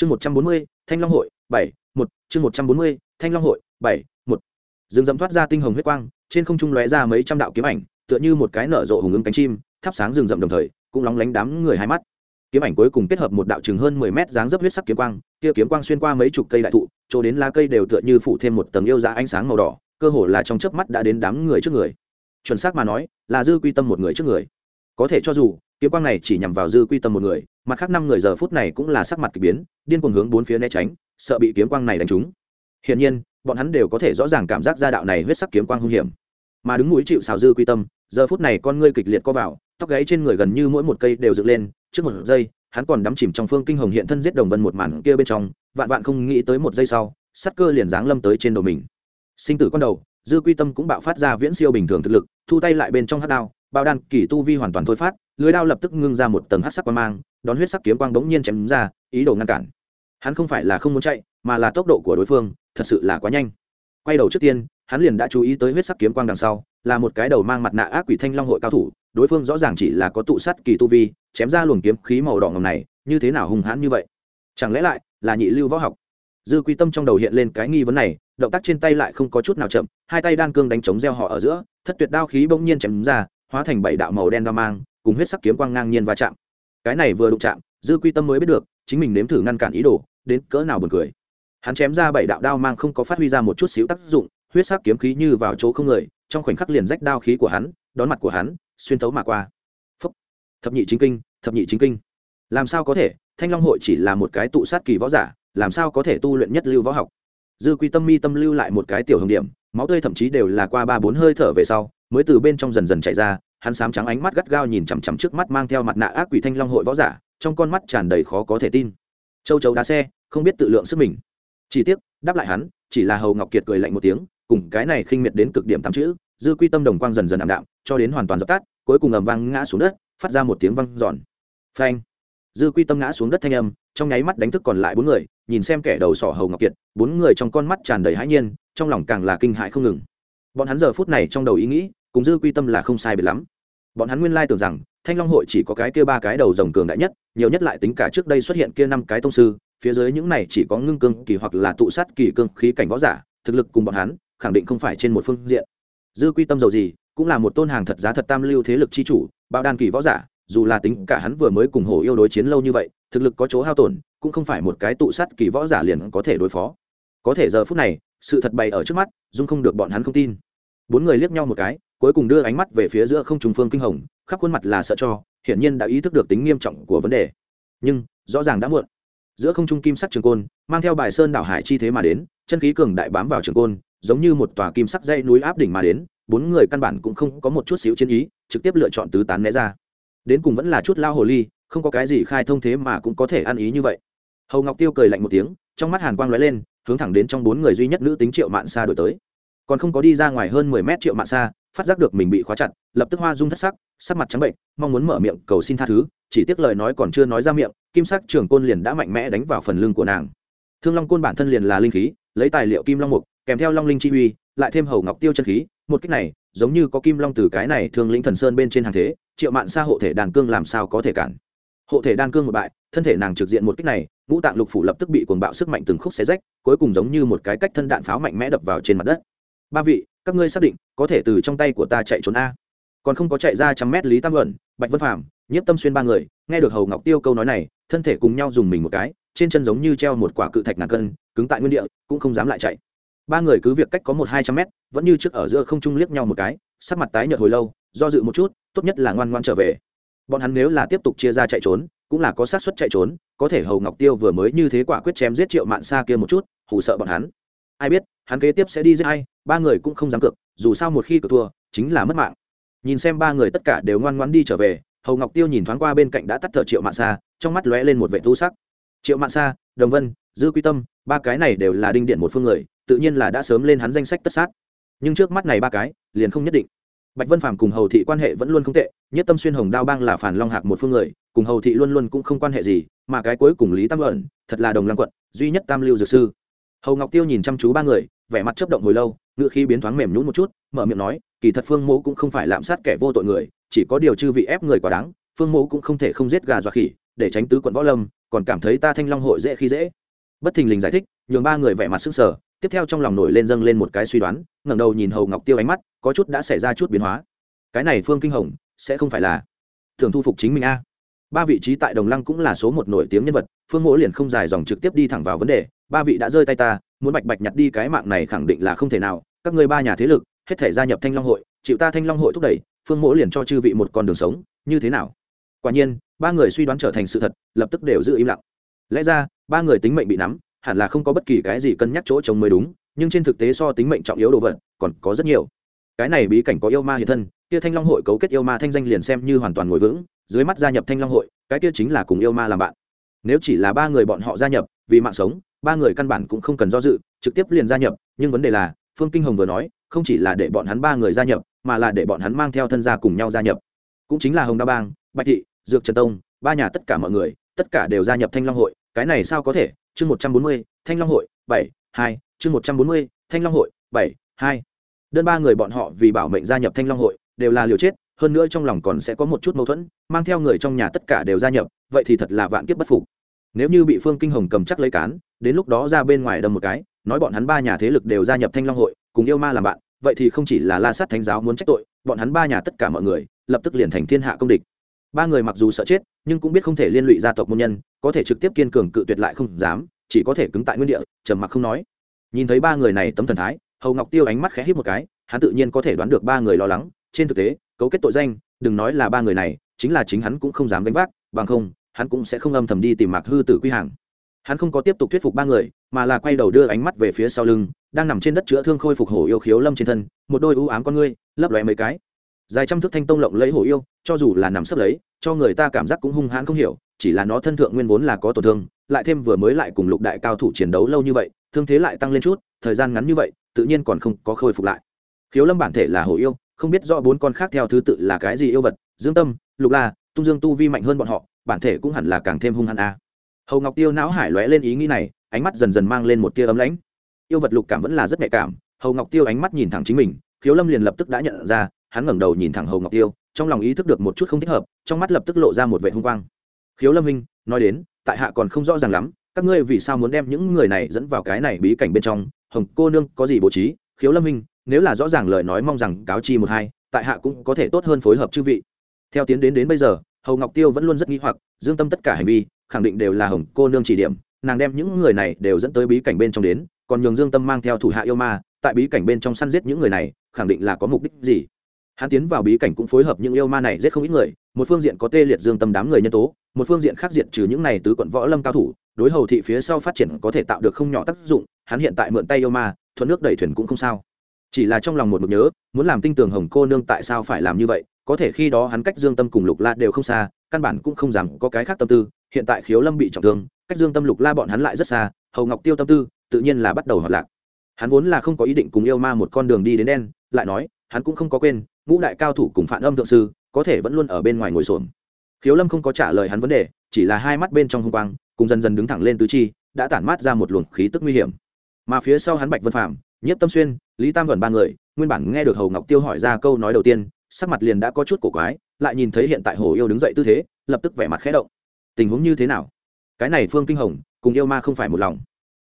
chương một trăm bốn mươi, thanh long hội, bảy, một, chương một trăm bốn mươi, thanh long hội, bảy, một. Rừng rậm thoát ra tinh hồng huyết quang, trên không trung lóe ra mấy trăm đạo kiếm ảnh, tựa như một cái nở rộ hùng ứng cánh chim, thắp sáng rừng rậm đồng thời, cũng lóng lánh đám người hai mắt. Kiếm ảnh cuối cùng kết hợp một đạo chừng hơn mười mét dáng dấp huyết sắc kiếm quang, kia kiếm quang xuyên qua mấy chục cây đại thụ, chỗ đến lá cây đều tựa như phủ thêm một tầng yêu giá ánh sáng màu đỏ, cơ hồ là trong chớp mắt đã đến đám người trước người. Chuẩn xác mà nói, là dư quy tâm một người trước người. Có thể cho dù kiếm quang này chỉ nhằm vào dư quy tâm một người, mặt khác năm người giờ phút này cũng là sắc mặt k ỳ biến, điên cuồng hướng bốn phía né tránh, sợ bị kiếm quang này đánh trúng. Hiển nhiên, bọn hắn đều có thể rõ ràng cảm giác ra đạo này huyết sắc kiếm quang hung hiểm. Mà đứng mũi chịu xào dư quy tâm, giờ phút này con ngươi kịch liệt co vào, tóc gáy trên người gần như mỗi một cây đều dựng lên, trước một giây, hắn còn đắm chìm trong phương kinh hồng hiện thân giết đồng vân một màn kia bên trong, vạn vạn không nghĩ tới một giây sau sắt cơ liền giáng lâm tới trên đầu mình. Sinh tử con đầu, dư quy tâm cũng bạo phát ra viễn siêu bình thường thực lực, thu tay lại bên trong hát đao bao đan kỳ tu vi hoàn toàn thôi phát, lưới đao lập tức ngưng ra một tầng hát sắc quang mang, đón huyết sắc kiếm quang bỗng nhiên chém ra, ý đồ ngăn cản. Hắn không phải là không muốn chạy, mà là tốc độ của đối phương, thật sự là quá nhanh. Quay đầu trước tiên, hắn liền đã chú ý tới huyết sắc kiếm quang đằng sau, là một cái đầu mang mặt nạ ác quỷ thanh long hội cao thủ, đối phương rõ ràng chỉ là có tụ sắt kỳ tu vi, chém ra luồng kiếm khí màu đỏ ngầm này, như thế nào hung hãn như vậy? Chẳng lẽ lại là nhị lưu võ học? Dư quy tâm trong đầu hiện lên cái nghi vấn này, động tác trên tay lại không có chút nào chậm, hai tay đan cương đánh chống gieo họ ở giữa, thất tuyệt đao khí bỗng nhiên chém ra hóa thành bảy đạo màu đen đao mang, cùng huyết sắc kiếm quang ngang nhiên va chạm. Cái này vừa đụng chạm, dư quy tâm mới biết được, chính mình nếm thử ngăn cản ý đồ, đến cỡ nào buồn cười. Hắn chém ra bảy đạo đao mang không có phát huy ra một chút xíu tác dụng, huyết sắc kiếm khí như vào chỗ không người, trong khoảnh khắc liền rách đao khí của hắn, đón mặt của hắn, xuyên tấu mà qua. Phúc. thập nhị chính kinh, thập nhị chính kinh. Làm sao có thể? Thanh long hội chỉ là một cái tụ sát kỳ võ giả, làm sao có thể tu luyện nhất lưu võ học? Dư quy tâm mi tâm lưu lại một cái tiểu hồng điểm, máu tươi thậm chí đều là qua ba bốn hơi thở về sau, mới từ bên trong dần dần chạy ra hắn sám trắng ánh mắt gắt gao nhìn chằm chằm trước mắt mang theo mặt nạ ác quỷ thanh long hội võ giả, trong con mắt tràn đầy khó có thể tin. Châu chấu đá xe, không biết tự lượng sức mình. Chỉ tiếc, đáp lại hắn, chỉ là hầu ngọc kiệt cười lạnh một tiếng, cùng cái này khinh miệt đến cực điểm tám chữ, dư quy tâm đồng quang dần dần ảm đạm, cho đến hoàn toàn dập tắt, cuối cùng ầm vang ngã xuống đất, phát ra một tiếng vang giòn phanh. Dư quy tâm ngã xuống đất thanh âm, trong nháy mắt đánh thức còn lại bốn người, nhìn xem kẻ đầu sỏ hầu ngọc kiệt, bốn người trong con mắt tràn đầy hãi nhiên, trong lòng càng là kinh hãi không ngừng. Bọn hắn giờ phút này trong đầu ý nghĩ, cùng dư quy tâm là không sai biệt lắm bọn hắn nguyên lai tưởng rằng, thanh long hội chỉ có cái kia ba cái đầu rồng cường đại nhất, nhiều nhất lại tính cả trước đây xuất hiện kia năm cái tông sư, phía dưới những này chỉ có ngưng cương kỳ hoặc là tụ sát kỳ cương khí cảnh võ giả, thực lực cùng bọn hắn, khẳng định không phải trên một phương diện. Dư quy tâm dầu gì, cũng là một tôn hàng thật giá thật tam lưu thế lực chi chủ, bao đan kỳ võ giả, dù là tính cả hắn vừa mới cùng hổ yêu đối chiến lâu như vậy, thực lực có chỗ hao tổn, cũng không phải một cái tụ sát kỳ võ giả liền có thể đối phó. Có thể giờ phút này, sự thật bày ở trước mắt, dung không được bọn hắn không tin. Bốn người liếc nhau một cái cuối cùng đưa ánh mắt về phía giữa không trùng phương kinh hồng, khắp khuôn mặt là sợ cho, hiển nhiên đã ý thức được tính nghiêm trọng của vấn đề. Nhưng, rõ ràng đã muộn. Giữa không trung kim sắc trường côn, mang theo bài sơn đảo hải chi thế mà đến, chân khí cường đại bám vào trường côn, giống như một tòa kim sắc dây núi áp đỉnh mà đến, bốn người căn bản cũng không có một chút xíu chiến ý, trực tiếp lựa chọn tứ tán né ra. Đến cùng vẫn là chút lao hồ ly, không có cái gì khai thông thế mà cũng có thể ăn ý như vậy. Hầu ngọc tiêu cười lạnh một tiếng, trong mắt hàn quang lóe lên, hướng thẳng đến trong bốn người duy nhất nữ tính triệu mạn xa đổi tới. Còn không có đi ra ngoài hơn mười mét triệu mạn xa phát giác được mình bị khóa chặt, lập tức hoa dung thất sắc sắc mặt trắng bệnh, mong muốn mở miệng cầu xin tha thứ, chỉ tiếc lời nói còn chưa nói ra miệng, kim sắc trường côn liền đã mạnh mẽ đánh vào phần lưng của nàng. Thương long côn bản thân liền là linh khí, lấy tài liệu kim long mục, kèm theo long linh chi uy, lại thêm hầu ngọc tiêu chân khí, một cách này, giống như có kim long từ cái này thương lĩnh thần sơn bên trên hàng thế, triệu mạn xa hộ thể đàn cương làm sao có thể cản. Hộ thể đan cương một bại, thân thể nàng trực diện một cách này, ngũ tạng lục phủ lập tức bị cuồng bạo sức mạnh từng khúc xé rách, cuối cùng giống như một cái cách thân đạn pháo mạnh mẽ đập vào trên mặt đất ba vị, các ngươi xác định, có thể từ trong tay của ta chạy trốn a. Còn không có chạy ra trăm mét lý tam luận, bạch vân phạm nhiếp tâm xuyên ba người, nghe được hầu ngọc tiêu câu nói này, thân thể cùng nhau dùng mình một cái, trên chân giống như treo một quả cự thạch ngàn cân, cứng tại nguyên địa, cũng không dám lại chạy. Ba người cứ việc cách có một hai trăm mét, vẫn như trước ở giữa không trung liếc nhau một cái, sắc mặt tái nhợt hồi lâu, do dự một chút, tốt nhất là ngoan ngoan trở về. Bọn hắn nếu là tiếp tục chia ra chạy trốn, cũng là có xác suất chạy trốn, có thể hầu ngọc tiêu vừa mới như thế quả quyết chém giết triệu mạn xa kia một chút, hù sợ bọn hắn. Ai biết hắn kế tiếp sẽ đi giết ai, ba người cũng không dám cược, dù sao một khi cược thua, chính là mất mạng. Nhìn xem ba người tất cả đều ngoan ngoan đi trở về, hầu ngọc tiêu nhìn thoáng qua bên cạnh đã tắt thở triệu mạn xa trong mắt lóe lên một vệ thu sắc. Triệu mạn xa đồng vân, dư quy tâm, ba cái này đều là đinh điện một phương người, tự nhiên là đã sớm lên hắn danh sách tất sát. Nhưng trước mắt này ba cái, liền không nhất định. Bạch vân phàm cùng hầu thị quan hệ vẫn luôn không tệ, nhất tâm xuyên hồng đao bang là phản long hạc một phương người, cùng hầu thị luôn luôn cũng không quan hệ gì, mà cái cuối cùng lý tam ẩn thật là đồng lăng quận, duy nhất tam lưu dược sư. Hầu ngọc tiêu nhìn chăm chú ba người vẻ mặt chấp động hồi lâu ngựa khi biến thoáng mềm nhún một chút, mở miệng nói, kỳ thật phương mẫu cũng không phải lạm sát kẻ vô tội người, chỉ có điều chư vị ép người quá đáng, phương mẫu cũng không thể không giết gà dọa khỉ, để tránh tứ quận võ lâm, còn cảm thấy ta thanh long hội dễ khi dễ. Bất thình lình giải thích, nhường ba người vẻ mặt sức sở tiếp theo trong lòng nổi lên dâng lên một cái suy đoán, ngẩng đầu nhìn hầu ngọc tiêu ánh mắt, có chút đã xảy ra chút biến hóa. Cái này phương kinh hồng, sẽ không phải là thường thu phục chính mình a ba vị trí tại đồng lăng cũng là số một nổi tiếng nhân vật, phương mỗ liền không dài dòng trực tiếp đi thẳng vào vấn đề, ba vị đã rơi tay ta, muốn bạch bạch nhặt đi cái mạng này khẳng định là không thể nào, các ngươi ba nhà thế lực, hết thể gia nhập thanh long hội, chịu ta thanh long hội thúc đẩy, phương mỗ liền cho chư vị một con đường sống, như thế nào? Quả nhiên, ba người suy đoán trở thành sự thật, lập tức đều giữ im lặng. Lẽ ra, ba người tính mệnh bị nắm, hẳn là không có bất kỳ cái gì cân nhắc chỗ chống mới đúng, nhưng trên thực tế so tính mệnh trọng yếu đồ vật, còn có rất nhiều. Cái này bí cảnh có yêu ma hiện thân, kia thanh long hội cấu kết yêu ma thanh danh liền xem như hoàn toàn ngồi vững dưới mắt gia nhập thanh long hội, cái kia chính là cùng yêu ma làm bạn. Nếu chỉ là ba người bọn họ gia nhập, vì mạng sống, ba người căn bản cũng không cần do dự, trực tiếp liền gia nhập, nhưng vấn đề là, phương kinh hồng vừa nói, không chỉ là để bọn hắn ba người gia nhập, mà là để bọn hắn mang theo thân gia cùng nhau gia nhập. Cũng chính là hồng đa bang, bạch thị, dược trần tông, ba nhà tất cả mọi người, tất cả đều gia nhập thanh long hội, cái này sao có thể? Chương một trăm bốn mươi, thanh long hội, bảy, hai, chương một trăm bốn mươi, thanh long hội, bảy, hai. Đơn ba người bọn họ vì bảo mệnh gia nhập thanh long hội, đều là liều chết hơn nữa trong lòng còn sẽ có một chút mâu thuẫn, mang theo người trong nhà tất cả đều gia nhập, vậy thì thật là vạn kiếp bất phục. Nếu như bị phương kinh hồng cầm chắc lấy cán, đến lúc đó ra bên ngoài đâm một cái, nói bọn hắn ba nhà thế lực đều gia nhập thanh long hội, cùng yêu ma làm bạn, vậy thì không chỉ là la sát thánh giáo muốn trách tội, bọn hắn ba nhà tất cả mọi người, lập tức liền thành thiên hạ công địch. Ba người mặc dù sợ chết, nhưng cũng biết không thể liên lụy gia tộc môn nhân, có thể trực tiếp kiên cường cự tuyệt lại không dám, chỉ có thể cứng tại nguyên địa, trầm mặc không nói. Nhìn thấy ba người này tấm thần thái, hầu ngọc tiêu ánh mắt khẽ hít một cái, hắn tự nhiên có thể đoán được ba người lo lắng, trên thực tế cấu kết tội danh, đừng nói là ba người này, chính là chính hắn cũng không dám gánh vác, bằng không, hắn cũng sẽ không âm thầm đi tìm mạc hư tử quy hàng. Hắn không có tiếp tục thuyết phục ba người, mà là quay đầu đưa ánh mắt về phía sau lưng, đang nằm trên đất chữa thương khôi phục hổ yêu khiếu lâm trên thân, một đôi ưu ám con ngươi, lấp lóe mấy cái. Dài trăm thước thanh tông lộng lấy hổ yêu, cho dù là nằm sấp lấy, cho người ta cảm giác cũng hung hãn không hiểu, chỉ là nó thân thượng nguyên vốn là có tổn thương, lại thêm vừa mới lại cùng lục đại cao thủ chiến đấu lâu như vậy, thương thế lại tăng lên chút, thời gian ngắn như vậy, tự nhiên còn không có khôi phục lại. Khiếu lâm bản thể là hổ yêu không biết rõ bốn con khác theo thứ tự là cái gì yêu vật, dương tâm, lục la, tung dương tu vi mạnh hơn bọn họ, bản thể cũng hẳn là càng thêm hung hăng a. À. hầu ngọc tiêu não hải lóe lên ý nghĩ này, ánh mắt dần dần mang lên một tia ấm lãnh. Yêu vật lục cảm vẫn là rất nhạy cảm, hầu ngọc tiêu ánh mắt nhìn thẳng chính mình, khiếu lâm liền lập tức đã nhận ra, hắn ngẩng đầu nhìn thẳng hầu ngọc tiêu, trong lòng ý thức được một chút không thích hợp, trong mắt lập tức lộ ra một vệ hung quang. Khiếu lâm minh nói đến, tại hạ còn không rõ ràng lắm, các ngươi vì sao muốn đem những người này dẫn vào cái này bí cảnh bên trong? Hồng cô nương có gì bố trí? Khiếu lâm minh nếu là rõ ràng lời nói mong rằng cáo chi một hai, tại hạ cũng có thể tốt hơn phối hợp chư vị. Theo tiến đến đến bây giờ, hầu ngọc tiêu vẫn luôn rất nghi hoặc, dương tâm tất cả hành vi, khẳng định đều là hồng cô nương chỉ điểm, nàng đem những người này đều dẫn tới bí cảnh bên trong đến, còn nhường dương tâm mang theo thủ hạ yêu ma, tại bí cảnh bên trong săn giết những người này, khẳng định là có mục đích gì. Hắn tiến vào bí cảnh cũng phối hợp những yêu ma này giết không ít người, một phương diện có tê liệt dương tâm đám người nhân tố, một phương diện khác diện trừ những này tứ quận võ lâm cao thủ, đối hầu thị phía sau phát triển có thể tạo được không nhỏ tác dụng, hắn hiện tại mượn tay yêu ma, thuận nước đẩy thuyền cũng không sao chỉ là trong lòng một mực nhớ, muốn làm tinh tường hồng cô nương tại sao phải làm như vậy, có thể khi đó hắn cách dương tâm cùng lục la đều không xa, căn bản cũng không dám có cái khác tâm tư, hiện tại khiếu lâm bị trọng thương, cách dương tâm lục la bọn hắn lại rất xa, hầu ngọc tiêu tâm tư, tự nhiên là bắt đầu hoạt lạc. Hắn vốn là không có ý định cùng yêu ma một con đường đi đến đen, lại nói, hắn cũng không có quên, ngũ đại cao thủ cùng phản âm thượng sư, có thể vẫn luôn ở bên ngoài ngồi xổm. Khiếu lâm không có trả lời hắn vấn đề, chỉ là hai mắt bên trong hung quang, cùng dần dần đứng thẳng lên tứ chi, đã tản mát ra một luồng khí tức nguy hiểm. Mà phía sau hắn bạch vân phạm nhiếp tâm xuyên, lý tam vẩn ba người, nguyên bản nghe được hầu ngọc tiêu hỏi ra câu nói đầu tiên, sắc mặt liền đã có chút cổ quái, lại nhìn thấy hiện tại hồ yêu đứng dậy tư thế, lập tức vẻ mặt khẽ động. Tình huống như thế nào? Cái này phương kinh hồng, cùng yêu ma không phải một lòng.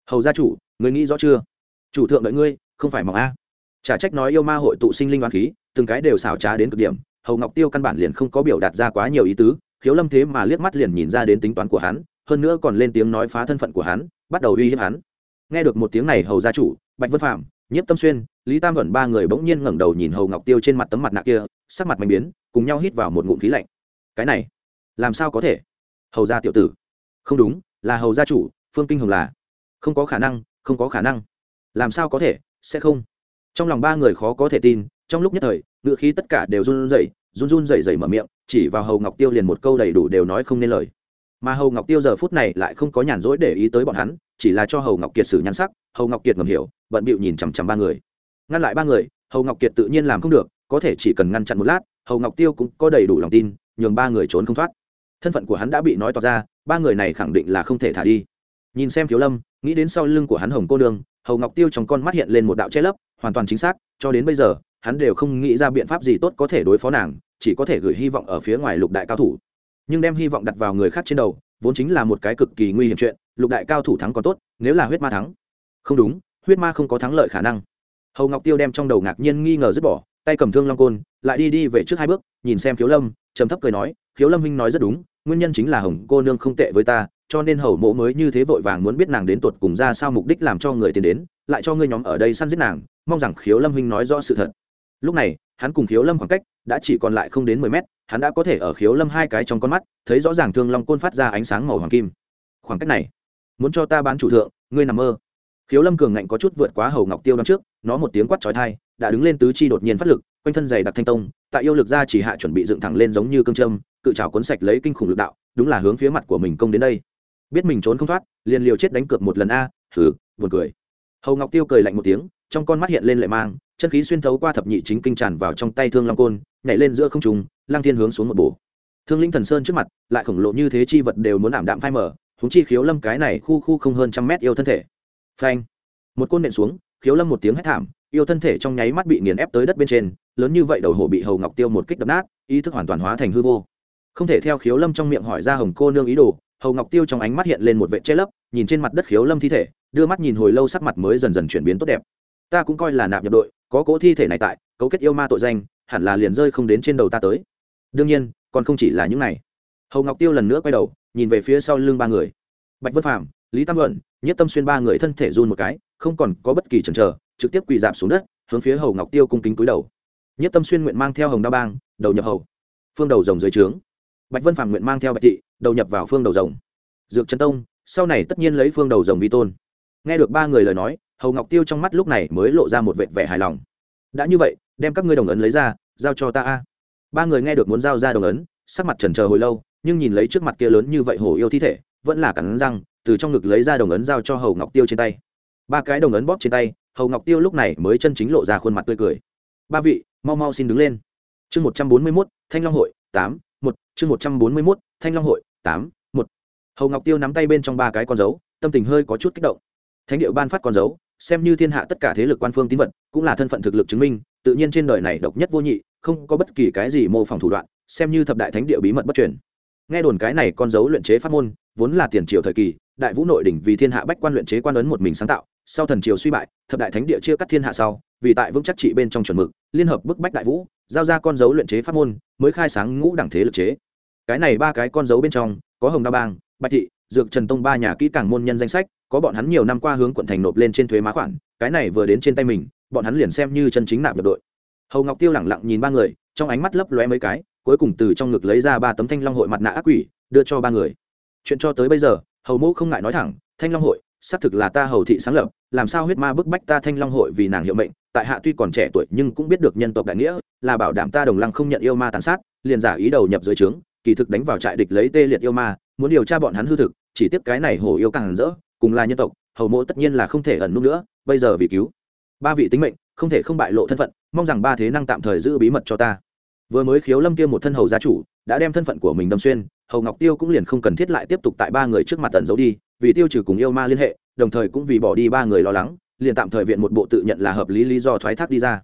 Hầu gia chủ, người nghĩ rõ chưa? Chủ thượng đợi ngươi, không phải mỏng a. Chả trách nói yêu ma hội tụ sinh linh oán khí, từng cái đều xảo trá đến cực điểm, hầu ngọc tiêu căn bản liền không có biểu đạt ra quá nhiều ý tứ, khiếu lâm thế mà liếc mắt liền nhìn ra đến tính toán của hắn, hơn nữa còn lên tiếng nói phá thân phận của hắn, bắt đầu uy hiếp hắn. Nghe được một tiếng này, hầu gia chủ bạch vân phạm nhiếp tâm xuyên, lý tam vẩn ba người bỗng nhiên ngẩng đầu nhìn hầu ngọc tiêu trên mặt tấm mặt nạ kia, sắc mặt mạnh biến, cùng nhau hít vào một ngụm khí lạnh. Cái này, làm sao có thể? Hầu gia tiểu tử. Không đúng, là hầu gia chủ, phương kinh hồng là. Không có khả năng, không có khả năng. Làm sao có thể, sẽ không. Trong lòng ba người khó có thể tin, trong lúc nhất thời, ngựa khí tất cả đều run rẩy, run run rẩy rẩy mở miệng, chỉ vào hầu ngọc tiêu liền một câu đầy đủ đều nói không nên lời. Mà hầu ngọc tiêu giờ phút này lại không có nhàn rỗi để ý tới bọn hắn, chỉ là cho hầu ngọc kiệt xử nhan sắc, hầu ngọc kiệt ngầm hiểu bận bịu nhìn chằm chằm ba người. Ngăn lại ba người, hầu ngọc kiệt tự nhiên làm không được, có thể chỉ cần ngăn chặn một lát, hầu ngọc tiêu cũng có đầy đủ lòng tin, nhường ba người trốn không thoát. Thân phận của hắn đã bị nói tỏ ra, ba người này khẳng định là không thể thả đi. Nhìn xem thiếu lâm, nghĩ đến sau lưng của hắn hồng cô nương, hầu ngọc tiêu trong con mắt hiện lên một đạo che lấp, hoàn toàn chính xác, cho đến bây giờ, hắn đều không nghĩ ra biện pháp gì tốt có thể đối phó nàng, chỉ có thể gửi hy vọng ở phía ngoài lục đại cao thủ. Nhưng đem hy vọng đặt vào người khác trên đầu, vốn chính là một cái cực kỳ nguy hiểm chuyện, lục đại cao thủ thắng còn tốt, nếu là huyết ma thắng. Không đúng huyết ma không có thắng lợi khả năng. Hầu ngọc tiêu đem trong đầu ngạc nhiên nghi ngờ dứt bỏ, tay cầm thương long côn, lại đi đi về trước hai bước, nhìn xem khiếu lâm, trầm thấp cười nói, khiếu lâm huynh nói rất đúng, nguyên nhân chính là hồng cô nương không tệ với ta, cho nên hầu mộ mới như thế vội vàng muốn biết nàng đến tột cùng ra sao mục đích làm cho người tiền đến, lại cho ngươi nhóm ở đây săn giết nàng, mong rằng khiếu lâm huynh nói rõ sự thật. Lúc này, hắn cùng khiếu lâm khoảng cách đã chỉ còn lại không đến mười mét, hắn đã có thể ở khiếu lâm hai cái trong con mắt, thấy rõ ràng thương long côn phát ra ánh sáng màu hoàng kim. Khoảng cách này, muốn cho ta bán chủ thượng, ngươi nằm mơ khiếu lâm cường ngạnh có chút vượt quá hầu ngọc tiêu đ trước, nó một tiếng quát trói thai đã đứng lên tứ chi đột nhiên phát lực, quanh thân dày đặc thanh tông, tại yêu lực ra chỉ hạ chuẩn bị dựng thẳng lên giống như cương châm, cự trào cuốn sạch lấy kinh khủng lực đạo, đúng là hướng phía mặt của mình công đến đây. Biết mình trốn không thoát, liền liều chết đánh cược một lần a thử buồn cười. Hầu ngọc tiêu cười lạnh một tiếng, trong con mắt hiện lên lệ mang, chân khí xuyên thấu qua thập nhị chính kinh tràn vào trong tay thương long côn, nhảy lên giữa không trùng lang thiên hướng xuống một bổ. Thương linh thần sơn trước mặt, lại khổng lộ như thế chi vật đều muốn ảm đạm phai mở húng chi khiếu lâm cái này khu khu không hơn trăm mét yêu thân thể phanh. Một côn nện xuống, khiếu lâm một tiếng hét thảm, yêu thân thể trong nháy mắt bị nghiền ép tới đất bên trên, lớn như vậy đầu hổ bị hầu ngọc tiêu một kích đập nát, ý thức hoàn toàn hóa thành hư vô. Không thể theo khiếu lâm trong miệng hỏi ra hồng cô nương ý đồ, hầu ngọc tiêu trong ánh mắt hiện lên một vệ che lấp, nhìn trên mặt đất khiếu lâm thi thể, đưa mắt nhìn hồi lâu sắc mặt mới dần dần chuyển biến tốt đẹp. Ta cũng coi là nạp nhập đội, có cỗ thi thể này tại, cấu kết yêu ma tội danh, hẳn là liền rơi không đến trên đầu ta tới. Đương nhiên, còn không chỉ là những này. Hầu ngọc tiêu lần nữa quay đầu, nhìn về phía sau lưng ba người. Bạch vân phạm lý tam luận nhất tâm xuyên ba người thân thể run một cái, không còn có bất kỳ chần chờ, trực tiếp quỳ dạp xuống đất, hướng phía hầu ngọc tiêu cung kính cúi đầu. Nhất tâm xuyên nguyện mang theo hồng Đa bang, đầu nhập hầu. Phương đầu rồng dưới trướng. Bạch vân phạm nguyện mang theo bạch thị, đầu nhập vào phương đầu rồng. Dược trần tông, sau này tất nhiên lấy phương đầu rồng vi tôn. Nghe được ba người lời nói, hầu ngọc tiêu trong mắt lúc này mới lộ ra một vệ vẻ hài lòng. Đã như vậy, đem các ngươi đồng ấn lấy ra, giao cho ta a. Ba người nghe được muốn giao ra đồng ấn, sắc mặt trần chờ hồi lâu, nhưng nhìn lấy trước mặt kia lớn như vậy hổ yêu thi thể, vẫn là cắn răng từ trong ngực lấy ra đồng ấn giao cho hầu ngọc tiêu trên tay. Ba cái đồng ấn bóp trên tay, hầu ngọc tiêu lúc này mới chân chính lộ ra khuôn mặt tươi cười. Ba vị, mau mau xin đứng lên. Chương một trăm bốn mươi mốt, thanh long hội, tám, một, chương một trăm bốn mươi mốt, thanh long hội, tám, một. Hầu ngọc tiêu nắm tay bên trong ba cái con dấu, tâm tình hơi có chút kích động. Thánh điệu ban phát con dấu, xem như thiên hạ tất cả thế lực quan phương tín vật, cũng là thân phận thực lực chứng minh, tự nhiên trên đời này độc nhất vô nhị, không có bất kỳ cái gì mô phỏng thủ đoạn, xem như thập đại thánh địa bí mật bất truyền. Nghe đồn cái này con dấu luyện chế pháp môn, vốn là tiền triều thời kỳ đại vũ nội đỉnh vì thiên hạ bách quan luyện chế quan ấn một mình sáng tạo, sau thần triều suy bại, thập đại thánh địa chia cắt thiên hạ sau, vì tại vững chắc trị bên trong chuẩn mực, liên hợp bức bách đại vũ, giao ra con dấu luyện chế pháp môn, mới khai sáng ngũ đẳng thế lực chế. Cái này ba cái con dấu bên trong, có hồng đa bang, bạch thị, dược trần tông ba nhà kỹ càng môn nhân danh sách, có bọn hắn nhiều năm qua hướng quận thành nộp lên trên thuế má khoản, cái này vừa đến trên tay mình, bọn hắn liền xem như chân chính nạp nhập đội. Hầu ngọc tiêu lẳng lặng nhìn ba người, trong ánh mắt lấp lóe mấy cái, cuối cùng từ trong ngực lấy ra ba tấm thanh long hội mặt nạ ác quỷ, đưa cho ba người. Chuyện cho tới bây giờ hầu mẫu không ngại nói thẳng, thanh long hội, xác thực là ta hầu thị sáng lập, làm sao huyết ma bức bách ta thanh long hội vì nàng hiệu mệnh, tại hạ tuy còn trẻ tuổi nhưng cũng biết được nhân tộc đại nghĩa, là bảo đảm ta đồng lăng không nhận yêu ma tàn sát, liền giả ý đầu nhập dưới trướng, kỳ thực đánh vào trại địch lấy tê liệt yêu ma, muốn điều tra bọn hắn hư thực, chỉ tiếp cái này hổ yêu càng rỡ, cùng là nhân tộc, hầu mộ tất nhiên là không thể ẩn núp nữa, bây giờ vì cứu ba vị tính mệnh, không thể không bại lộ thân phận, mong rằng ba thế năng tạm thời giữ bí mật cho ta. Vừa mới khiếu lâm kia một thân hầu gia chủ, đã đem thân phận của mình đâm xuyên hầu ngọc tiêu cũng liền không cần thiết lại tiếp tục tại ba người trước mặt tận giấu đi vì tiêu trừ cùng yêu ma liên hệ đồng thời cũng vì bỏ đi ba người lo lắng liền tạm thời viện một bộ tự nhận là hợp lý lý do thoái thác đi ra.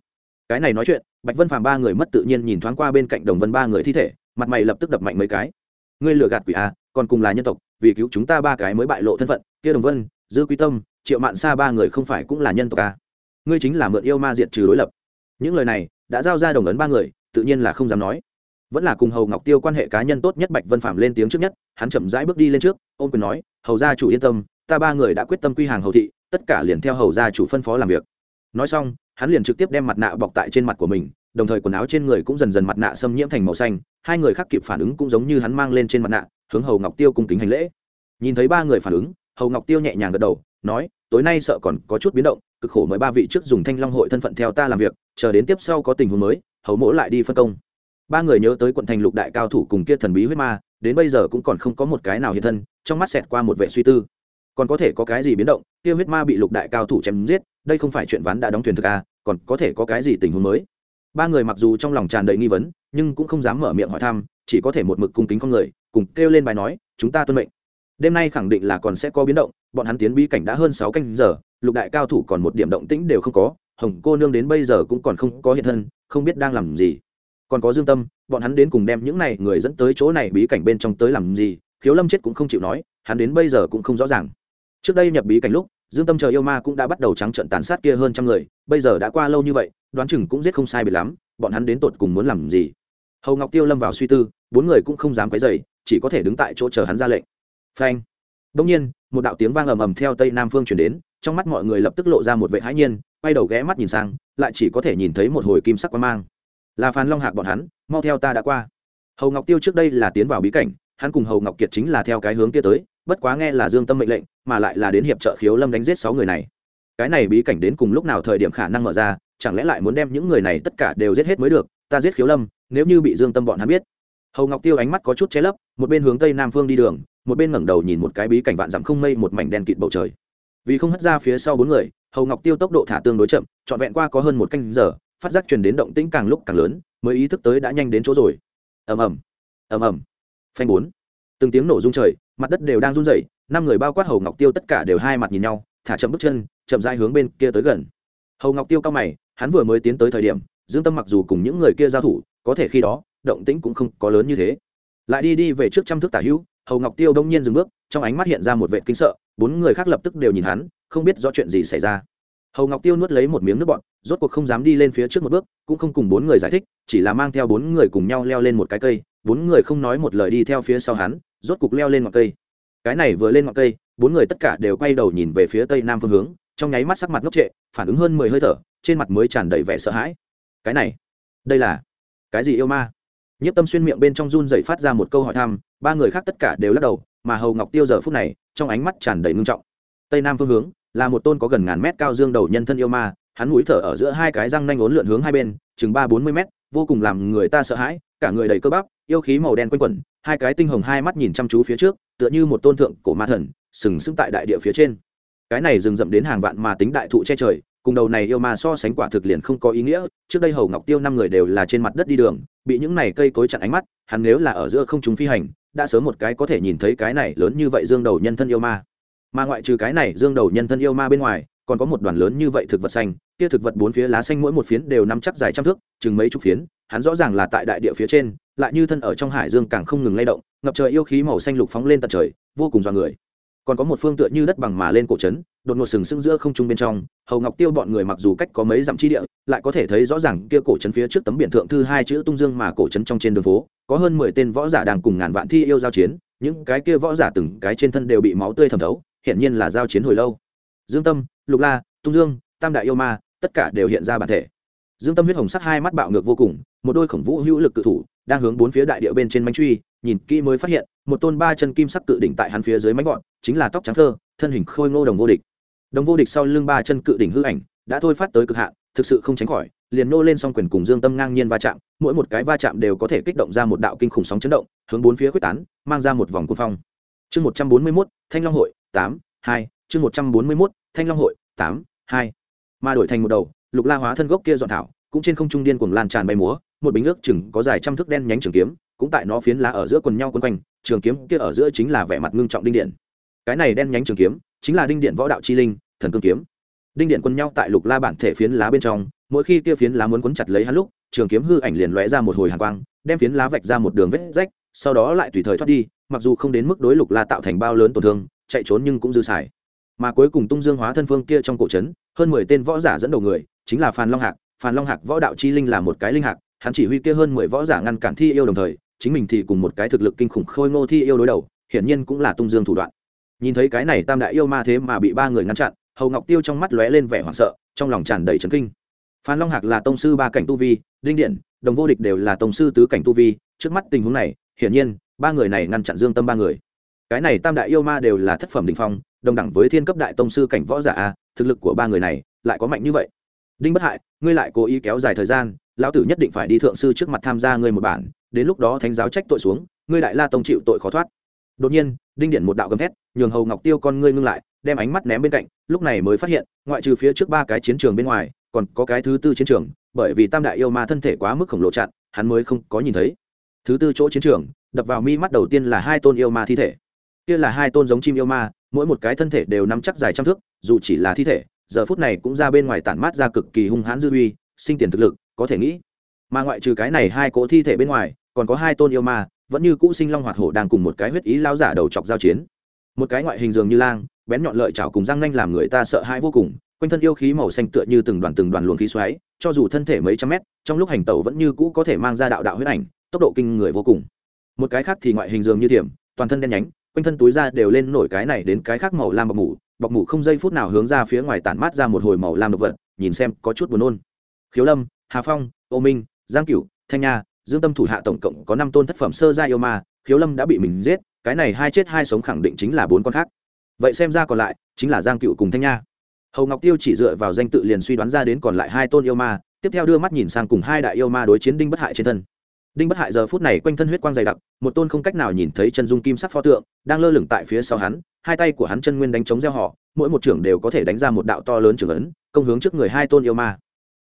Cái này nói chuyện bạch vân phàm ba người mất tự nhiên nhìn thoáng qua bên cạnh đồng vân ba người thi thể mặt mày lập tức đập mạnh mấy cái. Ngươi lừa gạt quỷ a à, còn cùng là nhân tộc vì cứu chúng ta ba cái mới bại lộ thân phận kia đồng vân dư quy tâm triệu mạn xa ba người không phải cũng là nhân tộc a à. ngươi chính là mượn yêu ma diệt trừ đối lập. Những lời này đã giao ra đồng ấn ba người tự nhiên là không dám nói vẫn là cùng hầu ngọc tiêu quan hệ cá nhân tốt nhất bạch vân phạm lên tiếng trước nhất hắn chậm rãi bước đi lên trước ôm quyền nói hầu gia chủ yên tâm ta ba người đã quyết tâm quy hàng hầu thị tất cả liền theo hầu gia chủ phân phó làm việc nói xong hắn liền trực tiếp đem mặt nạ bọc tại trên mặt của mình đồng thời quần áo trên người cũng dần dần mặt nạ xâm nhiễm thành màu xanh hai người khác kịp phản ứng cũng giống như hắn mang lên trên mặt nạ hướng hầu ngọc tiêu cung kính hành lễ nhìn thấy ba người phản ứng hầu ngọc tiêu nhẹ nhàng gật đầu nói tối nay sợ còn có chút biến động cực khổ mời ba vị trước dùng thanh long hội thân phận theo ta làm việc chờ đến tiếp sau có tình huống mới hầu mỗ lại đi phân công ba người nhớ tới quận thành lục đại cao thủ cùng kia thần bí huyết ma, đến bây giờ cũng còn không có một cái nào hiện thân, trong mắt xẹt qua một vệ suy tư. Còn có thể có cái gì biến động, kia huyết ma bị lục đại cao thủ chém giết, đây không phải chuyện ván đã đóng thuyền thực à còn có thể có cái gì tình huống mới? Ba người mặc dù trong lòng tràn đầy nghi vấn, nhưng cũng không dám mở miệng hỏi thăm, chỉ có thể một mực cung kính con người, cùng kêu lên bài nói, chúng ta tuân mệnh. Đêm nay khẳng định là còn sẽ có biến động, bọn hắn tiến bí cảnh đã hơn sáu canh giờ, lục đại cao thủ còn một điểm động tĩnh đều không có, hồng cô nương đến bây giờ cũng còn không có hiện thân, không biết đang làm gì còn có dương tâm, bọn hắn đến cùng đem những này người dẫn tới chỗ này bí cảnh bên trong tới làm gì, khiếu lâm chết cũng không chịu nói, hắn đến bây giờ cũng không rõ ràng. Trước đây nhập bí cảnh lúc, dương tâm chờ yêu ma cũng đã bắt đầu trắng trận tàn sát kia hơn trăm người, bây giờ đã qua lâu như vậy, đoán chừng cũng giết không sai bị lắm, bọn hắn đến tột cùng muốn làm gì? Hầu ngọc tiêu lâm vào suy tư, bốn người cũng không dám quấy dày chỉ có thể đứng tại chỗ chờ hắn ra lệnh. Phanh. Đông nhiên, một đạo tiếng vang ầm ầm theo tây nam phương chuyển đến, trong mắt mọi người lập tức lộ ra một vệ hãi nhiên, quay đầu ghé mắt nhìn sang, lại chỉ có thể nhìn thấy một hồi kim sắc quang mang là phan long hạc bọn hắn, mau theo ta đã qua. Hầu ngọc tiêu trước đây là tiến vào bí cảnh, hắn cùng hầu ngọc kiệt chính là theo cái hướng kia tới, bất quá nghe là dương tâm mệnh lệnh, mà lại là đến hiệp trợ khiếu lâm đánh giết sáu người này. Cái này bí cảnh đến cùng lúc nào thời điểm khả năng mở ra, chẳng lẽ lại muốn đem những người này tất cả đều giết hết mới được, ta giết khiếu lâm, nếu như bị dương tâm bọn hắn biết. Hầu ngọc tiêu ánh mắt có chút che lấp, một bên hướng tây nam phương đi đường, một bên ngẩng đầu nhìn một cái bí cảnh vạn dặm không mây một mảnh đen kịt bầu trời. Vì không hất ra phía sau bốn người, hầu ngọc tiêu tốc độ thả tương đối chậm, trọn vẹn qua có hơn một canh giờ phát giác truyền đến động tĩnh càng lúc càng lớn, mới ý thức tới đã nhanh đến chỗ rồi. Ầm ầm ầm ầm. Phanh bốn. Từng tiếng nổ rung trời, mặt đất đều đang run rẩy, năm người bao quát hầu ngọc tiêu tất cả đều hai mặt nhìn nhau, thả chậm bước chân, chậm rãi hướng bên kia tới gần. Hầu ngọc tiêu cao mày, hắn vừa mới tiến tới thời điểm, dương tâm mặc dù cùng những người kia giao thủ, có thể khi đó, động tĩnh cũng không có lớn như thế. Lại đi đi về trước trăm thước tả hữu, hầu ngọc tiêu đông nhiên dừng bước, trong ánh mắt hiện ra một vệ kinh sợ, bốn người khác lập tức đều nhìn hắn, không biết rõ chuyện gì xảy ra hầu ngọc tiêu nuốt lấy một miếng nước bọn rốt cuộc không dám đi lên phía trước một bước, cũng không cùng bốn người giải thích, chỉ là mang theo bốn người cùng nhau leo lên một cái cây, bốn người không nói một lời đi theo phía sau hắn, rốt cuộc leo lên ngọn cây. Cái này vừa lên ngọn cây, bốn người tất cả đều quay đầu nhìn về phía tây nam phương hướng, trong nháy mắt sắc mặt ngốc trệ, phản ứng hơn mười hơi thở, trên mặt mới tràn đầy vẻ sợ hãi. Cái này, đây là cái gì yêu ma? Nhất tâm xuyên miệng bên trong run dậy phát ra một câu hỏi thăm, ba người khác tất cả đều lắc đầu, mà hầu ngọc tiêu giờ phút này, trong ánh mắt tràn đầy ngưng trọng. Tây nam phương hướng là một tôn có gần ngàn mét cao dương đầu nhân thân yêu ma, hắn mũi thở ở giữa hai cái răng nanh ốn lượn hướng hai bên, chừng ba bốn mươi mét, vô cùng làm người ta sợ hãi, cả người đầy cơ bắp, yêu khí màu đen quanh quẩn, hai cái tinh hồng hai mắt nhìn chăm chú phía trước, tựa như một tôn thượng cổ ma thần, sừng sững tại đại địa phía trên. Cái này rừng rậm đến hàng vạn mà tính đại thụ che trời, cùng đầu này yêu ma so sánh quả thực liền không có ý nghĩa, trước đây hầu ngọc tiêu năm người đều là trên mặt đất đi đường, bị những này cây cối chặn ánh mắt, hắn nếu là ở giữa không chúng phi hành, đã sớm một cái có thể nhìn thấy cái này lớn như vậy dương đầu nhân thân yêu ma mà ngoại trừ cái này dương đầu nhân thân yêu ma bên ngoài, còn có một đoàn lớn như vậy thực vật xanh. Kia thực vật bốn phía lá xanh mỗi một phiến đều nắm chắc dài trăm thước, chừng mấy chục phiến. Hắn rõ ràng là tại đại địa phía trên, lại như thân ở trong hải dương càng không ngừng lay động, ngập trời yêu khí màu xanh lục phóng lên tận trời, vô cùng dọa người. Còn có một phương tựa như đất bằng mà lên cổ trấn, đột ngột sừng sững giữa không trung bên trong, hầu ngọc tiêu bọn người mặc dù cách có mấy dặm chi địa, lại có thể thấy rõ ràng kia cổ trấn phía trước tấm biển thượng thư hai chữ tung dương mà cổ trấn trong trên đường phố, có hơn mười tên võ giả đang cùng ngàn vạn thi yêu giao chiến, những cái kia võ giả từng cái trên thân đều bị máu tươi thẩm thấu hiện nhiên là giao chiến hồi lâu. Dương tâm, lục la, tung dương, tam đại yêu ma, tất cả đều hiện ra bản thể. Dương tâm huyết hồng sắc hai mắt bạo ngược vô cùng, một đôi khổng vũ hữu lực cự thủ đang hướng bốn phía đại địa bên trên mánh truy, nhìn kỹ mới phát hiện, một tôn ba chân kim sắc cự đỉnh tại hắn phía dưới mánh gọn chính là tóc trắng thơ, thân hình khôi ngô đồng vô địch. Đồng vô địch sau lưng ba chân cự đỉnh hư ảnh đã thôi phát tới cực hạn, thực sự không tránh khỏi, liền nô lên s quyền cùng dương tâm ngang nhiên va chạm, mỗi một cái va chạm đều có thể kích động ra một đạo kinh khủng sóng chấn động, hướng bốn phía quyết tán, mang ra một vòng cuồng phong. Chương một trăm bốn mươi mốt, thanh long hội tám, hai, chương một trăm bốn mươi mốt, thanh long hội, tám, hai. Mà đổi thành một đầu, lục la hóa thân gốc kia dọn thảo, cũng trên không trung điên cuồng lan tràn bay múa, một bình ước chừng có dài trăm thước đen nhánh trường kiếm, cũng tại nó phiến lá ở giữa quần nhau quấn quanh, trường kiếm kia ở giữa chính là vẻ mặt ngưng trọng đinh điện. Cái này đen nhánh trường kiếm, chính là đinh điện võ đạo chi linh, thần cương kiếm. Đinh điện quân nhau tại lục la bản thể phiến lá bên trong, mỗi khi kia phiến lá muốn quấn chặt lấy hắn lúc, trường kiếm hư ảnh liền lóe ra một hồi hàng quang, đem phiến lá vạch ra một đường vết rách, sau đó lại tùy thời thoát đi, mặc dù không đến mức đối lục la tạo thành bao lớn tổn thương chạy trốn nhưng cũng dư xài. Mà cuối cùng tung dương hóa thân phương kia trong cổ trấn, hơn mười tên võ giả dẫn đầu người, chính là phan long hạc. Phan long hạc võ đạo chi linh là một cái linh hạc, hắn chỉ huy kia hơn mười võ giả ngăn cản thi yêu đồng thời, chính mình thì cùng một cái thực lực kinh khủng khôi ngô thi yêu đối đầu, hiển nhiên cũng là tung dương thủ đoạn. Nhìn thấy cái này tam đại yêu ma thế mà bị ba người ngăn chặn, hầu ngọc tiêu trong mắt lóe lên vẻ hoảng sợ, trong lòng tràn đầy trấn kinh. Phan long hạc là tông sư ba cảnh tu vi linh điện, đồng vô địch đều là tông sư tứ cảnh tu vi, trước mắt tình huống này, hiển nhiên, ba người này ngăn chặn dương tâm ba người cái này tam đại yêu ma đều là thất phẩm đình phong, đồng đẳng với thiên cấp đại tông sư cảnh võ giả a, thực lực của ba người này lại có mạnh như vậy. Đinh bất hại, ngươi lại cố ý kéo dài thời gian, lão tử nhất định phải đi thượng sư trước mặt tham gia ngươi một bản, đến lúc đó thánh giáo trách tội xuống, ngươi đại la tông chịu tội khó thoát. Đột nhiên, đinh điện một đạo gầm thét, nhường hầu ngọc tiêu con ngươi ngưng lại, đem ánh mắt ném bên cạnh, lúc này mới phát hiện, ngoại trừ phía trước ba cái chiến trường bên ngoài, còn có cái thứ tư chiến trường, bởi vì tam đại yêu ma thân thể quá mức khổng lồ chặn, hắn mới không có nhìn thấy. Thứ tư chỗ chiến trường, đập vào mi mắt đầu tiên là hai tôn yêu ma thi thể kia là hai tôn giống chim yêu ma, mỗi một cái thân thể đều nắm chắc dài trăm thước, dù chỉ là thi thể, giờ phút này cũng ra bên ngoài tản mát ra cực kỳ hung hãn dư uy, sinh tiền thực lực, có thể nghĩ. Mà ngoại trừ cái này hai cỗ thi thể bên ngoài, còn có hai tôn yêu ma, vẫn như cũ sinh long hoạt hổ đang cùng một cái huyết ý lao giả đầu chọc giao chiến. Một cái ngoại hình dường như lang, bén nhọn lợi chảo cùng răng nanh làm người ta sợ hãi vô cùng, quanh thân yêu khí màu xanh tựa như từng đoàn từng đoàn luồng khí xoáy, cho dù thân thể mấy trăm mét, trong lúc hành tẩu vẫn như cũ có thể mang ra đạo đạo huyết ảnh, tốc độ kinh người vô cùng. Một cái khác thì ngoại hình dường như thiểm, toàn thân đen nhánh quanh thân túi ra đều lên nổi cái này đến cái khác màu lam bọc mủ bọc mủ không giây phút nào hướng ra phía ngoài tản mát ra một hồi màu lam độc vật, nhìn xem có chút buồn nôn. Khiếu lâm, hà phong, ô minh, giang cửu, thanh nha, dương tâm thủ hạ tổng cộng có năm tôn thất phẩm sơ gia yêu ma, khiếu lâm đã bị mình giết, cái này hai chết hai sống khẳng định chính là bốn con khác. Vậy xem ra còn lại chính là giang cựu cùng thanh nha. Hầu ngọc tiêu chỉ dựa vào danh tự liền suy đoán ra đến còn lại hai tôn yêu ma, tiếp theo đưa mắt nhìn sang cùng hai đại yêu ma đối chiến đinh bất hại trên thân đinh bất hại giờ phút này quanh thân huyết quang dày đặc, một tôn không cách nào nhìn thấy chân dung kim sắc pho tượng, đang lơ lửng tại phía sau hắn, hai tay của hắn chân nguyên đánh chống gieo họ, mỗi một trưởng đều có thể đánh ra một đạo to lớn trưởng ấn, công hướng trước người hai tôn yêu ma.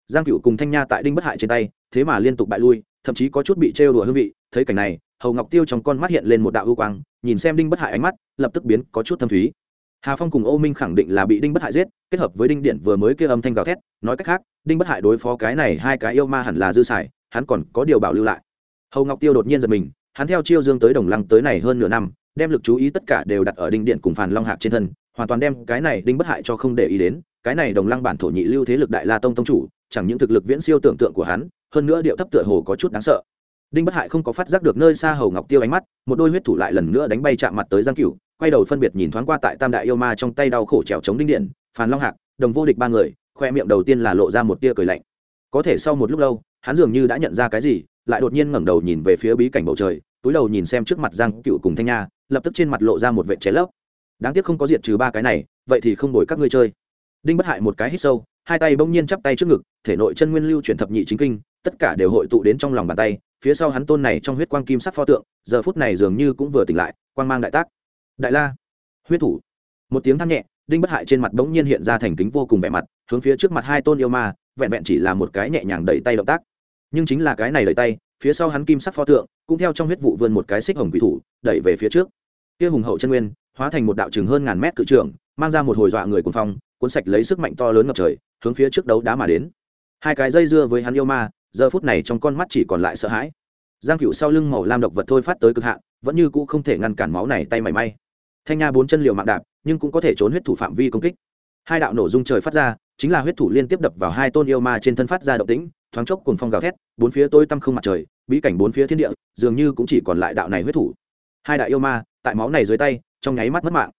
Giang cựu cùng thanh nha tại đinh bất hại trên tay, thế mà liên tục bại lui, thậm chí có chút bị trêu đùa hương vị, thấy cảnh này, hầu ngọc tiêu trong con mắt hiện lên một đạo ưu quang, nhìn xem đinh bất hại ánh mắt, lập tức biến có chút thâm thúy. Hà phong cùng ô minh khẳng định là bị đinh bất hại giết, kết hợp với đinh điện vừa mới kia âm thanh gào thét, nói cách khác, đinh bất hại đối phó cái này hai cái yêu ma hẳn là dư xài, hắn còn có điều bảo lưu lại hầu ngọc tiêu đột nhiên giật mình, hắn theo chiêu dương tới đồng lăng tới này hơn nửa năm, đem lực chú ý tất cả đều đặt ở đinh điện cùng phàn long hạc trên thân, hoàn toàn đem cái này đinh bất hại cho không để ý đến, cái này đồng lăng bản thổ nhị lưu thế lực đại la tông tông chủ, chẳng những thực lực viễn siêu tưởng tượng của hắn, hơn nữa điệu thấp tựa hồ có chút đáng sợ. Đinh bất hại không có phát giác được nơi xa hầu ngọc tiêu ánh mắt, một đôi huyết thủ lại lần nữa đánh bay chạm mặt tới giang cửu, quay đầu phân biệt nhìn thoáng qua tại tam đại yêu ma trong tay đau khổ trèo chống đinh điện, phàn long hạc, đồng vô địch ba người, khoe miệng đầu tiên là lộ ra một tia cười lạnh. Có thể sau một lúc lâu, hắn dường như đã nhận ra cái gì lại đột nhiên ngẩng đầu nhìn về phía bí cảnh bầu trời, túi đầu nhìn xem trước mặt giang cựu cùng thanh nha, lập tức trên mặt lộ ra một vệ chế lấp. Đáng tiếc không có diệt trừ ba cái này, vậy thì không đổi các ngươi chơi. Đinh bất hại một cái hít sâu, hai tay bỗng nhiên chắp tay trước ngực, thể nội chân nguyên lưu chuyển thập nhị chính kinh, tất cả đều hội tụ đến trong lòng bàn tay, phía sau hắn tôn này trong huyết quang kim sắc pho tượng, giờ phút này dường như cũng vừa tỉnh lại, quang mang đại tác. Đại la, huyết thủ. Một tiếng than nhẹ, đinh bất hại trên mặt bỗng nhiên hiện ra thành kính vô cùng vẻ mặt, hướng phía trước mặt hai tôn yêu ma, vẹn vẹn chỉ là một cái nhẹ nhàng đẩy tay động tác nhưng chính là cái này lấy tay, phía sau hắn kim sắc pho tượng, cũng theo trong huyết vụ vươn một cái xích hồng quỷ thủ, đẩy về phía trước. Kia hùng hậu chân nguyên, hóa thành một đạo chừng hơn ngàn mét cự trưởng mang ra một hồi dọa người cuồng phong, cuốn sạch lấy sức mạnh to lớn ngập trời, hướng phía trước đấu đá mà đến. Hai cái dây dưa với hắn yêu ma, giờ phút này trong con mắt chỉ còn lại sợ hãi. Giang cựu sau lưng màu lam độc vật thôi phát tới cực hạn, vẫn như cũ không thể ngăn cản máu này tay mảy may. Thanh nha bốn chân liều mạng đạp, nhưng cũng có thể trốn huyết thủ phạm vi công kích. Hai đạo nổ dung trời phát ra, chính là huyết thủ liên tiếp đập vào hai tôn yêu ma trên thân phát ra động tĩnh thoáng chốc cùng phong gào thét, bốn phía tôi tăm không mặt trời, bí cảnh bốn phía thiên địa, dường như cũng chỉ còn lại đạo này huyết thủ. Hai đại yêu ma, tại máu này dưới tay, trong nháy mắt mất mạng.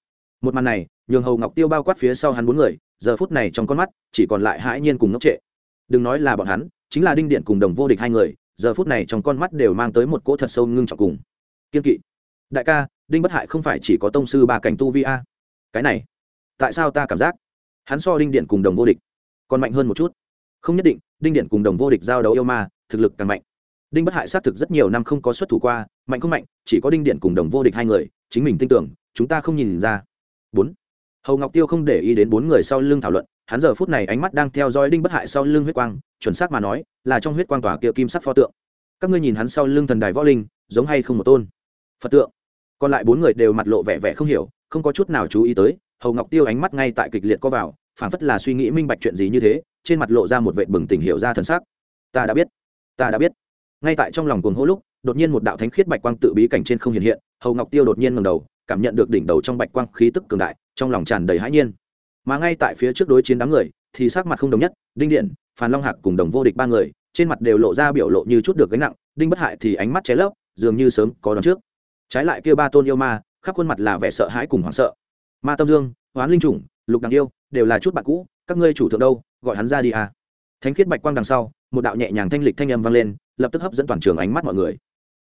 Một màn này, nhường hầu ngọc tiêu bao quát phía sau hắn bốn người, giờ phút này trong con mắt, chỉ còn lại hãi nhiên cùng ngốc trệ. Đừng nói là bọn hắn, chính là đinh điện cùng đồng vô địch hai người, giờ phút này trong con mắt đều mang tới một cỗ thật sâu ngưng trọng cùng kiên kỵ. Đại ca, đinh bất hại không phải chỉ có tông sư ba cảnh tu vi a? Cái này, tại sao ta cảm giác hắn so đinh điện cùng đồng vô địch còn mạnh hơn một chút? Không nhất định đinh điện cùng đồng vô địch giao đấu yêu ma, thực lực càng mạnh. Đinh bất hại xác thực rất nhiều năm không có xuất thủ qua, mạnh không mạnh, chỉ có đinh điện cùng đồng vô địch hai người, chính mình tin tưởng, chúng ta không nhìn ra. Bốn. Hầu ngọc tiêu không để ý đến bốn người sau lưng thảo luận, hắn giờ phút này ánh mắt đang theo dõi đinh bất hại sau lưng huyết quang, chuẩn xác mà nói, là trong huyết quang tỏa kia kim sắc pho tượng. Các ngươi nhìn hắn sau lưng thần đài võ linh, giống hay không một tôn? Phật tượng. Còn lại bốn người đều mặt lộ vẻ vẻ không hiểu, không có chút nào chú ý tới, hầu ngọc tiêu ánh mắt ngay tại kịch liệt có vào, phảng phất là suy nghĩ minh bạch chuyện gì như thế trên mặt lộ ra một vệ bừng tỉnh hiểu ra thần sắc. Ta đã biết, ta đã biết. Ngay tại trong lòng cuồng hô lúc, đột nhiên một đạo thánh khiết bạch quang tự bí cảnh trên không hiện hiện, hầu ngọc tiêu đột nhiên ngầm đầu, cảm nhận được đỉnh đầu trong bạch quang khí tức cường đại, trong lòng tràn đầy hãi nhiên. Mà ngay tại phía trước đối chiến đám người, thì sắc mặt không đồng nhất, đinh điện, phàn long hạc cùng đồng vô địch ba người, trên mặt đều lộ ra biểu lộ như chút được gánh nặng, đinh bất hại thì ánh mắt ché lấp, dường như sớm có đón trước. Trái lại kia ba tôn yêu ma, khắp khuôn mặt là vẻ sợ hãi cùng hoảng sợ. Ma tâm dương, hoán linh trùng lục đằng yêu, đều là chút bạn cũ, các ngươi chủ thượng đâu gọi hắn ra đi à. Thánh khiết bạch quang đằng sau, một đạo nhẹ nhàng thanh lịch thanh âm vang lên, lập tức hấp dẫn toàn trường ánh mắt mọi người.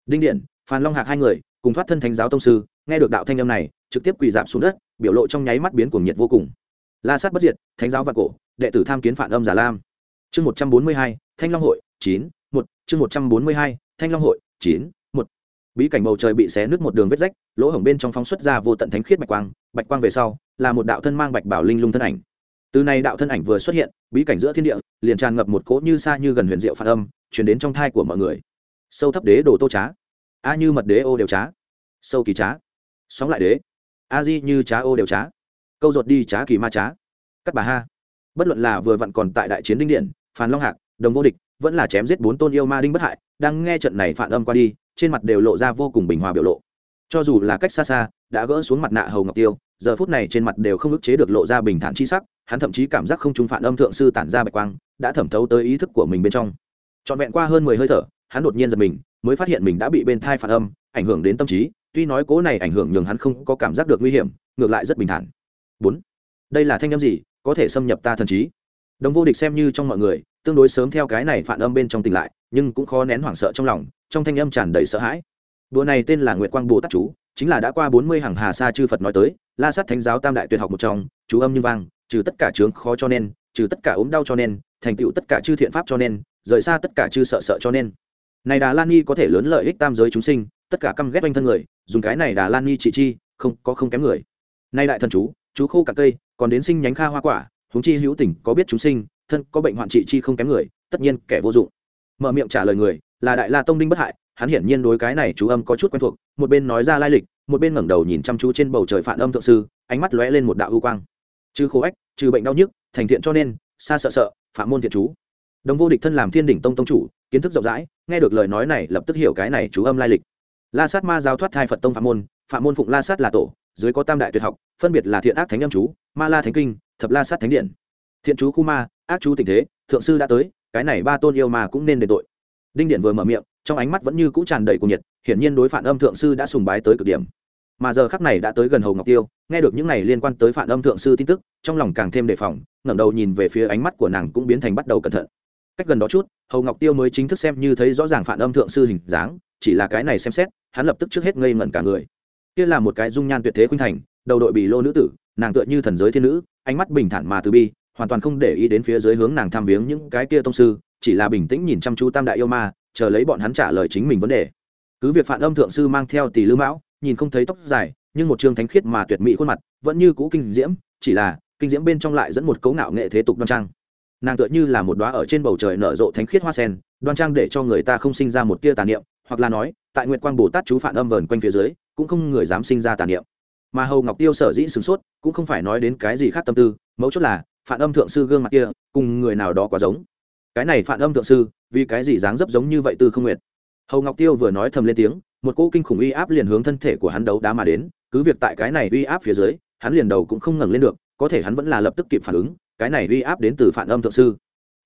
Đinh điện, phan long hạc hai người, cùng thoát thân thánh giáo tông sư, nghe được đạo thanh âm này, trực tiếp quỳ dạp xuống đất, biểu lộ trong nháy mắt biến cuồng nhiệt vô cùng. La sát bất diệt, thánh giáo vạn cổ, đệ tử tham kiến phản âm giả lam. Chương một trăm bốn mươi hai, thanh long hội, chín, một. Chương một trăm bốn mươi hai, thanh long hội, chín, một. Bí cảnh bầu trời bị xé nứt một đường vết rách, lỗ hổng bên trong phóng xuất ra vô tận thánh khiết bạch quang bạch quang về sau, là một đạo thân mang bạch bảo linh lung thân ảnh từ này đạo thân ảnh vừa xuất hiện, bí cảnh giữa thiên địa liền tràn ngập một cỗ như xa như gần huyền diệu phản âm chuyển đến trong thai của mọi người. Sâu thấp đế đồ tô trá, a như mật đế ô đều trá, sâu kỳ trá, sóng lại đế, a di như trá ô đều trá, câu ruột đi trá kỳ ma trá, cắt bà ha. Bất luận là vừa vặn còn tại đại chiến đinh điện, phàn long hạc, đồng vô địch, vẫn là chém giết bốn tôn yêu ma đinh bất hại, đang nghe trận này phản âm qua đi, trên mặt đều lộ ra vô cùng bình hòa biểu lộ. Cho dù là cách xa xa, đã gỡ xuống mặt nạ hầu ngọc tiêu, giờ phút này trên mặt đều không ức chế được lộ ra bình thản chi sắc hắn thậm chí cảm giác không trung phản âm thượng sư tản ra bạch quang, đã thẩm thấu tới ý thức của mình bên trong. Trọn vẹn qua hơn mười hơi thở, hắn đột nhiên giật mình, mới phát hiện mình đã bị bên thai phản âm, ảnh hưởng đến tâm trí. Tuy nói cố này ảnh hưởng nhường hắn không có cảm giác được nguy hiểm, ngược lại rất bình thản. Bốn, đây là thanh âm gì? Có thể xâm nhập ta thần trí. Đồng vô địch xem như trong mọi người, tương đối sớm theo cái này phản âm bên trong tỉnh lại, nhưng cũng khó nén hoảng sợ trong lòng, trong thanh âm tràn đầy sợ hãi. Đùa này tên là nguyệt quang bồ tát chú, chính là đã qua bốn mươi hàng hà sa chư phật nói tới, la sát thánh giáo tam đại tuyệt học một trong, chú âm như vang trừ tất cả chướng khó cho nên, trừ tất cả ốm đau cho nên, thành tựu tất cả chư thiện pháp cho nên, rời xa tất cả chư sợ sợ cho nên. Này đà lan nhi có thể lớn lợi ích tam giới chúng sinh, tất cả căm ghét quanh thân người, dùng cái này đà lan nhi trị chi, không, có không kém người. Nay đại thần chú chú khô cả cây, còn đến sinh nhánh kha hoa quả, huống chi hữu tình có biết chúng sinh, thân có bệnh hoạn trị chi không kém người, tất nhiên kẻ vô dụng. Mở miệng trả lời người, là đại la tông đinh bất hại, hắn hiển nhiên đối cái này chú âm có chút quen thuộc, một bên nói ra lai lịch, một bên ngẩng đầu nhìn chăm chú trên bầu trời phản âm thượng sư, ánh mắt lóe lên một đạo ưu quang trừ khô ách, trừ bệnh đau nhức, thành thiện cho nên, xa sợ sợ, phạm môn thiện chú. Đồng vô địch thân làm thiên đỉnh tông tông chủ, kiến thức rộng rãi, nghe được lời nói này lập tức hiểu cái này chú âm lai lịch. La sát ma giáo thoát thai phật tông phạm môn phạm môn phụng la sát là tổ, dưới có tam đại tuyệt học, phân biệt là thiện ác thánh âm chú, ma la thánh kinh, thập la sát thánh điện. Thiện chú khu ma, ác chú tình thế, thượng sư đã tới, cái này ba tôn yêu ma cũng nên đền tội. Đinh điện vừa mở miệng, trong ánh mắt vẫn như cũ tràn đầy cuồng nhiệt, hiển nhiên đối phản âm thượng sư đã sùng bái tới cực điểm mà giờ khắc này đã tới gần hầu ngọc tiêu, nghe được những này liên quan tới phản âm thượng sư tin tức, trong lòng càng thêm đề phòng, ngẩng đầu nhìn về phía ánh mắt của nàng cũng biến thành bắt đầu cẩn thận. Cách gần đó chút, hầu ngọc tiêu mới chính thức xem như thấy rõ ràng phản âm thượng sư hình dáng, chỉ là cái này xem xét, hắn lập tức trước hết ngây ngẩn cả người. Kia là một cái dung nhan tuyệt thế khuynh thành, đầu đội bì lô nữ tử, nàng tựa như thần giới thiên nữ, ánh mắt bình thản mà từ bi, hoàn toàn không để ý đến phía dưới hướng nàng tham viếng những cái kia tông sư, chỉ là bình tĩnh nhìn chăm chú tam đại yêu ma, chờ lấy bọn hắn trả lời chính mình vấn đề. Cứ việc phản âm thượng sư mang theo tỷ lư mão nhìn không thấy tóc dài, nhưng một chương thánh khiết mà tuyệt mỹ khuôn mặt, vẫn như cũ kinh diễm, chỉ là, kinh diễm bên trong lại dẫn một cấu ngạo nghệ thế tục đoan trang. Nàng tựa như là một đóa ở trên bầu trời nở rộ thánh khiết hoa sen, đoan trang để cho người ta không sinh ra một tia tà niệm, hoặc là nói, tại nguyệt quang bồ tát chú phản âm vờn quanh phía dưới, cũng không người dám sinh ra tà niệm. Mà hầu ngọc tiêu sở dĩ sửng sốt, cũng không phải nói đến cái gì khác tâm tư, mấu chốt là phản âm thượng sư gương mặt kia, cùng người nào đó quá giống. Cái này phản âm thượng sư, vì cái gì dáng dấp giống như vậy tư không nguyệt? Hầu ngọc tiêu vừa nói thầm lên tiếng một cỗ kinh khủng uy áp liền hướng thân thể của hắn đấu đá mà đến, cứ việc tại cái này uy áp phía dưới, hắn liền đầu cũng không ngẩng lên được, có thể hắn vẫn là lập tức kịp phản ứng, cái này uy áp đến từ phản âm thượng sư.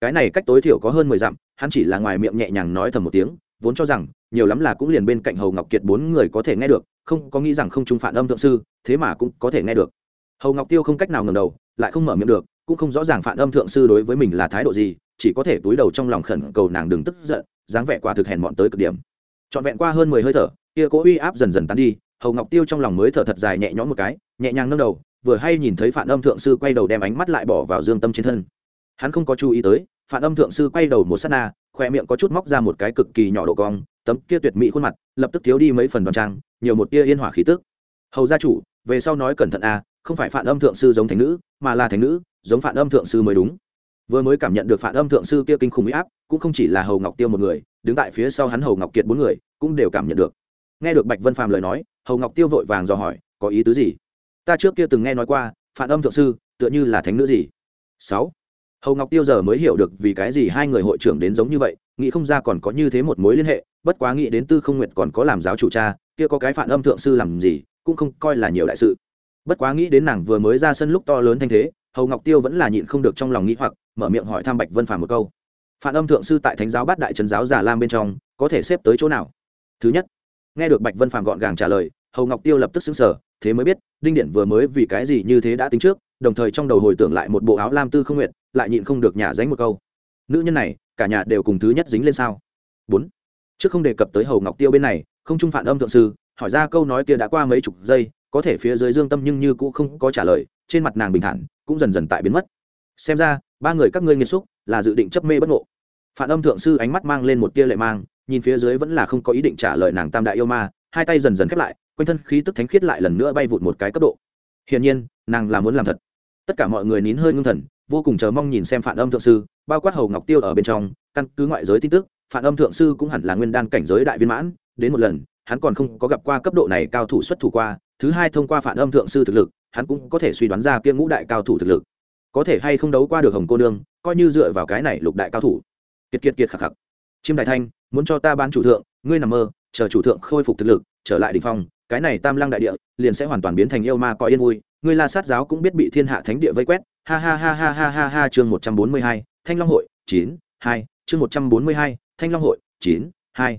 Cái này cách tối thiểu có hơn mười dặm, hắn chỉ là ngoài miệng nhẹ nhàng nói thầm một tiếng, vốn cho rằng, nhiều lắm là cũng liền bên cạnh hầu ngọc kiệt bốn người có thể nghe được, không có nghĩ rằng không trung phản âm thượng sư, thế mà cũng có thể nghe được. Hầu ngọc tiêu không cách nào ngầm đầu, lại không mở miệng được, cũng không rõ ràng phản âm thượng sư đối với mình là thái độ gì, chỉ có thể túi đầu trong lòng khẩn cầu nàng đừng tức giận, dáng vẻ quả thực hèn mọn tới cực điểm trọn vẹn qua hơn mười hơi thở kia cố uy áp dần dần tán đi, hầu ngọc tiêu trong lòng mới thở thật dài nhẹ nhõm một cái, nhẹ nhàng nâng đầu, vừa hay nhìn thấy phản âm thượng sư quay đầu đem ánh mắt lại bỏ vào dương tâm trên thân. Hắn không có chú ý tới phản âm thượng sư quay đầu một s á t na khoe miệng có chút móc ra một cái cực kỳ nhỏ độ cong, tấm kia tuyệt mỹ khuôn mặt, lập tức thiếu đi mấy phần đoàn trang, nhiều một tia yên hỏa khí tức. Hầu gia chủ, về sau nói cẩn thận a không phải phản âm thượng sư giống thành nữ, mà là thành nữ, giống phản âm thượng sư mới đúng. Vừa mới cảm nhận được phản âm thượng sư kia kinh khủng huy áp, cũng không chỉ là hầu ngọc tiêu một người đứng tại phía sau hắn hầu ngọc kiệt bốn người, cũng đều cảm nhận được. Nghe được bạch vân phàm lời nói, hầu ngọc tiêu vội vàng dò hỏi, có ý tứ gì? Ta trước kia từng nghe nói qua phản âm thượng sư, tựa như là thánh nữ gì? Sáu. Hầu ngọc tiêu giờ mới hiểu được vì cái gì hai người hội trưởng đến giống như vậy, nghĩ không ra còn có như thế một mối liên hệ, bất quá nghĩ đến tư không nguyện còn có làm giáo chủ cha, kia có cái phản âm thượng sư làm gì, cũng không coi là nhiều đại sự. Bất quá nghĩ đến nàng vừa mới ra sân lúc to lớn thanh thế, hầu ngọc tiêu vẫn là nhịn không được trong lòng nghĩ hoặc, mở miệng hỏi thăm bạch vân phàm một câu phản âm thượng sư tại thánh giáo bát đại trấn giáo giả lam bên trong, có thể xếp tới chỗ nào? Thứ nhất, nghe được bạch vân phàm gọn gàng trả lời, hầu ngọc tiêu lập tức xứng sở thế mới biết, đinh điện vừa mới vì cái gì như thế đã tính trước, đồng thời trong đầu hồi tưởng lại một bộ áo lam tư không nguyện, lại nhịn không được nhả dánh một câu. Nữ nhân này, cả nhà đều cùng thứ nhất dính lên sao? Bốn, trước không đề cập tới hầu ngọc tiêu bên này, không trung phản âm thượng sư, hỏi ra câu nói kia đã qua mấy chục giây, có thể phía dưới dương tâm nhưng như cũng không có trả lời, trên mặt nàng bình thản, cũng dần dần tại biến mất. Xem ra, ba người các ngươi nghiêm xúc là dự định chấp mê bất ngộ. Phản âm thượng sư ánh mắt mang lên một tia lệ mang, nhìn phía dưới vẫn là không có ý định trả lời nàng tam đại yêu ma, hai tay dần dần khép lại, quanh thân khí tức thánh khiết lại lần nữa bay vụt một cái cấp độ. Hiển nhiên, nàng là muốn làm thật. Tất cả mọi người nín hơi ngưng thần, vô cùng chờ mong nhìn xem phản âm thượng sư, bao quát hầu ngọc tiêu ở bên trong, căn cứ ngoại giới tin tức, phản âm thượng sư cũng hẳn là nguyên đan cảnh giới đại viên mãn, đến một lần, hắn còn không có gặp qua cấp độ này cao thủ xuất thủ qua, thứ hai thông qua phản âm thượng sư thực lực, hắn cũng có thể suy đoán ra kia ngũ đại cao thủ thực lực. Có thể hay không đấu qua được hồng cô nương coi như dựa vào cái này lục đại cao thủ. Kiệt kiệt kiệt khạc khạc. Chiêm đại thanh, muốn cho ta bán chủ thượng, ngươi nằm mơ, chờ chủ thượng khôi phục thực lực, trở lại đ ỉ n h phong, cái này tam lăng đại địa, liền sẽ hoàn toàn biến thành yêu ma có yên vui. Ngươi la sát giáo cũng biết bị thiên hạ thánh địa vây quét. Ha ha ha ha ha ha ha, chương một trăm bốn mươi hai, thanh long hội, chín, hai, chương một trăm bốn mươi hai, thanh long hội, chín, hai.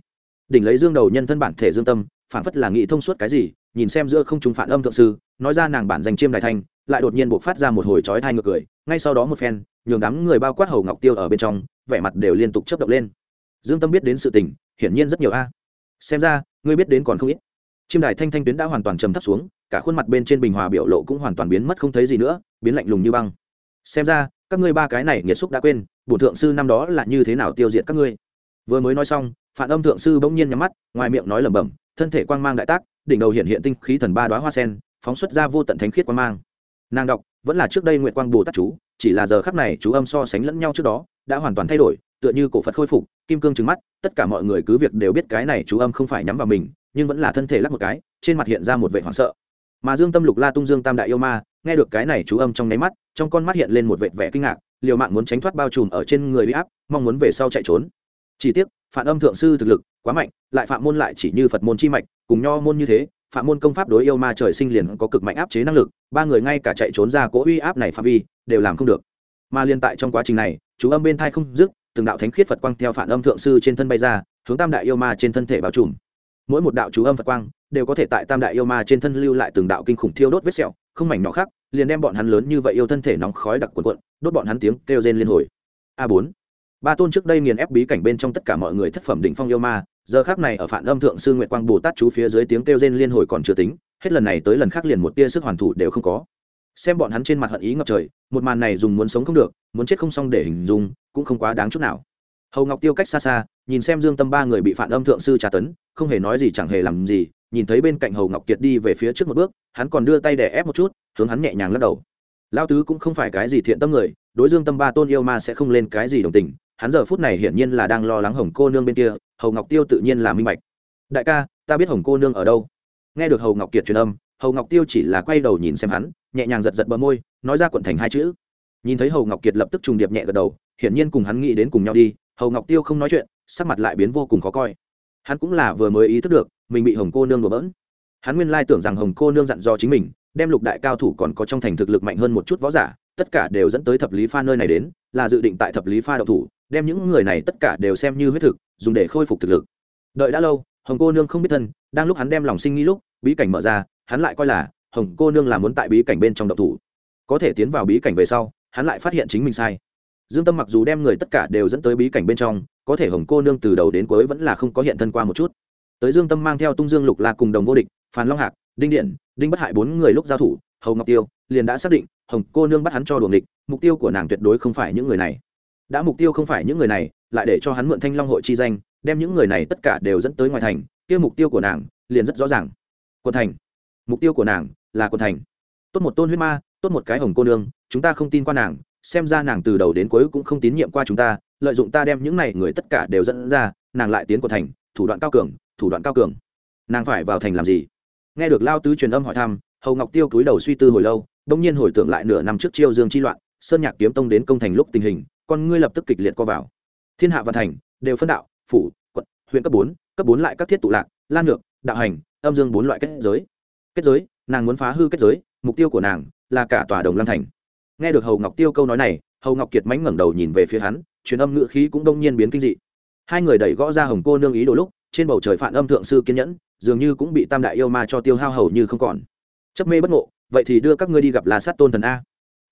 Đỉnh lấy dương đầu nhân thân bản thể dương tâm, phản phất là nghĩ thông suốt cái gì, nhìn xem giữa không trùng phản âm thượng sư, nói ra nàng bản danh chiêm đại thanh lại đột nhiên buộc phát ra một hồi chói thai ngược cười, ngay sau đó một phen, nhường đám người bao quát hầu ngọc tiêu ở bên trong, vẻ mặt đều liên tục chấp động lên. Dương tâm biết đến sự tình, hiển nhiên rất nhiều a. Xem ra, ngươi biết đến còn không ít. Chiêm đài thanh thanh tuyến đã hoàn toàn trầm thấp xuống, cả khuôn mặt bên trên bình hòa biểu lộ cũng hoàn toàn biến mất không thấy gì nữa, biến lạnh lùng như băng. Xem ra, các ngươi ba cái này nghiệt xúc đã quên bổ thượng sư năm đó là như thế nào tiêu diệt các ngươi. Vừa mới nói xong phản âm thượng sư bỗng nhiên nhắm mắt, ngoài miệng nói lẩm bẩm, thân thể quang mang đại tác, đỉnh đầu hiện hiện tinh khí thần ba đoá hoa sen, phóng xuất ra vô tận thánh khiết quang mang nàng đọc, vẫn là trước đây nguyện quang bồ tát chú, chỉ là giờ khắc này chú âm so sánh lẫn nhau trước đó, đã hoàn toàn thay đổi, tựa như cổ phật khôi phục, kim cương trứng mắt, tất cả mọi người cứ việc đều biết cái này chú âm không phải nhắm vào mình, nhưng vẫn là thân thể lắc một cái, trên mặt hiện ra một vệ hoảng sợ. Mà dương tâm lục la tung dương tam đại yêu ma, nghe được cái này chú âm trong nháy mắt, trong con mắt hiện lên một vệ vẻ kinh ngạc, liều mạng muốn tránh thoát bao trùm ở trên người bị áp, mong muốn về sau chạy trốn. Chỉ tiếc phản âm thượng sư thực lực quá mạnh, lại phạm môn lại chỉ như phật môn chi mạch, cùng nho môn như thế phạm môn công pháp đối yêu ma trời sinh liền có cực mạnh áp chế năng lực, ba người ngay cả chạy trốn ra cỗ uy áp này phạm vi, đều làm không được. Mà liên tại trong quá trình này, chú âm bên thai không dứt, từng đạo thánh khiết phật quang theo phản âm thượng sư trên thân bay ra, hướng tam đại yêu ma trên thân thể bao trùm. Mỗi một đạo chú âm phật quang, đều có thể tại tam đại yêu ma trên thân lưu lại từng đạo kinh khủng thiêu đốt vết sẹo, không mảnh nhỏ khác, liền đem bọn hắn lớn như vậy yêu thân thể nóng khói đặc cuộn cuộn, đốt bọn hắn tiếng kêu rên liên hồi. A bốn. Ba tôn trước đây nghiền ép bí cảnh bên trong tất cả mọi người thất phẩm đỉnh phong yêu ma giờ khác này ở phản âm thượng sư nguyệt quang bồ tát chú phía dưới tiếng kêu rên liên hồi còn chưa tính, hết lần này tới lần khác liền một tia sức hoàn thủ đều không có. Xem bọn hắn trên mặt hận ý ngập trời, một màn này dùng muốn sống không được, muốn chết không xong để hình dung, cũng không quá đáng chút nào. Hầu ngọc tiêu cách xa xa, nhìn xem dương tâm ba người bị phản âm thượng sư tra tấn, không hề nói gì chẳng hề làm gì, nhìn thấy bên cạnh hầu ngọc kiệt đi về phía trước một bước, hắn còn đưa tay để ép một chút, hướng hắn nhẹ nhàng lắc đầu. Lao tứ cũng không phải cái gì thiện tâm người, đối dương tâm ba tôn yêu ma sẽ không lên cái gì đồng tình, hắn giờ phút này hiển nhiên là đang lo lắng hồng cô nương bên kia hầu ngọc tiêu tự nhiên là minh bạch. Đại ca, ta biết hồng cô nương ở đâu. Nghe được hầu ngọc kiệt truyền âm, hầu ngọc tiêu chỉ là quay đầu nhìn xem hắn, nhẹ nhàng giật giật bờ môi, nói ra quận thành hai chữ. Nhìn thấy hầu ngọc kiệt lập tức trùng điệp nhẹ gật đầu, hiển nhiên cùng hắn nghĩ đến cùng nhau đi, hầu ngọc tiêu không nói chuyện, sắc mặt lại biến vô cùng khó coi. Hắn cũng là vừa mới ý thức được, mình bị hồng cô nương đổ bỡn. Hắn nguyên lai tưởng rằng hồng cô nương dặn do chính mình, đem lục đại cao thủ còn có trong thành thực lực mạnh hơn một chút võ giả, tất cả đều dẫn tới thập lý pha nơi này đến, là dự định tại thập lý pha đậu thủ đem những người này tất cả đều xem như huyết thực, dùng để khôi phục thực lực. Đợi đã lâu, hồng cô nương không biết thân, đang lúc hắn đem lòng sinh nghĩ lúc, bí cảnh mở ra, hắn lại coi là hồng cô nương là muốn tại bí cảnh bên trong độc thủ. Có thể tiến vào bí cảnh về sau, hắn lại phát hiện chính mình sai. Dương tâm mặc dù đem người tất cả đều dẫn tới bí cảnh bên trong, có thể hồng cô nương từ đầu đến cuối vẫn là không có hiện thân qua một chút. Tới dương tâm mang theo tung dương lục la cùng đồng vô địch, phàn long hạc, đinh điện, đinh bất hại bốn người lúc giao thủ, hầu ngọc tiêu liền đã xác định hồng cô nương bắt hắn cho đuồng địch mục tiêu của nàng tuyệt đối không phải những người này đã mục tiêu không phải những người này, lại để cho hắn mượn thanh long hội chi danh, đem những người này tất cả đều dẫn tới ngoài thành, kia mục tiêu của nàng, liền rất rõ ràng. Quân thành. Mục tiêu của nàng là quân thành. Tốt một tôn huyết ma, tốt một cái hồng cô nương, chúng ta không tin qua nàng, xem ra nàng từ đầu đến cuối cũng không tín nhiệm qua chúng ta, lợi dụng ta đem những này người tất cả đều dẫn ra, nàng lại tiến quân thành, thủ đoạn cao cường, thủ đoạn cao cường. Nàng phải vào thành làm gì? Nghe được lao tứ truyền âm hỏi thăm, hầu ngọc tiêu cúi đầu suy tư hồi lâu, đông nhiên hồi tưởng lại nửa năm trước chiêu dương chi loạn, sơn nhạc kiếm tông đến công thành lúc tình hình con ngươi lập tức kịch liệt co vào. Thiên hạ văn thành đều phân đạo, phủ, quận, huyện cấp bốn cấp bốn lại các thiết tụ lạc, lan ngược, đạo hành, âm dương bốn loại kết giới. Kết giới, nàng muốn phá hư kết giới, mục tiêu của nàng là cả tòa đồng lăng thành. Nghe được hầu ngọc tiêu câu nói này, hầu ngọc kiệt mánh ngẩng đầu nhìn về phía hắn, truyền âm ngữ khí cũng đông nhiên biến kinh dị. Hai người đẩy gõ ra hồng cô nương ý đồ lúc, trên bầu trời phản âm thượng sư kiên nhẫn, dường như cũng bị tam đại yêu ma cho tiêu hao hầu như không còn. Chấp mê bất ngộ, vậy thì đưa các ngươi đi gặp là sát tôn thần a.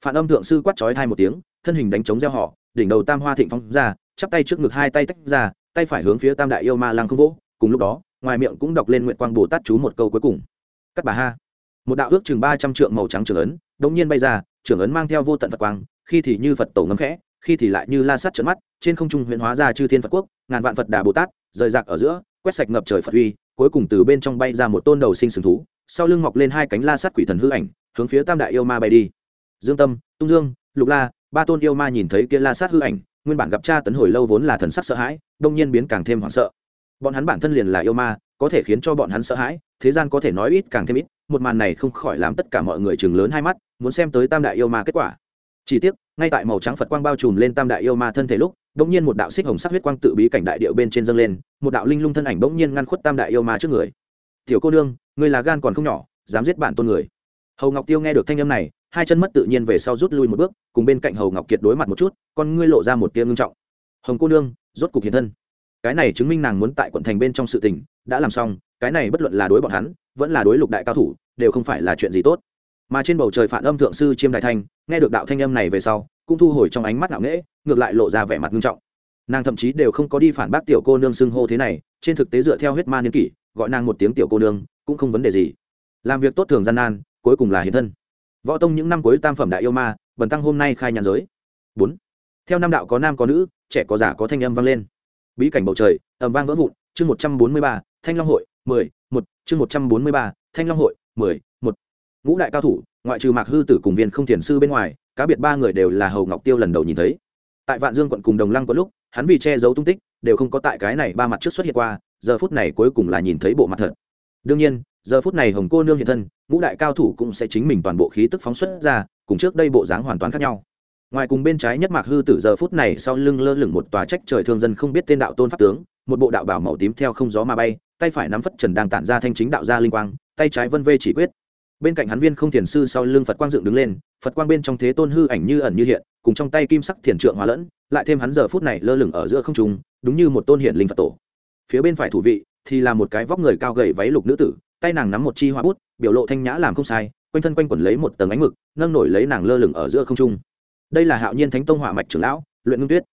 Phản âm thượng sư quát chói thai một tiếng, thân hình đánh trống gieo họ đỉnh đầu tam hoa thịnh phong ra, chắp tay trước ngực hai tay tách ra, tay phải hướng phía tam đại yêu ma lang không vỗ, cùng lúc đó, ngoài miệng cũng đọc lên nguyện quang bồ tát chú một câu cuối cùng. Cắt bà ha. Một đạo ước chừng ba trăm trượng màu trắng trưởng ấn đống nhiên bay ra trưởng ấn mang theo vô tận phật quang, khi thì như phật tổ ngấm khẽ, khi thì lại như la sắt trận mắt, trên không trung huyện hóa ra chư thiên phật quốc, ngàn vạn phật đà bồ tát, rời rạc ở giữa, quét sạch ngập trời phật uy, cuối cùng từ bên trong bay ra một tôn đầu sinh sừng thú, sau lưng mọc lên hai cánh la sắt quỷ thần hư ảnh, hướng phía tam đại yêu ma bay đi. Dương tâm, tung dương, lục la ba tôn yêu ma nhìn thấy kia la sát hư ảnh, nguyên bản gặp cha tấn hồi lâu vốn là thần sắc sợ hãi, đông nhiên biến càng thêm hoảng sợ. Bọn hắn bản thân liền là yêu ma, có thể khiến cho bọn hắn sợ hãi, thế gian có thể nói ít càng thêm ít, một màn này không khỏi làm tất cả mọi người chừng lớn hai mắt, muốn xem tới tam đại yêu ma kết quả. Chỉ tiếc, ngay tại màu trắng phật quang bao trùm lên tam đại yêu ma thân thể lúc bỗng nhiên một đạo xích hồng sắc huyết quang tự bí cảnh đại điệu bên trên dâng lên, một đạo linh lung thân ảnh bỗng nhiên ngăn khuất tam đại yêu ma trước người. Tiểu cô nương người là gan còn không nhỏ, dám giết bản tôn người. Hầu ngọc tiêu nghe được thanh âm này hai chân mất tự nhiên về sau rút lui một bước, cùng bên cạnh hầu ngọc kiệt đối mặt một chút, con ngươi lộ ra một tia ngưng trọng. Hồng cô nương, rốt cục hiện thân. Cái này chứng minh nàng muốn tại quận thành bên trong sự tình, đã làm xong, cái này bất luận là đối bọn hắn, vẫn là đối lục đại cao thủ, đều không phải là chuyện gì tốt. Mà trên bầu trời phản âm thượng sư chiêm đại thanh, nghe được đạo thanh âm này về sau, cũng thu hồi trong ánh mắt ngạo nghễ, ngược lại lộ ra vẻ mặt nghiêm trọng. Nàng thậm chí đều không có đi phản bác tiểu cô nương xưng hô thế này, trên thực tế dựa theo huyết ma niên kỷ, gọi nàng một tiếng tiểu cô nương, cũng không vấn đề gì. Làm việc tốt thường gian nan, cuối cùng là hiện thân võ tông những năm cuối tam phẩm đại yêu ma, bần tăng hôm nay khai nhàn giới. Bốn. Theo năm đạo có nam có nữ, trẻ có giả có thanh âm vang lên. Bí cảnh bầu trời, ầm vang vỡ vụn, chương một trăm bốn mươi ba, thanh long hội, mười, một, chương một trăm bốn mươi ba, thanh long hội, mười, một. Ngũ đại cao thủ, ngoại trừ mạc hư tử cùng viên không thiền sư bên ngoài, cá biệt ba người đều là hầu ngọc tiêu lần đầu nhìn thấy. Tại vạn dương quận cùng đồng lăng có lúc, hắn vì che giấu tung tích, đều không có tại cái này ba mặt trước xuất hiện qua, giờ phút này cuối cùng là nhìn thấy bộ mặt thật. Đương nhiên giờ phút này hồng cô nương hiện thân, ngũ đại cao thủ cũng sẽ chính mình toàn bộ khí tức phóng xuất ra, cùng trước đây bộ dáng hoàn toàn khác nhau. Ngoài cùng bên trái nhất mạc hư tử giờ phút này sau lưng lơ lửng một tòa trách trời thương dân không biết tên đạo tôn pháp tướng, một bộ đạo bảo màu tím theo không gió mà bay, tay phải nắm phất trần đang tản ra thanh chính đạo gia linh quang, tay trái vân vê chỉ quyết. Bên cạnh hắn viên không thiền sư sau lưng phật quang dựng đứng lên, phật quang bên trong thế tôn hư ảnh như ẩn như hiện, cùng trong tay kim sắc thiền trượng hóa lẫn, lại thêm hắn giờ phút này lơ lửng ở giữa không trung, đúng như một tôn hiển linh phật tổ. Phía bên phải thủ vị thì là một cái vóc người cao gầy váy lục nữ tử tay nàng nắm một chi hoa bút, biểu lộ thanh nhã làm không sai, quanh thân quanh quẩn lấy một tầng ánh mực, nâng nổi lấy nàng lơ lửng ở giữa không trung. Đây là hạo nhiên thánh tông hỏa mạch trưởng lão, luyện ngưng tuyết.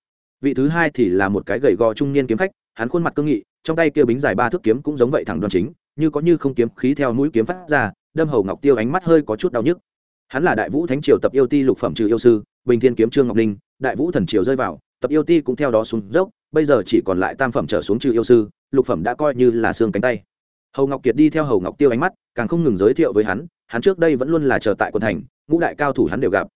Vị thứ hai thì là một cái gầy gò trung niên kiếm khách, hắn khuôn mặt cương nghị, trong tay kia bính dài ba thước kiếm cũng giống vậy thẳng đoan chính, như có như không kiếm khí theo mũi kiếm phát ra, đâm hầu ngọc tiêu ánh mắt hơi có chút đau nhức. Hắn là đại vũ thánh triều tập yêu ti lục phẩm trừ yêu sư, bình thiên kiếm trương ngọc ninh, đại vũ thần triều rơi vào, tập yêu ti cũng theo đó xuống dốc, bây giờ chỉ còn lại tam phẩm trở xuống trừ yêu sư, lục phẩm đã coi như là xương cánh tay hầu ngọc kiệt đi theo hầu ngọc tiêu ánh mắt, càng không ngừng giới thiệu với hắn hắn trước đây vẫn luôn là chờ tại quận thành, ngũ đại cao thủ hắn đều gặp.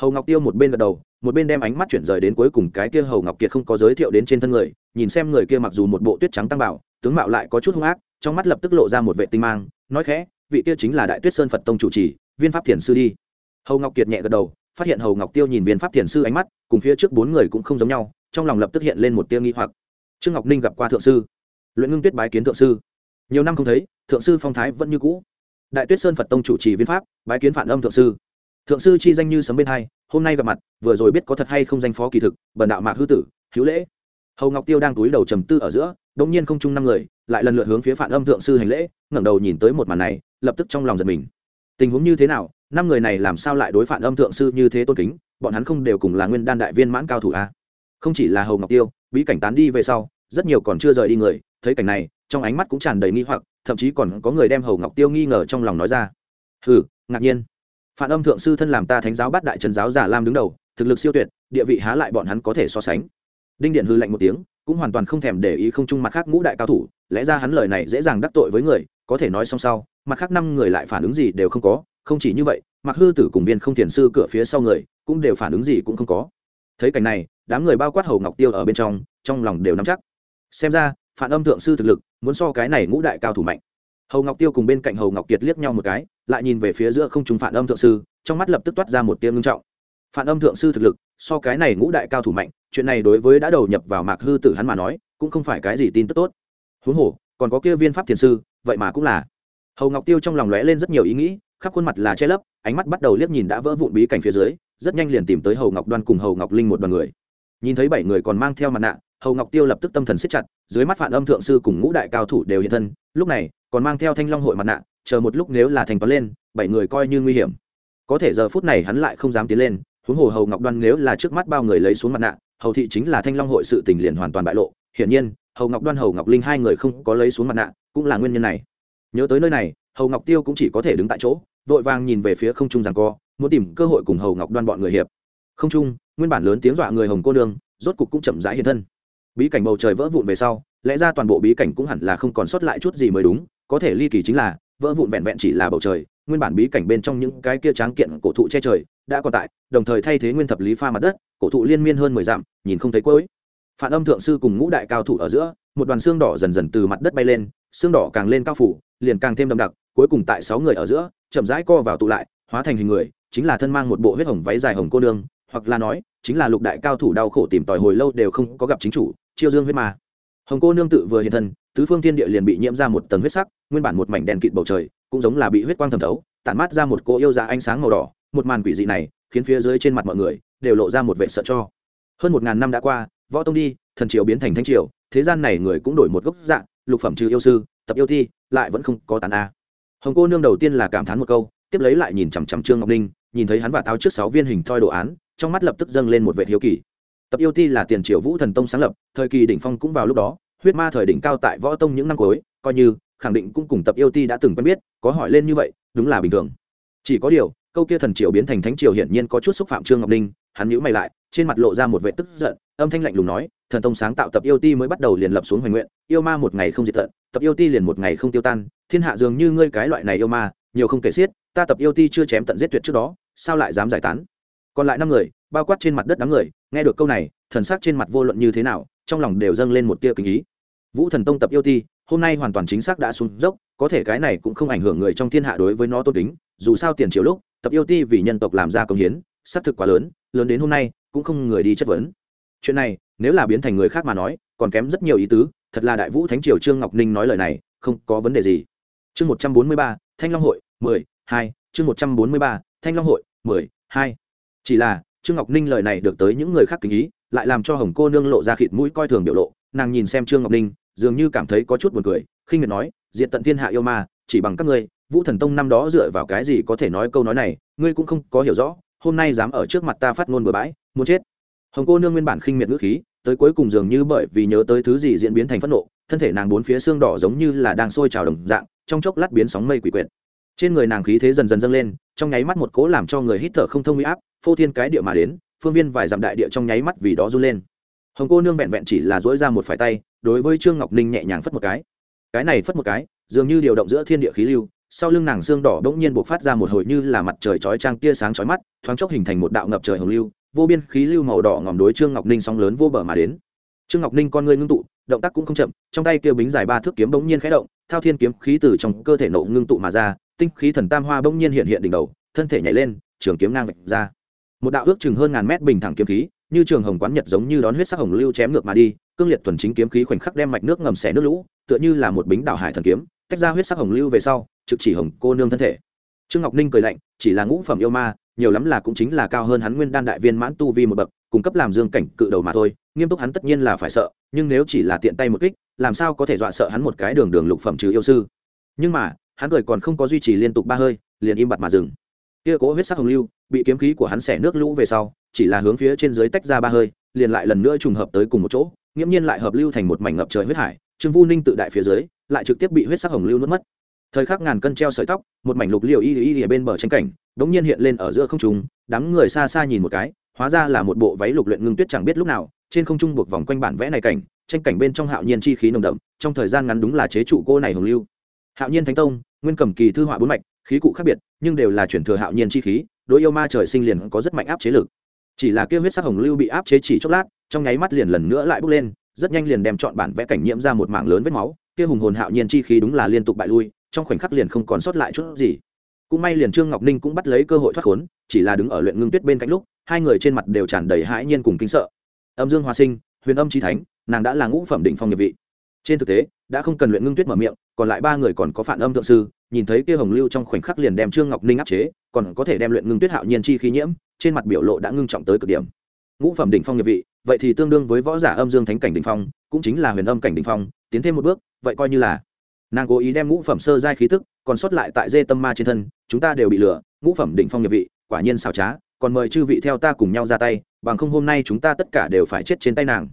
Hầu ngọc tiêu một bên gật đầu, một bên đem ánh mắt chuyển rời đến cuối cùng cái kia hầu ngọc kiệt không có giới thiệu đến trên thân người, nhìn xem người kia mặc dù một bộ tuyết trắng tăng bảo, tướng mạo lại có chút hung ác, trong mắt lập tức lộ ra một vệ tinh mang, nói khẽ, vị kia chính là đại tuyết sơn phật tông chủ trì, viên pháp thiền sư đi. Hầu ngọc kiệt nhẹ gật đầu, phát hiện hầu ngọc tiêu nhìn viên pháp thiền sư ánh mắt, cùng phía trước bốn người cũng không giống nhau, trong lòng lập tức hiện lên một tiêu nghi hoặc. Trương ngọc ninh gặp qua thượng sư. Luyện ngưng tuyết bái kiến thượng sư nhiều năm không thấy, thượng sư phong thái vẫn như cũ. Đại tuyết sơn phật tông chủ trì viên pháp, bái kiến phản âm thượng sư. Thượng sư chi danh như sấm bên hai, hôm nay gặp mặt, vừa rồi biết có thật hay không danh phó kỳ thực, bần đạo mạc hư tử, hữu lễ. Hầu ngọc tiêu đang túi đầu trầm tư ở giữa đống nhiên không chung năm người, lại lần lượt hướng phía phản âm thượng sư hành lễ, ngẩng đầu nhìn tới một màn này, lập tức trong lòng giật mình. Tình huống như thế nào, năm người này làm sao lại đối phản âm thượng sư như thế tôn kính, bọn hắn không đều cùng là nguyên đan đại viên mãn cao thủ a à? không chỉ là hầu ngọc tiêu, bí cảnh tán đi về sau rất nhiều còn chưa rời đi người, thấy cảnh này, trong ánh mắt cũng tràn đầy nghi hoặc, thậm chí còn có người đem hầu ngọc tiêu nghi ngờ trong lòng nói ra. Hừ, ngạc nhiên. Phản âm thượng sư thân làm ta thánh giáo bát đại trần giáo giả lam đứng đầu, thực lực siêu tuyệt, địa vị há lại bọn hắn có thể so sánh. Đinh điện hư lạnh một tiếng, cũng hoàn toàn không thèm để ý không chung mặt khác ngũ đại cao thủ, lẽ ra hắn lời này dễ dàng đắc tội với người, có thể nói xong sau, mặt khác năm người lại phản ứng gì đều không có, không chỉ như vậy mặc hư tử cùng viên không thiền sư cửa phía sau người, cũng đều phản ứng gì cũng không có. Thấy cảnh này, đám người bao quát hầu ngọc tiêu ở bên trong trong lòng đều nắm chắc xem ra phản âm thượng sư thực lực, muốn so cái này ngũ đại cao thủ mạnh. Hầu ngọc tiêu cùng bên cạnh hầu ngọc kiệt liếc nhau một cái, lại nhìn về phía giữa không trung phản âm thượng sư, trong mắt lập tức toát ra một tiếng ngưng trọng. Phản âm thượng sư thực lực, so cái này ngũ đại cao thủ mạnh, chuyện này đối với đã đầu nhập vào mạc hư tử hắn mà nói, cũng không phải cái gì tin tức tốt. Huống hồ, còn có kia viên pháp thiền sư, vậy mà cũng là. Hầu ngọc tiêu trong lòng lóe lên rất nhiều ý nghĩ, khắp khuôn mặt là che lấp, ánh mắt bắt đầu liếc nhìn đã vỡ vụn bí cảnh phía dưới, rất nhanh liền tìm tới hầu ngọc đoan cùng hầu ngọc linh một đoàn người. Nhìn thấy bảy người còn mang theo mặt nạ hầu ngọc tiêu lập tức tâm thần siết chặt, dưới mắt phản âm thượng sư cùng ngũ đại cao thủ đều hiện thân, lúc này, còn mang theo thanh long hội mặt nạ, chờ một lúc nếu là thành toán lên, bảy người coi như nguy hiểm. Có thể giờ phút này hắn lại không dám tiến lên, huống hồ hầu ngọc đoan nếu là trước mắt bao người lấy xuống mặt nạ, hầu thị chính là thanh long hội sự tình liền hoàn toàn bại lộ. Hiển nhiên, hầu ngọc đoan, hầu ngọc linh hai người không có lấy xuống mặt nạ, cũng là nguyên nhân này. Nhớ tới nơi này, hầu ngọc tiêu cũng chỉ có thể đứng tại chỗ, vội vàng nhìn về phía không trung rằng co, muốn tìm cơ hội cùng hầu ngọc đoan bọn người hiệp. Không trung, nguyên bản lớn tiếng dọa người hồng cô nương, rốt cục cũng chậm rãi hiện thân bí cảnh bầu trời vỡ vụn về sau, lẽ ra toàn bộ bí cảnh cũng hẳn là không còn sót lại chút gì mới đúng, có thể ly kỳ chính là, vỡ vụn vẹn vẹn chỉ là bầu trời, nguyên bản bí cảnh bên trong những cái kia tráng kiện cổ thụ che trời đã còn tại, đồng thời thay thế nguyên thập lý pha mặt đất, cổ thụ liên miên hơn mười dặm, nhìn không thấy cuối. Phản âm thượng sư cùng ngũ đại cao thủ ở giữa, một đoàn xương đỏ dần dần từ mặt đất bay lên, xương đỏ càng lên cao phủ, liền càng thêm đậm đặc, cuối cùng tại sáu người ở giữa, chậm rãi co vào tụ lại, hóa thành hình người, chính là thân mang một bộ huyết hồng váy dài hồng cô nương, hoặc là nói, chính là lục đại cao thủ đau khổ tìm tòi hồi lâu đều không có gặp chính chủ chiêu dương huyết ma. Hồng cô nương tự vừa hiện thân, tứ phương thiên địa liền bị nhiễm ra một tầng huyết sắc, nguyên bản một mảnh đèn kịt bầu trời, cũng giống là bị huyết quang thẩm thấu, tản mát ra một cỗ yêu dạ ánh sáng màu đỏ, một màn quỷ dị này khiến phía dưới trên mặt mọi người đều lộ ra một vẻ sợ cho. Hơn một ngàn năm đã qua, võ tông đi, thần triều biến thành thánh triều, thế gian này người cũng đổi một gốc dạng lục phẩm trừ yêu sư, tập yêu thi, lại vẫn không có tàn a. Hồng cô nương đầu tiên là cảm thán một câu, tiếp lấy lại nhìn chằm chằm trương ngọc ninh, nhìn thấy hắn và táo trước sáu viên hình thoi đồ án, trong mắt lập tức dâng lên một vệ hiếu kỳ tập yêu ti là tiền triệu vũ thần tông sáng lập, thời kỳ đỉnh phong cũng vào lúc đó, huyết ma thời đỉnh cao tại võ tông những năm cuối, coi như, khẳng định cũng cùng tập yêu ti đã từng quen biết, có hỏi lên như vậy, đúng là bình thường. Chỉ có điều, câu kia thần triều biến thành thánh triều hiển nhiên có chút xúc phạm trương ngọc ninh, hắn nhíu mày lại, trên mặt lộ ra một vệ tức giận, âm thanh lạnh lùng nói, thần tông sáng tạo tập yêu ti mới bắt đầu liền lập xuống hoành nguyện, yêu ma một ngày không diệt tận, tập yêu ti liền một ngày không tiêu tan, thiên hạ dường như ngươi cái loại này yêu ma, nhiều không kể xiết, ta tập yêu ti chưa chém tận giết tuyệt trước đó, sao lại dám giải tán? Còn lại năm người, bao quát trên mặt đất đám người, nghe được câu này, thần sắc trên mặt vô luận như thế nào, trong lòng đều dâng lên một tia kinh ý. Vũ thần tông tập yêu ti, hôm nay hoàn toàn chính xác đã xuống dốc, có thể cái này cũng không ảnh hưởng người trong thiên hạ đối với nó tốt tính dù sao tiền triều lúc, tập yêu ti vì nhân tộc làm ra công hiến, xác thực quá lớn lớn đến hôm nay, cũng không người đi chất vấn. Chuyện này, nếu là biến thành người khác mà nói, còn kém rất nhiều ý tứ, thật là đại vũ thánh triều trương ngọc ninh nói lời này, không có vấn đề gì. Chương một trăm bốn mươi ba, thanh long hội, mười hai, chương một trăm bốn mươi ba, thanh long hội, mười hai chỉ là, trương ngọc ninh lời này được tới những người khác kính ý, lại làm cho hồng cô nương lộ ra khịt mũi coi thường biểu lộ, nàng nhìn xem trương ngọc ninh, dường như cảm thấy có chút buồn cười, khinh miệt nói diện tận thiên hạ yêu ma, chỉ bằng các ngươi, vũ thần tông năm đó dựa vào cái gì có thể nói câu nói này, ngươi cũng không có hiểu rõ, hôm nay dám ở trước mặt ta phát ngôn bừa bãi, muốn chết. Hồng cô nương nguyên bản khinh miệt ngữ khí, tới cuối cùng dường như bởi vì nhớ tới thứ gì diễn biến thành phẫn nộ, thân thể nàng bốn phía xương đỏ giống như là đang sôi trào đồng dạng, trong chốc lát biến sóng mây quỷ quyệt. Trên người nàng khí thế dần dần dâng lên, trong nháy mắt một cố làm cho người hít thở không thông huy áp phô thiên cái địa mà đến, phương viên vài dặm đại địa trong nháy mắt vì đó run lên. Hồng cô nương vẹn vẹn chỉ là dỗi ra một phải tay, đối với trương ngọc ninh nhẹ nhàng phất một cái. Cái này phất một cái, dường như điều động giữa thiên địa khí lưu, sau lưng nàng xương đỏ bỗng nhiên buộc phát ra một hồi như là mặt trời chói trang tia sáng chói mắt, thoáng chốc hình thành một đạo ngập trời hồng lưu, vô biên khí lưu màu đỏ ngòm đối trương ngọc ninh sóng lớn vô bờ mà đến. Trương ngọc ninh con ngươi ngưng tụ, động tác cũng không chậm, trong tay kêu bính dài ba thước kiếm bỗng nhiên khé động, thao thiên kiếm khí từ trong cơ thể nộ ngưng tụ mà ra, tinh khí thần tam hoa bỗng nhiên hiện hiện đỉnh đầu, thân thể nhảy lên, trường kiếm ngang vạch ra một đạo ước chừng hơn ngàn mét bình thẳng kiếm khí, như trường hồng quán nhật giống như đón huyết sắc hồng lưu chém ngược mà đi, cương liệt thuần chính kiếm khí khoảnh khắc đem mạch nước ngầm xẻ nước lũ, tựa như là một bính đảo hải thần kiếm, tách ra huyết sắc hồng lưu về sau, trực chỉ hồng cô nương thân thể. Trương ngọc ninh cười lạnh, chỉ là ngũ phẩm yêu ma, nhiều lắm là cũng chính là cao hơn hắn nguyên đan đại viên mãn tu vi một bậc, cung cấp làm dương cảnh cự đầu mà thôi, nghiêm túc hắn tất nhiên là phải sợ, nhưng nếu chỉ là tiện tay một kích, làm sao có thể dọa sợ hắn một cái đường đường lục phẩm trừ yêu sư. Nhưng mà, hắn cười còn không có duy trì liên tục ba hơi, liền im bặt mà dừng kia cố huyết sắc hồng lưu, bị kiếm khí của hắn xẻ nước lũ về sau, chỉ là hướng phía trên dưới tách ra ba hơi, liền lại lần nữa trùng hợp tới cùng một chỗ, nghiễm nhiên lại hợp lưu thành một mảnh ngập trời huyết hải. Trương vu ninh tự đại phía dưới, lại trực tiếp bị huyết sắc hồng lưu nuốt mất. Thời khắc ngàn cân treo sợi tóc, một mảnh lục liều y y ở bên bờ tranh cảnh, đống nhiên hiện lên ở giữa không trung, đám người xa xa nhìn một cái, hóa ra là một bộ váy lục luyện ngưng tuyết chẳng biết lúc nào, trên không trung buộc vòng quanh bản vẽ này cảnh, tranh cảnh bên trong hạo nhiên chi khí nồng đậm, trong thời gian ngắn đúng là chế trụ cô này hồng lưu. Hạo nhiên thánh tông, nguyên cầm kỳ thư họa bốn mạch khí cụ khác biệt, nhưng đều là chuyển thừa hạo nhiên chi khí, đối yêu ma trời sinh liền có rất mạnh áp chế lực. Chỉ là kia huyết sắc hồng lưu bị áp chế chỉ chốc lát, trong nháy mắt liền lần nữa lại bốc lên, rất nhanh liền đem chọn bản vẽ cảnh nhiễm ra một mảng lớn vết máu, kia hùng hồn hạo nhiên chi khí đúng là liên tục bại lui, trong khoảnh khắc liền không còn sót lại chút gì. Cũng may liền trương ngọc ninh cũng bắt lấy cơ hội thoát khốn, chỉ là đứng ở luyện ngưng tuyết bên cạnh lúc, hai người trên mặt đều tràn đầy hãi nhiên cùng kính sợ. Âm dương hoa sinh, huyền âm trí thánh, nàng đã là ngũ phẩm định phong nghiệp vị. Trên thực tế, đã không cần luyện ngưng tuyết mở miệng, còn lại ba người còn có phản âm thượng sư nhìn thấy kia hồng lưu trong khoảnh khắc liền đem trương ngọc ninh áp chế, còn có thể đem luyện ngưng tuyết hạo nhiên chi khí nhiễm, trên mặt biểu lộ đã ngưng trọng tới cực điểm. Ngũ phẩm đỉnh phong nghiệp vị, vậy thì tương đương với võ giả âm dương thánh cảnh đỉnh phong, cũng chính là huyền âm cảnh đỉnh phong, tiến thêm một bước, vậy coi như là. Nàng cố ý đem ngũ phẩm sơ giai khí tức, còn sót lại tại dê tâm ma trên thân, chúng ta đều bị lừa, ngũ phẩm đỉnh phong nghiệp vị, quả nhiên xảo trá, còn mời chư vị theo ta cùng nhau ra tay, bằng không hôm nay chúng ta tất cả đều phải chết trên tay nàng.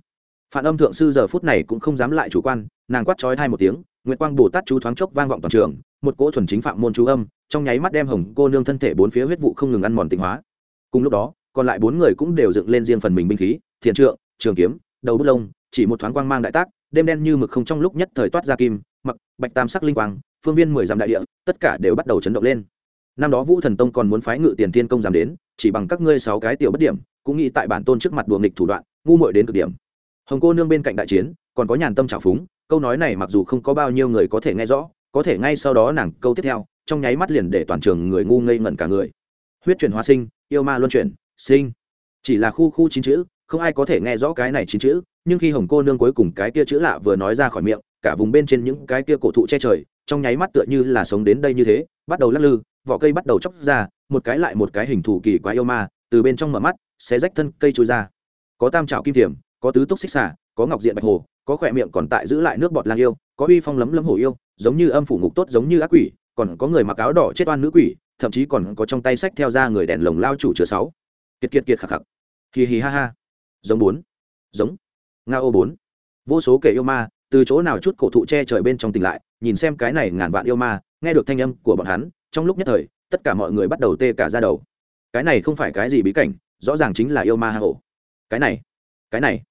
Phản âm thượng sư giờ phút này cũng không dám lại chủ quan, nàng quát trói thai một tiếng, nguyệt quang bồ tát chú thoáng chốc vang vọng toàn trường một cỗ thuần chính phạm môn chú âm, trong nháy mắt đem hồng cô nương thân thể bốn phía huyết vụ không ngừng ăn mòn tịnh hóa. Cùng lúc đó, còn lại bốn người cũng đều dựng lên riêng phần mình binh khí, thiền trượng, trường kiếm, đầu bút lông, chỉ một thoáng quang mang đại tác, đêm đen như mực không trong lúc nhất thời toát ra kim, mặc, bạch tam sắc linh quang, phương viên mười dặm đại địa, tất cả đều bắt đầu chấn động lên. Năm đó vũ thần tông còn muốn phái ngự tiền thiên công giảm đến, chỉ bằng các ngươi sáu cái tiểu bất điểm, cũng nghĩ tại bản tôn trước mặt đùa nghịch thủ đoạn, ngu muội đến cực điểm. Hồng cô nương bên cạnh đại chiến, còn có nhàn tâm trào phúng, câu nói này mặc dù không có bao nhiêu người có thể nghe rõ có thể ngay sau đó nàng câu tiếp theo, trong nháy mắt liền để toàn trường người ngu ngây ngẩn cả người. Huyết chuyển hóa sinh, yêu ma luân chuyển, sinh. Chỉ là khu khu chín chữ, không ai có thể nghe rõ cái này chín chữ, nhưng khi hồng cô nương cuối cùng cái kia chữ lạ vừa nói ra khỏi miệng, cả vùng bên trên những cái kia cổ thụ che trời, trong nháy mắt tựa như là sống đến đây như thế, bắt đầu lắc lư, vỏ cây bắt đầu chóc ra, một cái lại một cái hình thù kỳ quái yêu ma, từ bên trong mở mắt sẽ rách thân cây trôi ra. Có tam trào kim thiểm, có tứ túc xích xả có ngọc diện bạch hồ, có khỏe miệng còn tại giữ lại nước bọt lang yêu có uy phong lấm lấm hổ yêu, giống như âm phủ ngục tốt giống như ác quỷ, còn có người mặc áo đỏ chết oan nữ quỷ, thậm chí còn có trong tay sách theo ra người đèn lồng lao chủ chứa sáu. Kiệt kiệt kiệt khạc khạc hì hì ha ha. Giống bốn. Giống. Nga ô bốn. Vô số kẻ yêu ma, từ chỗ nào chút cổ thụ che trời bên trong tỉnh lại, nhìn xem cái này ngàn vạn yêu ma, nghe được thanh âm của bọn hắn, trong lúc nhất thời, tất cả mọi người bắt đầu tê cả ra đầu. Cái này không phải cái gì bí cảnh, rõ ràng chính là yêu ma hà hổ cái này. Cái này.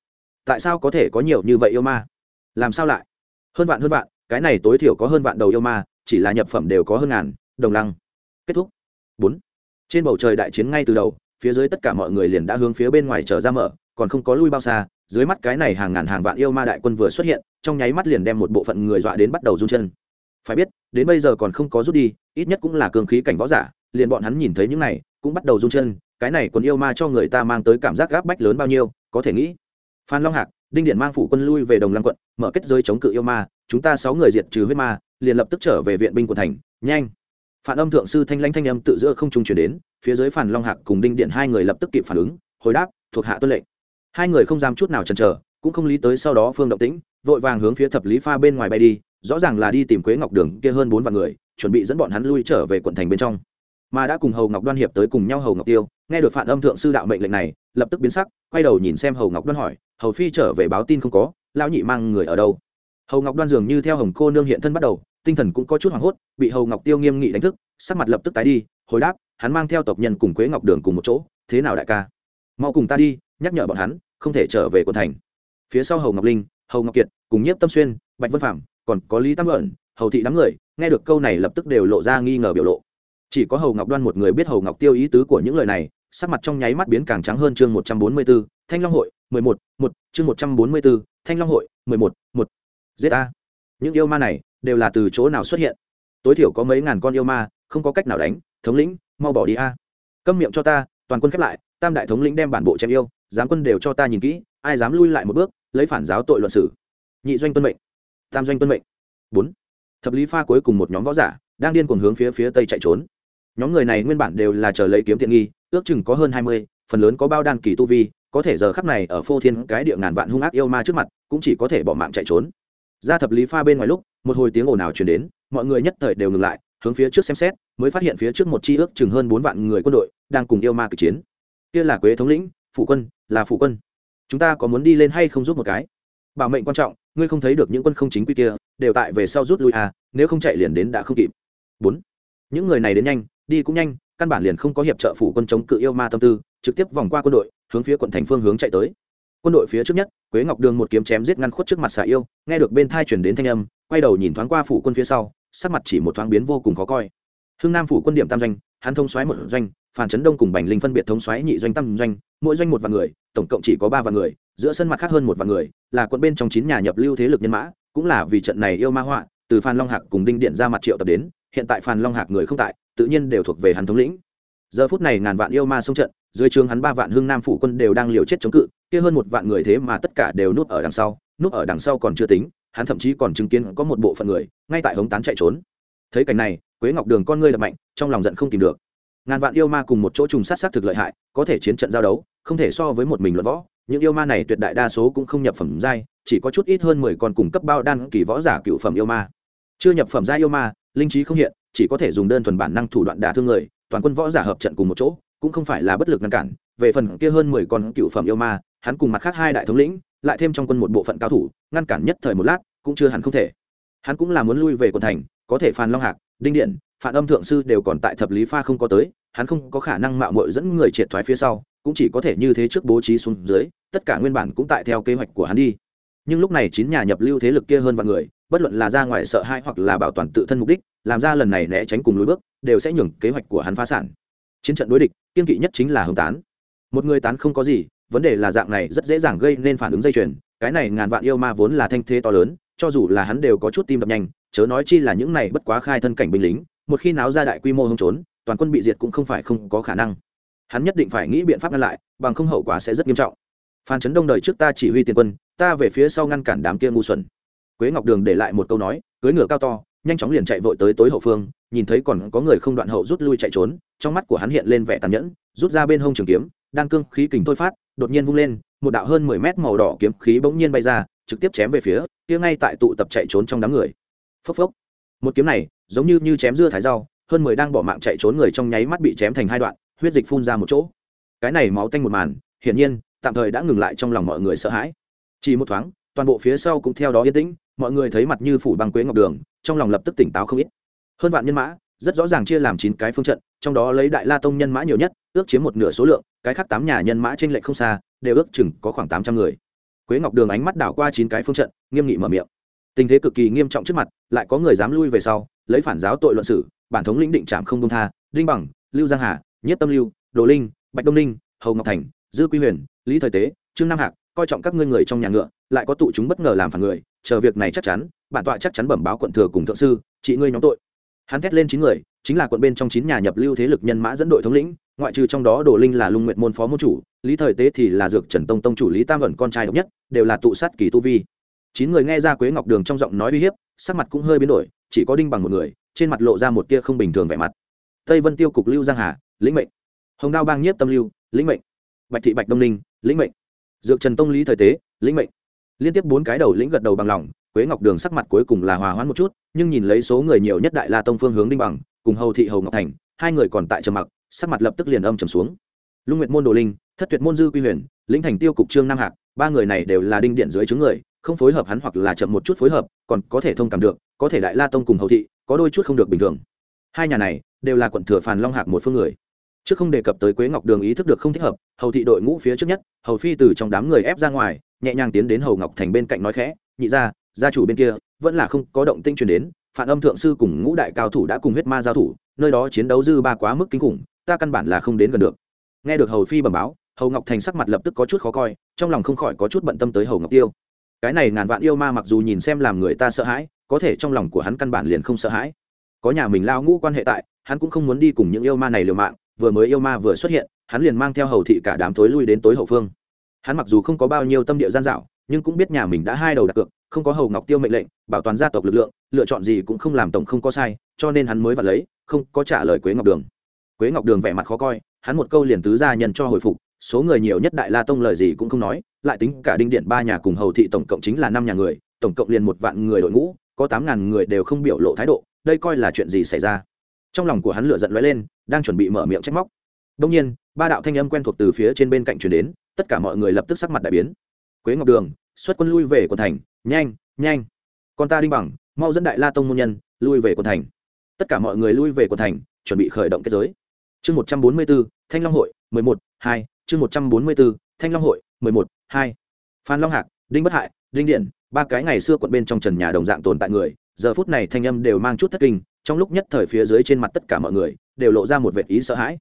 Tại sao có thể có nhiều như vậy yêu ma? Làm sao lại? Hơn vạn hơn vạn, cái này tối thiểu có hơn vạn đầu yêu ma, chỉ là nhập phẩm đều có hơn ngàn, đồng lăng. Kết thúc. Bốn. Trên bầu trời đại chiến ngay từ đầu, phía dưới tất cả mọi người liền đã hướng phía bên ngoài trở ra mở, còn không có lui bao xa, dưới mắt cái này hàng ngàn hàng vạn yêu ma đại quân vừa xuất hiện, trong nháy mắt liền đem một bộ phận người dọa đến bắt đầu run chân. Phải biết, đến bây giờ còn không có rút đi, ít nhất cũng là cường khí cảnh võ giả, liền bọn hắn nhìn thấy những này, cũng bắt đầu run chân, cái này còn yêu ma cho người ta mang tới cảm giác gáp bách lớn bao nhiêu, có thể nghĩ. Phan long hạc đinh điện mang phủ quân lui về đồng lăng quận, mở kết giới chống cự yêu ma, chúng ta sáu người diệt trừ huyết ma, liền lập tức trở về viện binh của thành. Nhanh. Phản âm thượng sư thanh lãnh thanh âm tự giữa không trung chuyển đến, phía dưới phản long hạc cùng đinh điện hai người lập tức kịp phản ứng, hồi đáp, thuộc hạ tuân lệnh. Hai người không dám chút nào chần chờ, cũng không lý tới sau đó phương động tĩnh, vội vàng hướng phía thập lý pha bên ngoài bay đi, rõ ràng là đi tìm quế ngọc đường kia hơn bốn vạn người, chuẩn bị dẫn bọn hắn lui trở về quận thành bên trong. Mà đã cùng hầu ngọc đoan hiệp tới cùng nhau hầu ngọc tiêu, nghe được phản âm thượng sư đạo mệnh lệnh này lập tức biến sắc, quay đầu nhìn xem hầu ngọc đoan hỏi, hầu phi trở về báo tin không có, lão nhị mang người ở đâu? Hầu ngọc đoan dường như theo hồng cô nương hiện thân bắt đầu, tinh thần cũng có chút hoảng hốt, bị hầu ngọc tiêu nghiêm nghị đánh thức, sắc mặt lập tức tái đi, hồi đáp, hắn mang theo tộc nhân cùng quế ngọc đường cùng một chỗ, thế nào đại ca? Mau cùng ta đi, nhắc nhở bọn hắn, không thể trở về quận thành. Phía sau hầu ngọc linh, hầu ngọc kiệt, cùng nhiếp tâm xuyên, bạch vân phạm còn có lý tam luận, hầu thị đám người, nghe được câu này lập tức đều lộ ra nghi ngờ biểu lộ. Chỉ có hầu ngọc đoan một người biết hầu ngọc tiêu ý tứ của những lời này sắc mặt trong nháy mắt biến càng trắng hơn chương một trăm bốn mươi 144, thanh long hội mười một một chương một trăm bốn mươi 144, thanh long hội mười một một. Giết a. Những yêu ma này đều là từ chỗ nào xuất hiện? Tối thiểu có mấy ngàn con yêu ma không có cách nào đánh thống lĩnh mau bỏ đi a. Câm miệng cho ta toàn quân khép lại tam đại thống lĩnh đem bản bộ chém yêu giám quân đều cho ta nhìn kỹ ai dám lui lại một bước lấy phản giáo tội luận xử. Nhị doanh tuân mệnh. Tam doanh tuân mệnh. Bốn. Thập lý pha cuối cùng một nhóm võ giả đang điên cuồng hướng phía phía tây chạy trốn. Nhóm người này nguyên bản đều là chờ lấy kiếm tiện nghi ước chừng có hơn hai mươi, phần lớn có bao đan kỳ tu vi, có thể giờ khắp này ở phô thiên cái địa ngàn vạn hung ác yêu ma trước mặt, cũng chỉ có thể bỏ mạng chạy trốn. Ra thập lý pha bên ngoài lúc, một hồi tiếng ồn ào truyền đến, mọi người nhất thời đều ngừng lại, hướng phía trước xem xét, mới phát hiện phía trước một chi ước chừng hơn bốn vạn người quân đội đang cùng yêu ma cực chiến. Kia là quế thống lĩnh, phụ quân, là phụ quân. Chúng ta có muốn đi lên hay không giúp một cái? Bảo mệnh quan trọng, ngươi không thấy được những quân không chính quy kia, đều tại về sau rút lui à nếu không chạy liền đến đã không kịp. Bốn. Những người này đến nhanh, đi cũng nhanh căn bản liền không có hiệp trợ phủ quân chống cự yêu ma tâm tư, trực tiếp vòng qua quân đội, hướng phía quận thành phương hướng chạy tới. Quân đội phía trước nhất, quế ngọc đường một kiếm chém giết ngăn khuất trước mặt xà yêu, nghe được bên thai chuyển đến thanh âm, quay đầu nhìn thoáng qua phủ quân phía sau, sắc mặt chỉ một thoáng biến vô cùng khó coi. Hưng nam phủ quân điểm tam doanh, hắn thông xoáy một doanh phản chấn đông cùng bành linh phân biệt thống xoáy nhị doanh tam doanh, mỗi doanh một vạn người, tổng cộng chỉ có ba vạn người, giữa sân mặt khác hơn một vạn người, là quân bên trong chín nhà nhập lưu thế lực nhân mã, cũng là vì trận này yêu ma họa, từ phan long hạc cùng đinh điện ra mặt triệu tập đến hiện tại phan long hạc người không tại, tự nhiên đều thuộc về hắn thống lĩnh. Giờ phút này ngàn vạn yêu ma xông trận, dưới trường hắn ba vạn hưng nam phủ quân đều đang liều chết chống cự, kia hơn một vạn người thế mà tất cả đều núp ở đằng sau, núp ở đằng sau còn chưa tính, hắn thậm chí còn chứng kiến có một bộ phận người, ngay tại hống tán chạy trốn. Thấy cảnh này, quế ngọc đường con ngươi đập mạnh, trong lòng giận không tìm được. Ngàn vạn yêu ma cùng một chỗ trùng sát sát thực lợi hại, có thể chiến trận giao đấu, không thể so với một mình luận võ, những yêu ma này tuyệt đại đa số cũng không nhập phẩm giai, chỉ có chút ít hơn mười con cùng cấp bao đan kỳ võ giả cựu phẩm yêu ma. Chưa nhập phẩm giai yêu ma linh trí không hiện, chỉ có thể dùng đơn thuần bản năng thủ đoạn đả thương người, toàn quân võ giả hợp trận cùng một chỗ, cũng không phải là bất lực ngăn cản. Về phần kia hơn mười con cựu phẩm yêu ma, hắn cùng mặt khác hai đại thống lĩnh, lại thêm trong quân một bộ phận cao thủ, ngăn cản nhất thời một lát, cũng chưa hẳn không thể. Hắn cũng là muốn lui về quận thành, có thể phan long hạc, đinh điện phản âm thượng sư đều còn tại thập lý pha không có tới, hắn không có khả năng mạo mội dẫn người triệt thoái phía sau, cũng chỉ có thể như thế trước bố trí xuống dưới, tất cả nguyên bản cũng tại theo kế hoạch của hắn đi. Nhưng lúc này chín nhà nhập lưu thế lực kia hơn vạn người bất luận là ra ngoài sợ hãi hoặc là bảo toàn tự thân mục đích, làm ra lần này né tránh cùng lối bước, đều sẽ nhường kế hoạch của hắn phá sản. Chiến trận đối địch, kiên kỵ nhất chính là hồng tán. Một người tán không có gì, vấn đề là dạng này rất dễ dàng gây nên phản ứng dây chuyền, cái này ngàn vạn yêu ma vốn là thanh thế to lớn, cho dù là hắn đều có chút tim đập nhanh, chớ nói chi là những này bất quá khai thân cảnh binh lính, một khi náo ra đại quy mô hông trốn, toàn quân bị diệt cũng không phải không có khả năng. Hắn nhất định phải nghĩ biện pháp ngăn lại, bằng không hậu quả sẽ rất nghiêm trọng. Phan Trấn đông đời trước ta chỉ huy tiền quân, ta về phía sau ngăn cản đám kia ngu xuẩn quế ngọc đường để lại một câu nói cưới ngựa cao to, nhanh chóng liền chạy vội tới tối hậu phương, nhìn thấy còn có người không đoạn hậu rút lui chạy trốn, trong mắt của hắn hiện lên vẻ tàn nhẫn, rút ra bên hông trường kiếm, đan cương khí kình thôi phát, đột nhiên vung lên, một đạo hơn mười mét màu đỏ kiếm khí bỗng nhiên bay ra, trực tiếp chém về phía, kia ngay tại tụ tập chạy trốn trong đám người. Phốc phốc. Một kiếm này, giống như như chém dưa thái rau, hơn mười đang bỏ mạng chạy trốn người trong nháy mắt bị chém thành hai đoạn, huyết dịch phun ra một chỗ. Cái này máu tanh một màn, hiển nhiên, tạm thời đã ngừng lại trong lòng mọi người sợ hãi. Chỉ một thoáng, toàn bộ phía sau cũng theo đó yên tĩnh mọi người thấy mặt như phủ băng quế ngọc đường, trong lòng lập tức tỉnh táo không ít. Hơn vạn nhân mã, rất rõ ràng chia làm chín cái phương trận, trong đó lấy đại la tông nhân mã nhiều nhất, ước chiếm một nửa số lượng, cái khác tám nhà nhân mã trên lệch không xa, đều ước chừng có khoảng tám trăm người. Quế ngọc đường ánh mắt đảo qua chín cái phương trận, nghiêm nghị mở miệng. Tình thế cực kỳ nghiêm trọng trước mặt, lại có người dám lui về sau, lấy phản giáo tội luận sử bản thống lĩnh định trạm không công tha, đinh bằng, lưu giang hà nhất tâm lưu, đồ linh, bạch đông ninh, hầu ngọc thành, dư quy huyền, lý thời tế, trương nam hạc, coi trọng các ngươi người trong nhà ngựa, lại có tụ chúng bất ngờ làm phản người chờ việc này chắc chắn, bản tọa chắc chắn bẩm báo quận thừa cùng thượng sư, chị ngươi nhóm tội. Hắn thét lên chín người, chính là quận bên trong chín nhà nhập lưu thế lực nhân mã dẫn đội thống lĩnh, ngoại trừ trong đó đồ linh là lung nguyện môn phó môn chủ, lý thời tế thì là dược trần tông tông chủ lý tam ẩn con trai độc nhất, đều là tụ sát kỳ tu vi. Chín người nghe ra quế ngọc đường trong giọng nói uy hiếp, sắc mặt cũng hơi biến đổi, chỉ có đinh bằng một người, trên mặt lộ ra một tia không bình thường vẻ mặt. Tây vân tiêu cục lưu giang hà, lĩnh mệnh. Hồng đao bang nhiếp tâm lưu, lĩnh mệnh. Bạch thị bạch đông ninh, lĩnh mệnh. Dược trần tông lý thời tế, lĩnh mệnh liên tiếp bốn cái đầu lĩnh gật đầu bằng lòng, quế ngọc đường sắc mặt cuối cùng là hòa hoãn một chút, nhưng nhìn lấy số người nhiều nhất đại la tông phương hướng đinh bằng, cùng hầu thị hầu ngọc thành, hai người còn tại trầm mặc, sắc mặt lập tức liền âm trầm xuống. Lung nguyệt môn đồ linh, thất tuyệt môn dư quy huyền, lĩnh thành tiêu cục trương nam hạc, ba người này đều là đinh điện dưới chứng người, không phối hợp hắn hoặc là chậm một chút phối hợp, còn có thể thông cảm được, có thể đại la tông cùng hầu thị, có đôi chút không được bình thường. Hai nhà này, đều là quận thừa phàn long hạc một phương người. Trước không đề cập tới quế ngọc đường ý thức được không thích hợp, hầu thị đội ngũ phía trước nhất, hầu phi từ trong đám người ép ra ngoài nhẹ nhàng tiến đến hầu ngọc thành bên cạnh nói khẽ, nhị ra gia chủ bên kia, vẫn là không có động tinh truyền đến phản âm thượng sư cùng ngũ đại cao thủ đã cùng huyết ma giao thủ, nơi đó chiến đấu dư ba quá mức kinh khủng, ta căn bản là không đến gần được. Nghe được hầu phi bẩm báo, hầu ngọc thành sắc mặt lập tức có chút khó coi, trong lòng không khỏi có chút bận tâm tới hầu ngọc tiêu. Cái này ngàn vạn yêu ma mặc dù nhìn xem làm người ta sợ hãi, có thể trong lòng của hắn căn bản liền không sợ hãi. Có nhà mình lao ngũ quan hệ tại, hắn cũng không muốn đi cùng những yêu ma này liều mạng, vừa mới yêu ma vừa xuất hiện, hắn liền mang theo hầu thị cả đám tối lui đến tối hậu phương hắn mặc dù không có bao nhiêu tâm địa gian dạo, nhưng cũng biết nhà mình đã hai đầu đặt cược, không có hầu ngọc tiêu mệnh lệnh, bảo toàn gia tộc lực lượng, lựa chọn gì cũng không làm tổng không có sai, cho nên hắn mới vặt lấy, không có trả lời quế ngọc đường. Quế ngọc đường vẻ mặt khó coi, hắn một câu liền tứ gia nhân cho hồi phục, số người nhiều nhất đại la tông lời gì cũng không nói, lại tính cả đinh điện ba nhà cùng hầu thị tổng cộng chính là năm nhà người, tổng cộng liền một vạn người đội ngũ, có tám ngàn người đều không biểu lộ thái độ, đây coi là chuyện gì xảy ra? Trong lòng của hắn lửa giận lóe lên, đang chuẩn bị mở miệng trách móc. Đông nhiên, ba đạo thanh âm quen thuộc từ phía trên bên cạnh truyền đến tất cả mọi người lập tức sắc mặt đại biến. Quế ngọc đường, xuất quân lui về quận thành, nhanh nhanh. Con ta đinh bằng, mau dẫn đại la tông môn nhân, lui về quận thành. Tất cả mọi người lui về quận thành, chuẩn bị khởi động kết giới. Chương một trăm bốn mươi b thanh long hội, mười một, hai. Chương một trăm bốn mươi b thanh long hội, mười một, hai. Phan long hạc, đinh bất hại, đinh điện, ba cái ngày xưa quận bên trong trần nhà đồng dạng tồn tại người, giờ phút này thanh âm đều mang chút thất kinh, trong lúc nhất thời phía dưới trên mặt tất cả mọi người, đều lộ ra một vệ ý sợ hãi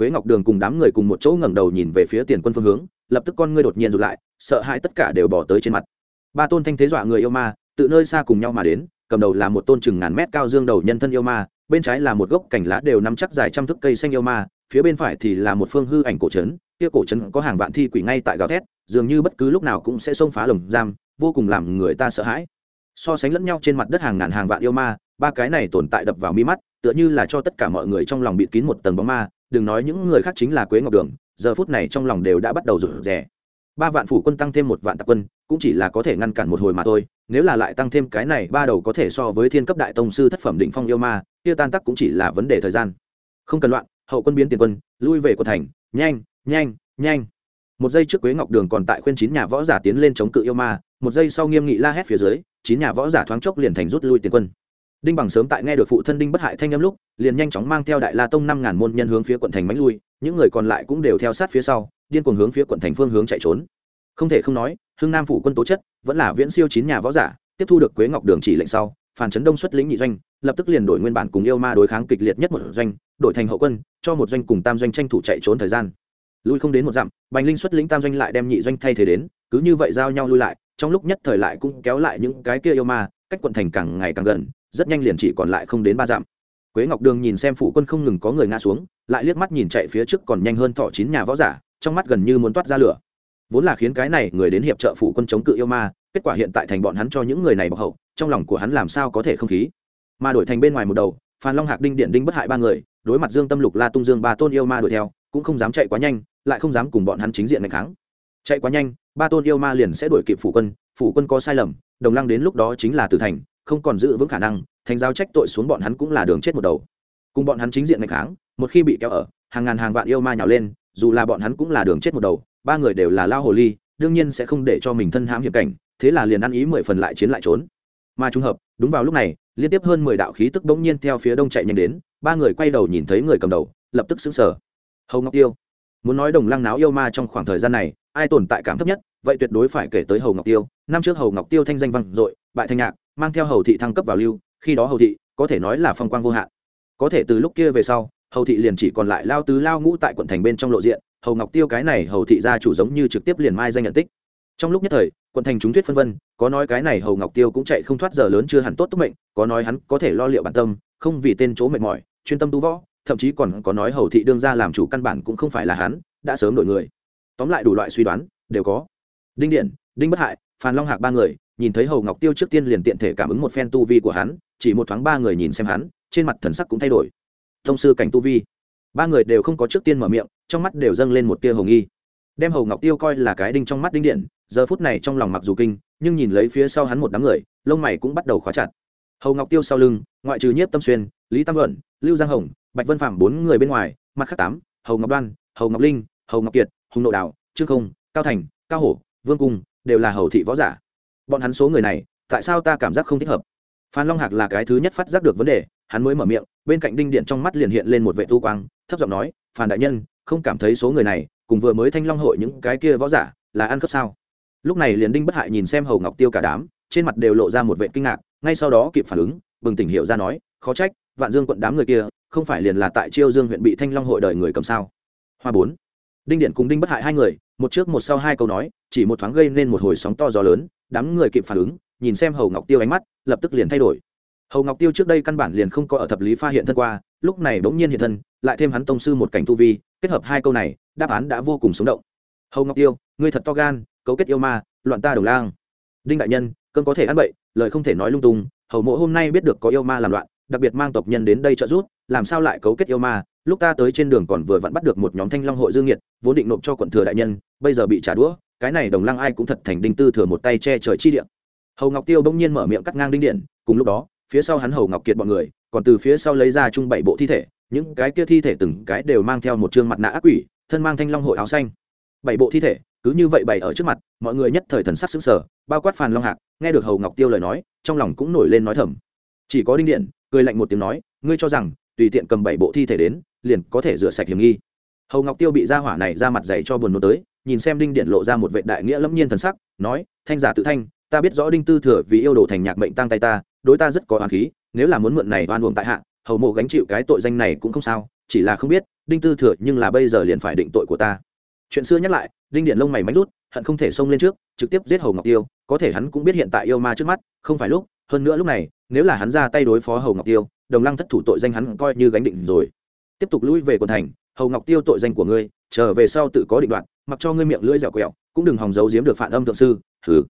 quế ngọc đường cùng đám người cùng một chỗ ngẩng đầu nhìn về phía tiền quân phương hướng, lập tức con ngươi đột nhiên rụt lại, sợ hãi tất cả đều bỏ tới trên mặt. Ba tôn thanh thế dọa người yêu ma, tự nơi xa cùng nhau mà đến, cầm đầu là một tôn chừng ngàn mét cao dương đầu nhân thân yêu ma, bên trái là một gốc cành lá đều nắm chắc dài trăm thước cây xanh yêu ma, phía bên phải thì là một phương hư ảnh cổ trấn, kia cổ trấn có hàng vạn thi quỷ ngay tại gào thét, dường như bất cứ lúc nào cũng sẽ xông phá lồng giam, vô cùng làm người ta sợ hãi. So sánh lẫn nhau trên mặt đất hàng ngàn hàng vạn yêu ma, ba cái này tồn tại đập vào mi mắt, tựa như là cho tất cả mọi người trong lòng bịt kín một tầng bóng ma đừng nói những người khác chính là quế ngọc đường, giờ phút này trong lòng đều đã bắt đầu rụt rè. Ba vạn phủ quân tăng thêm một vạn tạp quân, cũng chỉ là có thể ngăn cản một hồi mà thôi, nếu là lại tăng thêm cái này, ba đầu có thể so với thiên cấp đại tông sư thất phẩm định phong yêu ma, kia tan tắc cũng chỉ là vấn đề thời gian. Không cần loạn, hậu quân biến tiền quân, lui về của thành, nhanh nhanh nhanh. Một giây trước quế ngọc đường còn tại khuyên chín nhà võ giả tiến lên chống cự yêu ma, một giây sau nghiêm nghị la hét phía dưới, chín nhà võ giả thoáng chốc liền thành rút lui tiền quân đinh bằng sớm tại nghe được phụ thân đinh bất hại thanh âm lúc, liền nhanh chóng mang theo đại la tông năm ngàn môn nhân hướng phía quận thành mánh lui, những người còn lại cũng đều theo sát phía sau, điên cuồng hướng phía quận thành phương hướng chạy trốn. Không thể không nói, hưng nam phủ quân tố chất, vẫn là viễn siêu chín nhà võ giả, tiếp thu được quế ngọc đường chỉ lệnh sau phản chấn đông xuất lĩnh nhị doanh, lập tức liền đổi nguyên bản cùng yêu ma đối kháng kịch liệt nhất một doanh, đổi thành hậu quân, cho một doanh cùng tam doanh tranh thủ chạy trốn thời gian. Lui không đến một dặm, bành linh xuất lĩnh tam doanh lại đem nhị doanh thay thế đến, cứ như vậy giao nhau lui lại, trong lúc nhất thời lại cũng kéo lại những cái kia yêu ma, cách quận thành càng ngày càng gần rất nhanh liền chỉ còn lại không đến ba dặm. Quế ngọc đường nhìn xem phủ quân không ngừng có người ngã xuống, lại liếc mắt nhìn chạy phía trước còn nhanh hơn thọ chín nhà võ giả, trong mắt gần như muốn toát ra lửa. Vốn là khiến cái này người đến hiệp trợ phủ quân chống cự yêu ma, kết quả hiện tại thành bọn hắn cho những người này bọc hậu, trong lòng của hắn làm sao có thể không khí? Mà đổi thành bên ngoài một đầu, phan long hạc đinh điện đinh bất hại ba người, đối mặt dương tâm lục la tung dương ba tôn yêu ma đuổi theo, cũng không dám chạy quá nhanh, lại không dám cùng bọn hắn chính diện ngày kháng chạy quá nhanh, ba tôn yêu ma liền sẽ đuổi kịp phủ quân phủ quân có sai lầm, đồng lăng đến lúc đó chính là tử thành không còn giữ vững khả năng thành giao trách tội xuống bọn hắn cũng là đường chết một đầu. Cùng bọn hắn chính diện ngày kháng, một khi bị kéo ở, hàng ngàn hàng vạn yêu ma nhào lên, dù là bọn hắn cũng là đường chết một đầu, ba người đều là lao hồ ly, đương nhiên sẽ không để cho mình thân hãm hiểm cảnh, thế là liền ăn ý mười phần lại chiến lại trốn. Mà trùng hợp, đúng vào lúc này, liên tiếp hơn mười đạo khí tức bỗng nhiên theo phía đông chạy nhanh đến, ba người quay đầu nhìn thấy người cầm đầu, lập tức xứng sở hầu ngọc tiêu. Muốn nói đồng lăng náo yêu ma trong khoảng thời gian này, ai tồn tại cảm thấp nhất, vậy tuyệt đối phải kể tới hầu ngọc tiêu. Năm trước hầu ngọc tiêu thanh danh vang dội, bại thanh nhạc mang theo hầu thị thăng cấp vào lưu, khi đó hầu thị, có thể nói là phong quang vô hạn. Có thể từ lúc kia về sau, hầu thị liền chỉ còn lại lao tứ lao ngũ tại quận thành bên trong lộ diện, hầu ngọc tiêu cái này hầu thị gia chủ giống như trực tiếp liền mai danh nhận tích. Trong lúc nhất thời, quận thành chúng thuyết phân vân, có nói cái này hầu ngọc tiêu cũng chạy không thoát giờ lớn chưa hẳn tốt tốt mệnh, có nói hắn có thể lo liệu bản tâm, không vì tên chỗ mệt mỏi, chuyên tâm tu võ, thậm chí còn có nói hầu thị đương ra làm chủ căn bản cũng không phải là hắn, đã sớm đổi người. Tóm lại đủ loại suy đoán, đều có. Đinh điện, đinh bất hại, phan long hạc ba người nhìn thấy hầu ngọc tiêu trước tiên liền tiện thể cảm ứng một phen tu vi của hắn chỉ một thoáng ba người nhìn xem hắn trên mặt thần sắc cũng thay đổi. Thông sư cảnh tu vi. Ba người đều không có trước tiên mở miệng trong mắt đều dâng lên một tia hồng nghi. Đem hầu ngọc tiêu coi là cái đinh trong mắt đinh điện giờ phút này trong lòng mặc dù kinh nhưng nhìn lấy phía sau hắn một đám người lông mày cũng bắt đầu khóa chặt. Hầu ngọc tiêu sau lưng ngoại trừ nhiếp tâm xuyên lý tam luận lưu giang hồng bạch vân phạm bốn người bên ngoài mặt khác tám hầu ngọc đoan hầu ngọc linh hầu ngọc kiệt hùng nội đạo, trương không cao thành cao hổ vương cung đều là hầu thị võ giả bọn hắn số người này, tại sao ta cảm giác không thích hợp? Phan long hạc là cái thứ nhất phát giác được vấn đề, hắn mới mở miệng, bên cạnh đinh điện trong mắt liền hiện lên một vệ tu quang, thấp giọng nói, phan đại nhân, không cảm thấy số người này, cùng vừa mới thanh long hội những cái kia võ giả, là ăn cướp sao? Lúc này liền đinh bất hại nhìn xem hầu ngọc tiêu cả đám, trên mặt đều lộ ra một vệ kinh ngạc, ngay sau đó kịp phản ứng, bừng tỉnh hiệu ra nói, khó trách, vạn dương quận đám người kia, không phải liền là tại chiêu dương huyện bị thanh long hội đời người cầm sao? Hoa bốn. Đinh điện cùng đinh bất hại hai người một trước một sau hai câu nói, chỉ một thoáng gây nên một hồi sóng to gió lớn, đám người kịp phản ứng, nhìn xem hầu ngọc tiêu ánh mắt, lập tức liền thay đổi. Hầu ngọc tiêu trước đây căn bản liền không có ở thập lý pha hiện thân qua, lúc này bỗng nhiên hiện thân, lại thêm hắn tông sư một cảnh tu vi, kết hợp hai câu này, đáp án đã vô cùng sống động. Hầu ngọc tiêu, ngươi thật to gan, cấu kết yêu ma, loạn ta đồng lang. Đinh đại nhân, cơn có thể ăn bậy, lời không thể nói lung tung, hầu mộ hôm nay biết được có yêu ma làm loạn, đặc biệt mang tộc nhân đến đây trợ giúp, làm sao lại cấu kết yêu ma, lúc ta tới trên đường còn vừa vặn bắt được một nhóm thanh long hội dương nhiệt, vốn định nộp cho quận thừa đại nhân bây giờ bị trả đũa, cái này đồng lăng ai cũng thật thành đinh tư thừa một tay che trời chi điện hầu ngọc tiêu bỗng nhiên mở miệng cắt ngang đinh điện, cùng lúc đó, phía sau hắn hầu ngọc kiệt bọn người, còn từ phía sau lấy ra chung bảy bộ thi thể, những cái kia thi thể từng cái đều mang theo một chương mặt nạ ác quỷ, thân mang thanh long hội áo xanh. Bảy bộ thi thể, cứ như vậy bày ở trước mặt, mọi người nhất thời thần sắc xứng sở bao quát phàn long hạc, nghe được hầu ngọc tiêu lời nói, trong lòng cũng nổi lên nói thầm. Chỉ có đinh điện, cười lạnh một tiếng nói, ngươi cho rằng, tùy tiện cầm bảy bộ thi thể đến, liền có thể rửa sạch hiểm nghi. Hầu ngọc tiêu bị ra hỏa này ra mặt dày cho buồn nôn tới nhìn xem đinh điện lộ ra một vệ đại nghĩa lâm nhiên thần sắc, nói, thanh giả tự thanh, ta biết rõ đinh tư thừa vì yêu đồ thành nhạc mệnh tăng tay ta, đối ta rất có oán khí, nếu là muốn mượn này oan uổng tại hạ, hầu mộ gánh chịu cái tội danh này cũng không sao, chỉ là không biết, đinh tư thừa nhưng là bây giờ liền phải định tội của ta. Chuyện xưa nhắc lại, đinh điện lông mày mánh rút, hận không thể xông lên trước, trực tiếp giết hầu ngọc tiêu, có thể hắn cũng biết hiện tại yêu ma trước mắt, không phải lúc, hơn nữa lúc này, nếu là hắn ra tay đối phó hầu ngọc tiêu, đồng lăng thất thủ tội danh hắn coi như gánh định rồi. Tiếp tục lui về quần thành, hầu ngọc tiêu tội danh của ngươi trở về sau tự có định đoạn mặc cho ngươi miệng lưỡi dẻo quẹo, cũng đừng hòng giấu giếm được phản âm thượng sư thử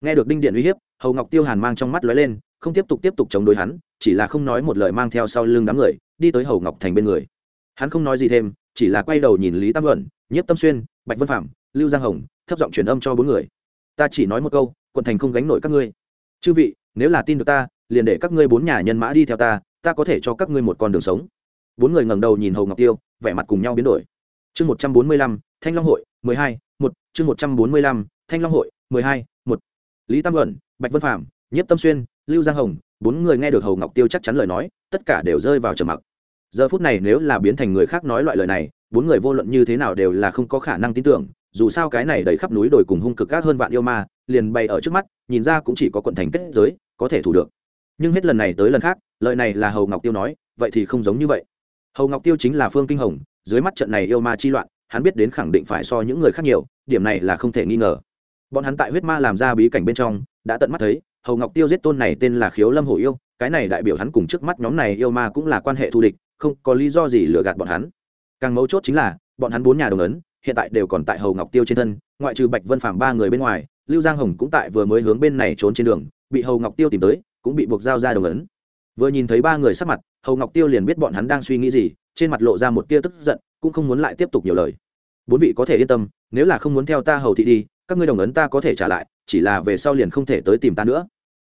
nghe được đinh điện uy hiếp, hầu ngọc tiêu hàn mang trong mắt lóe lên, không tiếp tục tiếp tục chống đối hắn, chỉ là không nói một lời mang theo sau lưng đám người, đi tới hầu ngọc thành bên người. Hắn không nói gì thêm, chỉ là quay đầu nhìn lý tam luận, nhiếp tâm xuyên, bạch vân phạm, lưu giang hồng, thấp giọng truyền âm cho bốn người. Ta chỉ nói một câu, quận thành không gánh nổi các ngươi. Chư vị, nếu là tin được ta, liền để các ngươi bốn nhà nhân mã đi theo ta ta có thể cho các ngươi một con đường sống. Bốn người ngẩng đầu nhìn hầu ngọc tiêu, vẻ mặt cùng nhau biến đổi chương một trăm bốn mươi lăm, thanh long hội, mười hai, một, chương một trăm bốn mươi lăm, thanh long hội, mười hai, một. Lý tam luận, bạch vân phạm nhiếp tâm xuyên, lưu giang hồng, bốn người nghe được hầu ngọc tiêu chắc chắn lời nói, tất cả đều rơi vào trầm mặc. Giờ phút này nếu là biến thành người khác nói loại lời này, bốn người vô luận như thế nào đều là không có khả năng tin tưởng, dù sao cái này đầy khắp núi đồi cùng hung cực các hơn vạn yêu ma, liền bày ở trước mắt, nhìn ra cũng chỉ có quận thành kết giới, có thể thủ được. Nhưng hết lần này tới lần khác lợi này là hầu ngọc tiêu nói, vậy thì không giống như vậy. Hầu ngọc tiêu chính là phương kinh hồng dưới mắt trận này yêu ma chi loạn, hắn biết đến khẳng định phải so những người khác nhiều, điểm này là không thể nghi ngờ. Bọn hắn tại huyết ma làm ra bí cảnh bên trong, đã tận mắt thấy, hầu ngọc tiêu giết tôn này tên là khiếu lâm hổ yêu, cái này đại biểu hắn cùng trước mắt nhóm này yêu ma cũng là quan hệ thù địch, không có lý do gì lừa gạt bọn hắn. Càng mấu chốt chính là, bọn hắn bốn nhà đồng ấn, hiện tại đều còn tại hầu ngọc tiêu trên thân, ngoại trừ bạch vân phạm ba người bên ngoài, lưu giang hồng cũng tại vừa mới hướng bên này trốn trên đường, bị hầu ngọc tiêu tìm tới, cũng bị buộc giao ra đồng ấn vừa nhìn thấy ba người sắc mặt, hầu ngọc tiêu liền biết bọn hắn đang suy nghĩ gì, trên mặt lộ ra một tia tức giận, cũng không muốn lại tiếp tục nhiều lời. Bốn vị có thể yên tâm, nếu là không muốn theo ta hầu thị đi, các ngươi đồng ấn ta có thể trả lại, chỉ là về sau liền không thể tới tìm ta nữa.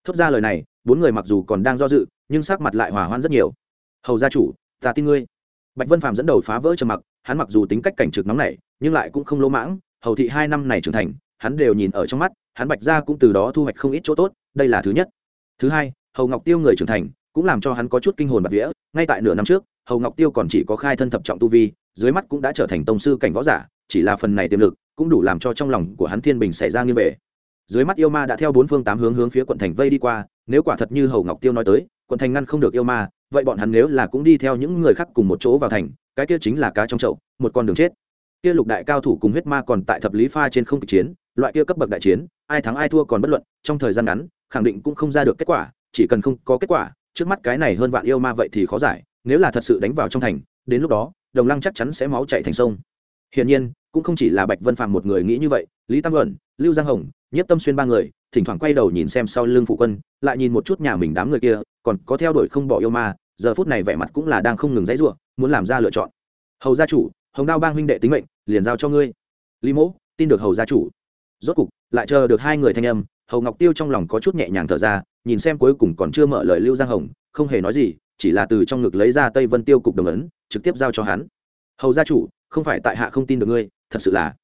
Thốt ra lời này, bốn người mặc dù còn đang do dự, nhưng sắc mặt lại hòa hoãn rất nhiều. Hầu gia chủ, ta tin ngươi. Bạch vân phàm dẫn đầu phá vỡ trầm mặc, hắn mặc dù tính cách cảnh trực nóng này nhưng lại cũng không lỗ mãng, hầu thị hai năm này trưởng thành, hắn đều nhìn ở trong mắt, hắn bạch ra cũng từ đó thu hoạch không ít chỗ tốt, đây là thứ nhất. Thứ hai, hầu ngọc tiêu người trưởng thành cũng làm cho hắn có chút kinh hồn bạc vía ngay tại nửa năm trước, hầu ngọc tiêu còn chỉ có khai thân thập trọng tu vi, dưới mắt cũng đã trở thành tông sư cảnh võ giả, chỉ là phần này tiềm lực cũng đủ làm cho trong lòng của hắn thiên bình xảy ra như vậy. dưới mắt yêu ma đã theo bốn phương tám hướng hướng phía quận thành vây đi qua, nếu quả thật như hầu ngọc tiêu nói tới, quận thành ngăn không được yêu ma, vậy bọn hắn nếu là cũng đi theo những người khác cùng một chỗ vào thành, cái kia chính là cá trong chậu, một con đường chết kia lục đại cao thủ cùng huyết ma còn tại thập lý pha trên không kịch chiến, loại kia cấp bậc đại chiến, ai thắng ai thua còn bất luận, trong thời gian ngắn, khẳng định cũng không ra được kết quả, chỉ cần không có kết quả trước mắt cái này hơn vạn yêu ma vậy thì khó giải, nếu là thật sự đánh vào trong thành, đến lúc đó, đồng lăng chắc chắn sẽ máu chạy thành sông. Hiển nhiên, cũng không chỉ là bạch vân phàm một người nghĩ như vậy, lý tam luận, lưu giang hồng nhất tâm xuyên ba người, thỉnh thoảng quay đầu nhìn xem sau lưng phụ quân, lại nhìn một chút nhà mình đám người kia, còn có theo đuổi không bỏ yêu ma, giờ phút này vẻ mặt cũng là đang không ngừng dãy ruộng, muốn làm ra lựa chọn. Hầu gia chủ, hồng đao bang huynh đệ tính mệnh, liền giao cho ngươi. Lý mỗ, tin được hầu gia chủ. Rốt cục, lại chờ được hai người thanh âm hầu ngọc tiêu trong lòng có chút nhẹ nhàng thở ra, nhìn xem cuối cùng còn chưa mở lời lưu giang hồng, không hề nói gì, chỉ là từ trong ngực lấy ra tây vân tiêu cục đồng ấn, trực tiếp giao cho hắn. Hầu gia chủ, không phải tại hạ không tin được ngươi, thật sự là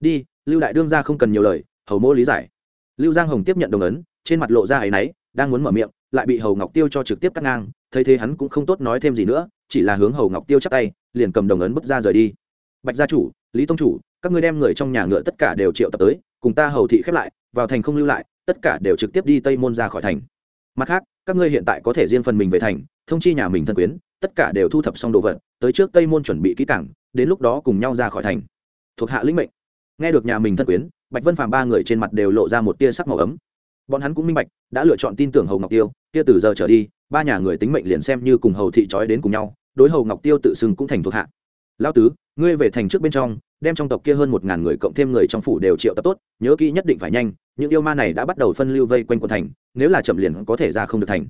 đi, lưu đại đương ra không cần nhiều lời, hầu mỗ lý giải. Lưu giang hồng tiếp nhận đồng ấn, trên mặt lộ ra áy náy, đang muốn mở miệng, lại bị hầu ngọc tiêu cho trực tiếp cắt ngang, thấy thế hắn cũng không tốt nói thêm gì nữa, chỉ là hướng hầu ngọc tiêu chắc tay, liền cầm đồng ấn bước ra rời đi. Bạch gia chủ, lý tông chủ, các ngươi đem người trong nhà ngựa tất cả đều triệu tập tới, cùng ta hầu thị khép lại, vào thành không lưu lại tất cả đều trực tiếp đi tây môn ra khỏi thành. Mặt khác, các ngươi hiện tại có thể riêng phần mình về thành, thông chi nhà mình thân quyến, tất cả đều thu thập xong đồ vật, tới trước tây môn chuẩn bị kỹ cảng đến lúc đó cùng nhau ra khỏi thành. Thuộc hạ lĩnh mệnh. Nghe được nhà mình thân quyến, bạch vân phàm ba người trên mặt đều lộ ra một tia sắc màu ấm. Bọn hắn cũng minh bạch, đã lựa chọn tin tưởng hầu ngọc tiêu, kia từ giờ trở đi, ba nhà người tính mệnh liền xem như cùng hầu thị trói đến cùng nhau, đối hầu ngọc tiêu tự xưng cũng thành thuộc hạ. Lao tứ, ngươi về thành trước bên trong đem trong tộc kia hơn một ngàn người cộng thêm người trong phủ đều triệu tập tốt, nhớ kỹ nhất định phải nhanh, những yêu ma này đã bắt đầu phân lưu vây quanh quận thành, nếu là chậm liền có thể ra không được thành.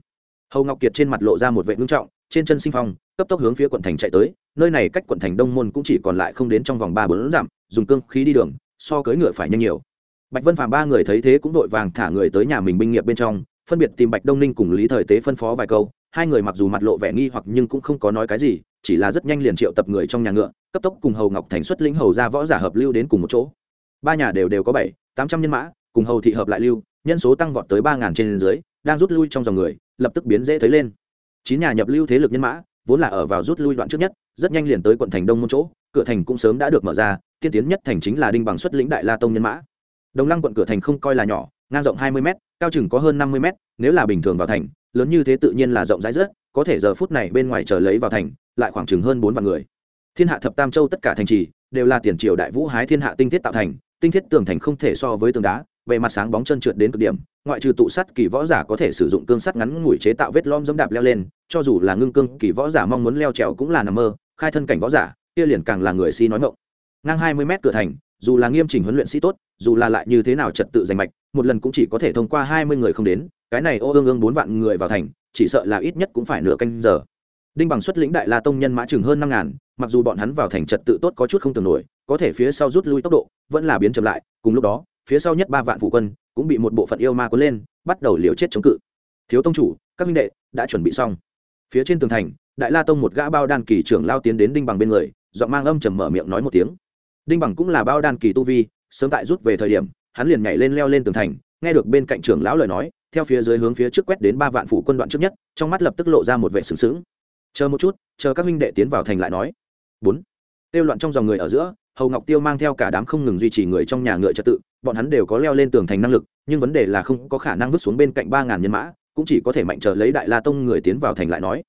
Hầu ngọc kiệt trên mặt lộ ra một vệ ngưng trọng, trên chân sinh phong, cấp tốc hướng phía quận thành chạy tới, nơi này cách quận thành đông môn cũng chỉ còn lại không đến trong vòng ba bốn dặm, dùng cương khí đi đường, so cưỡi ngựa phải nhanh nhiều. Bạch vân phàm ba người thấy thế cũng vội vàng thả người tới nhà mình binh nghiệp bên trong, phân biệt tìm bạch đông ninh cùng lý thời tế phân phó vài câu, hai người mặc dù mặt lộ vẻ nghi hoặc nhưng cũng không có nói cái gì chỉ là rất nhanh liền triệu tập người trong nhà ngựa, cấp tốc cùng hầu ngọc thành xuất lĩnh hầu ra võ giả hợp lưu đến cùng một chỗ. Ba nhà đều đều có bảy, tám trăm nhân mã, cùng hầu thị hợp lại lưu, nhân số tăng vọt tới ba ngàn trên dưới, đang rút lui trong dòng người, lập tức biến dễ thấy lên. Chín nhà nhập lưu thế lực nhân mã, vốn là ở vào rút lui đoạn trước nhất, rất nhanh liền tới quận thành đông môn chỗ, cửa thành cũng sớm đã được mở ra, tiên tiến nhất thành chính là đinh bằng xuất lĩnh đại la tông nhân mã. Đồng lăng quận cửa thành không coi là nhỏ, ngang rộng hai mươi m cao chừng có hơn năm mươi m nếu là bình thường vào thành, lớn như thế tự nhiên là rộng rãi rất, có thể giờ phút này bên ngoài chờ lấy vào thành lại khoảng chừng hơn bốn vạn người. Thiên hạ thập tam châu tất cả thành trì đều là tiền triều đại vũ hái thiên hạ tinh thiết tạo thành, tinh thiết tường thành không thể so với tường đá, bề mặt sáng bóng chân trượt đến cực điểm, ngoại trừ tụ sắt kỳ võ giả có thể sử dụng cương sắt ngắn ngủi chế tạo vết lom dẫm đạp leo lên, cho dù là ngưng cương kỳ võ giả mong muốn leo trèo cũng là nằm mơ, khai thân cảnh võ giả, kia liền càng là người si nói ngộng ngang hai mươi mét cửa thành, dù là nghiêm chỉnh huấn luyện sĩ tốt, dù là lại như thế nào trật tự giành mạch, một lần cũng chỉ có thể thông qua hai mươi người không đến, cái này ô ương ương bốn vạn người vào thành, chỉ sợ là ít nhất cũng phải nửa canh giờ đinh bằng xuất lĩnh đại la tông nhân mã chừng hơn năm ngàn, mặc dù bọn hắn vào thành trật tự tốt có chút không tưởng nổi, có thể phía sau rút lui tốc độ, vẫn là biến chậm lại, cùng lúc đó, phía sau nhất ba vạn phụ quân cũng bị một bộ phận yêu ma cuốn lên, bắt đầu liều chết chống cự. Thiếu tông chủ, các minh đệ, đã chuẩn bị xong. Phía trên tường thành, đại la tông một gã bao đan kỳ trưởng lao tiến đến đinh bằng bên người, giọng mang âm trầm mở miệng nói một tiếng. Đinh bằng cũng là bao đan kỳ tu vi, sớm tại rút về thời điểm, hắn liền nhảy lên leo lên tường thành, nghe được bên cạnh trưởng lão lời nói, theo phía dưới hướng phía trước quét đến ba vạn phủ quân đoạn trước nhất, trong mắt lập tức lộ ra một vệ sừng sững chờ một chút, chờ các huynh đệ tiến vào thành lại nói. Bốn. Tiêu loạn trong dòng người ở giữa, hầu ngọc tiêu mang theo cả đám không ngừng duy trì người trong nhà ngựa trật tự, bọn hắn đều có leo lên tường thành năng lực, nhưng vấn đề là không có khả năng vứt xuống bên cạnh ba ngàn nhân mã, cũng chỉ có thể mạnh chờ lấy đại la tông người tiến vào thành lại nói.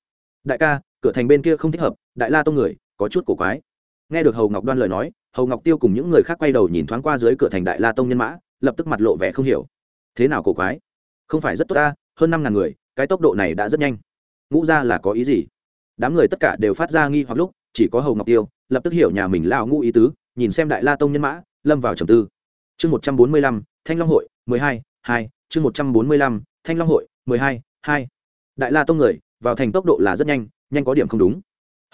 Đại ca, cửa thành bên kia không thích hợp, đại la tông người, có chút cổ quái. Nghe được hầu ngọc đoan lời nói, hầu ngọc tiêu cùng những người khác quay đầu nhìn thoáng qua dưới cửa thành đại la tông nhân mã, lập tức mặt lộ vẻ không hiểu. Thế nào cổ quái? Không phải rất tốt ta, hơn năm ngàn người, cái tốc độ này đã rất nhanh. Ngũ ra là có ý gì? Đám người tất cả đều phát ra nghi hoặc lúc, chỉ có hầu ngọc tiêu, lập tức hiểu nhà mình lao ngũ ý tứ, nhìn xem đại la tông nhân mã, lâm vào trầm tư. Chương một trăm bốn mươi lăm, thanh long hội, mười hai hai, chương một trăm bốn mươi lăm, thanh long hội, mười hai hai. Đại la tông người, vào thành tốc độ là rất nhanh nhanh có điểm không đúng.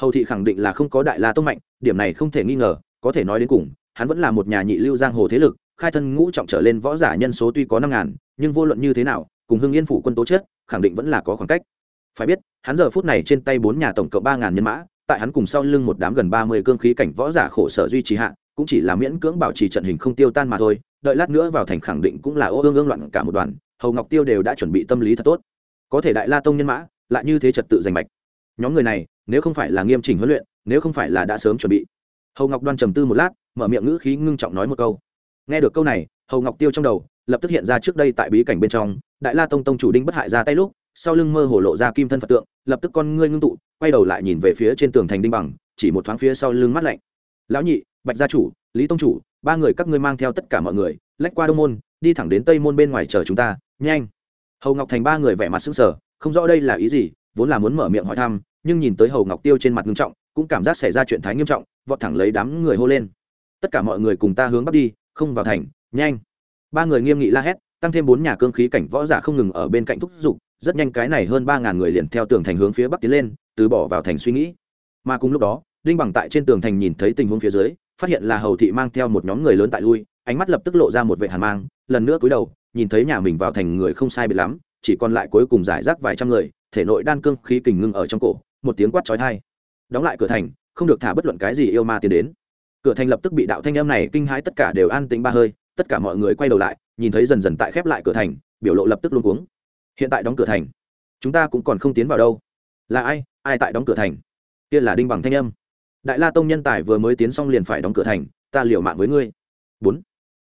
Hầu thị khẳng định là không có đại la tông mạnh, điểm này không thể nghi ngờ, có thể nói đến cùng, hắn vẫn là một nhà nhị lưu giang hồ thế lực, khai thân ngũ trọng trở lên võ giả nhân số tuy có năm ngàn, nhưng vô luận như thế nào, cùng hưng yên phủ quân tố chết khẳng định vẫn là có khoảng cách phải biết, hắn giờ phút này trên tay bốn nhà tổng cộng ba ngàn nhân mã, tại hắn cùng sau lưng một đám gần ba mươi cương khí cảnh võ giả khổ sở duy trì hạ, cũng chỉ là miễn cưỡng bảo trì trận hình không tiêu tan mà thôi, đợi lát nữa vào thành khẳng định cũng là ô ương ương loạn cả một đoàn, hầu ngọc tiêu đều đã chuẩn bị tâm lý thật tốt. Có thể đại la tông nhân mã, lại như thế trật tự giành mạch. Nhóm người này, nếu không phải là nghiêm chỉnh huấn luyện, nếu không phải là đã sớm chuẩn bị. Hầu ngọc đoan trầm tư một lát, mở miệng ngữ khí ngưng trọng nói một câu. Nghe được câu này, hầu ngọc tiêu trong đầu, lập tức hiện ra trước đây tại bí cảnh bên trong, đại la tông tông chủ đinh bất hại ra tay lúc sau lưng mơ hồ lộ ra kim thân phật tượng, lập tức con ngươi ngưng tụ, quay đầu lại nhìn về phía trên tường thành đinh bằng, chỉ một thoáng phía sau lưng mắt lạnh. Lão nhị, bạch gia chủ, lý tông chủ, ba người các ngươi mang theo tất cả mọi người, lách qua đông môn, đi thẳng đến tây môn bên ngoài chờ chúng ta, nhanh. Hầu ngọc thành ba người vẻ mặt sững sờ, không rõ đây là ý gì, vốn là muốn mở miệng hỏi thăm, nhưng nhìn tới hầu ngọc tiêu trên mặt nghiêm trọng, cũng cảm giác xảy ra chuyện thái nghiêm trọng, vọt thẳng lấy đám người hô lên. Tất cả mọi người cùng ta hướng bắc đi, không vào thành, nhanh. Ba người nghiêm nghị la hét, tăng thêm bốn nhà cương khí cảnh võ giả không ngừng ở bên cạnh thúc giục rất nhanh cái này hơn ba ngàn người liền theo tường thành hướng phía bắc tiến lên, từ bỏ vào thành suy nghĩ. Mà cùng lúc đó, đinh bằng tại trên tường thành nhìn thấy tình huống phía dưới, phát hiện là hầu thị mang theo một nhóm người lớn tại lui, ánh mắt lập tức lộ ra một vệ hàn mang, lần nữa cúi đầu, nhìn thấy nhà mình vào thành người không sai biệt lắm, chỉ còn lại cuối cùng giải rác vài trăm người, thể nội đan cương khí kình ngưng ở trong cổ, một tiếng quát chói tai. Đóng lại cửa thành, không được thả bất luận cái gì yêu ma tiến đến. Cửa thành lập tức bị đạo thanh âm này kinh hãi tất cả đều an tĩnh ba hơi, tất cả mọi người quay đầu lại, nhìn thấy dần dần tại khép lại cửa thành, biểu lộ lập tức luôn cuống hiện tại đóng cửa thành. Chúng ta cũng còn không tiến vào đâu. Là ai? Ai tại đóng cửa thành? Kia là đinh bằng thanh âm. Đại la tông nhân tài vừa mới tiến xong liền phải đóng cửa thành, ta liều mạng với ngươi. Bốn.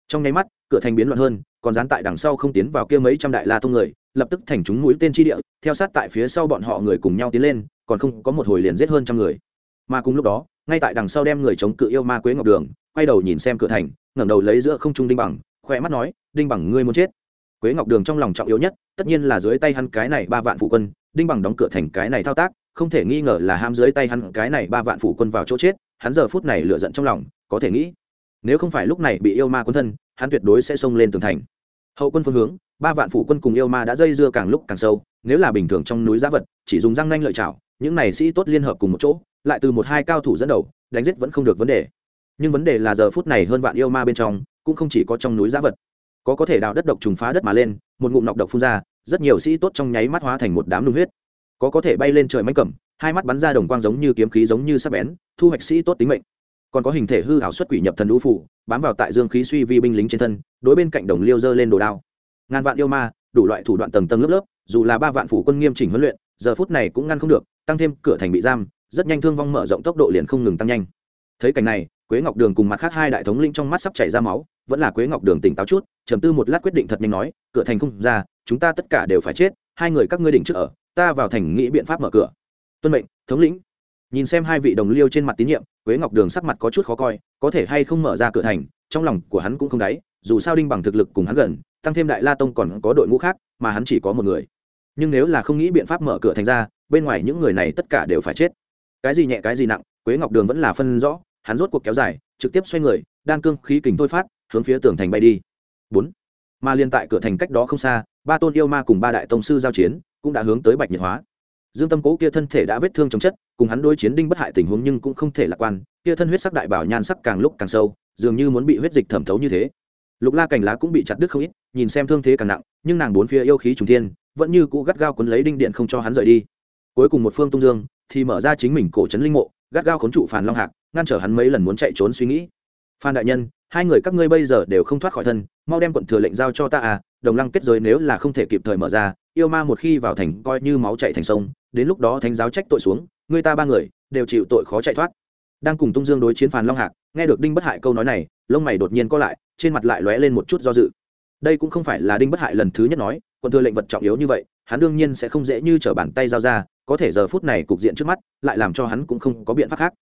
Trong nháy mắt, cửa thành biến loạn hơn, còn dán tại đằng sau không tiến vào kia mấy trăm đại la tông người, lập tức thành chúng mũi tên chi địa, theo sát tại phía sau bọn họ người cùng nhau tiến lên, còn không có một hồi liền giết hơn trăm người. Mà cùng lúc đó, ngay tại đằng sau đem người chống cự yêu ma quế ngọc đường, quay đầu nhìn xem cửa thành, ngẩng đầu lấy giữa không trung đinh bằng khoe mắt nói, đinh bằng ngươi muốn chết quế ngọc đường trong lòng trọng yếu nhất, tất nhiên là dưới tay hắn cái này ba vạn phụ quân, đinh bằng đóng cửa thành cái này thao tác, không thể nghi ngờ là ham dưới tay hắn cái này ba vạn phụ quân vào chỗ chết, hắn giờ phút này lựa giận trong lòng, có thể nghĩ, nếu không phải lúc này bị yêu ma quân thân, hắn tuyệt đối sẽ xông lên tường thành. Hậu quân phương hướng, ba vạn phụ quân cùng yêu ma đã dây dưa càng lúc càng sâu, nếu là bình thường trong núi giá vật, chỉ dùng răng nanh lợi chảo, những này sĩ tốt liên hợp cùng một chỗ, lại từ một hai cao thủ dẫn đầu, đánh giết vẫn không được vấn đề. Nhưng vấn đề là giờ phút này hơn vạn yêu ma bên trong, cũng không chỉ có trong núi giá vật có có thể đào đất độc trùng phá đất mà lên, một ngụm nọc độc phun ra, rất nhiều sĩ tốt trong nháy mắt hóa thành một đám nung huyết. Có có thể bay lên trời mánh cầm, hai mắt bắn ra đồng quang giống như kiếm khí giống như sắp bén, thu hoạch sĩ tốt tính mệnh. Còn có hình thể hư hảo xuất quỷ nhập thần lũ phủ, bám vào tại dương khí suy vi binh lính trên thân, đối bên cạnh đồng liêu dơ lên đồ đao. Ngàn vạn yêu ma, đủ loại thủ đoạn tầng tầng lớp lớp, dù là ba vạn phủ quân nghiêm chỉnh huấn luyện, giờ phút này cũng ngăn không được, tăng thêm cửa thành bị giam, rất nhanh thương vong mở rộng tốc độ liền không ngừng tăng nhanh. Thấy cảnh này quế ngọc đường cùng mặt khác hai đại thống linh trong mắt sắp chảy ra máu, vẫn là quế ngọc đường tỉnh táo chút, trầm tư một lát quyết định thật nhanh nói, cửa thành không ra, chúng ta tất cả đều phải chết, hai người các ngươi định trước ở, ta vào thành nghĩ biện pháp mở cửa. Tuân mệnh, thống lĩnh. Nhìn xem hai vị đồng liêu trên mặt tín nhiệm, quế ngọc đường sắc mặt có chút khó coi, có thể hay không mở ra cửa thành, trong lòng của hắn cũng không đáy, dù sao đinh bằng thực lực cùng hắn gần, tăng thêm đại la tông còn có đội ngũ khác, mà hắn chỉ có một người. Nhưng nếu là không nghĩ biện pháp mở cửa thành ra, bên ngoài những người này tất cả đều phải chết. Cái gì nhẹ cái gì nặng, quế ngọc đường vẫn là phân rõ hắn rốt cuộc kéo dài, trực tiếp xoay người đan cương khí kình thôi phát, hướng phía tường thành bay đi. Bốn. Mà liên tại cửa thành cách đó không xa, ba tôn yêu ma cùng ba đại tông sư giao chiến, cũng đã hướng tới bạch nhiệt hóa. Dương tâm cố kia thân thể đã vết thương chống chất, cùng hắn đối chiến đinh bất hại tình huống nhưng cũng không thể lạc quan, kia thân huyết sắc đại bảo nhan sắc càng lúc càng sâu, dường như muốn bị huyết dịch thẩm thấu như thế. Lục la cành lá cũng bị chặt đứt không ít, nhìn xem thương thế càng nặng, nhưng nàng bốn phía yêu khí trùng thiên, vẫn như cũ gắt gao cuốn lấy đinh điện không cho hắn rời đi. Cuối cùng một phương tung dương, thì mở ra chính mình cổ trấn linh mộ gắt gao khốn trụ phàn long hạc, ngăn trở hắn mấy lần muốn chạy trốn suy nghĩ. Phan đại nhân, hai người các ngươi bây giờ đều không thoát khỏi thân, mau đem quận thừa lệnh giao cho ta à đồng lăng kết giới nếu là không thể kịp thời mở ra, yêu ma một khi vào thành coi như máu chạy thành sông, đến lúc đó thánh giáo trách tội xuống người ta ba người đều chịu tội khó chạy thoát. Đang cùng tung dương đối chiến phàn long hạc, nghe được đinh bất hại câu nói này, lông mày đột nhiên co lại, trên mặt lại lóe lên một chút do dự. Đây cũng không phải là đinh bất hại lần thứ nhất nói, quận thừa lệnh vật trọng yếu như vậy, hắn đương nhiên sẽ không dễ như t bàn tay giao ra có thể giờ phút này cục diện trước mắt, lại làm cho hắn cũng không có biện pháp khác.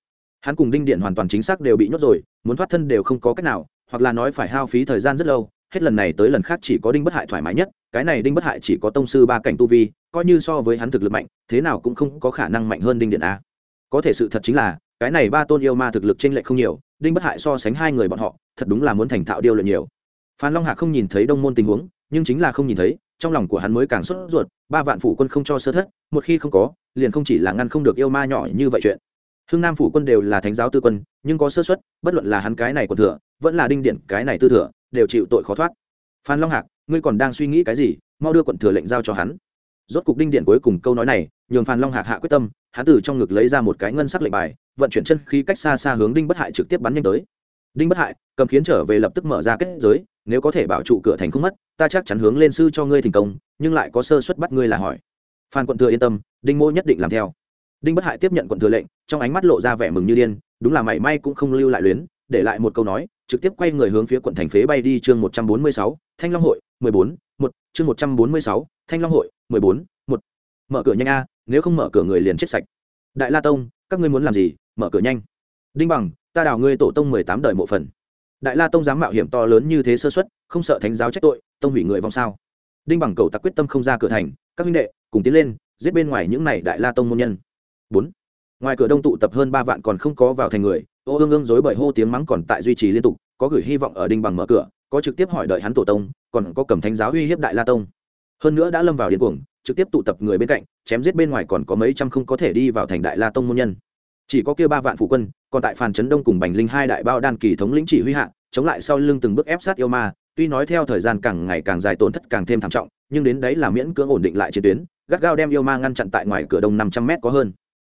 Hắn cùng đinh điện hoàn toàn chính xác đều bị nhốt rồi, muốn thoát thân đều không có cách nào, hoặc là nói phải hao phí thời gian rất lâu, hết lần này tới lần khác chỉ có đinh bất hại thoải mái nhất, cái này đinh bất hại chỉ có tông sư ba cảnh tu vi, coi như so với hắn thực lực mạnh, thế nào cũng không có khả năng mạnh hơn đinh điện a. Có thể sự thật chính là, cái này ba tôn yêu ma thực lực trên lệch không nhiều, đinh bất hại so sánh hai người bọn họ, thật đúng là muốn thành thạo điêu luyện nhiều. Phan long hạc không nhìn thấy đông môn tình huống, nhưng chính là không nhìn thấy trong lòng của hắn mới càng sốt ruột, ba vạn phủ quân không cho sơ thất, một khi không có, liền không chỉ là ngăn không được yêu ma nhỏ như vậy chuyện. Hưng nam phủ quân đều là thánh giáo tư quân, nhưng có sơ xuất bất luận là hắn cái này còn thừa, vẫn là đinh điện cái này tư thừa, đều chịu tội khó thoát. Phan long hạc, ngươi còn đang suy nghĩ cái gì? Mau đưa quận thừa lệnh giao cho hắn. Rốt cục đinh điện cuối cùng câu nói này, nhường phan long hạc hạ quyết tâm, hắn từ trong ngực lấy ra một cái ngân sắc lệnh bài, vận chuyển chân khí cách xa xa hướng đinh bất hại trực tiếp bắn nhanh tới đinh bất hại, cầm khiến trở về lập tức mở ra kết giới, nếu có thể bảo trụ cửa thành không mất, ta chắc chắn hướng lên sư cho ngươi thành công, nhưng lại có sơ suất bắt ngươi là hỏi. Phan quận thừa yên tâm, đinh mô nhất định làm theo. Đinh bất hại tiếp nhận quận thừa lệnh, trong ánh mắt lộ ra vẻ mừng như điên, đúng là mảy may cũng không lưu lại luyến, để lại một câu nói, trực tiếp quay người hướng phía quận thành phế bay đi chương một trăm bốn mươi sáu, thanh long hội, mười bốn, một, chương một trăm bốn mươi sáu, thanh long hội, mười bốn, một. Mở cửa nhanh a, nếu không mở cửa người liền chết sạch. Đại la tông, các ngươi muốn làm gì, mở cửa nhanh. Đinh bằng ta đào ngươi tổ tông mười tám đời mộ phần. Đại la tông dám mạo hiểm to lớn như thế sơ xuất không sợ thánh giáo trách tội, tông hủy người vong sao? Đinh bằng cầu tặc quyết tâm không ra cửa thành, các huynh đệ, cùng tiến lên, giết bên ngoài những này đại la tông môn nhân. Bốn. Ngoài cửa đông tụ tập hơn ba vạn còn không có vào thành người, ô ương ương dối bởi hô tiếng mắng còn tại duy trì liên tục, có gửi hy vọng ở đinh bằng mở cửa, có trực tiếp hỏi đợi hắn tổ tông, còn có cầm thánh giáo uy hiếp đại la tông. Hơn nữa đã lâm vào điên cuồng, trực tiếp tụ tập người bên cạnh, chém giết bên ngoài còn có mấy trăm không có thể đi vào thành đại la tông môn nhân. Chỉ có kia ba vạn phụ quân còn tại phàn trấn đông cùng bành linh hai đại bao đan kỳ thống lĩnh chỉ huy hạ, chống lại sau lưng từng bước ép sát yêu ma, tuy nói theo thời gian càng ngày càng dài tổn thất càng thêm thảm trọng, nhưng đến đấy là miễn cưỡng ổn định lại chiến tuyến, gắt gao đem yêu ma ngăn chặn tại ngoài cửa đông năm trăm mét có hơn.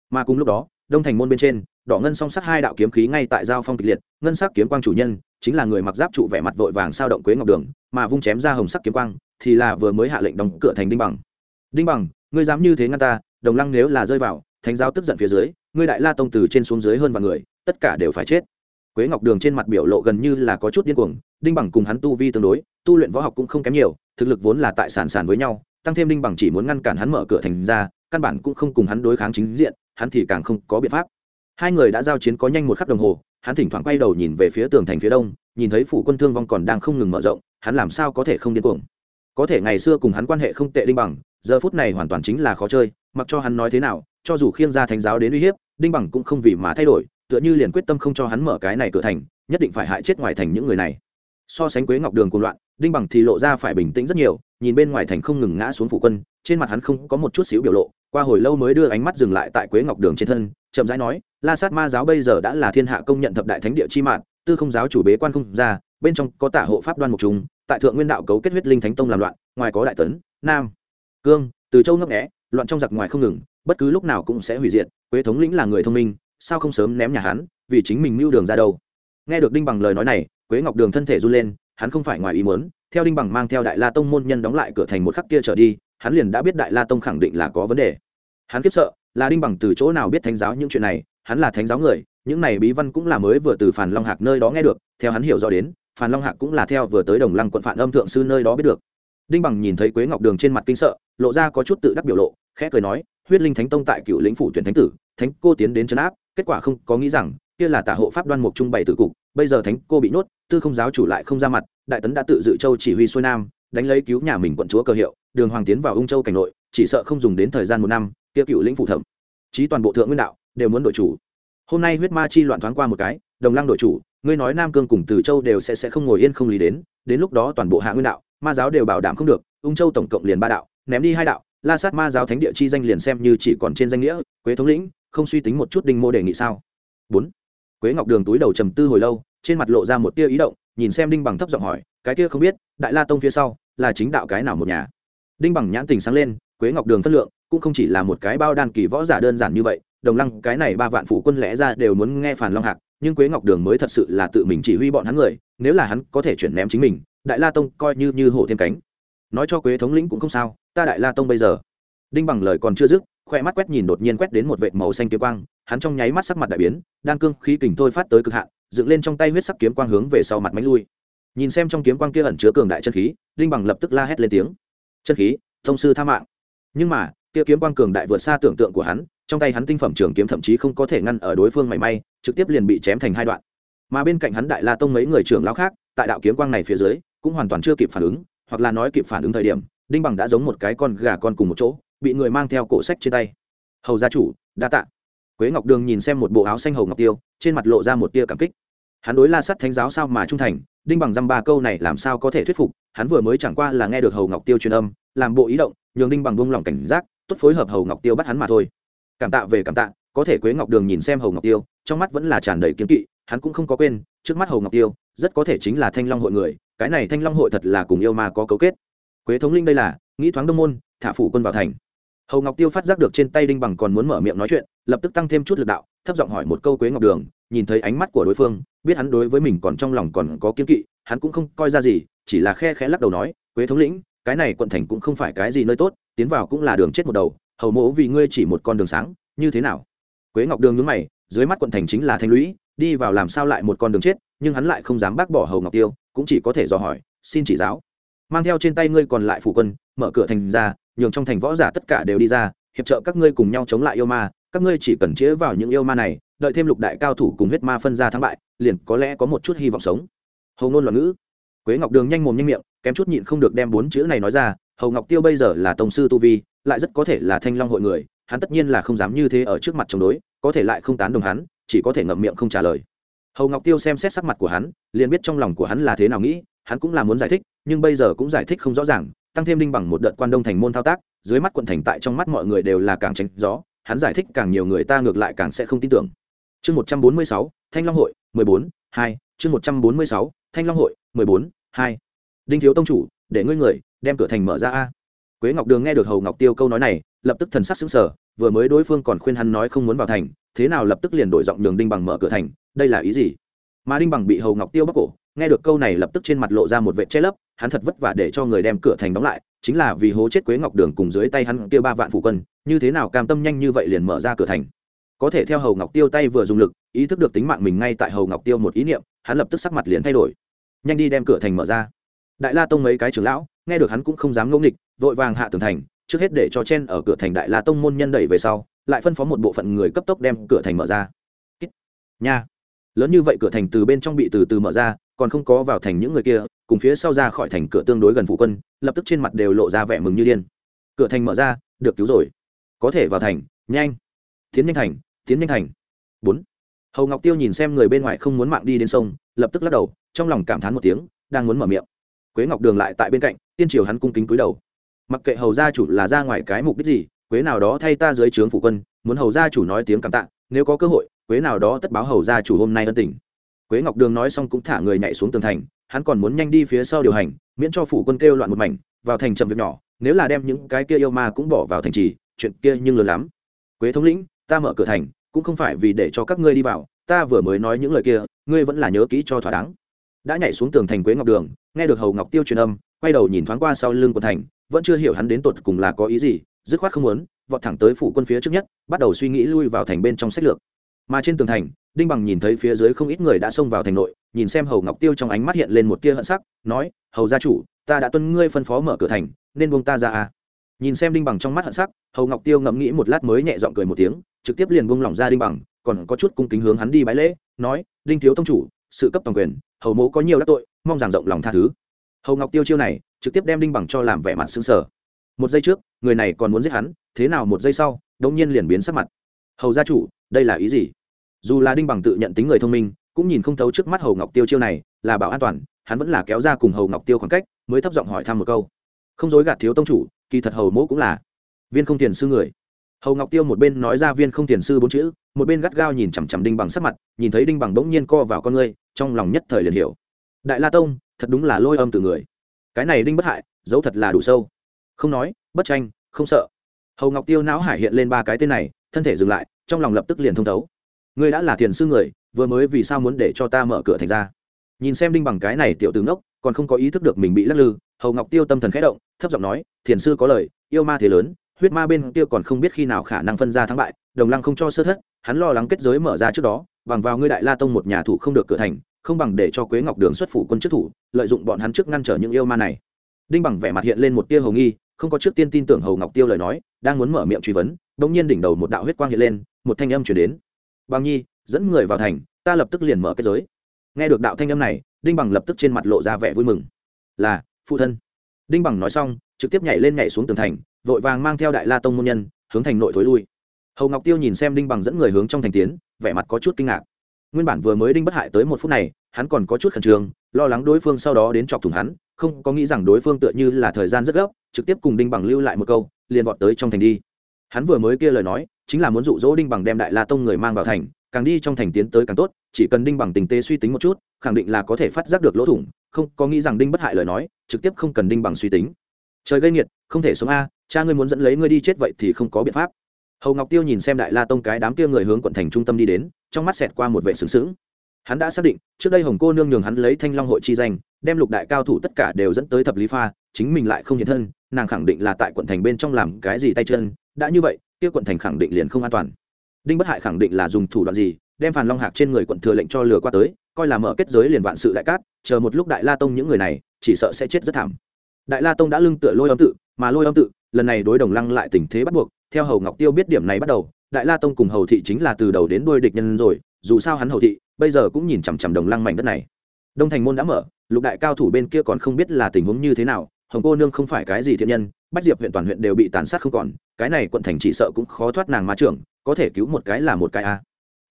Mà cùng lúc đó, đông thành môn bên trên, đỏ ngân song sắt hai đạo kiếm khí ngay tại giao phong kịch liệt, ngân sắc kiếm quang chủ nhân, chính là người mặc giáp trụ vẻ mặt vội vàng sao động quế ngọc đường, mà vung chém ra hồng sắc kiếm quang, thì là vừa mới hạ lệnh đóng cửa thành đinh bằng. Đinh bằng, ngươi dám như thế ngăn ta, đồng lăng nếu là rơi vào, thánh giáo tức giận phía dưới ngươi đại la tông từ trên xuống dưới hơn vài người, tất cả đều phải chết. Quế ngọc đường trên mặt biểu lộ gần như là có chút điên cuồng, đinh bằng cùng hắn tu vi tương đối, tu luyện võ học cũng không kém nhiều, thực lực vốn là tại sản sản với nhau, tăng thêm đinh bằng chỉ muốn ngăn cản hắn mở cửa thành ra, căn bản cũng không cùng hắn đối kháng chính diện, hắn thì càng không có biện pháp. Hai người đã giao chiến có nhanh một khắc đồng hồ, hắn thỉnh thoảng quay đầu nhìn về phía tường thành phía đông, nhìn thấy phủ quân thương vong còn đang không ngừng mở rộng, hắn làm sao có thể không điên cuồng? Có thể ngày xưa cùng hắn quan hệ không tệ đinh bằng, giờ phút này hoàn toàn chính là khó chơi, mặc cho hắn nói thế nào cho dù khiêng ra thánh giáo đến uy hiếp đinh bằng cũng không vì mà thay đổi tựa như liền quyết tâm không cho hắn mở cái này cửa thành nhất định phải hại chết ngoài thành những người này. So sánh quế ngọc đường cùng loạn đinh bằng thì lộ ra phải bình tĩnh rất nhiều nhìn bên ngoài thành không ngừng ngã xuống phủ quân trên mặt hắn không có một chút xíu biểu lộ qua hồi lâu mới đưa ánh mắt dừng lại tại quế ngọc đường trên thân chậm rãi nói la sát ma giáo bây giờ đã là thiên hạ công nhận thập đại thánh địa chi mạng tư không giáo chủ bế quan không ra bên trong có tả hộ pháp đoan mục chúng, tại thượng nguyên đạo cấu kết huyết linh thánh tông làm loạn ngoài có đại tấn nam cương từ châu ngấp nghẽ loạn trong giặc ngoài không ngừng bất cứ lúc nào cũng sẽ hủy diệt, quế thống lĩnh là người thông minh, sao không sớm ném nhà hắn, vì chính mình mưu đường ra đâu? Nghe được đinh bằng lời nói này, quế ngọc đường thân thể run lên, hắn không phải ngoài ý muốn, theo đinh bằng mang theo đại la tông môn nhân đóng lại cửa thành một khắc kia trở đi, hắn liền đã biết đại la tông khẳng định là có vấn đề. Hắn kiếp sợ, là đinh bằng từ chỗ nào biết thánh giáo những chuyện này, hắn là thánh giáo người, những này bí văn cũng là mới vừa từ phản long hạc nơi đó nghe được, theo hắn hiểu rõ đến phản long hạc cũng là theo vừa tới đồng lăng quận phản âm thượng sư nơi đó biết được. Đinh bằng nhìn thấy quế ngọc đường trên mặt kinh sợ, lộ ra có chút tự đắc biểu lộ, khẽ cười nói huyết linh thánh tông tại cựu lĩnh phủ tuyển thánh tử, thánh cô tiến đến trấn áp, kết quả không có nghĩ rằng, kia là tả hộ pháp đoan mục trung bảy tử cục, bây giờ thánh cô bị nhốt, tư không giáo chủ lại không ra mặt, đại tấn đã tự dự châu chỉ huy xuôi nam, đánh lấy cứu nhà mình quận chúa cơ hiệu, đường hoàng tiến vào ung châu cảnh nội, chỉ sợ không dùng đến thời gian một năm, kia cựu lĩnh phủ thẩm. Chí toàn bộ thượng nguyên đạo, đều muốn đội chủ. Hôm nay huyết ma chi loạn thoáng qua một cái, đồng lăng đội chủ, ngươi nói nam cương cùng từ châu đều sẽ sẽ không ngồi yên không lý đến đến lúc đó toàn bộ hạ nguyên đạo, ma giáo đều bảo đảm không được, ung châu tổng cộng liền ba đạo, ném đi hai đạo la sát ma giáo thánh địa chi danh liền xem như chỉ còn trên danh nghĩa, quế thống lĩnh, không suy tính một chút đinh mô đề nghị sao? Bốn. Quế ngọc đường túi đầu trầm tư hồi lâu, trên mặt lộ ra một tia ý động, nhìn xem đinh bằng thấp giọng hỏi, cái kia không biết, đại la tông phía sau là chính đạo cái nào một nhà? Đinh bằng nhãn tình sáng lên, quế ngọc đường phân lượng, cũng không chỉ là một cái bao đan kỳ võ giả đơn giản như vậy, đồng lăng, cái này ba vạn phủ quân lẽ ra đều muốn nghe phản long hạc, nhưng quế ngọc đường mới thật sự là tự mình chỉ huy bọn hắn người, nếu là hắn có thể chuyển ném chính mình, đại la tông coi như như hổ thêm cánh nói cho quế thống lĩnh cũng không sao, ta đại la tông bây giờ. Đinh bằng lời còn chưa dứt, khoe mắt quét nhìn đột nhiên quét đến một vệt màu xanh kiếm quang, hắn trong nháy mắt sắc mặt đại biến, đan cương khí kình thôi phát tới cực hạn, dựng lên trong tay huyết sắc kiếm quang hướng về sau mặt máy lui. Nhìn xem trong kiếm quang kia ẩn chứa cường đại chân khí, đinh bằng lập tức la hét lên tiếng. Chân khí, thông sư tha mạng. Nhưng mà, kia kiếm quang cường đại vượt xa tưởng tượng của hắn, trong tay hắn tinh phẩm trường kiếm thậm chí không có thể ngăn ở đối phương mảy may, trực tiếp liền bị chém thành hai đoạn. Mà bên cạnh hắn đại la tông mấy người trưởng lão khác, tại đạo kiếm quang này phía dưới, cũng hoàn toàn chưa kịp phản ứng hoặc là nói kịp phản ứng thời điểm, đinh bằng đã giống một cái con gà con cùng một chỗ, bị người mang theo cổ sách trên tay. Hầu gia chủ, đa tạ. Quế ngọc đường nhìn xem một bộ áo xanh hầu ngọc tiêu, trên mặt lộ ra một tia cảm kích. Hắn đối la sắt thánh giáo sao mà trung thành, đinh bằng dăm ba câu này làm sao có thể thuyết phục, hắn vừa mới chẳng qua là nghe được hầu ngọc tiêu truyền âm, làm bộ ý động, nhường đinh bằng buông lỏng cảnh giác, tốt phối hợp hầu ngọc tiêu bắt hắn mà thôi. Cảm tạ, về cảm tạ. Có thể quế ngọc đường nhìn xem hầu ngọc tiêu, trong mắt vẫn là tràn đầy kiếm kỵ, hắn cũng không có quên, trước mắt hầu ngọc tiêu, rất có thể chính là thanh long hội người cái này thanh long hội thật là cùng yêu ma có cấu kết. Quế thống linh đây là, nghĩ thoáng đông môn, thả phủ quân vào thành. Hầu ngọc tiêu phát giác được trên tay đinh bằng còn muốn mở miệng nói chuyện, lập tức tăng thêm chút lực đạo, thấp giọng hỏi một câu quế ngọc đường, nhìn thấy ánh mắt của đối phương, biết hắn đối với mình còn trong lòng còn có kiên kỵ, hắn cũng không coi ra gì, chỉ là khe khẽ lắc đầu nói, quế thống lĩnh, cái này quận thành cũng không phải cái gì nơi tốt, tiến vào cũng là đường chết một đầu, hầu mẫu vì ngươi chỉ một con đường sáng, như thế nào? Quế ngọc đường nhướng mày, dưới mắt quận thành chính là thanh lũy, đi vào làm sao lại một con đường chết nhưng hắn lại không dám bác bỏ hầu ngọc tiêu, cũng chỉ có thể dò hỏi, xin chỉ giáo. Mang theo trên tay ngươi còn lại phủ quân, mở cửa thành ra, nhường trong thành võ giả tất cả đều đi ra, hiệp trợ các ngươi cùng nhau chống lại yêu ma, các ngươi chỉ cần chĩa vào những yêu ma này, đợi thêm lục đại cao thủ cùng huyết ma phân ra thắng bại, liền có lẽ có một chút hy vọng sống. Hầu ngôn loạn ngữ. Quế ngọc đường nhanh mồm nhanh miệng, kém chút nhịn không được đem bốn chữ này nói ra, hầu ngọc tiêu bây giờ là tổng sư tu vi, lại rất có thể là thanh long hội người, hắn tất nhiên là không dám như thế ở trước mặt chống đối, có thể lại không tán đồng hắn, chỉ có thể ngậm miệng không trả lời hầu ngọc tiêu xem xét sắc mặt của hắn, liền biết trong lòng của hắn là thế nào nghĩ, hắn cũng là muốn giải thích, nhưng bây giờ cũng giải thích không rõ ràng, tăng thêm đinh bằng một đợt quan đông thành môn thao tác, dưới mắt quận thành tại trong mắt mọi người đều là càng tránh gió, hắn giải thích càng nhiều người ta ngược lại càng sẽ không tin tưởng. Chương một trăm bốn mươi sáu, thanh long hội, mười bốn, hai, chương một trăm bốn mươi sáu, thanh long hội, mười bốn, hai. Đinh thiếu tông chủ, để ngươi người, đem cửa thành mở ra a. Quế ngọc đường nghe được hầu ngọc tiêu câu nói này, lập tức thần sắc xứng sở vừa mới đối phương còn khuyên hắn nói không muốn vào thành, thế nào lập tức liền đổi giọng nhường đinh bằng mở cửa thành đây là ý gì? Mà đinh bằng bị hầu ngọc tiêu bóc cổ, nghe được câu này lập tức trên mặt lộ ra một vệ che lấp, hắn thật vất vả để cho người đem cửa thành đóng lại, chính là vì hố chết quế ngọc đường cùng dưới tay hắn kia ba vạn phủ quân, như thế nào cam tâm nhanh như vậy liền mở ra cửa thành? Có thể theo hầu ngọc tiêu tay vừa dùng lực, ý thức được tính mạng mình ngay tại hầu ngọc tiêu một ý niệm, hắn lập tức sắc mặt liền thay đổi. Nhanh đi đem cửa thành mở ra. Đại la tông mấy cái trưởng lão, nghe được hắn cũng không dám ngẫu nghịch, vội vàng hạ tường thành, trước hết để cho chen ở cửa thành đại la tông môn nhân đẩy về sau, lại phân phó một bộ phận người cấp tốc đem cửa thành mở ra. Nha lớn như vậy cửa thành từ bên trong bị từ từ mở ra, còn không có vào thành những người kia, cùng phía sau ra khỏi thành cửa tương đối gần phụ quân, lập tức trên mặt đều lộ ra vẻ mừng như điên. Cửa thành mở ra, được cứu rồi. Có thể vào thành, nhanh. Tiến nhanh thành, tiến nhanh thành. Bốn. Hầu ngọc tiêu nhìn xem người bên ngoài không muốn mạng đi đến sông, lập tức lắc đầu, trong lòng cảm thán một tiếng, đang muốn mở miệng. Quế ngọc đường lại tại bên cạnh, tiên triều hắn cung kính cúi đầu. Mặc kệ hầu gia chủ là ra ngoài cái mục đích gì, quế nào đó thay ta dưới trướng phủ quân, muốn hầu gia chủ nói tiếng cảm tạ, nếu có cơ hội quế nào đó tất báo hầu gia chủ hôm nay ân tình. Quế ngọc đường nói xong cũng thả người nhảy xuống tường thành, hắn còn muốn nhanh đi phía sau điều hành, miễn cho phủ quân kêu loạn một mảnh, vào thành chậm việc nhỏ, nếu là đem những cái kia yêu ma cũng bỏ vào thành trì, chuyện kia nhưng lớn lắm. Quế thống lĩnh, ta mở cửa thành, cũng không phải vì để cho các ngươi đi vào, ta vừa mới nói những lời kia, ngươi vẫn là nhớ kỹ cho thỏa đáng. Đã nhảy xuống tường thành quế ngọc đường, nghe được hầu ngọc tiêu truyền âm, quay đầu nhìn thoáng qua sau lưng của thành, vẫn chưa hiểu hắn đến tột cùng là có ý gì, dứt khoát không muốn, vọt thẳng tới phủ quân phía trước nhất, bắt đầu suy nghĩ lui vào thành bên trong sách lược mà trên tường thành, đinh bằng nhìn thấy phía dưới không ít người đã xông vào thành nội, nhìn xem hầu ngọc tiêu trong ánh mắt hiện lên một tia hận sắc, nói, hầu gia chủ, ta đã tuân ngươi phân phó mở cửa thành, nên buông ta ra à? Nhìn xem đinh bằng trong mắt hận sắc, hầu ngọc tiêu ngẫm nghĩ một lát mới nhẹ giọng cười một tiếng, trực tiếp liền buông lỏng ra đinh bằng, còn có chút cung kính hướng hắn đi bái lễ, nói, đinh thiếu tông chủ, sự cấp toàn quyền, hầu mố có nhiều đắc tội, mong rằng rộng lòng tha thứ. Hầu ngọc tiêu chiêu này, trực tiếp đem đinh bằng cho làm vẻ mặt xứng sở một giây trước, người này còn muốn giết hắn, thế nào một giây sau đông nhiên liền biến sắc mặt. Hầu gia chủ, đây là ý gì? Dù là đinh bằng tự nhận tính người thông minh, cũng nhìn không thấu trước mắt hầu ngọc tiêu chiêu này, là bảo an toàn, hắn vẫn là kéo ra cùng hầu ngọc tiêu khoảng cách, mới thấp giọng hỏi thăm một câu. Không dối gạt thiếu tông chủ, kỳ thật hầu mỗ cũng là viên không tiền sư người. Hầu ngọc tiêu một bên nói ra viên không tiền sư bốn chữ, một bên gắt gao nhìn chằm chằm đinh bằng sắc mặt, nhìn thấy đinh bằng bỗng nhiên co vào con ngươi, trong lòng nhất thời liền hiểu. Đại la tông, thật đúng là lôi âm từ người. Cái này đinh bất hại dấu thật là đủ sâu. Không nói, bất tranh, không sợ. Hầu ngọc tiêu não hải hiện lên ba cái tên này, thân thể dừng lại, trong lòng lập tức liền thông thấu ngươi đã là thiền sư người, vừa mới vì sao muốn để cho ta mở cửa thành ra? Nhìn xem đinh bằng cái này tiểu tướng đốc, còn không có ý thức được mình bị lắc lư, hầu ngọc tiêu tâm thần khẽ động, thấp giọng nói, thiền sư có lời, yêu ma thế lớn, huyết ma bên kia còn không biết khi nào khả năng phân ra thắng bại, đồng lăng không cho sơ thất, hắn lo lắng kết giới mở ra trước đó, bằng vào ngươi đại la tông một nhà thủ không được cửa thành, không bằng để cho quế ngọc đường xuất phủ quân chức thủ, lợi dụng bọn hắn trước ngăn trở những yêu ma này. Đinh bằng vẻ mặt hiện lên một tia hầu nghi, không có trước tiên tin tưởng hầu ngọc tiêu lời nói, đang muốn mở miệng truy vấn đống nhiên đỉnh đầu một đạo huyết quang hiện lên, một thanh âm chuyển đến bằng nhi, dẫn người vào thành, ta lập tức liền mở kết giới. Nghe được đạo thanh âm này, đinh bằng lập tức trên mặt lộ ra vẻ vui mừng. Là, phụ thân. Đinh bằng nói xong, trực tiếp nhảy lên nhảy xuống tường thành, vội vàng mang theo đại la tông môn nhân, hướng thành nội thối lui. Hầu ngọc tiêu nhìn xem đinh bằng dẫn người hướng trong thành tiến, vẻ mặt có chút kinh ngạc. Nguyên bản vừa mới đinh bất hại tới một phút này, hắn còn có chút khẩn trương, lo lắng đối phương sau đó đến chọc thủng hắn, không có nghĩ rằng đối phương tựa như là thời gian rất gấp, trực tiếp cùng đinh bằng lưu lại một câu, liền vọt tới trong thành đi hắn vừa mới kia lời nói, chính là muốn dụ dỗ đinh bằng đem đại la tông người mang vào thành, càng đi trong thành tiến tới càng tốt, chỉ cần đinh bằng tình tế suy tính một chút, khẳng định là có thể phát giác được lỗ thủng, không, có nghĩ rằng đinh bất hại lời nói, trực tiếp không cần đinh bằng suy tính. Trời gây nghiệt, không thể sống a, cha ngươi muốn dẫn lấy ngươi đi chết vậy thì không có biện pháp. Hầu ngọc tiêu nhìn xem đại la tông cái đám kia người hướng quận thành trung tâm đi đến, trong mắt xẹt qua một vệ sướng sướng hắn đã xác định, trước đây hồng cô nương nhường hắn lấy thanh long hội chi danh, đem lục đại cao thủ tất cả đều dẫn tới thập lý pha, chính mình lại không hiện thân, nàng khẳng định là tại quận thành bên trong làm cái gì tay chân đã như vậy, kia quận thành khẳng định liền không an toàn. Đinh bất hại khẳng định là dùng thủ đoạn gì, đem phàn long hạc trên người quận thừa lệnh cho lừa qua tới, coi là mở kết giới liền vạn sự đại cát, chờ một lúc đại la tông những người này, chỉ sợ sẽ chết rất thảm. Đại la tông đã lưng tựa lôi âm tự, mà lôi âm tự, lần này đối đồng lăng lại tình thế bắt buộc, theo hầu ngọc tiêu biết điểm này bắt đầu, đại la tông cùng hầu thị chính là từ đầu đến đuôi địch nhân rồi, dù sao hắn hầu thị, bây giờ cũng nhìn chằm chằm đồng lăng mảnh đất này. Đông thành môn đã mở, lục đại cao thủ bên kia còn không biết là tình huống như thế nào, hồng cô nương không phải cái gì thiện nhân bách diệp huyện toàn huyện đều bị tàn sát không còn, cái này quận thành chỉ sợ cũng khó thoát nàng ma trưởng, có thể cứu một cái là một cái a.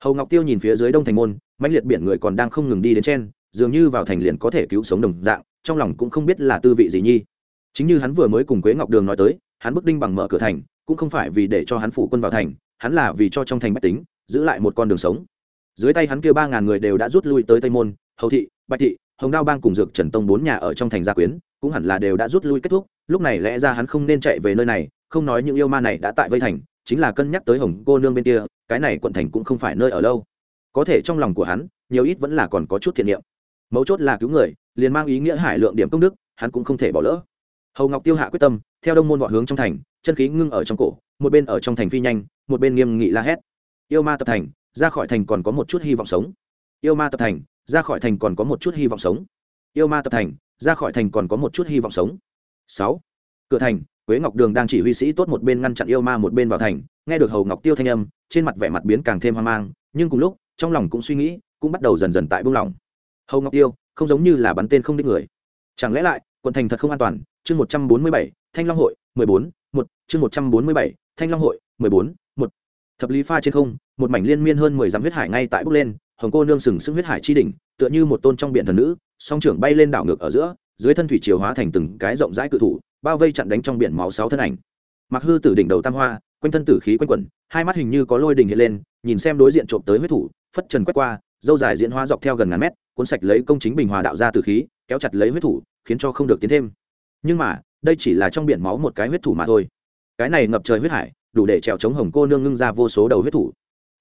Hầu ngọc tiêu nhìn phía dưới đông thành môn, mãnh liệt biển người còn đang không ngừng đi đến trên, dường như vào thành liền có thể cứu sống đồng dạng, trong lòng cũng không biết là tư vị gì nhi. Chính như hắn vừa mới cùng quế ngọc đường nói tới, hắn bức đinh bằng mở cửa thành, cũng không phải vì để cho hắn phủ quân vào thành, hắn là vì cho trong thành bách tính, giữ lại một con đường sống. Dưới tay hắn kia ba ngàn người đều đã rút lui tới tây môn, hầu thị, bạch thị, hồng đao bang cùng dược trần tông bốn nhà ở trong thành gia quyến, cũng hẳn là đều đã rút lui kết thúc lúc này lẽ ra hắn không nên chạy về nơi này, không nói những yêu ma này đã tại vây thành, chính là cân nhắc tới hồng cô nương bên kia, cái này quận thành cũng không phải nơi ở lâu. Có thể trong lòng của hắn, nhiều ít vẫn là còn có chút thiện niệm. Mấu chốt là cứu người, liền mang ý nghĩa hải lượng điểm công đức, hắn cũng không thể bỏ lỡ. Hầu ngọc tiêu hạ quyết tâm, theo đông môn vọt hướng trong thành, chân khí ngưng ở trong cổ, một bên ở trong thành phi nhanh, một bên nghiêm nghị la hét. Yêu ma tập thành, ra khỏi thành còn có một chút hy vọng sống. Yêu ma tập thành, ra khỏi thành còn có một chút hy vọng sống. Yêu ma tập thành, ra khỏi thành còn có một chút hy vọng sống sáu. Cửa thành, quế ngọc đường đang chỉ huy sĩ tốt một bên ngăn chặn yêu ma một bên vào thành, nghe được hầu ngọc tiêu thanh âm, trên mặt vẻ mặt biến càng thêm hoang mang, nhưng cùng lúc, trong lòng cũng suy nghĩ, cũng bắt đầu dần dần tại buông lỏng. Hầu ngọc tiêu, không giống như là bắn tên không đích người. Chẳng lẽ lại, quận thành thật không an toàn? Chương một trăm bốn mươi bảy, thanh long hội, mười bốn, một. Chương một trăm bốn mươi bảy, thanh long hội, mười bốn, một. Thập lý pha trên không, một mảnh liên miên hơn mười dặm huyết hải ngay tại bốc lên, hồng cô nương sừng sững huyết hải chi đỉnh, tựa như một tôn trong biển thần nữ, song trưởng bay lên đảo ngược ở giữa dưới thân thủy chiều hóa thành từng cái rộng rãi cự thủ, bao vây chặn đánh trong biển máu sáu thân ảnh. Mặc hư tử đỉnh đầu tam hoa, quanh thân tử khí quanh quẩn, hai mắt hình như có lôi đình hiện lên, nhìn xem đối diện trộm tới huyết thủ, phất trần quét qua, dâu dài diễn hóa dọc theo gần ngàn mét, cuốn sạch lấy công chính bình hòa đạo ra tử khí, kéo chặt lấy huyết thủ, khiến cho không được tiến thêm. Nhưng mà, đây chỉ là trong biển máu một cái huyết thủ mà thôi. Cái này ngập trời huyết hải, đủ để trèo chống hồng cô nương ngưng ra vô số đầu huyết thủ.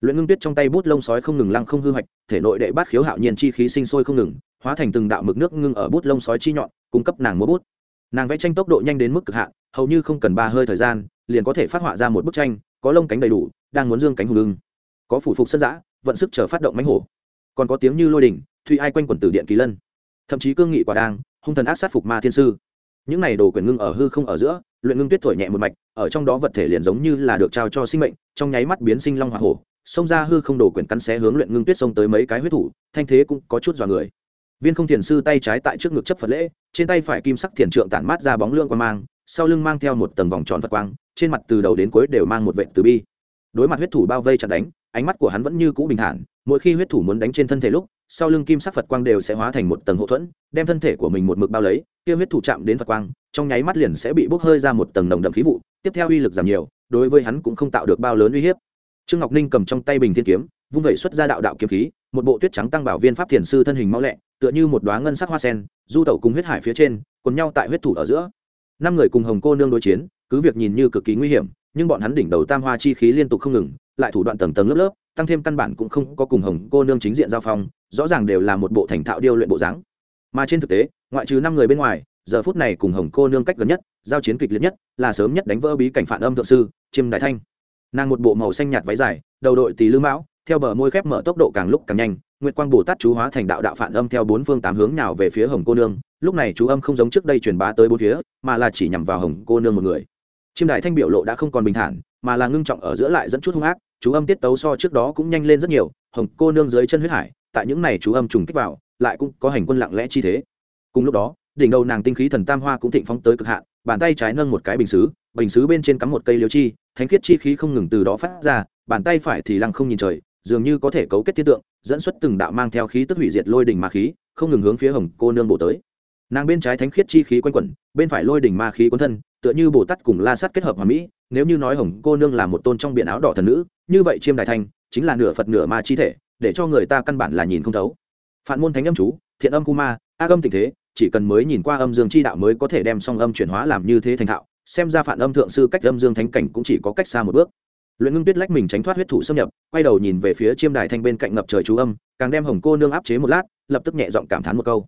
Luyện ngưng tuyết trong tay bút lông sói không ngừng lăng không hư hoạch, thể nội đệ bát khiếu hạo nhiên chi khí sinh sôi không ngừng hóa thành từng đạo mực nước ngưng ở bút lông sói chi nhọn, cung cấp nàng múa bút. Nàng vẽ tranh tốc độ nhanh đến mức cực hạn, hầu như không cần ba hơi thời gian, liền có thể phát họa ra một bức tranh, có lông cánh đầy đủ, đang muốn dương cánh hùng lưng có phủ phục sân giã, vận sức chờ phát động mánh hổ. Còn có tiếng như lôi đình thụy ai quanh quần tử điện kỳ lân. Thậm chí cương nghị quả đang, hung thần ác sát phục ma thiên sư. Những này đồ quyền ngưng ở hư không ở giữa, luyện ngưng tuyết thổi nhẹ một mạch, ở trong đó vật thể liền giống như là được trao cho sinh mệnh, trong nháy mắt biến sinh long hoa hổ, xông ra hư không đồ quyền cắn xé hướng luyện ngưng tuyết xông tới mấy cái huyết thủ, thanh thế cũng có chút dọa người viên không thiền sư tay trái tại trước ngực chấp phật lễ, trên tay phải kim sắc thiền trượng tản mát ra bóng lương quang mang, sau lưng mang theo một tầng vòng tròn phật quang, trên mặt từ đầu đến cuối đều mang một vệ từ bi. Đối mặt huyết thủ bao vây chặt đánh, ánh mắt của hắn vẫn như cũ bình thản, mỗi khi huyết thủ muốn đánh trên thân thể lúc, sau lưng kim sắc phật quang đều sẽ hóa thành một tầng hậu thuẫn, đem thân thể của mình một mực bao lấy, kia huyết thủ chạm đến phật quang, trong nháy mắt liền sẽ bị bốc hơi ra một tầng nồng đậm khí vụ, tiếp theo uy lực giảm nhiều, đối với hắn cũng không tạo được bao lớn uy hiếp. Trương ngọc ninh cầm trong tay bình thiên kiếm, vung vẩy xuất ra đạo đạo kiếm khí một bộ tuyết trắng tăng bảo viên pháp thiền sư thân hình mau lẹ, tựa như một đoá ngân sắc hoa sen, du tẩu cùng huyết hải phía trên, quần nhau tại huyết thủ ở giữa. Năm người cùng hồng cô nương đối chiến, cứ việc nhìn như cực kỳ nguy hiểm, nhưng bọn hắn đỉnh đầu tam hoa chi khí liên tục không ngừng, lại thủ đoạn tầng tầng lớp lớp, tăng thêm căn bản cũng không có cùng hồng cô nương chính diện giao phong, rõ ràng đều là một bộ thành thạo điêu luyện bộ dáng. Mà trên thực tế, ngoại trừ năm người bên ngoài, giờ phút này cùng hồng cô nương cách gần nhất, giao chiến kịch liệt nhất, là sớm nhất đánh vỡ bí cảnh phản âm thượng sư, chiêm đại thanh. Nàng một bộ màu xanh nhạt váy dài, đầu đội tỳ lư mão theo bờ môi khép mở tốc độ càng lúc càng nhanh, nguyệt quang bồ tát chú hóa thành đạo đạo phản âm theo bốn phương tám hướng nào về phía hồng cô nương. Lúc này chú âm không giống trước đây truyền bá tới bốn phía, mà là chỉ nhằm vào hồng cô nương một người. Chiêm đại thanh biểu lộ đã không còn bình thản, mà là ngưng trọng ở giữa lại dẫn chút hung ác, chú âm tiết tấu so trước đó cũng nhanh lên rất nhiều. Hồng cô nương dưới chân huyết hải, tại những này chú âm trùng kích vào, lại cũng có hành quân lặng lẽ chi thế. Cùng lúc đó, đỉnh đầu nàng tinh khí thần tam hoa cũng thịnh phóng tới cực hạn, bàn tay trái nâng một cái bình xứ bình xứ bên trên cắm một cây liêu chi, thánh khiết chi khí không ngừng từ đó phát ra, bàn tay phải thì lăng không nhìn trời dường như có thể cấu kết thiên tượng, dẫn xuất từng đạo mang theo khí tức hủy diệt lôi đỉnh ma khí, không ngừng hướng phía hồng cô nương bổ tới. Nàng bên trái thánh khiết chi khí quanh quẩn, bên phải lôi đỉnh ma khí quấn thân, tựa như bồ tát cùng la sát kết hợp hòa mỹ, nếu như nói hồng cô nương là một tôn trong biển áo đỏ thần nữ, như vậy chiêm đại thanh chính là nửa phật nửa ma chi thể, để cho người ta căn bản là nhìn không thấu. Phản môn thánh âm chú, thiện âm cu ma ác âm tình thế, chỉ cần mới nhìn qua âm dương chi đạo mới có thể đem song âm chuyển hóa làm như thế thành thạo, xem ra phản âm thượng sư cách âm dương thánh cảnh cũng chỉ có cách xa một bước luyện ngưng tuyết lách mình tránh thoát huyết thủ xâm nhập, quay đầu nhìn về phía chiêm đài thanh bên cạnh ngập trời chú âm, càng đem hồng cô nương áp chế một lát, lập tức nhẹ giọng cảm thán một câu.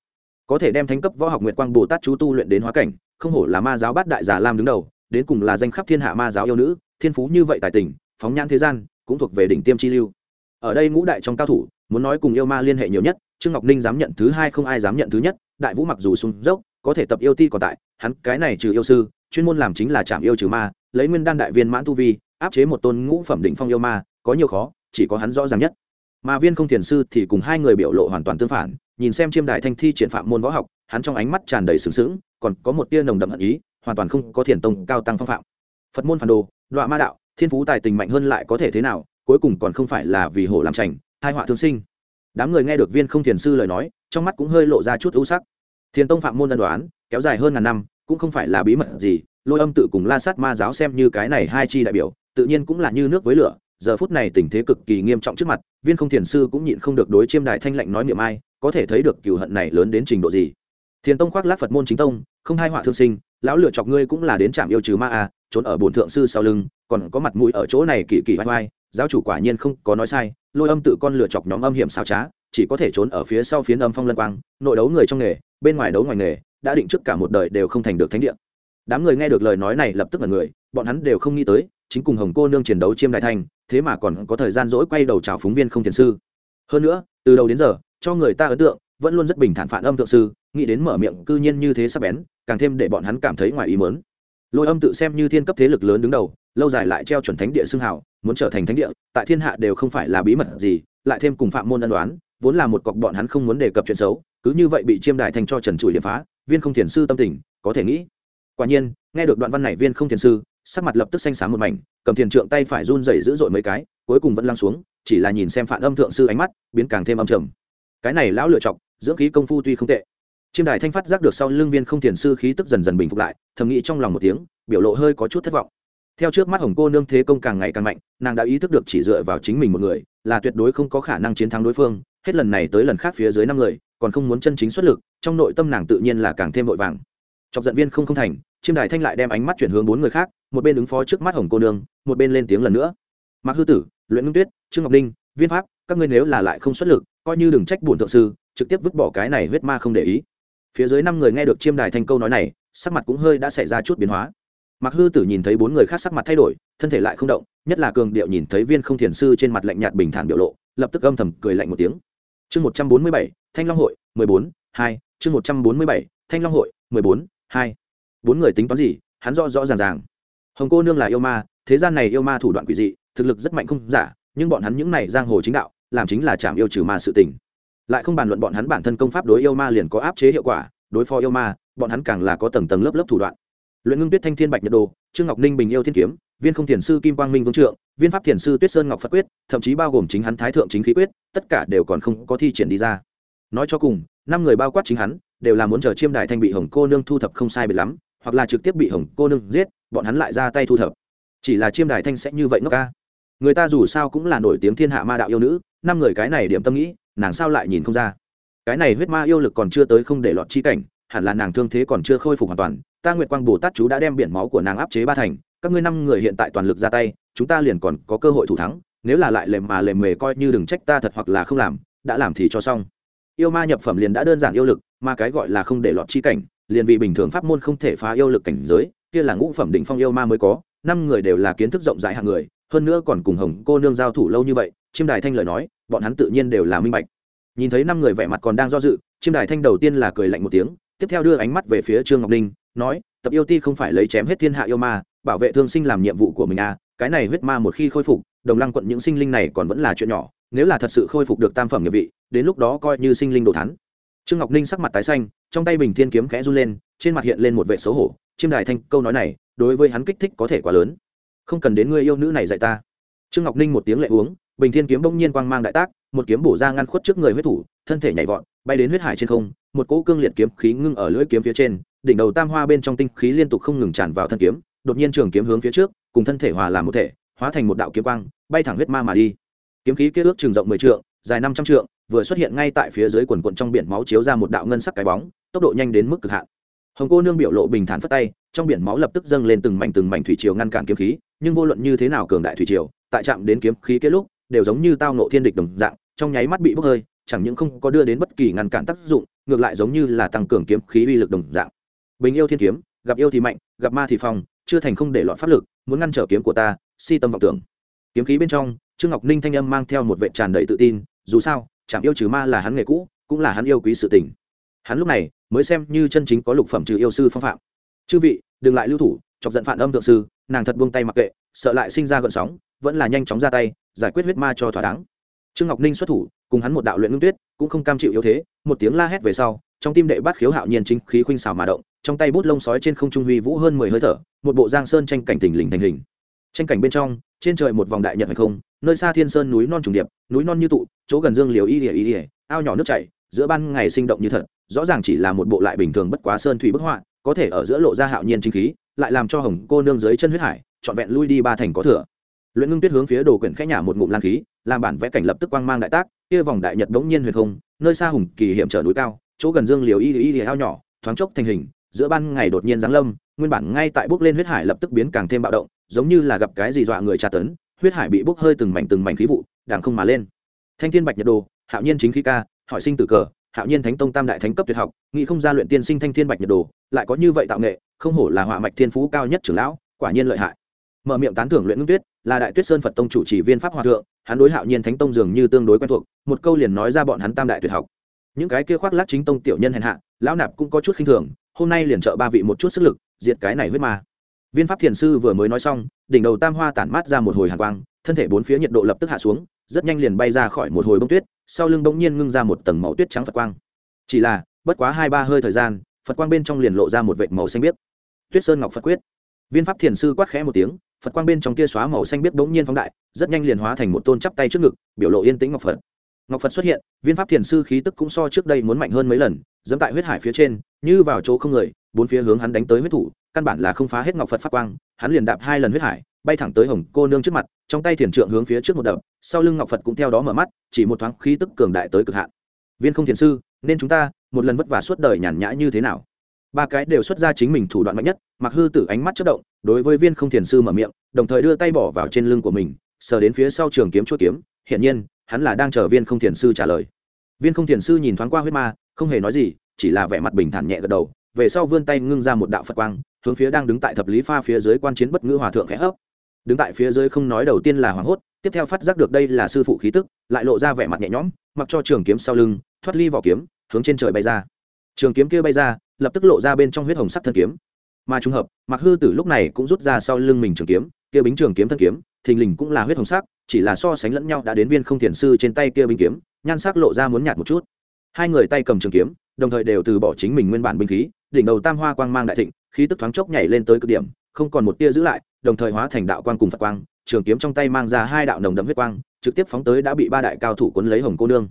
Có thể đem thánh cấp võ học nguyệt quang bồ tát chú tu luyện đến hóa cảnh, không hổ là ma giáo bát đại già lam đứng đầu, đến cùng là danh khắp thiên hạ ma giáo yêu nữ, thiên phú như vậy tài tình, phóng nhãn thế gian, cũng thuộc về đỉnh tiêm chi lưu. Ở đây ngũ đại trong cao thủ, muốn nói cùng yêu ma liên hệ nhiều nhất, trương ngọc ninh dám nhận thứ hai không ai dám nhận thứ nhất, đại vũ mặc dù sung dốc, có thể tập yêu ti còn tại, hắn cái này trừ yêu sư chuyên môn làm chính là chạm yêu trừ ma, lấy nguyên đan đại viên mãn tu vi, áp chế một tôn ngũ phẩm định phong yêu ma, có nhiều khó, chỉ có hắn rõ ràng nhất. Mà viên không thiền sư thì cùng hai người biểu lộ hoàn toàn tương phản, nhìn xem chiêm đại thanh thi triển phạm môn võ học, hắn trong ánh mắt tràn đầy sừng sững, còn có một tia nồng đậm hận ý, hoàn toàn không có thiền tông cao tăng phong phạm. Phật môn phản đồ đoạ ma đạo, thiên phú tài tình mạnh hơn lại có thể thế nào, cuối cùng còn không phải là vì hổ làm trành hai họa thương sinh. Đám người nghe được viên không thiền sư lời nói, trong mắt cũng hơi lộ ra chút ưu sắc. Thiền tông phạm môn ân đoán, kéo dài hơn ngàn năm cũng không phải là bí mật gì, lôi âm tự cùng la sát ma giáo xem như cái này hai chi đại biểu, tự nhiên cũng là như nước với lửa, giờ phút này tình thế cực kỳ nghiêm trọng trước mặt, viên không thiền sư cũng nhịn không được đối chiêm đại thanh lạnh nói miệng ai, có thể thấy được cừu hận này lớn đến trình độ gì. Thiền tông khoác lác phật môn chính tông, không hai họa thương sinh, lão lựa chọc ngươi cũng là đến trạm yêu trừ ma à trốn ở bồn thượng sư sau lưng, còn có mặt mũi ở chỗ này kỳ kỳ vai vai giáo chủ quả nhiên không có nói sai, lôi âm tự con lựa chọc nhóm âm hiểm sao trá, chỉ có thể trốn ở phía sau phiến âm phong lân quang, nội đấu người trong nghề, bên ngoài đấu ngoài nghề đã định trước cả một đời đều không thành được thánh địa. Đám người nghe được lời nói này lập tức là người bọn hắn đều không nghĩ tới chính cùng hồng cô nương chiến đấu chiêm đại thành, thế mà còn có thời gian dỗi quay đầu chào phúng viên không thiền sư. Hơn nữa từ đầu đến giờ cho người ta ấn tượng vẫn luôn rất bình thản phản âm thượng sư nghĩ đến mở miệng cư nhiên như thế sắp bén càng thêm để bọn hắn cảm thấy ngoài ý mớn lôi âm tự xem như thiên cấp thế lực lớn đứng đầu lâu dài lại treo chuẩn thánh địa xưng hào muốn trở thành thánh địa tại thiên hạ đều không phải là bí mật gì lại thêm cùng phạm môn ân đoán vốn là một cọc bọn hắn không muốn đề cập chuyện xấu cứ như vậy bị chiêm đại thành cho trần trụi điểm phá viên không thiền sư tâm tình, có thể nghĩ. Quả nhiên, nghe được đoạn văn này viên không thiền sư, sắc mặt lập tức xanh xám một mảnh, cầm thiền trượng tay phải run rẩy dữ dội mấy cái, cuối cùng vẫn lăn xuống, chỉ là nhìn xem phản âm thượng sư ánh mắt, biến càng thêm âm trầm. Cái này lão lựa chọc, dưỡng khí công phu tuy không tệ. Chiêm đài thanh phát giác được sau lưng viên không thiền sư khí tức dần dần bình phục lại, thầm nghĩ trong lòng một tiếng, biểu lộ hơi có chút thất vọng. Theo trước mắt hồng cô nương thế công càng ngày càng mạnh, nàng đã ý thức được chỉ dựa vào chính mình một người, là tuyệt đối không có khả năng chiến thắng đối phương, hết lần này tới lần khác phía dưới năm người còn không muốn chân chính xuất lực, trong nội tâm nàng tự nhiên là càng thêm vội vàng. Chọc giận viên không không thành, chiêm đài thanh lại đem ánh mắt chuyển hướng bốn người khác, một bên ứng phó trước mắt hồng cô nương, một bên lên tiếng lần nữa. Mạc hư tử, luyện ngưng tuyết, trương ngọc ninh, viên pháp, các ngươi nếu là lại không xuất lực, coi như đừng trách bổn thượng sư, trực tiếp vứt bỏ cái này huyết ma không để ý. Phía dưới năm người nghe được chiêm đài thanh câu nói này, sắc mặt cũng hơi đã xảy ra chút biến hóa. Mặc hư tử nhìn thấy bốn người khác sắc mặt thay đổi, thân thể lại không động, nhất là cường điệu nhìn thấy viên không thiền sư trên mặt lạnh nhạt bình thản biểu lộ, lập tức âm thầm cười lạnh một tiếng. Chương một trăm bốn mươi bảy thanh long hội, mười bốn, hai, chương một trăm bốn mươi bảy, thanh long hội, mười bốn, hai. Bốn người tính toán gì, hắn rõ rõ ràng ràng. Hồng cô nương là yêu ma, thế gian này yêu ma thủ đoạn quỷ dị, thực lực rất mạnh không giả, nhưng bọn hắn những này giang hồ chính đạo, làm chính là chạm yêu trừ ma sự tình. Lại không bàn luận bọn hắn bản thân công pháp đối yêu ma liền có áp chế hiệu quả, đối phó yêu ma, bọn hắn càng là có tầng tầng lớp lớp thủ đoạn. Luyện ngưng tuyết thanh thiên bạch nhật đồ, trương ngọc ninh bình yêu thiên kiếm, viên không thiền sư kim quang minh vương trượng, viên pháp thiền sư tuyết sơn ngọc phật quyết, thậm chí bao gồm chính hắn thái thượng chính khí quyết, tất cả đều còn không có thi triển đi ra nói cho cùng, năm người bao quát chính hắn, đều là muốn chờ chiêm đại thanh bị hồng cô nương thu thập không sai biệt lắm, hoặc là trực tiếp bị hồng cô nương giết, bọn hắn lại ra tay thu thập. Chỉ là chiêm đại thanh sẽ như vậy ngốc ca. Người ta dù sao cũng là nổi tiếng thiên hạ ma đạo yêu nữ, năm người cái này điểm tâm nghĩ, nàng sao lại nhìn không ra? Cái này huyết ma yêu lực còn chưa tới không để lọt chi cảnh, hẳn là nàng thương thế còn chưa khôi phục hoàn toàn, ta nguyệt quang bồ tát chú đã đem biển máu của nàng áp chế ba thành, các ngươi năm người hiện tại toàn lực ra tay, chúng ta liền còn có cơ hội thủ thắng, nếu là lại lềm mà lềm mề coi như đừng trách ta thật hoặc là không làm, đã làm thì cho xong yêu ma nhập phẩm liền đã đơn giản yêu lực, mà cái gọi là không để lọt chi cảnh, liền vì bình thường pháp môn không thể phá yêu lực cảnh giới, kia là ngũ phẩm định phong yêu ma mới có, năm người đều là kiến thức rộng rãi hạng người, hơn nữa còn cùng hồng cô nương giao thủ lâu như vậy, chiêm đài thanh lời nói, bọn hắn tự nhiên đều là minh bạch. Nhìn thấy năm người vẻ mặt còn đang do dự, chiêm đài thanh đầu tiên là cười lạnh một tiếng, tiếp theo đưa ánh mắt về phía trương ngọc ninh, nói, tập yêu ti không phải lấy chém hết thiên hạ yêu ma, bảo vệ thương sinh làm nhiệm vụ của mình à cái này huyết ma một khi khôi phục, đồng lăng quận những sinh linh này còn vẫn là chuyện nhỏ nếu là thật sự khôi phục được tam phẩm nghiệp vị, đến lúc đó coi như sinh linh đồ thắn trương ngọc ninh sắc mặt tái xanh, trong tay bình thiên kiếm khẽ run lên, trên mặt hiện lên một vệ xấu hổ, chiêm đài thanh, câu nói này, đối với hắn kích thích có thể quá lớn. Không cần đến người yêu nữ này dạy ta. Trương ngọc ninh một tiếng lệ uống, bình thiên kiếm bỗng nhiên quang mang đại tác, một kiếm bổ ra ngăn khuất trước người huyết thủ, thân thể nhảy vọt, bay đến huyết hải trên không, một cỗ cương liệt kiếm khí ngưng ở lưỡi kiếm phía trên, đỉnh đầu tam hoa bên trong tinh khí liên tục không ngừng tràn vào thân kiếm, đột nhiên trường kiếm hướng phía trước, cùng thân thể hòa làm một thể, hóa thành một đạo kiếm quang, bay thẳng huyết ma mà đi kiếm khí kia ước chừng rộng mười trượng, dài năm trăm trượng, vừa xuất hiện ngay tại phía dưới quần quận trong biển máu chiếu ra một đạo ngân sắc cái bóng, tốc độ nhanh đến mức cực hạn. Hồng cô nương biểu lộ bình thản phất tay, trong biển máu lập tức dâng lên từng mảnh từng mảnh thủy triều ngăn cản kiếm khí, nhưng vô luận như thế nào cường đại thủy triều, tại chạm đến kiếm khí kia lúc, đều giống như tao nộ thiên địch đồng dạng, trong nháy mắt bị bốc hơi, chẳng những không có đưa đến bất kỳ ngăn cản tác dụng, ngược lại giống như là tăng cường kiếm khí uy lực đồng dạng. Bình yêu thiên kiếm, gặp yêu thì mạnh, gặp ma thì phòng chưa thành không để lọt pháp lực, muốn ngăn trở kiếm của ta, si tâm vọng tưởng. Kiếm khí bên trong trương ngọc ninh thanh âm mang theo một vệ tràn đầy tự tin, dù sao chạm yêu trừ ma là hắn nghề cũ, cũng là hắn yêu quý sự tình. Hắn lúc này mới xem như chân chính có lục phẩm trừ yêu sư phong phạm. Chư vị, đừng lại lưu thủ, chọc giận phản âm thượng sư, nàng thật buông tay mặc kệ, sợ lại sinh ra gợn sóng, vẫn là nhanh chóng ra tay, giải quyết huyết ma cho thỏa đáng. Trương ngọc ninh xuất thủ, cùng hắn một đạo luyện ngưng tuyết, cũng không cam chịu yếu thế, một tiếng la hét về sau, trong tim đệ bát khiếu hạo nhiên chính khí khuynh xảo mà động, trong tay bút lông sói trên không trung huy vũ hơn mười hơi thở, một bộ giang sơn tranh cảnh tình lình thành hình tranh cảnh bên trong, trên trời một vòng đại nhật hay không, nơi xa thiên sơn núi non trùng điệp, núi non như tụ, chỗ gần dương liều y ỉa y ỉa ao nhỏ nước chảy, giữa ban ngày sinh động như thật, rõ ràng chỉ là một bộ lại bình thường bất quá sơn thủy bức họa, có thể ở giữa lộ ra hạo nhiên chính khí, lại làm cho hồng cô nương dưới chân huyết hải, trọn vẹn lui đi ba thành có thừa. Luyện ngưng tuyết hướng phía đồ quyển khẽ nhả một ngụm lan khí, làm bản vẽ cảnh lập tức quang mang đại tác, kia vòng đại nhật bỗng nhiên huyền không, nơi xa hùng kỳ hiểm trở núi cao, chỗ gần dương liều y y y ao nhỏ, thoáng chốc thành hình, giữa ban ngày đột nhiên giáng lâm, nguyên bản ngay tại bước lên huyết hải lập tức biến càng thêm bạo động giống như là gặp cái gì dọa người tra tấn, huyết hải bị bốc hơi từng mảnh từng mảnh khí vụ đàng không mà lên. Thanh thiên bạch nhật đồ, hạo nhiên chính khí ca, hỏi sinh tử cờ, hạo nhiên thánh tông tam đại thánh cấp tuyệt học nghĩ không ra luyện tiên sinh thanh thiên bạch nhật đồ, lại có như vậy tạo nghệ, không hổ là họa mạch thiên phú cao nhất trưởng lão, quả nhiên lợi hại. Mở miệng tán thưởng luyện ngưng tuyết, là đại tuyết sơn phật tông chủ chỉ viên pháp hòa thượng, hắn đối hạo nhiên thánh tông dường như tương đối quen thuộc, một câu liền nói ra bọn hắn tam đại tuyệt học. Những cái kia khoác lác chính tông tiểu nhân hèn hạ, lão nạp cũng có chút khinh thường, hôm nay liền trợ ba vị một chút sức lực, diệt cái này huyết ma viên pháp thiền sư vừa mới nói xong, đỉnh đầu tam hoa tản mát ra một hồi hàng quang, thân thể bốn phía nhiệt độ lập tức hạ xuống, rất nhanh liền bay ra khỏi một hồi bông tuyết, sau lưng bỗng nhiên ngưng ra một tầng màu tuyết trắng phật quang. Chỉ là, bất quá hai ba hơi thời gian, phật quang bên trong liền lộ ra một vệt màu xanh biếc. Tuyết sơn ngọc phật quyết. Viên pháp thiền sư quát khẽ một tiếng, phật quang bên trong kia xóa màu xanh biếc bỗng nhiên phóng đại, rất nhanh liền hóa thành một tôn chắp tay trước ngực, biểu lộ yên tĩnh ngọc phật. Ngọc phật xuất hiện, viên pháp thiền sư khí tức cũng so trước đây muốn mạnh hơn mấy lần, dẫm tại huyết hải phía trên, như vào chỗ không người, bốn phía hướng hắn đánh tới huyết thủ căn bản là không phá hết ngọc phật phát quang, hắn liền đạp hai lần huyết hải, bay thẳng tới hồng cô nương trước mặt, trong tay thiền trượng hướng phía trước một đập, sau lưng ngọc phật cũng theo đó mở mắt, chỉ một thoáng khí tức cường đại tới cực hạn. Viên không thiền sư, nên chúng ta, một lần vất vả suốt đời nhàn nhã như thế nào? Ba cái đều xuất ra chính mình thủ đoạn mạnh nhất mặc hư tử ánh mắt chất động, đối với viên không thiền sư mở miệng, đồng thời đưa tay bỏ vào trên lưng của mình, sờ đến phía sau trường kiếm chuốt kiếm, hiển nhiên, hắn là đang chờ viên không thiền sư trả lời. Viên không thiền sư nhìn thoáng qua huyết ma, không hề nói gì, chỉ là vẻ mặt bình thản nhẹ gật đầu, về sau vươn tay ngưng ra một đạo phật quang hướng phía đang đứng tại thập lý pha phía dưới quan chiến bất ngữ hòa thượng khẽ hấp. Đứng tại phía dưới không nói đầu tiên là hoảng hốt, tiếp theo phát giác được đây là sư phụ khí tức, lại lộ ra vẻ mặt nhẹ nhõm, mặc cho trường kiếm sau lưng, thoát ly vỏ kiếm, hướng trên trời bay ra. Trường kiếm kia bay ra, lập tức lộ ra bên trong huyết hồng sắc thân kiếm. Mà trùng hợp mặc hư tử lúc này cũng rút ra sau lưng mình trường kiếm, kia bính trường kiếm thân kiếm, thình lình cũng là huyết hồng sắc, chỉ là so sánh lẫn nhau đã đến viên không thiền sư trên tay kia binh kiếm, nhan sắc lộ ra muốn nhạt một chút. Hai người tay cầm trường kiếm, đồng thời đều từ bỏ chính mình nguyên bản binh khí, đỉnh đầu tam hoa quang mang đại thịnh khí tức thoáng chốc nhảy lên tới cực điểm, không còn một tia giữ lại, đồng thời hóa thành đạo quang cùng phật quang, trường kiếm trong tay mang ra hai đạo nồng đậm huyết quang, trực tiếp phóng tới đã bị ba đại cao thủ cuốn lấy hồng cô nương.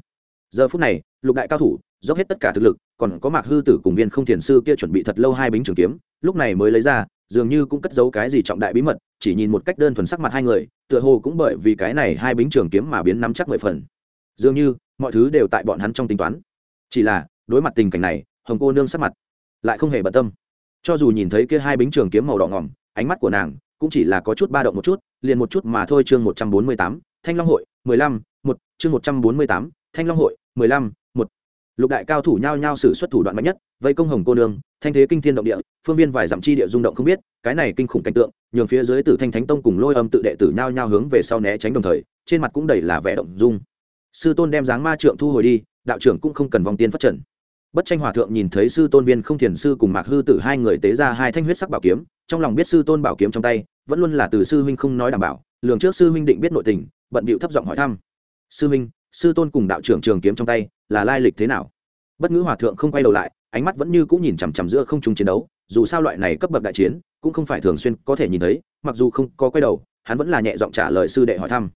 Giờ phút này, lục đại cao thủ, dốc hết tất cả thực lực, còn có mạc hư tử cùng viên không thiền sư kia chuẩn bị thật lâu hai bính trường kiếm, lúc này mới lấy ra, dường như cũng cất giấu cái gì trọng đại bí mật, chỉ nhìn một cách đơn thuần sắc mặt hai người, tựa hồ cũng bởi vì cái này hai bính trường kiếm mà biến nắm chắc mười phần. Dường như, mọi thứ đều tại bọn hắn trong tính toán. Chỉ là, đối mặt tình cảnh này, hồng cô nương sắc mặt lại không hề bận tâm cho dù nhìn thấy kia hai bính trường kiếm màu đỏ ngỏm, ánh mắt của nàng cũng chỉ là có chút ba động một chút, liền một chút mà thôi chương một trăm bốn mươi tám, thanh long hội, mười lăm, một, chương một trăm bốn mươi tám, thanh long hội, mười lăm, một. Lục đại cao thủ nhao nhao sử xuất thủ đoạn mạnh nhất, vây công hồng cô nương, thanh thế kinh thiên động địa, phương viên vài dặm chi địa rung động không biết, cái này kinh khủng cảnh tượng, nhường phía dưới tử thanh thánh tông cùng lôi âm tự đệ tử nhao nhao hướng về sau né tránh đồng thời, trên mặt cũng đầy là vẻ động dung. Sư tôn đem dáng ma trượng thu hồi đi, đạo trưởng cũng không cần vòng tiên phát trần bất tranh hòa thượng nhìn thấy sư tôn viên không thiền sư cùng mạc hư tử hai người tế ra hai thanh huyết sắc bảo kiếm, trong lòng biết sư tôn bảo kiếm trong tay, vẫn luôn là từ sư huynh không nói đảm bảo, lường trước sư huynh định biết nội tình, bận bịu thấp giọng hỏi thăm. Sư huynh, sư tôn cùng đạo trưởng trường kiếm trong tay, là lai lịch thế nào? Bất ngữ hòa thượng không quay đầu lại, ánh mắt vẫn như cũng nhìn chằm chằm giữa không trung chiến đấu, dù sao loại này cấp bậc đại chiến, cũng không phải thường xuyên có thể nhìn thấy, mặc dù không có quay đầu, hắn vẫn là nhẹ giọng trả lời sư đệ hỏi thăm.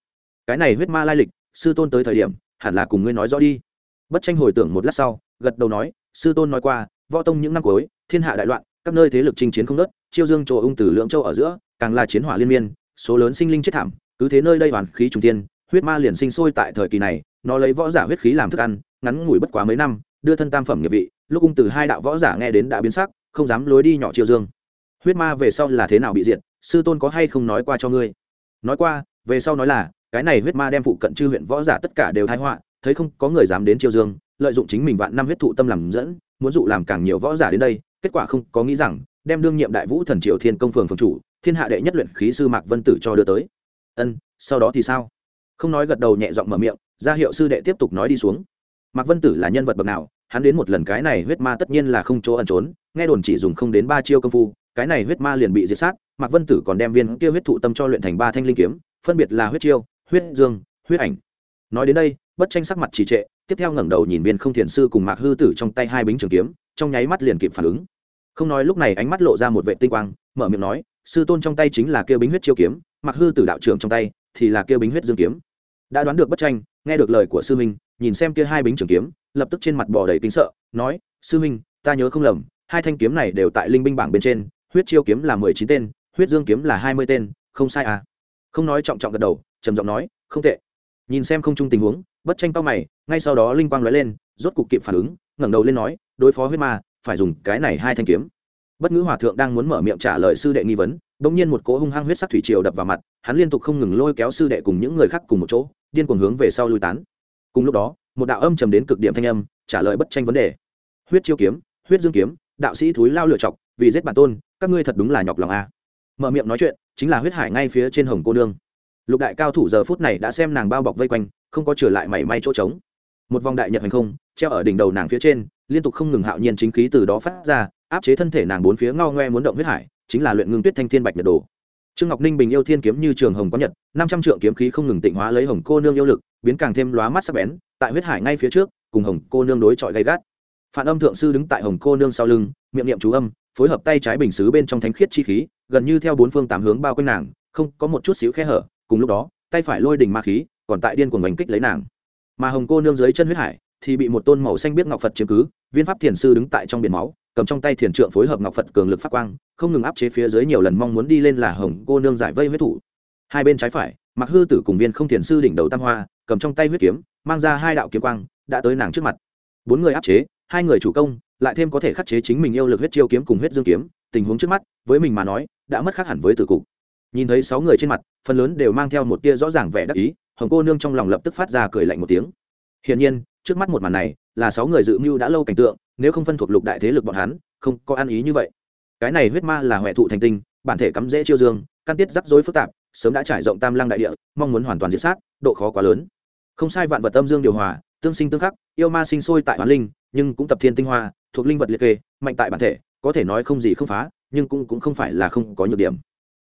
Cái này huyết ma lai lịch, sư tôn tới thời điểm, hẳn là cùng ngươi nói rõ đi. Bất tranh hồi tưởng một lát sau gật đầu nói, sư tôn nói qua, võ tông những năm cuối, thiên hạ đại loạn, các nơi thế lực chinh chiến không nớt chiêu dương chỗ ung từ lượng châu ở giữa, càng là chiến hỏa liên miên, số lớn sinh linh chết thảm, cứ thế nơi đây hoàn khí trùng tiên huyết ma liền sinh sôi tại thời kỳ này, nó lấy võ giả huyết khí làm thức ăn, ngắn ngủi bất quá mấy năm, đưa thân tam phẩm nghiệp vị, lúc ung từ hai đạo võ giả nghe đến đã biến sắc, không dám lối đi nhỏ chiêu dương. Huyết ma về sau là thế nào bị diệt, sư tôn có hay không nói qua cho ngươi? Nói qua, về sau nói là, cái này huyết ma đem phụ cận chư huyện võ giả tất cả đều thái họa, thấy không có người dám đến chiêu dương lợi dụng chính mình vạn năm huyết thụ tâm làm dẫn, muốn dụ làm càng nhiều võ giả đến đây, kết quả không có nghĩ rằng, đem đương nhiệm đại vũ thần triều thiên công phường phường chủ, thiên hạ đệ nhất luyện khí sư mạc vân tử cho đưa tới. Ân, sau đó thì sao? Không nói gật đầu nhẹ giọng mở miệng ra hiệu sư đệ tiếp tục nói đi xuống. Mạc vân tử là nhân vật bậc nào, hắn đến một lần cái này huyết ma tất nhiên là không chỗ ẩn trốn, nghe đồn chỉ dùng không đến ba chiêu công phu, cái này huyết ma liền bị diệt sát, mạc vân tử còn đem viên kia huyết thụ tâm cho luyện thành ba thanh linh kiếm, phân biệt là huyết chiêu, huyết dương, huyết ảnh. Nói đến đây bất tranh sắc mặt trì trệ, tiếp theo ngẩng đầu nhìn viên không thiền sư cùng mạc hư tử trong tay hai bính trường kiếm, trong nháy mắt liền kịp phản ứng. Không nói lúc này ánh mắt lộ ra một vệ tinh quang, mở miệng nói, sư tôn trong tay chính là kêu bính huyết chiêu kiếm, mạc hư tử đạo trưởng trong tay thì là kêu bính huyết dương kiếm. Đã đoán được bất tranh, nghe được lời của sư minh nhìn xem kia hai bính trường kiếm, lập tức trên mặt bò đầy kính sợ, nói, sư minh ta nhớ không lầm, hai thanh kiếm này đều tại linh binh bảng bên trên, huyết chiêu kiếm là mười chín tên, huyết dương kiếm là hai mươi tên, không sai à? Không nói trọng trọng gật đầu, trầm giọng nói, không tệ. Nhìn xem không chung tình huống bất tranh tao mày, ngay sau đó linh quang lóe lên, rốt cục kịp phản ứng, ngẩng đầu lên nói, đối phó huyết ma, phải dùng cái này hai thanh kiếm. Bất ngữ hòa thượng đang muốn mở miệng trả lời sư đệ nghi vấn bỗng nhiên một cỗ hung hăng huyết sắc thủy triều đập vào mặt, hắn liên tục không ngừng lôi kéo sư đệ cùng những người khác cùng một chỗ, điên cuồng hướng về sau lui tán. Cùng lúc đó, một đạo âm trầm đến cực điểm thanh âm, trả lời bất tranh vấn đề. Huyết chiêu kiếm, huyết dương kiếm, đạo sĩ thúi lao lựa chọc, vì giết bản tôn, các ngươi thật đúng là nhọc lòng a. Mở miệng nói chuyện, chính là huyết hải ngay phía trên hồng cô nương. Lục đại cao thủ giờ phút này đã xem nàng bao bọc vây quanh không có trở lại mảy may chỗ trống. Một vòng đại nhật hành không, treo ở đỉnh đầu nàng phía trên, liên tục không ngừng hạo nhiên chính khí từ đó phát ra, áp chế thân thể nàng bốn phía ngao ngoe muốn động huyết hải, chính là luyện ngưng tuyết thanh thiên bạch nhật đồ. Trương ngọc ninh bình yêu thiên kiếm như trường hồng có nhật, năm trăm trượng kiếm khí không ngừng tịnh hóa lấy hồng cô nương yêu lực, biến càng thêm lóa mắt sắc bén, tại huyết hải ngay phía trước, cùng hồng cô nương đối chọi gay gắt. Phản âm thượng sư đứng tại hồng cô nương sau lưng, miệng niệm chú âm, phối hợp tay trái bình xứ bên trong thánh khiết chi khí, gần như theo bốn phương tám hướng bao quanh nàng, không có một chút xíu khe hở, cùng lúc đó, tay phải lôi đỉnh ma khí còn tại điên cuồng oanh kích lấy nàng. Mà hồng cô nương dưới chân huyết hải thì bị một tôn màu xanh biết ngọc phật chiếm cứ, viên pháp thiền sư đứng tại trong biển máu, cầm trong tay thiền trượng phối hợp ngọc phật cường lực phát quang, không ngừng áp chế phía dưới nhiều lần mong muốn đi lên là hồng cô nương giải vây huyết thủ. Hai bên trái phải mặc hư tử cùng viên không thiền sư đỉnh đầu tam hoa, cầm trong tay huyết kiếm, mang ra hai đạo kiếm quang, đã tới nàng trước mặt. Bốn người áp chế, hai người chủ công, lại thêm có thể khắc chế chính mình yêu lực huyết chiêu kiếm cùng huyết dương kiếm, tình huống trước mắt, với mình mà nói, đã mất khác hẳn với tử cục. Nhìn thấy sáu người trên mặt, phần lớn đều mang theo một tia rõ ràng vẻ đắc ý hồng cô nương trong lòng lập tức phát ra cười lạnh một tiếng. Hiển nhiên, trước mắt một màn này, là sáu người dự mưu đã lâu cảnh tượng, nếu không phân thuộc lục đại thế lực bọn hắn, không có ăn ý như vậy. Cái này huyết ma là huệ thụ thành tinh, bản thể cắm dễ chiêu dương, căn tiết rắc rối phức tạp, sớm đã trải rộng tam lăng đại địa, mong muốn hoàn toàn diệt sát, độ khó quá lớn. Không sai vạn vật âm dương điều hòa, tương sinh tương khắc, yêu ma sinh sôi tại hoàn linh, nhưng cũng tập thiên tinh hoa, thuộc linh vật liệt kê, mạnh tại bản thể, có thể nói không gì không phá, nhưng cũng cũng không phải là không có nhược điểm.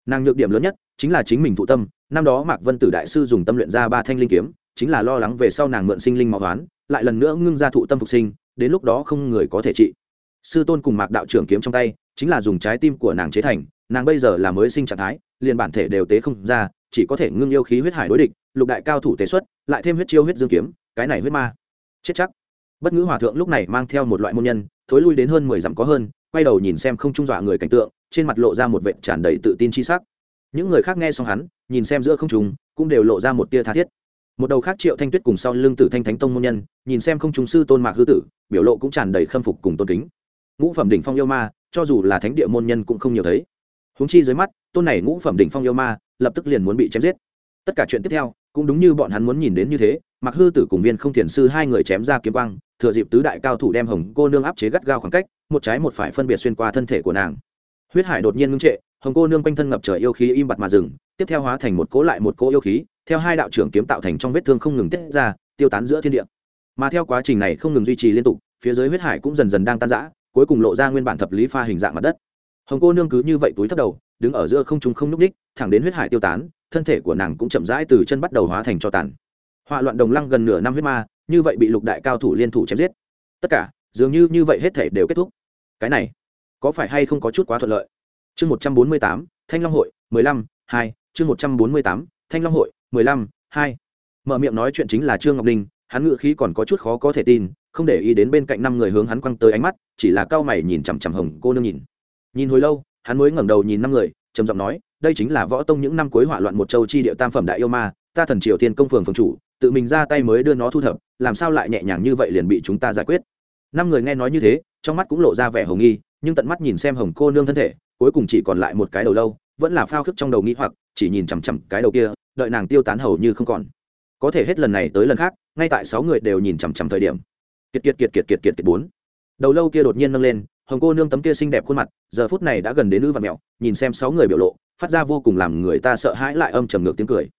Nàng nhược điểm lớn nhất chính là chính mình thụ tâm năm đó mạc vân tử đại sư dùng tâm luyện ra ba thanh linh kiếm, chính là lo lắng về sau nàng mượn sinh linh máu hoán, lại lần nữa ngưng ra thụ tâm phục sinh, đến lúc đó không người có thể trị. Sư tôn cùng mạc đạo trưởng kiếm trong tay, chính là dùng trái tim của nàng chế thành, nàng bây giờ là mới sinh trạng thái, liền bản thể đều tế không ra, chỉ có thể ngưng yêu khí huyết hải đối địch, lục đại cao thủ tế xuất, lại thêm huyết chiêu huyết dương kiếm, cái này huyết ma. Chết chắc. Bất ngữ hòa thượng lúc này mang theo một loại môn nhân, thối lui đến hơn mười dặm có hơn, quay đầu nhìn xem không trung dọa người cảnh tượng, trên mặt lộ ra một vệ tràn đầy tự tin chi sắc những người khác nghe xong hắn, nhìn xem giữa không trung, cũng đều lộ ra một tia tha thiết. Một đầu khác triệu thanh tuyết cùng sau lưng tử thanh thánh tông môn nhân, nhìn xem không trung sư tôn mạc hư tử, biểu lộ cũng tràn đầy khâm phục cùng tôn kính. Ngũ phẩm đỉnh phong yêu ma, cho dù là thánh địa môn nhân cũng không nhiều thấy. Húng chi dưới mắt, tôn này ngũ phẩm đỉnh phong yêu ma, lập tức liền muốn bị chém giết. Tất cả chuyện tiếp theo, cũng đúng như bọn hắn muốn nhìn đến như thế mặc hư tử cùng viên không thiền sư hai người chém ra kiếm quang, thừa dịp tứ đại cao thủ đem hồng cô nương áp chế gắt gao khoảng cách, một trái một phải phân biệt xuyên qua thân thể của nàng. Huyết hải đột nhiên ngưng trệ hồng cô nương quanh thân ngập trời yêu khí im bặt mà dừng, tiếp theo hóa thành một cỗ lại một cỗ yêu khí, theo hai đạo trưởng kiếm tạo thành trong vết thương không ngừng tiết ra, tiêu tán giữa thiên địa. Mà theo quá trình này không ngừng duy trì liên tục, phía dưới huyết hải cũng dần dần đang tan rã, cuối cùng lộ ra nguyên bản thập lý pha hình dạng mặt đất. Hồng cô nương cứ như vậy túi thấp đầu, đứng ở giữa không trung không nhúc ních thẳng đến huyết hải tiêu tán, thân thể của nàng cũng chậm rãi từ chân bắt đầu hóa thành cho tàn. Họa loạn đồng lăng gần nửa năm huyết ma, như vậy bị lục đại cao thủ liên thủ chém giết. Tất cả, dường như như vậy hết thể đều kết thúc. Cái này, có phải hay không có chút quá thuận lợi? Chương một trăm bốn mươi tám thanh long hội mười lăm hai chương một trăm bốn mươi tám thanh long hội mười lăm hai. Mở miệng nói chuyện chính là trương ngọc Đình, hắn ngự khí còn có chút khó có thể tin không để ý đến bên cạnh năm người hướng hắn quăng tới ánh mắt chỉ là cao mày nhìn chằm chằm hồng cô nương nhìn. Nhìn hồi lâu hắn mới ngẩng đầu nhìn năm người trầm giọng nói đây chính là võ tông những năm cuối hỏa loạn một châu chi địa tam phẩm đại yêu ma ta thần triều tiên công phường phường chủ tự mình ra tay mới đưa nó thu thập làm sao lại nhẹ nhàng như vậy liền bị chúng ta giải quyết. Năm người nghe nói như thế trong mắt cũng lộ ra vẻ hồng nghi nhưng tận mắt nhìn xem hồng cô nương thân thể cuối cùng chỉ còn lại một cái đầu lâu, vẫn là phao khức trong đầu nghĩ hoặc, chỉ nhìn chằm chằm cái đầu kia, đợi nàng tiêu tán hầu như không còn. Có thể hết lần này tới lần khác, ngay tại sáu người đều nhìn chằm chằm thời điểm. Kiệt kiệt kiệt kiệt kiệt kiệt kiệt bốn. Đầu lâu kia đột nhiên nâng lên, hồng cô nương tấm kia xinh đẹp khuôn mặt, giờ phút này đã gần đến nữ và mẹo, nhìn xem sáu người biểu lộ, phát ra vô cùng làm người ta sợ hãi lại âm trầm ngược tiếng cười.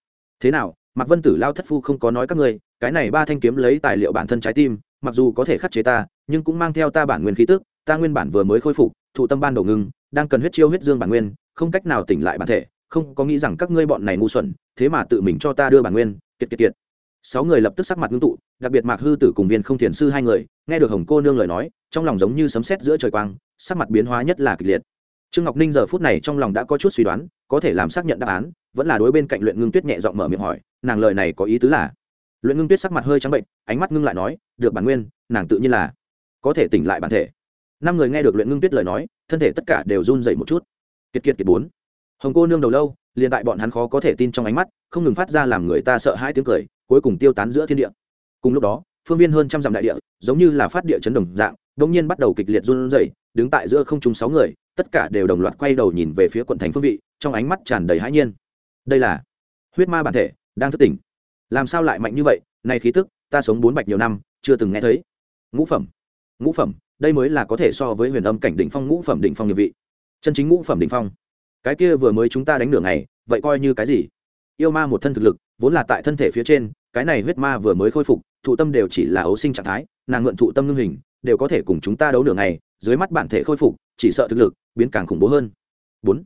Thế nào, mạc vân tử lao thất phu không có nói các ngươi, cái này ba thanh kiếm lấy tài liệu bản thân trái tim, mặc dù có thể khắc chế ta, nhưng cũng mang theo ta bản nguyên khí tức, ta nguyên bản vừa mới khôi phục, thụ tâm ban đầu ngưng đang cần huyết chiêu huyết dương bản nguyên, không cách nào tỉnh lại bản thể, không có nghĩ rằng các ngươi bọn này ngu xuẩn, thế mà tự mình cho ta đưa bản nguyên, kiệt kiệt kiệt. Sáu người lập tức sắc mặt ngưng tụ, đặc biệt mạc hư tử cùng viên không thiền sư hai người, nghe được hồng cô nương lời nói, trong lòng giống như sấm sét giữa trời quang, sắc mặt biến hóa nhất là kịch liệt. Trương ngọc ninh giờ phút này trong lòng đã có chút suy đoán, có thể làm xác nhận đáp án, vẫn là đối bên cạnh luyện ngưng tuyết nhẹ giọng mở miệng hỏi, nàng lời này có ý tứ là? Luyện ngưng tuyết sắc mặt hơi trắng bệnh, ánh mắt ngưng lại nói, được bản nguyên, nàng tự nhiên là có thể tỉnh lại bản thể năm người nghe được luyện ngưng tuyết lời nói, thân thể tất cả đều run dậy một chút. Kiệt kiệt kiệt bốn. Hồng cô nương đầu lâu, liền tại bọn hắn khó có thể tin trong ánh mắt, không ngừng phát ra làm người ta sợ hai tiếng cười, cuối cùng tiêu tán giữa thiên địa. Cùng lúc đó, phương viên hơn trăm dặm đại địa, giống như là phát địa chấn đồng dạng đông nhiên bắt đầu kịch liệt run rẩy, đứng tại giữa không trung sáu người, tất cả đều đồng loạt quay đầu nhìn về phía quận thành phương vị, trong ánh mắt tràn đầy hãi nhiên. Đây là huyết ma bản thể, đang thức tỉnh. Làm sao lại mạnh như vậy? Này khí tức, ta sống bốn bạch nhiều năm, chưa từng nghe thấy. Ngũ phẩm ngũ phẩm, đây mới là có thể so với huyền âm cảnh đỉnh phong ngũ phẩm đỉnh phong nghiệp vị. Chân chính ngũ phẩm đỉnh phong. Cái kia vừa mới chúng ta đánh nửa ngày, vậy coi như cái gì? Yêu ma một thân thực lực, vốn là tại thân thể phía trên, cái này huyết ma vừa mới khôi phục, thụ tâm đều chỉ là ấu sinh trạng thái, nàng ngượn thụ tâm ngưng hình, đều có thể cùng chúng ta đấu nửa ngày, dưới mắt bản thể khôi phục, chỉ sợ thực lực, biến càng khủng bố hơn. Bốn.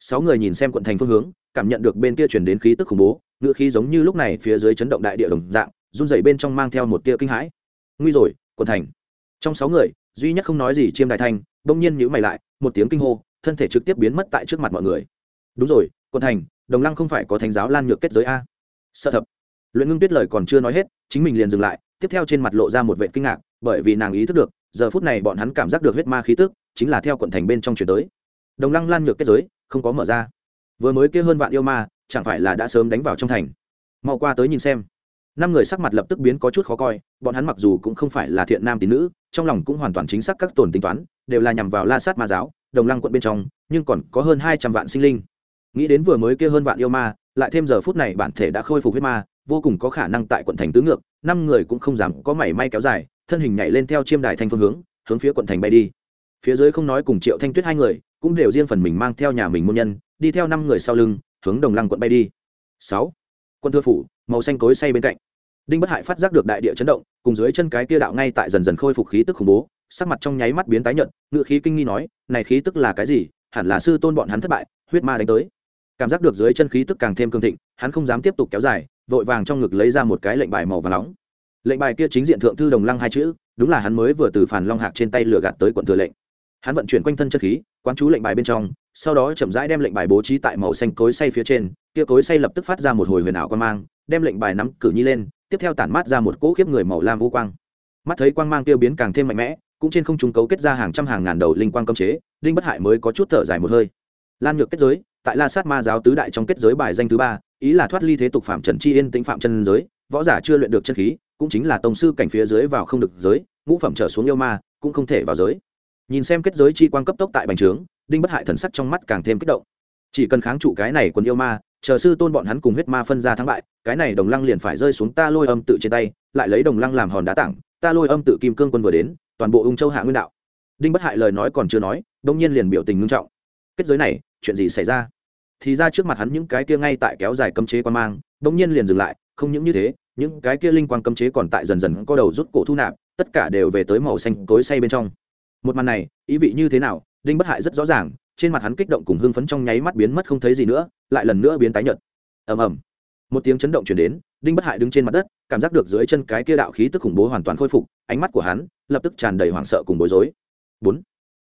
Sáu người nhìn xem quận thành phương hướng, cảm nhận được bên kia chuyển đến khí tức khủng bố ngựa khí giống như lúc này phía dưới chấn động đại địa đồng dạng, run dày bên trong mang theo một tia kinh hãi. Nguy rồi, quận thành trong sáu người, duy nhất không nói gì chiêm đại thanh, bỗng nhiên nhữ mày lại, một tiếng kinh hô, thân thể trực tiếp biến mất tại trước mặt mọi người. Đúng rồi, quận thành, đồng lăng không phải có thánh giáo lan nhược kết giới a? Sợ thập luyện ngưng tuyết lời còn chưa nói hết, chính mình liền dừng lại, tiếp theo trên mặt lộ ra một vệ kinh ngạc, bởi vì nàng ý thức được, giờ phút này bọn hắn cảm giác được huyết ma khí tức, chính là theo quận thành bên trong chuyển tới. Đồng lăng lan nhược kết giới, không có mở ra. Vừa mới kia hơn vạn yêu ma, chẳng phải là đã sớm đánh vào trong thành? Mau qua tới nhìn xem năm người sắc mặt lập tức biến có chút khó coi, bọn hắn mặc dù cũng không phải là thiện nam tín nữ, trong lòng cũng hoàn toàn chính xác các tồn tính toán, đều là nhằm vào la sát ma giáo, đồng lăng quận bên trong, nhưng còn có hơn hai trăm vạn sinh linh. Nghĩ đến vừa mới kia hơn vạn yêu ma, lại thêm giờ phút này bản thể đã khôi phục huyết ma, vô cùng có khả năng tại quận thành tứ ngược, năm người cũng không dám có mảy may kéo dài, thân hình nhảy lên theo chiêm đài thanh phương hướng hướng phía quận thành bay đi. Phía dưới không nói cùng triệu thanh tuyết hai người, cũng đều riêng phần mình mang theo nhà mình môn nhân, đi theo năm người sau lưng, hướng đồng lăng quận bay đi. Sáu quân thư phủ màu xanh cối say bên cạnh. Đinh bất hại phát giác được đại địa chấn động, cùng dưới chân cái kia đạo ngay tại dần dần khôi phục khí tức khủng bố, sắc mặt trong nháy mắt biến tái nhợt ngự khí kinh nghi nói, này khí tức là cái gì? Hẳn là sư tôn bọn hắn thất bại, huyết ma đánh tới. Cảm giác được dưới chân khí tức càng thêm cương thịnh, hắn không dám tiếp tục kéo dài, vội vàng trong ngực lấy ra một cái lệnh bài màu và nóng. Lệnh bài kia chính diện thượng thư đồng lăng hai chữ, đúng là hắn mới vừa từ phản long hạc trên tay lừa gạt tới quận thừa lệnh. Hắn vận chuyển quanh thân chất khí, quán chú lệnh bài bên trong, sau đó chậm rãi đem lệnh bài bố trí tại màu xanh cối say phía trên, kia cối say lập tức phát ra một hồi huyền ảo quan mang đem lệnh bài nắm cử nhi lên, tiếp theo tản mát ra một cỗ khiếp người màu lam vô quang. Mắt thấy quang mang tiêu biến càng thêm mạnh mẽ, cũng trên không trung cấu kết ra hàng trăm hàng ngàn đầu linh quang cấm chế, đinh bất hại mới có chút thở dài một hơi. Lan nhược kết giới, tại la sát ma giáo tứ đại trong kết giới bài danh thứ ba, ý là thoát ly thế tục phạm trần chi yên tĩnh phạm chân giới, võ giả chưa luyện được chân khí, cũng chính là tông sư cảnh phía dưới vào không được giới, ngũ phẩm trở xuống yêu ma, cũng không thể vào giới. Nhìn xem kết giới chi quang cấp tốc tại bành trướng, đinh bất hại thần sắc trong mắt càng thêm kích động. Chỉ cần kháng trụ cái này quần yêu ma chờ sư tôn bọn hắn cùng huyết ma phân ra thắng bại, cái này đồng lăng liền phải rơi xuống ta lôi âm tự trên tay, lại lấy đồng lăng làm hòn đá tảng, ta lôi âm tự kim cương quân vừa đến, toàn bộ ung châu hạ nguyên đạo. Đinh bất hại lời nói còn chưa nói đông nhiên liền biểu tình ngưng trọng. Kết giới này, chuyện gì xảy ra? Thì ra trước mặt hắn những cái kia ngay tại kéo dài cấm chế quan mang đông nhiên liền dừng lại, không những như thế, những cái kia linh quang cấm chế còn tại dần dần có đầu rút cổ thu nạp, tất cả đều về tới màu xanh tối say bên trong. Một màn này, ý vị như thế nào, đinh bất hại rất rõ ràng trên mặt hắn kích động cùng hưng phấn trong nháy mắt biến mất không thấy gì nữa, lại lần nữa biến tái nhợt. Ầm ầm. Một tiếng chấn động chuyển đến, đinh bất hại đứng trên mặt đất, cảm giác được dưới chân cái kia đạo khí tức khủng bố hoàn toàn khôi phục, ánh mắt của hắn lập tức tràn đầy hoảng sợ cùng bối rối. Bốn.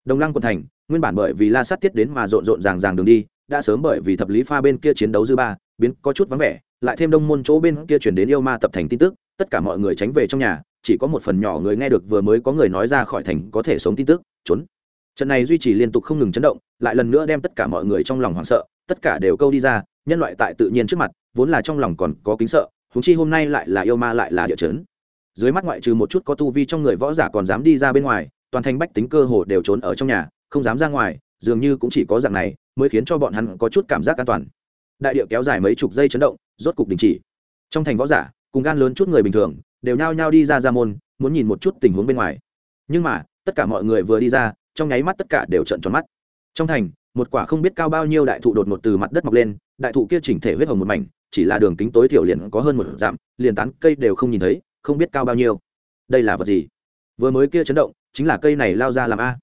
Đồng lăng quận thành, nguyên bản bởi vì la sát tiết đến mà rộn rộn ràng ràng đường đi, đã sớm bởi vì thập lý pha bên kia chiến đấu dư ba, biến có chút vắng vẻ, lại thêm đông môn chỗ bên kia chuyển đến yêu ma tập thành tin tức, tất cả mọi người tránh về trong nhà, chỉ có một phần nhỏ người nghe được vừa mới có người nói ra khỏi thành có thể sống tin tức, trốn trận này duy trì liên tục không ngừng chấn động, lại lần nữa đem tất cả mọi người trong lòng hoảng sợ, tất cả đều câu đi ra, nhân loại tại tự nhiên trước mặt, vốn là trong lòng còn có kính sợ húng chi hôm nay lại là yêu ma lại là địa chấn. Dưới mắt ngoại trừ một chút có tu vi trong người võ giả còn dám đi ra bên ngoài, toàn thành bách tính cơ hồ đều trốn ở trong nhà, không dám ra ngoài, dường như cũng chỉ có dạng này mới khiến cho bọn hắn có chút cảm giác an toàn. Đại địa kéo dài mấy chục giây chấn động, rốt cục đình chỉ. Trong thành võ giả, cùng gan lớn chút người bình thường, đều nhao nhao đi ra ra môn, muốn nhìn một chút tình huống bên ngoài. Nhưng mà, tất cả mọi người vừa đi ra trong nháy mắt tất cả đều trợn tròn mắt. Trong thành, một quả không biết cao bao nhiêu đại thụ đột ngột từ mặt đất mọc lên, đại thụ kia chỉnh thể huyết hồng một mảnh, chỉ là đường kính tối thiểu liền có hơn một dặm, liền tán cây đều không nhìn thấy, không biết cao bao nhiêu. Đây là vật gì? Vừa mới kia chấn động, chính là cây này lao ra làm a.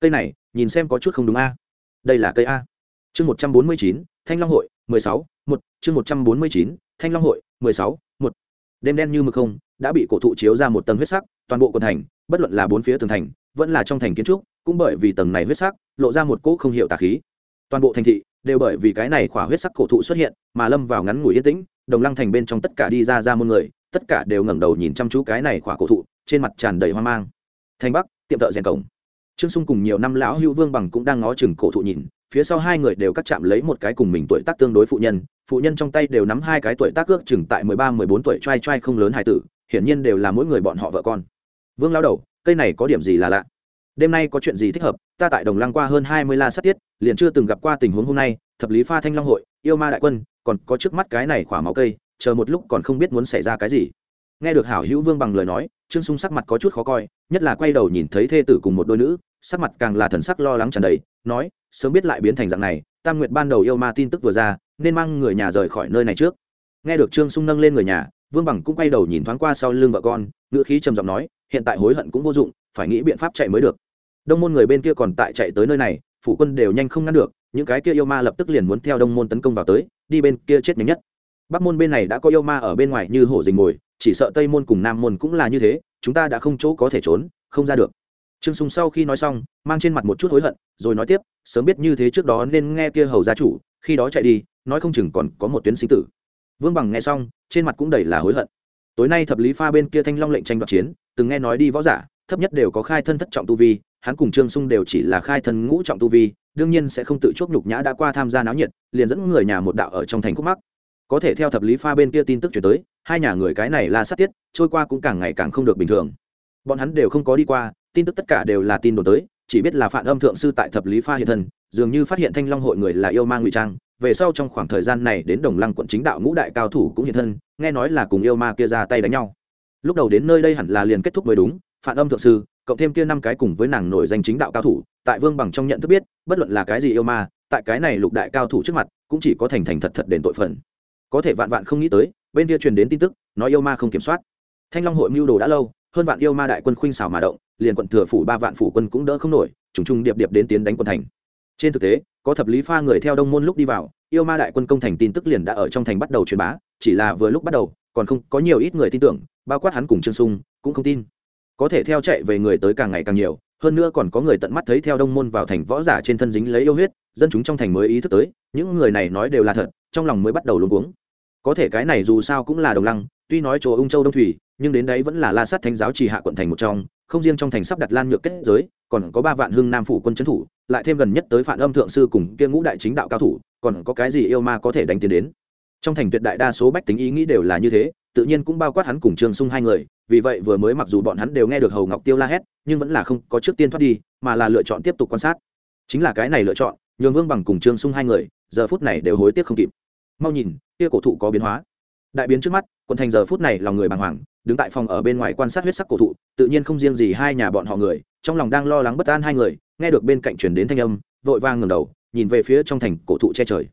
Cây này, nhìn xem có chút không đúng a. Đây là cây a. Chương một trăm bốn mươi chín, thanh long hội, mười sáu, một. Chương một trăm bốn mươi chín, thanh long hội, mười sáu, một. Đêm đen như mực không, đã bị cổ thụ chiếu ra một tầng huyết sắc, toàn bộ quần thành, bất luận là bốn phía tường thành, vẫn là trong thành kiến trúc cũng bởi vì tầng này huyết sắc, lộ ra một cỗ không hiểu tà khí. Toàn bộ thành thị đều bởi vì cái này khỏa huyết sắc cổ thụ xuất hiện, mà lâm vào ngắn ngủi yên tĩnh, đồng lăng thành bên trong tất cả đi ra ra muôn người, tất cả đều ngẩng đầu nhìn chăm chú cái này khỏa cổ thụ, trên mặt tràn đầy hoang mang. Thành bắc, tiệm thợ rèn cổng. Trương sung cùng nhiều năm lão hữu vương bằng cũng đang ngó chừng cổ thụ nhìn, phía sau hai người đều cắt chạm lấy một cái cùng mình tuổi tác tương đối phụ nhân phụ nhân trong tay đều nắm hai cái tuổi tác ước chừng tại mười ba, mười bốn tuổi trai trai không lớn hài tử, hiển nhiên đều là mỗi người bọn họ vợ con. Vương lao đầu, cây này có điểm gì là lạ? Đêm nay có chuyện gì thích hợp, ta tại đồng lăng qua hơn hai mươi la sát tiết, liền chưa từng gặp qua tình huống hôm nay, thập lý pha thanh long hội, yêu ma đại quân, còn có trước mắt cái này khỏa máu cây, chờ một lúc còn không biết muốn xảy ra cái gì. Nghe được hảo hữu vương bằng lời nói, trương sung sắc mặt có chút khó coi, nhất là quay đầu nhìn thấy thê tử cùng một đôi nữ, sắc mặt càng là thần sắc lo lắng tràn đầy, nói, sớm biết lại biến thành dạng này, tam nguyệt ban đầu yêu ma tin tức vừa ra, nên mang người nhà rời khỏi nơi này trước. Nghe được trương sung nâng lên người nhà, vương bằng cũng quay đầu nhìn thoáng qua sau lưng vợ con, ngữ khí trầm giọng nói, hiện tại hối hận cũng vô dụng, phải nghĩ biện pháp chạy mới được đông môn người bên kia còn tại chạy tới nơi này, phủ quân đều nhanh không ngăn được, những cái kia yêu ma lập tức liền muốn theo đông môn tấn công vào tới, đi bên kia chết nhanh nhất. Bắc môn bên này đã có yêu ma ở bên ngoài như hổ dình mồi, chỉ sợ tây môn cùng nam môn cũng là như thế, chúng ta đã không chỗ có thể trốn, không ra được. Trương sùng sau khi nói xong, mang trên mặt một chút hối hận, rồi nói tiếp, sớm biết như thế trước đó nên nghe kia hầu gia chủ, khi đó chạy đi, nói không chừng còn có một tuyến sinh tử. Vương bằng nghe xong, trên mặt cũng đầy là hối hận. Tối nay thập lý pha bên kia thanh long lệnh tranh đoạt chiến, từng nghe nói đi võ giả, thấp nhất đều có khai thân thất trọng tu vi hắn cùng trương sung đều chỉ là khai thân ngũ trọng tu vi, đương nhiên sẽ không tự chuốc nhục nhã đã qua tham gia náo nhiệt, liền dẫn người nhà một đạo ở trong thành khúc mắc. Có thể theo thập lý pha bên kia tin tức chuyển tới, hai nhà người cái này là sát tiết, trôi qua cũng càng ngày càng không được bình thường. Bọn hắn đều không có đi qua, tin tức tất cả đều là tin đồn tới, chỉ biết là phản âm thượng sư tại thập lý pha hiện thân, dường như phát hiện thanh long hội người là yêu ma ngụy trang, về sau trong khoảng thời gian này đến đồng lăng quận chính đạo ngũ đại cao thủ cũng hiện thân, nghe nói là cùng yêu ma kia ra tay đánh nhau. Lúc đầu đến nơi đây hẳn là liền kết thúc mới đúng phản âm thượng sư cộng thêm kia năm cái cùng với nàng nổi danh chính đạo cao thủ, tại vương bằng trong nhận thức biết, bất luận là cái gì yêu ma, tại cái này lục đại cao thủ trước mặt, cũng chỉ có thành thành thật thật đền tội phần. Có thể vạn vạn không nghĩ tới, bên kia truyền đến tin tức, nói yêu ma không kiểm soát. Thanh long hội mưu đồ đã lâu, hơn vạn yêu ma đại quân khuynh xảo mà động, liền quận thừa phủ ba vạn phủ quân cũng đỡ không nổi, trùng trùng điệp điệp đến tiến đánh quân thành. Trên thực tế, có thập lý pha người theo đông môn lúc đi vào, yêu ma đại quân công thành tin tức liền đã ở trong thành bắt đầu truyền bá, chỉ là vừa lúc bắt đầu, còn không có nhiều ít người tin tưởng, bao quát hắn cùng trương sung, cũng không tin có thể theo chạy về người tới càng ngày càng nhiều, hơn nữa còn có người tận mắt thấy theo đông môn vào thành võ giả trên thân dính lấy yêu huyết, dân chúng trong thành mới ý thức tới, những người này nói đều là thật, trong lòng mới bắt đầu luống cuống. Có thể cái này dù sao cũng là đồng lăng, tuy nói chỗ ung châu đông thủy, nhưng đến đấy vẫn là la sát thánh giáo trì hạ quận thành một trong, không riêng trong thành sắp đặt lan nhược kết giới, còn có ba vạn hưng nam phủ quân trấn thủ, lại thêm gần nhất tới phản âm thượng sư cùng kia ngũ đại chính đạo cao thủ, còn có cái gì yêu ma có thể đánh tiến đến. Trong thành tuyệt đại đa số bách tính ý nghĩ đều là như thế, tự nhiên cũng bao quát hắn cùng trương sung hai người vì vậy vừa mới mặc dù bọn hắn đều nghe được hầu ngọc tiêu la hét, nhưng vẫn là không có trước tiên thoát đi, mà là lựa chọn tiếp tục quan sát. Chính là cái này lựa chọn, nhường vương bằng cùng trương sung hai người, giờ phút này đều hối tiếc không kịp. Mau nhìn, kia cổ thụ có biến hóa. Đại biến trước mắt, quận thành giờ phút này lòng người bàng hoàng, đứng tại phòng ở bên ngoài quan sát huyết sắc cổ thụ, tự nhiên không riêng gì hai nhà bọn họ người, trong lòng đang lo lắng bất an hai người, nghe được bên cạnh truyền đến thanh âm, vội vang ngẩng đầu, nhìn về phía trong thành cổ thụ che trời.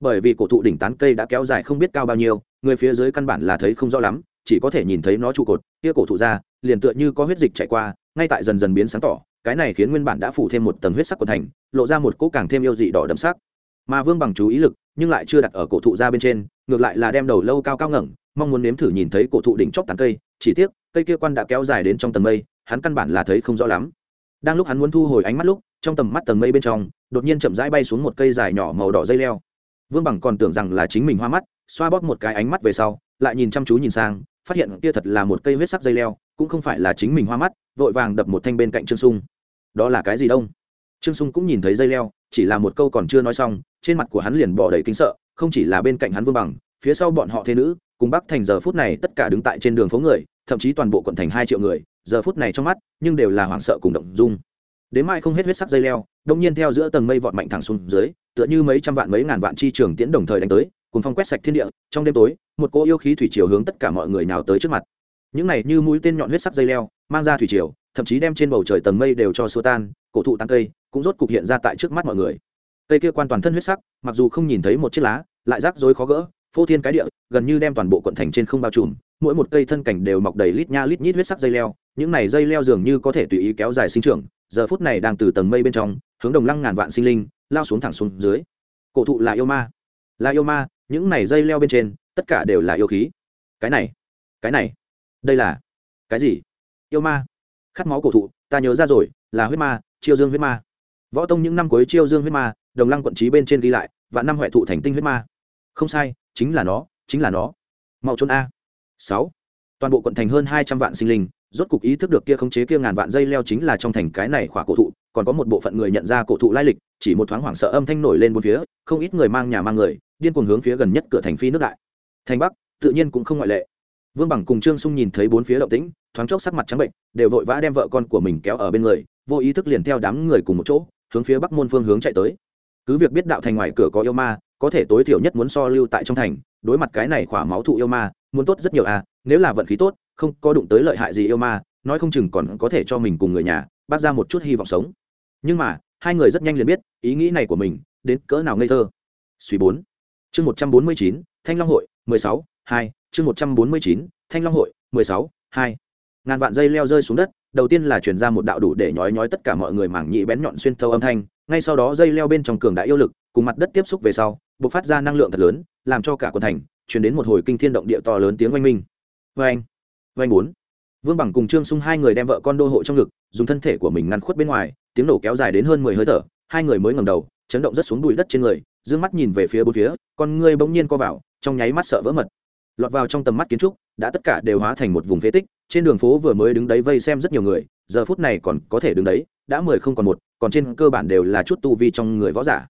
Bởi vì cổ thụ đỉnh tán cây đã kéo dài không biết cao bao nhiêu, người phía dưới căn bản là thấy không rõ lắm chỉ có thể nhìn thấy nó trụ cột, kia cổ thụ ra, liền tựa như có huyết dịch chạy qua, ngay tại dần dần biến sáng tỏ, cái này khiến nguyên bản đã phủ thêm một tầng huyết sắc của thành, lộ ra một cỗ càng thêm yêu dị đỏ đậm sắc. Mà vương bằng chú ý lực, nhưng lại chưa đặt ở cổ thụ ra bên trên, ngược lại là đem đầu lâu cao cao ngẩng, mong muốn nếm thử nhìn thấy cổ thụ đỉnh chóp tán cây, chỉ tiếc, cây kia quan đã kéo dài đến trong tầng mây, hắn căn bản là thấy không rõ lắm. Đang lúc hắn muốn thu hồi ánh mắt lúc, trong tầm mắt tầng mây bên trong, đột nhiên chậm rãi bay xuống một cây dài nhỏ màu đỏ dây leo. Vương bằng còn tưởng rằng là chính mình hoa mắt, xoa bóp một cái ánh mắt về sau lại nhìn chăm chú nhìn sang, phát hiện kia thật là một cây huyết sắc dây leo, cũng không phải là chính mình hoa mắt, vội vàng đập một thanh bên cạnh trương sung. Đó là cái gì đông trương sung cũng nhìn thấy dây leo, chỉ là một câu còn chưa nói xong, trên mặt của hắn liền bỏ đầy kính sợ, không chỉ là bên cạnh hắn vương bằng, phía sau bọn họ thế nữ, cùng bắc thành giờ phút này tất cả đứng tại trên đường phố người, thậm chí toàn bộ quận thành hai triệu người, giờ phút này trong mắt, nhưng đều là hoảng sợ cùng động dung. Đến mai không hết huyết sắc dây leo, đông nhiên theo giữa tầng mây vọt mạnh thẳng xuống dưới, tựa như mấy trăm vạn mấy ngàn vạn chi trường tiễn đồng thời đánh tới cùng phong quét sạch thiên địa, trong đêm tối, một cỗ yêu khí thủy chiều hướng tất cả mọi người nào tới trước mặt. Những này như mũi tên nhọn huyết sắc dây leo, mang ra thủy chiều thậm chí đem trên bầu trời tầng mây đều cho xua tan, cổ thụ tăng cây, cũng rốt cục hiện ra tại trước mắt mọi người. Cây kia quan toàn thân huyết sắc, mặc dù không nhìn thấy một chiếc lá, lại rắc rối khó gỡ, phô thiên cái địa, gần như đem toàn bộ quận thành trên không bao trùm, mỗi một cây thân cảnh đều mọc đầy lít nha lít nhít huyết sắc dây leo, những này dây leo dường như có thể tùy ý kéo dài sinh trưởng, giờ phút này đang từ tầng mây bên trong, hướng đồng lăng ngàn vạn sinh linh, lao xuống thẳng xuống dưới. Cổ thụ là yêu ma. Là yêu ma những này dây leo bên trên, tất cả đều là yêu khí. Cái này cái này, đây là cái gì? Yêu ma. Khát máu cổ thụ, ta nhớ ra rồi, là huyết ma, chiêu dương huyết ma. Võ tông những năm cuối chiêu dương huyết ma, đồng lăng quận trí bên trên ghi lại và năm huệ thụ thành tinh huyết ma. Không sai, chính là nó, chính là nó. Mau trốn a. Sáu. Toàn bộ quận thành hơn hai trăm vạn sinh linh, rốt cục ý thức được kia khống chế kia ngàn vạn dây leo chính là trong thành cái này khỏa cổ thụ, còn có một bộ phận người nhận ra cổ thụ lai lịch, chỉ một thoáng hoảng sợ âm thanh nổi lên bốn phía, không ít người mang nhà mang người điên cuồng hướng phía gần nhất cửa thành phi nước đại. Thành bắc, tự nhiên cũng không ngoại lệ. Vương bằng cùng trương sung nhìn thấy bốn phía động tĩnh, thoáng chốc sắc mặt trắng bệnh, đều vội vã đem vợ con của mình kéo ở bên người, vô ý thức liền theo đám người cùng một chỗ, hướng phía bắc môn phương hướng chạy tới. Cứ việc biết đạo thành ngoài cửa có yêu ma, có thể tối thiểu nhất muốn so lưu tại trong thành, đối mặt cái này khỏa máu thụ yêu ma, muốn tốt rất nhiều à nếu là vận khí tốt, không có đụng tới lợi hại gì yêu ma, nói không chừng còn có thể cho mình cùng người nhà, bác ra một chút hy vọng sống. Nhưng mà, hai người rất nhanh liền biết ý nghĩ này của mình, đến cỡ nào ngây thơ. Suy bốn chương một trăm bốn mươi chín, thanh long hội, mười sáu, hai. Chương một trăm bốn mươi chín, thanh long hội, mười sáu, hai. Ngàn vạn dây leo rơi xuống đất, đầu tiên là chuyển ra một đạo đủ để nhói nhói tất cả mọi người mảng nhị bén nhọn xuyên thâu âm thanh. Ngay sau đó dây leo bên trong cường đã yêu lực, cùng mặt đất tiếp xúc về sau b ộ c phát ra năng lượng thật lớn, làm cho cả quần thành chuyển đến một hồi kinh thiên động địa to lớn tiếng oanh minh. Vê anh vê anh bốn. Vương bằng cùng trương sung hai người đem vợ con đô hộ trong ngực, dùng thân thể của mình ngăn khuất bên ngoài, tiếng nổ kéo dài đến hơn mười hơi thở. Hai người mới ngầm đầu, chấn động rất xuống bụi đất trên người d ư ơ n g mắt nhìn về phía bốn phía, con ngươi bỗng nhiên co vào, trong nháy mắt sợ vỡ mật. Lọt vào trong tầm mắt kiến trúc, đã tất cả đều hóa thành một vùng phế tích, trên đường phố vừa mới đứng đấy vây xem rất nhiều người, giờ phút này còn có thể đứng đấy, đã mười không còn một, còn trên cơ bản đều là chút tu vi trong người võ giả.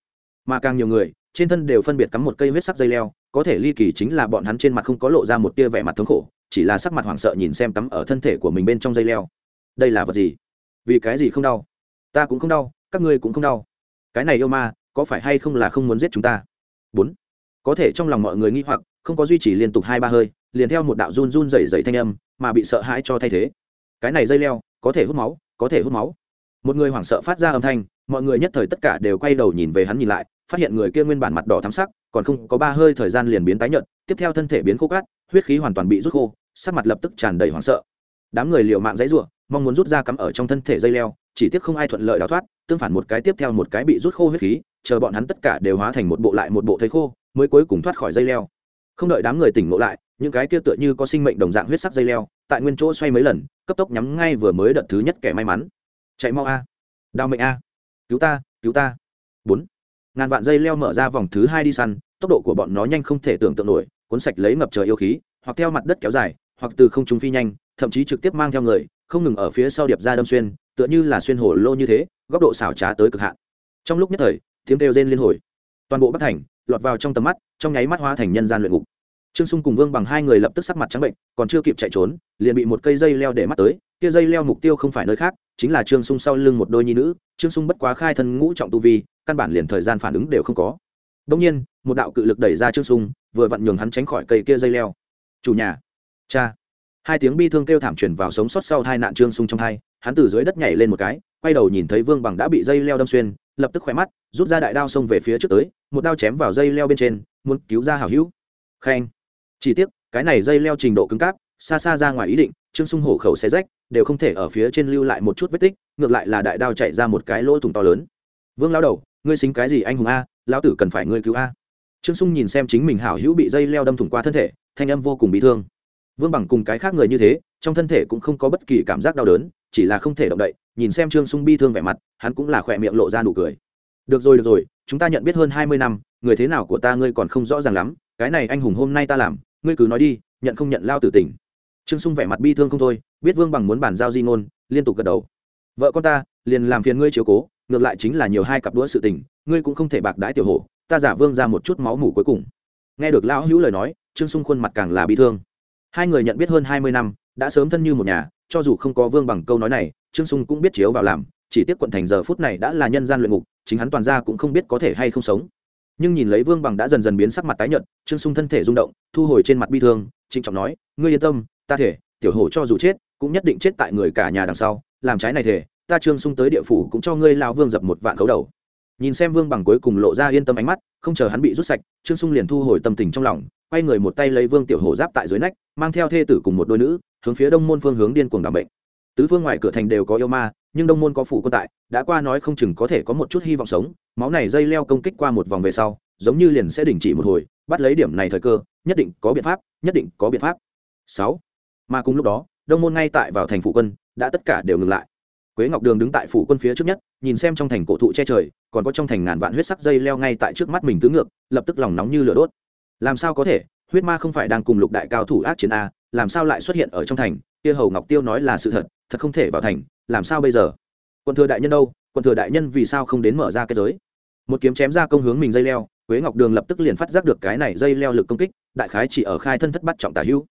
Mà càng nhiều người, trên thân đều phân biệt cắm một cây huyết sắc dây leo, có thể ly kỳ chính là bọn hắn trên mặt không có lộ ra một tia vẻ mặt thống khổ, chỉ là sắc mặt hoảng sợ nhìn xem cắm ở thân thể của mình bên trong dây leo. Đây là vật gì? Vì cái gì không đau? Ta cũng không đau, các ngươi cũng không đau. Cái này yêu ma có phải hay không là không muốn giết chúng ta? Bốn, có thể trong lòng mọi người nghi hoặc, không có duy trì liên tục hai ba hơi, liền theo một đạo run run rẩy rẩy thanh âm mà bị sợ hãi cho thay thế. Cái này dây leo, có thể hút máu, có thể hút máu. Một người hoảng sợ phát ra âm thanh, mọi người nhất thời tất cả đều quay đầu nhìn về hắn nhìn lại, phát hiện người kia nguyên bản mặt đỏ thắm sắc, còn không có ba hơi thời gian liền biến tái nhợt, tiếp theo thân thể biến khô cát, huyết khí hoàn toàn bị rút khô, sắc mặt lập tức tràn đầy hoảng sợ. Đám người liều mạng dãy rủa, mong muốn rút ra cắm ở trong thân thể dây leo, chỉ tiếc không ai thuận lợi đào thoát, tương phản một cái tiếp theo một cái bị rút khô huyết khí chờ bọn hắn tất cả đều hóa thành một bộ lại một bộ thấy khô, mới cuối cùng thoát khỏi dây leo. Không đợi đám người tỉnh ngộ lại, những cái kia tựa như có sinh mệnh đồng dạng huyết sắc dây leo, tại nguyên chỗ xoay mấy lần, cấp tốc nhắm ngay vừa mới đợt thứ nhất kẻ may mắn. Chạy mau a. Đào mệnh a. Cứu ta cứu ta. Bốn. Ngàn vạn dây leo mở ra vòng thứ hai đi săn, tốc độ của bọn nó nhanh không thể tưởng tượng nổi, cuốn sạch lấy ngập trời yêu khí, hoặc theo mặt đất kéo dài, hoặc từ không trung phi nhanh, thậm chí trực tiếp mang theo người, không ngừng ở phía sau điệp ra đâm xuyên, tựa như là xuyên hồ lô như thế, góc độ xảo trá tới cực hạn. Trong lúc nhất thời tiếng kêu rên liên hồi. Toàn bộ bất thành lọt vào trong tầm mắt, trong nháy mắt hóa thành nhân gian luyện ngục. Trương sung cùng vương bằng hai người lập tức sắc mặt trắng bệnh, còn chưa kịp chạy trốn, liền bị một cây dây leo để mắt tới. Kia dây leo mục tiêu không phải nơi khác, chính là trương sung sau lưng một đôi nhi nữ. Trương sung bất quá khai thân ngũ trọng tu vi, căn bản liền thời gian phản ứng đều không có. Đông nhiên, một đạo cự lực đẩy ra trương sung, vừa vặn nhường hắn tránh khỏi cây kia dây leo. Chủ nhà, cha. Hai tiếng bi thương kêu thảm truyền vào sống sót sau hai nạn trương sung trong hai, hắn từ dưới đất nhảy lên một cái, quay đầu nhìn thấy vương bằng đã bị dây leo đâm xuyên lập tức khỏe mắt, rút ra đại đao xông về phía trước tới, một đao chém vào dây leo bên trên, muốn cứu ra hảo hữu. Khen. Chỉ tiếc, cái này dây leo trình độ cứng cáp, xa xa ra ngoài ý định, trương sung hổ khẩu xe rách, đều không thể ở phía trên lưu lại một chút vết tích, ngược lại là đại đao chạy ra một cái lỗ thủng to lớn. Vương lao đầu, ngươi xính cái gì anh hùng a, lão tử cần phải ngươi cứu a. Trương sung nhìn xem chính mình hảo hữu bị dây leo đâm thủng qua thân thể, thanh âm vô cùng bị thương. Vương bằng cùng cái khác người như thế, trong thân thể cũng không có bất kỳ cảm giác đau đớn, chỉ là không thể động đậy nhìn xem trương sung bi thương vẻ mặt, hắn cũng là khỏe miệng lộ ra nụ cười. Được rồi được rồi, chúng ta nhận biết hơn hai mươi năm, người thế nào của ta ngươi còn không rõ ràng lắm, cái này anh hùng hôm nay ta làm, ngươi cứ nói đi, nhận không nhận lao tử tỉnh. Trương sung vẻ mặt bi thương không thôi, biết vương bằng muốn bàn giao di ngôn, liên tục gật đầu. Vợ con ta, liền làm phiền ngươi chiếu cố, ngược lại chính là nhiều hai cặp đũa sự tình, ngươi cũng không thể bạc đái tiểu hổ, ta giả vương ra một chút máu mủ cuối cùng. Nghe được lão hữu lời nói, trương sung khuôn mặt càng là bi thương. Hai người nhận biết hơn hai mươi năm, đã sớm thân như một nhà, cho dù không có vương bằng câu nói này trương sung cũng biết chiếu vào làm, chỉ tiếc quận thành giờ phút này đã là nhân gian luyện ngục, chính hắn toàn ra cũng không biết có thể hay không sống. Nhưng nhìn lấy vương bằng đã dần dần biến sắc mặt tái nhợt, trương sung thân thể rung động, thu hồi trên mặt bi thương, trịnh trọng nói, ngươi yên tâm, ta thể, tiểu hổ cho dù chết, cũng nhất định chết tại người cả nhà đằng sau, làm trái này thể, ta trương sung tới địa phủ cũng cho ngươi lao vương dập một vạn khấu đầu. Nhìn xem vương bằng cuối cùng lộ ra yên tâm ánh mắt, không chờ hắn bị rút sạch, trương sung liền thu hồi tâm tình trong lòng, quay người một tay lấy vương tiểu hổ giáp tại dưới nách, mang theo thê tử cùng một đôi nữ, hướng phía đông môn phương hướng điên cuồng đảm bệnh tứ phương ngoài cửa thành đều có yêu ma, nhưng đông môn có phủ quân tại, đã qua nói không chừng có thể có một chút hy vọng sống, máu này dây leo công kích qua một vòng về sau, giống như liền sẽ đình chỉ một hồi, bắt lấy điểm này thời cơ, nhất định có biện pháp, nhất định có biện pháp. Sáu. Mà cùng lúc đó, đông môn ngay tại vào thành phủ quân, đã tất cả đều ngừng lại. Quế ngọc đường đứng tại phủ quân phía trước nhất, nhìn xem trong thành cổ thụ che trời, còn có trong thành ngàn vạn huyết sắc dây leo ngay tại trước mắt mình tứ ngược, lập tức lòng nóng như lửa đốt. Làm sao có thể, huyết ma không phải đang cùng lục đại cao thủ ác chiến a, làm sao lại xuất hiện ở trong thành? Kia hầu ngọc tiêu nói là sự thật thật không thể vào thành, làm sao bây giờ? Quân thừa đại nhân đâu? Quân thừa đại nhân vì sao không đến mở ra cái giới? Một kiếm chém ra công hướng mình dây leo, quế ngọc đường lập tức liền phát giác được cái này dây leo lực công kích, đại khái chỉ ở khai thân thất bắt trọng tả hữu.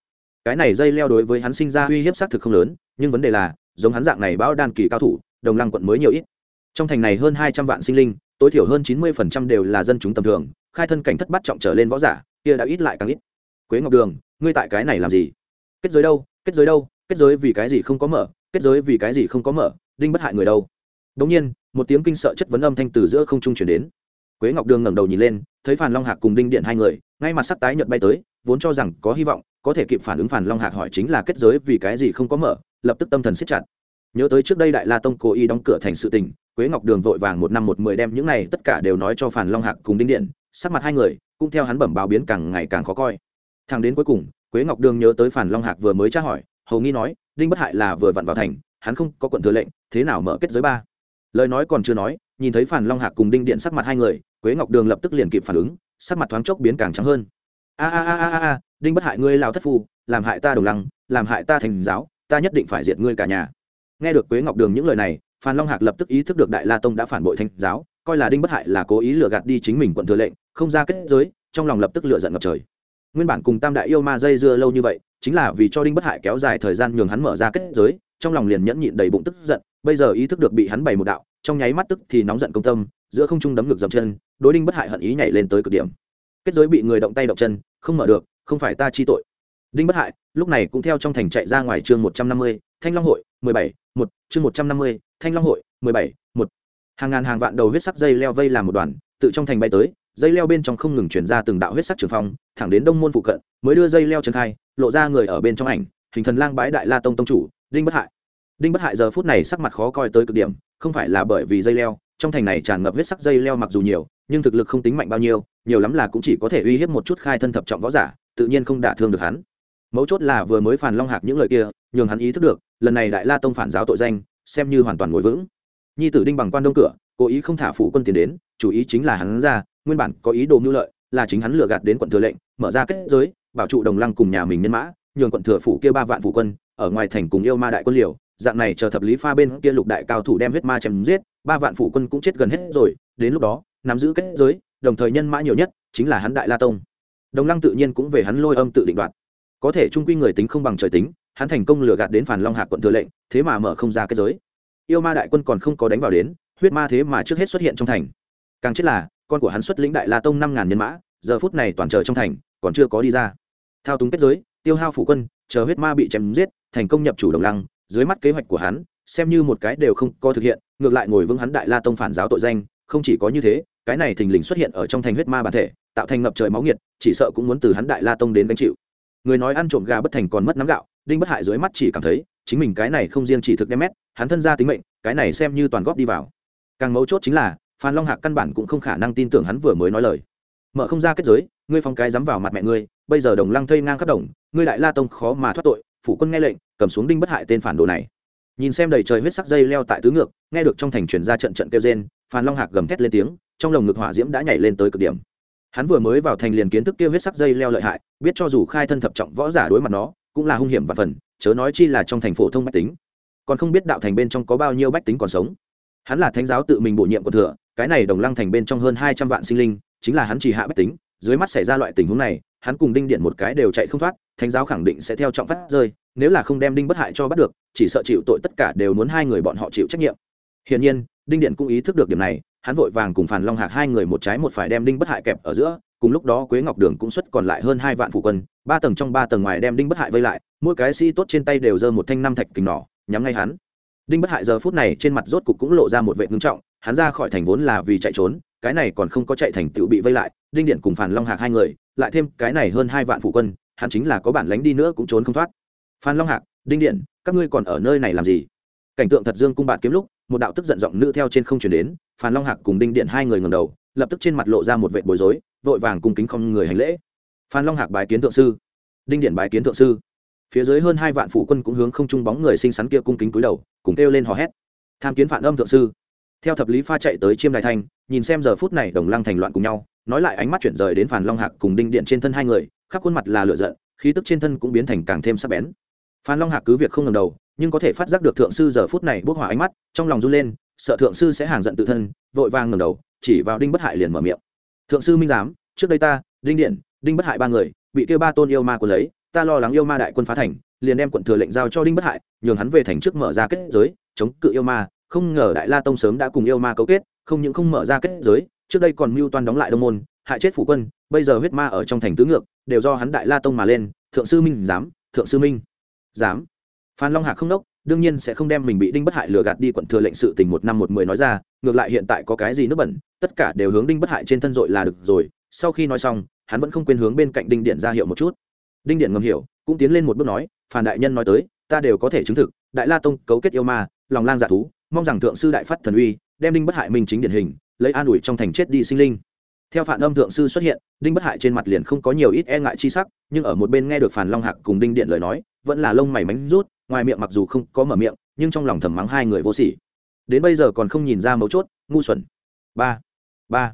Cái này dây leo đối với hắn sinh ra uy hiếp xác thực không lớn, nhưng vấn đề là, giống hắn dạng này bão đan kỳ cao thủ, đồng lăng quận mới nhiều ít. Trong thành này hơn hai trăm vạn sinh linh, tối thiểu hơn chín mươi phần trăm đều là dân chúng tầm thường, khai thân cảnh thất bắt trọng trở lên võ giả, kia đã ít lại càng ít. Quế ngọc đường, ngươi tại cái này làm gì? Kết giới đâu? Kết giới đâu? Kết giới vì cái gì không có mở, kết giới vì cái gì không có mở, đinh bất hại người đâu. Đống nhiên, một tiếng kinh sợ chất vấn âm thanh từ giữa không trung chuyển đến. Quế ngọc đường ngẩng đầu nhìn lên, thấy phản long hạc cùng đinh điện hai người, ngay mặt sắc tái nhợt bay tới, vốn cho rằng có hy vọng, có thể kịp phản ứng phản long hạc hỏi chính là kết giới vì cái gì không có mở, lập tức tâm thần siết chặt. Nhớ tới trước đây đại la tông cố ý đóng cửa thành sự tình, quế ngọc đường vội vàng một năm một mười đem những này tất cả đều nói cho phản long hạc cùng đinh điện, sắc mặt hai người cũng theo hắn bẩm báo biến càng ngày càng khó coi. Thằng đến cuối cùng, quế ngọc đường nhớ tới phản long hạc vừa mới tra hỏi hầu nghi nói, đinh bất hại là vừa vặn vào thành, hắn không có quận thừa lệnh, thế nào mở kết giới ba? Lời nói còn chưa nói, nhìn thấy phản long hạc cùng đinh điện sắc mặt hai người, quế ngọc đường lập tức liền kịp phản ứng, sắc mặt thoáng chốc biến càng trắng hơn. A a a a a đinh bất hại ngươi lao thất phu, làm hại ta đồng lăng, làm hại ta thành giáo, ta nhất định phải diệt ngươi cả nhà. Nghe được quế ngọc đường những lời này phan long hạc lập tức ý thức được đại la tông đã phản bội thanh giáo, coi là đinh bất hại là cố ý lừa gạt đi chính mình quận thừa lệnh, không ra kết giới, trong lòng lập tức lựa giận ngập trời. Nguyên bản cùng tam đại yêu ma dây dưa lâu như vậy chính là vì cho đinh bất hại kéo dài thời gian nhường hắn mở ra kết giới, trong lòng liền nhẫn nhịn đầy bụng tức giận, bây giờ ý thức được bị hắn bày một đạo, trong nháy mắt tức thì nóng giận công tâm, giữa không trung đấm ngực dầm chân, đối đinh bất hại hận ý nhảy lên tới cực điểm. Kết giới bị người động tay động chân, không mở được, không phải ta chi tội. Đinh bất hại, lúc này cũng theo trong thành chạy ra ngoài chương một trăm năm mươi, thanh long hội, mười bảy, một, chương một trăm năm mươi, thanh long hội, mười bảy, một. Hàng ngàn hàng vạn đầu huyết sắc dây leo vây làm một đoàn, tự trong thành bay tới dây leo bên trong không ngừng chuyển ra từng đạo huyết sắc trường phong, thẳng đến đông môn phụ cận, mới đưa dây leo trần khai, lộ ra người ở bên trong ảnh, hình thần lang bái đại la tông tông chủ, đinh bất hại. Đinh bất hại giờ phút này sắc mặt khó coi tới cực điểm, không phải là bởi vì dây leo, trong thành này tràn ngập huyết sắc dây leo mặc dù nhiều, nhưng thực lực không tính mạnh bao nhiêu, nhiều lắm là cũng chỉ có thể uy hiếp một chút khai thân thập trọng võ giả, tự nhiên không đả thương được hắn. Mấu chốt là vừa mới phản long hạc những lời kia, nhường hắn ý thức được, lần này đại la tông phản giáo tội danh, xem như hoàn toàn ngồi vững. Nhi tử đinh bằng quan đông cửa, cố ý không thả phủ quân tiền đến, chủ ý chính là hắn ra nguyên bản có ý đồ mưu lợi là chính hắn lừa gạt đến quận thừa lệnh, mở ra kết giới, bảo trụ đồng lăng cùng nhà mình nhân mã, nhường quận thừa phủ kia ba vạn phủ quân ở ngoài thành cùng yêu ma đại quân liều. Dạng này chờ thập lý pha bên kia lục đại cao thủ đem huyết ma chém giết, ba vạn phủ quân cũng chết gần hết rồi. Đến lúc đó, nắm giữ kết giới, đồng thời nhân mã nhiều nhất chính là hắn đại la tông. Đồng lăng tự nhiên cũng về hắn lôi âm tự định đoạt. Có thể trung quy người tính không bằng trời tính, hắn thành công lừa gạt đến phản long hạ quận thừa lệnh, thế mà mở không ra kết giới. Yêu ma đại quân còn không có đánh vào đến, huyết ma thế mà trước hết xuất hiện trong thành. Càng chết là con của hắn xuất lĩnh đại la tông năm ngàn nhân mã, giờ phút này toàn chờ trong thành, còn chưa có đi ra. Thao túng kết giới, tiêu hao phủ quân, chờ huyết ma bị chém giết, thành công nhập chủ đồng lăng, dưới mắt kế hoạch của hắn, xem như một cái đều không có thực hiện, ngược lại ngồi vững hắn đại la tông phản giáo tội danh, không chỉ có như thế, cái này thình lình xuất hiện ở trong thành huyết ma bản thể, tạo thành ngập trời máu nhiệt chỉ sợ cũng muốn từ hắn đại la tông đến gánh chịu. Người nói ăn trộm gà bất thành còn mất nắm gạo, đinh bất hại dưới mắt chỉ cảm thấy, chính mình cái này không riêng chỉ thực đem mét, hắn thân ra tính mệnh, cái này xem như toàn góp đi vào. Càng mấu chốt chính là phan long hạc căn bản cũng không khả năng tin tưởng hắn vừa mới nói lời. Mở không ra kết giới, ngươi phong cái dám vào mặt mẹ ngươi, bây giờ đồng lăng thây ngang khắp đồng, ngươi đại la tông khó mà thoát tội, phủ quân nghe lệnh, cầm xuống đinh bất hại tên phản đồ này. Nhìn xem đầy trời huyết sắc dây leo tại tứ ngược, nghe được trong thành truyền ra trận trận kêu rên, phan long hạc gầm thét lên tiếng, trong lồng ngực hỏa diễm đã nhảy lên tới cực điểm. Hắn vừa mới vào thành liền kiến thức kia huyết sắc dây leo lợi hại, biết cho dù khai thân thập trọng võ giả đối mặt nó, cũng là hung hiểm và phần, chớ nói chi là trong thành phổ thông bách tính. Còn không biết đạo thành bên trong có bao nhiêu bách tính còn sống. Hắn là thánh giáo tự mình bổ nhiệm của thừa cái này đồng lăng thành bên trong hơn hai trăm vạn sinh linh, chính là hắn chỉ hạ bách tính, dưới mắt xảy ra loại tình huống này, hắn cùng đinh điện một cái đều chạy không thoát, thánh giáo khẳng định sẽ theo trọng phát rơi, nếu là không đem đinh bất hại cho bắt được, chỉ sợ chịu tội tất cả đều muốn hai người bọn họ chịu trách nhiệm. Hiển nhiên, đinh điện cũng ý thức được điểm này, hắn vội vàng cùng phàn long hạc hai người một trái một phải đem đinh bất hại kẹp ở giữa, cùng lúc đó quế ngọc đường cũng xuất còn lại hơn hai vạn phụ quân, ba tầng trong ba tầng ngoài đem đinh bất hại vây lại, mỗi cái sĩ tốt trên tay đều giơ một thanh năm thạch kình nỏ, nhắm ngay hắn. Đinh bất hại giờ phút này trên mặt rốt cục cũng lộ ra một vệ ngưng trọng hắn ra khỏi thành vốn là vì chạy trốn, cái này còn không có chạy thành tựu bị vây lại, đinh điện cùng phản long hạc hai người, lại thêm cái này hơn hai vạn phụ quân, hắn chính là có bản lánh đi nữa cũng trốn không thoát. Phan long hạc, đinh điện, các ngươi còn ở nơi này làm gì? Cảnh tượng thật dương cung bạn kiếm lúc, một đạo tức giận giọng nữ theo trên không chuyển đến phan long hạc cùng đinh điện hai người ngầm đầu, lập tức trên mặt lộ ra một vệ bối rối, vội vàng cung kính không người hành lễ. Phan long hạc bài kiến thượng sư. Đinh điện bài kiến thượng sư. Phía dưới hơn hai vạn phụ quân cũng hướng không trung bóng người xinh xắn kia cung kính cúi đầu, cùng kêu lên hò hét. Tham kiến phản âm thượng sư theo thập lý pha chạy tới chiêm đại thanh nhìn xem giờ phút này đồng lăng thành loạn cùng nhau, nói lại ánh mắt chuyển rời đến phản long hạc cùng đinh điện trên thân hai người, khắp khuôn mặt là lửa giận, khí tức trên thân cũng biến thành càng thêm sắc bén. Phan long hạc cứ việc không ngầm đầu, nhưng có thể phát giác được thượng sư giờ phút này bốc hỏa ánh mắt, trong lòng run lên, sợ thượng sư sẽ hàng giận tự thân, vội vàng ngầm đầu, chỉ vào đinh bất hại liền mở miệng. Thượng sư minh giám, trước đây ta, đinh điện, đinh bất hại ba người, bị kêu ba tôn yêu ma của lấy, ta lo lắng yêu ma đại quân phá thành, liền đem quận thừa lệnh giao cho đinh bất hại, nhường hắn về thành trước mở ra kết giới, chống cự yêu ma không ngờ đại la tông sớm đã cùng yêu ma cấu kết, không những không mở ra kết giới, trước đây còn mưu toan đóng lại đông môn, hại chết phủ quân, bây giờ huyết ma ở trong thành tứ ngược, đều do hắn đại la tông mà lên, thượng sư minh dám, thượng sư minh dám. Phan long hạc không đốc, đương nhiên sẽ không đem mình bị đinh bất hại lừa gạt đi quận thừa lệnh sự tình một năm một mười nói ra, ngược lại hiện tại có cái gì nước bẩn, tất cả đều hướng đinh bất hại trên thân dội là được rồi, sau khi nói xong, hắn vẫn không quên hướng bên cạnh đinh điện ra hiệu một chút. Đinh điện ngầm hiểu, cũng tiến lên một bước nói phản đại nhân nói tới, ta đều có thể chứng thực, đại la tông cấu kết yêu ma, lòng lang dạ thú mong rằng thượng sư đại phát thần uy, đem đinh bất hại minh chính điển hình, lấy an ủi trong thành chết đi sinh linh. Theo phản âm thượng sư xuất hiện, đinh bất hại trên mặt liền không có nhiều ít e ngại chi sắc, nhưng ở một bên nghe được phản long hạc cùng đinh điện lời nói, vẫn là lông mày mánh rút, ngoài miệng mặc dù không có mở miệng, nhưng trong lòng thầm mắng hai người vô sỉ. Đến bây giờ còn không nhìn ra mấu chốt, ngu xuẩn. Ba ba.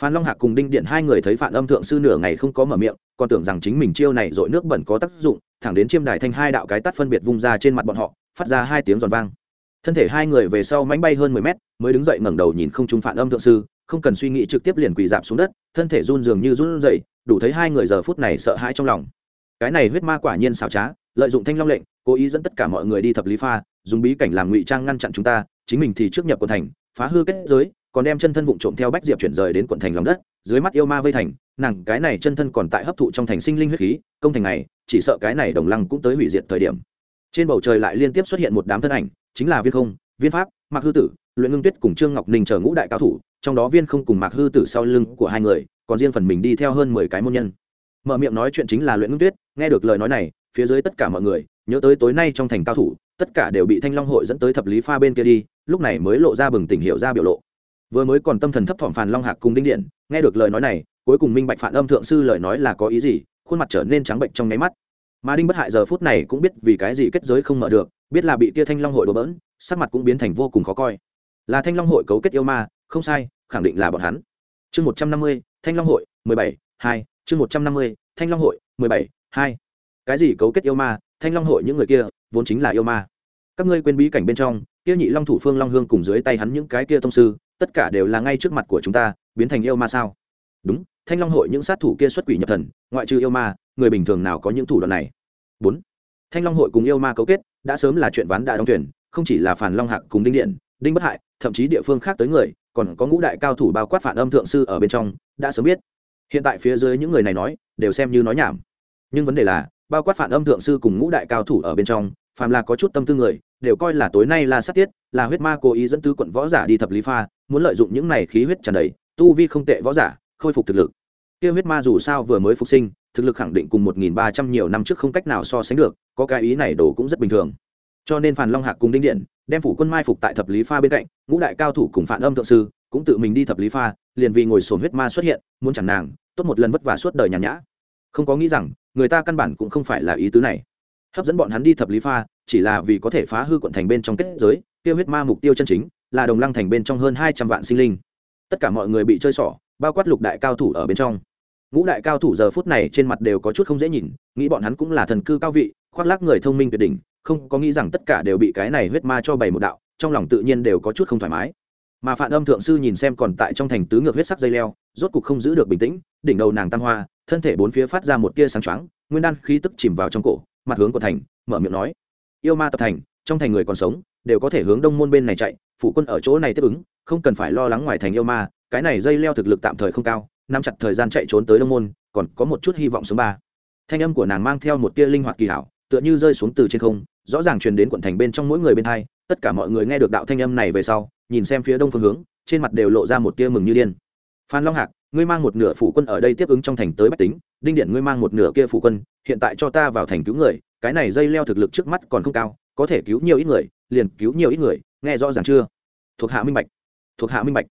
Phan long hạc cùng đinh điện hai người thấy phản âm thượng sư nửa ngày không có mở miệng, còn tưởng rằng chính mình chiêu này dội nước bẩn có tác dụng, thẳng đến chiêm đài thanh hai đạo cái tắt phân biệt vung ra trên mặt bọn họ, phát ra hai tiếng giòn vang thân thể hai người về sau mánh bay hơn mười mét, mới đứng dậy ngẩng đầu nhìn không trung phản âm thượng sư, không cần suy nghĩ trực tiếp liền quỳ dạp xuống đất, thân thể run dường như run dậy đủ thấy hai người giờ phút này sợ hãi trong lòng. Cái này huyết ma quả nhiên xảo trá, lợi dụng thanh long lệnh, cố ý dẫn tất cả mọi người đi thập lý pha, dùng bí cảnh làm ngụy trang ngăn chặn chúng ta, chính mình thì trước nhập quận thành, phá hư kết giới, còn đem chân thân vụng trộm theo bách diệp chuyển rời đến quận thành lòng đất, dưới mắt yêu ma vây thành, nàng cái này chân thân còn tại hấp thụ trong thành sinh linh huyết khí, công thành này, chỉ sợ cái này đồng lăng cũng tới hủy diệt thời điểm. Trên bầu trời lại liên tiếp xuất hiện một đám thân ảnh chính là viên không, viên pháp, mạc hư tử, luyện ngưng tuyết cùng trương ngọc ninh chờ ngũ đại cao thủ, trong đó viên không cùng mạc hư tử sau lưng của hai người, còn riêng phần mình đi theo hơn mười cái môn nhân. Mở miệng nói chuyện chính là luyện ngưng tuyết, nghe được lời nói này, phía dưới tất cả mọi người, nhớ tới tối nay trong thành cao thủ, tất cả đều bị thanh long hội dẫn tới thập lý pha bên kia đi, lúc này mới lộ ra bừng tỉnh hiểu ra biểu lộ. Vừa mới còn tâm thần thấp thỏm phàn long hạc cùng đinh điện, nghe được lời nói này, cuối cùng minh bạch phản âm thượng sư lời nói là có ý gì, khuôn mặt trở nên trắng bệnh trong nháy mắt. Mà đinh bất hại giờ phút này cũng biết vì cái gì kết giới không mở được biết là bị tia thanh long hội đổ bỡn, sắc mặt cũng biến thành vô cùng khó coi. Là thanh long hội cấu kết yêu ma, không sai, khẳng định là bọn hắn. Chương một trăm năm mươi, thanh long hội, mười bảy, hai, chương một trăm năm mươi, thanh long hội, mười bảy, hai. Cái gì cấu kết yêu ma, thanh long hội những người kia, vốn chính là yêu ma. Các ngươi quên bí cảnh bên trong, kia nhị long thủ phương long hương cùng dưới tay hắn những cái kia tông sư, tất cả đều là ngay trước mặt của chúng ta, biến thành yêu ma sao? Đúng, thanh long hội những sát thủ kia xuất quỷ nhập thần, ngoại trừ yêu ma, người bình thường nào có những thủ đoạn này? Bốn thanh long hội cùng yêu ma cấu kết, đã sớm là chuyện ván đại đóng tuyển không chỉ là phản long hạc cùng đinh điện, đinh bất hại, thậm chí địa phương khác tới người, còn có ngũ đại cao thủ bao quát phản âm thượng sư ở bên trong, đã sớm biết. Hiện tại phía dưới những người này nói, đều xem như nói nhảm. Nhưng vấn đề là, bao quát phản âm thượng sư cùng ngũ đại cao thủ ở bên trong, phàm là có chút tâm tư người, đều coi là tối nay là sát tiết, là huyết ma cố ý dẫn tứ quận võ giả đi thập lý pha, muốn lợi dụng những này khí huyết tràn đầy, tu vi không tệ võ giả, khôi phục thực lực. Kia huyết ma dù sao vừa mới phục sinh thực lực khẳng định cùng một nghìn ba trăm nhiều năm trước không cách nào so sánh được, có cái ý này đồ cũng rất bình thường. Cho nên phản long hạc cùng đinh điện, đem phủ quân mai phục tại thập lý pha bên cạnh, ngũ đại cao thủ cùng phản âm thượng sư cũng tự mình đi thập lý pha, liền vì ngồi sồn huyết ma xuất hiện, muốn chẳng nàng, tốt một lần vất vả suốt đời nhàn nhã. Không có nghĩ rằng, người ta căn bản cũng không phải là ý tứ này. Hấp dẫn bọn hắn đi thập lý pha, chỉ là vì có thể phá hư quận thành bên trong kết giới, tiêu huyết ma mục tiêu chân chính, là đồng lăng thành bên trong hơn hai trăm vạn sinh linh. Tất cả mọi người bị chơi xỏ, bao quát lục đại cao thủ ở bên trong ngũ đại cao thủ giờ phút này trên mặt đều có chút không dễ nhìn, nghĩ bọn hắn cũng là thần cư cao vị, khoác lác người thông minh tuyệt đỉnh, không có nghĩ rằng tất cả đều bị cái này huyết ma cho bày một đạo, trong lòng tự nhiên đều có chút không thoải mái. Mà phản âm thượng sư nhìn xem còn tại trong thành tứ ngược huyết sắc dây leo, rốt cục không giữ được bình tĩnh, đỉnh đầu nàng tam hoa, thân thể bốn phía phát ra một tia sáng choáng, nguyên đan khí tức chìm vào trong cổ, mặt hướng của thành, mở miệng nói yêu ma tập thành, trong thành người còn sống, đều có thể hướng đông môn bên này chạy, phụ quân ở chỗ này tiếp ứng, không cần phải lo lắng ngoài thành yêu ma, cái này dây leo thực lực tạm thời không cao nắm chặt thời gian chạy trốn tới đông môn, còn có một chút hy vọng số ba. Thanh âm của nàng mang theo một tia linh hoạt kỳ hảo, tựa như rơi xuống từ trên không, rõ ràng truyền đến quận thành bên trong mỗi người bên hai, tất cả mọi người nghe được đạo thanh âm này về sau, nhìn xem phía đông phương hướng, trên mặt đều lộ ra một tia mừng như điên. Phan long hạc, ngươi mang một nửa phủ quân ở đây tiếp ứng trong thành tới bách tính, đinh điện ngươi mang một nửa kia phủ quân, hiện tại cho ta vào thành cứu người, cái này dây leo thực lực trước mắt còn không cao, có thể cứu nhiều ít người, liền cứu nhiều ít người, nghe rõ ràng chưa? Thuộc hạ minh bạch, thuộc hạ minh bạch.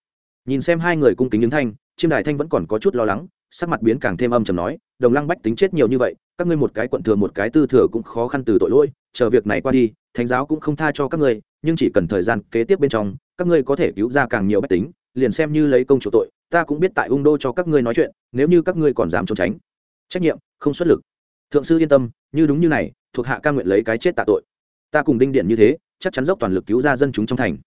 Nhìn xem hai người cung kính đứng thanh chiêm đài thanh vẫn còn có chút lo lắng, sắc mặt biến càng thêm âm trầm nói, đồng lăng bách tính chết nhiều như vậy, các ngươi một cái quận thừa một cái tư thừa cũng khó khăn từ tội lỗi, chờ việc này qua đi, thánh giáo cũng không tha cho các ngươi, nhưng chỉ cần thời gian kế tiếp bên trong, các ngươi có thể cứu ra càng nhiều bách tính, liền xem như lấy công chủ tội, ta cũng biết tại ung đô cho các ngươi nói chuyện, nếu như các ngươi còn dám trốn tránh, trách nhiệm không xuất lực. Thượng sư yên tâm, như đúng như này, thuộc hạ ca nguyện lấy cái chết tạ tội. Ta cùng đinh điện như thế, chắc chắn dốc toàn lực cứu ra dân chúng trong thành.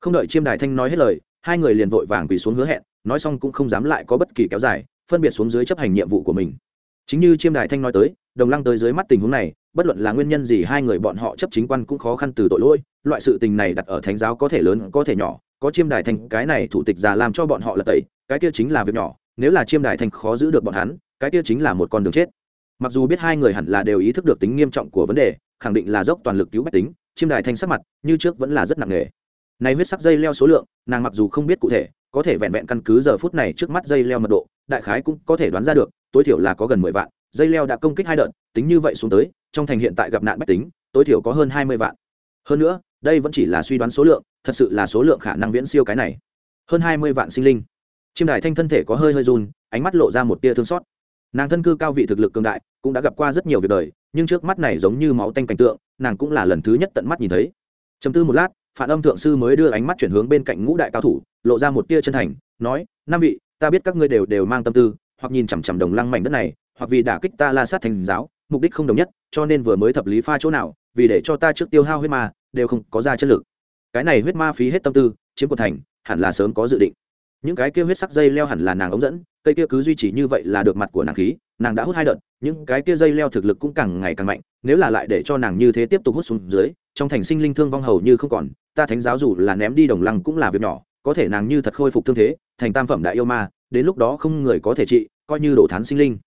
Không đợi chiêm đài thanh nói hết lời hai người liền vội vàng quỳ xuống hứa hẹn, nói xong cũng không dám lại có bất kỳ kéo dài, phân biệt xuống dưới chấp hành nhiệm vụ của mình. Chính như chiêm đài thanh nói tới, đồng lăng tới dưới mắt tình huống này, bất luận là nguyên nhân gì hai người bọn họ chấp chính quan cũng khó khăn từ tội lỗi, loại sự tình này đặt ở thánh giáo có thể lớn, có thể nhỏ, có chiêm đài thanh, cái này thủ tịch già làm cho bọn họ là tẩy, cái kia chính là việc nhỏ, nếu là chiêm đài thanh khó giữ được bọn hắn, cái kia chính là một con đường chết. Mặc dù biết hai người hẳn là đều ý thức được tính nghiêm trọng của vấn đề, khẳng định là dốc toàn lực cứu bách tính, chiêm đài thanh sắc mặt, như trước vẫn là rất nặng nề này huyết sắc dây leo số lượng, nàng mặc dù không biết cụ thể, có thể vẹn vẹn căn cứ giờ phút này trước mắt dây leo mật độ, đại khái cũng có thể đoán ra được, tối thiểu là có gần mười vạn, dây leo đã công kích hai đợt, tính như vậy xuống tới, trong thành hiện tại gặp nạn bách tính, tối thiểu có hơn hai mươi vạn. Hơn nữa, đây vẫn chỉ là suy đoán số lượng, thật sự là số lượng khả năng viễn siêu cái này. Hơn hai mươi vạn sinh linh. Chim đài thanh thân thể có hơi hơi run, ánh mắt lộ ra một tia thương xót. Nàng thân cư cao vị thực lực cường đại, cũng đã gặp qua rất nhiều việc đời, nhưng trước mắt này giống như máu tanh cảnh tượng, nàng cũng là lần thứ nhất tận mắt nhìn thấy. Chầm tư một lát phản âm thượng sư mới đưa ánh mắt chuyển hướng bên cạnh ngũ đại cao thủ, lộ ra một tia chân thành, nói năm vị, ta biết các ngươi đều đều mang tâm tư, hoặc nhìn chằm chằm đồng lăng mảnh đất này, hoặc vì đả kích ta la sát thành giáo, mục đích không đồng nhất, cho nên vừa mới thập lý pha chỗ nào, vì để cho ta trước tiêu hao huyết ma, đều không có ra chất lực. Cái này huyết ma phí hết tâm tư, chiếm của thành, hẳn là sớm có dự định. Những cái kia huyết sắc dây leo hẳn là nàng ống dẫn, cây kia cứ duy trì như vậy là được mặt của nàng khí, nàng đã hút hai đợt, những cái kia dây leo thực lực cũng càng ngày càng mạnh, nếu là lại để cho nàng như thế tiếp tục hút xuống dưới trong thành sinh linh thương vong hầu như không còn, ta thánh giáo dù là ném đi đồng lăng cũng là việc nhỏ, có thể nàng như thật khôi phục thương thế, thành tam phẩm đại yêu ma, đến lúc đó không người có thể trị, coi như đổ thán sinh linh.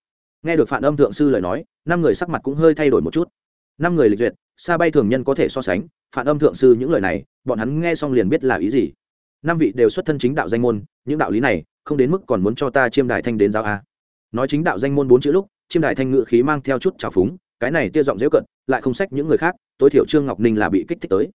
Nghe được phản âm thượng sư lời nói, năm người sắc mặt cũng hơi thay đổi một chút. Năm người lịch duyệt xa bay thường nhân có thể so sánh, phản âm thượng sư những lời này, bọn hắn nghe xong liền biết là ý gì. Năm vị đều xuất thân chính đạo danh môn, những đạo lý này, không đến mức còn muốn cho ta chiêm đại thanh đến giáo a. Nói chính đạo danh môn bốn chữ lúc, chiêm đại thanh ngự khí mang theo chút trào phúng cái này tia giọng dễ cận, lại không sách những người khác, tối thiểu trương ngọc ninh là bị kích thích tới.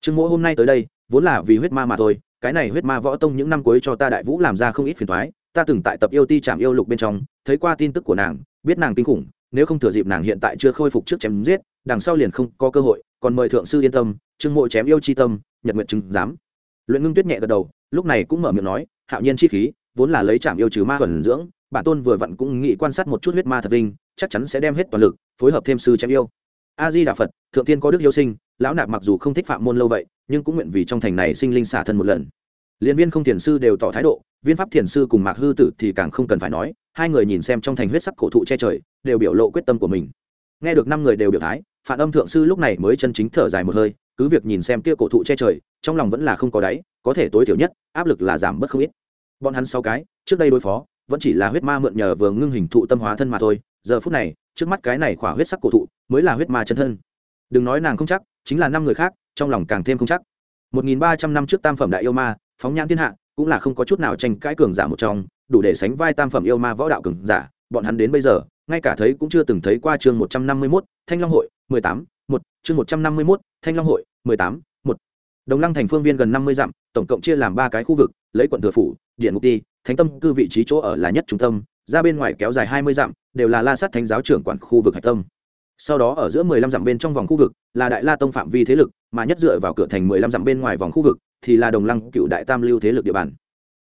Trương mỗi hôm nay tới đây, vốn là vì huyết ma mà thôi, cái này huyết ma võ tông những năm cuối cho ta đại vũ làm ra không ít phiền thoái ta từng tại tập yêu ti chạm yêu lục bên trong, thấy qua tin tức của nàng, biết nàng kinh khủng, nếu không thừa dịp nàng hiện tại chưa khôi phục trước chém giết, đằng sau liền không có cơ hội, còn mời thượng sư yên tâm, trương mộ chém yêu chi tâm, nhật nguyện chứng giám. Luyện ngưng tuyết nhẹ gật đầu, lúc này cũng mở miệng nói, hạo nhiên chi khí, vốn là lấy trạm yêu trừ ma thuần dưỡng, bản tôn vừa vặn cũng nghĩ quan sát một chút huyết ma thật linh chắc chắn sẽ đem hết toàn lực, phối hợp thêm sư chém yêu. A di đà phật, thượng tiên có đức yêu sinh, lão nạp mặc dù không thích phạm môn lâu vậy, nhưng cũng nguyện vì trong thành này sinh linh xả thân một lần. Liên viên không thiền sư đều tỏ thái độ, viên pháp thiền sư cùng mạc hư tử thì càng không cần phải nói, hai người nhìn xem trong thành huyết sắc cổ thụ che trời, đều biểu lộ quyết tâm của mình. Nghe được năm người đều biểu thái phản âm thượng sư lúc này mới chân chính thở dài một hơi, cứ việc nhìn xem kia cổ thụ che trời, trong lòng vẫn là không có đáy, có thể tối thiểu nhất, áp lực là giảm bớt không ít. Bọn hắn sáu cái, trước đây đối phó, vẫn chỉ là huyết ma mượn nhờ vừa ngưng hình thụ tâm hóa thân mà thôi giờ phút này, trước mắt cái này khỏa huyết sắc cổ thụ mới là huyết ma chân thân. Đừng nói nàng không chắc, chính là năm người khác, trong lòng càng thêm không chắc. Một nghìn ba trăm năm trước tam phẩm đại yêu ma, phóng nhãn thiên hạ, cũng là không có chút nào tranh cãi cường giả một trong, đủ để sánh vai tam phẩm yêu ma võ đạo cường giả, bọn hắn đến bây giờ, ngay cả thấy cũng chưa từng thấy qua chương một trăm năm mươi mốt, thanh long hội, mười tám, một, chương một trăm năm mươi mốt, thanh long hội, mười tám, một. Đồng lăng thành phương viên gần năm mươi dặm, tổng cộng chia làm ba cái khu vực, lấy quận thừa phủ, điện mục ti, thánh tâm cư vị trí chỗ ở là nhất trung tâm ra bên ngoài kéo dài hai mươi dặm, đều là la sát thánh giáo trưởng quản khu vực hạch tâm. Sau đó ở giữa mười lăm dặm bên trong vòng khu vực, là đại la tông phạm vi thế lực, mà nhất dựa vào cửa thành mười lăm dặm bên ngoài vòng khu vực, thì là đồng lăng cựu đại tam lưu thế lực địa bàn.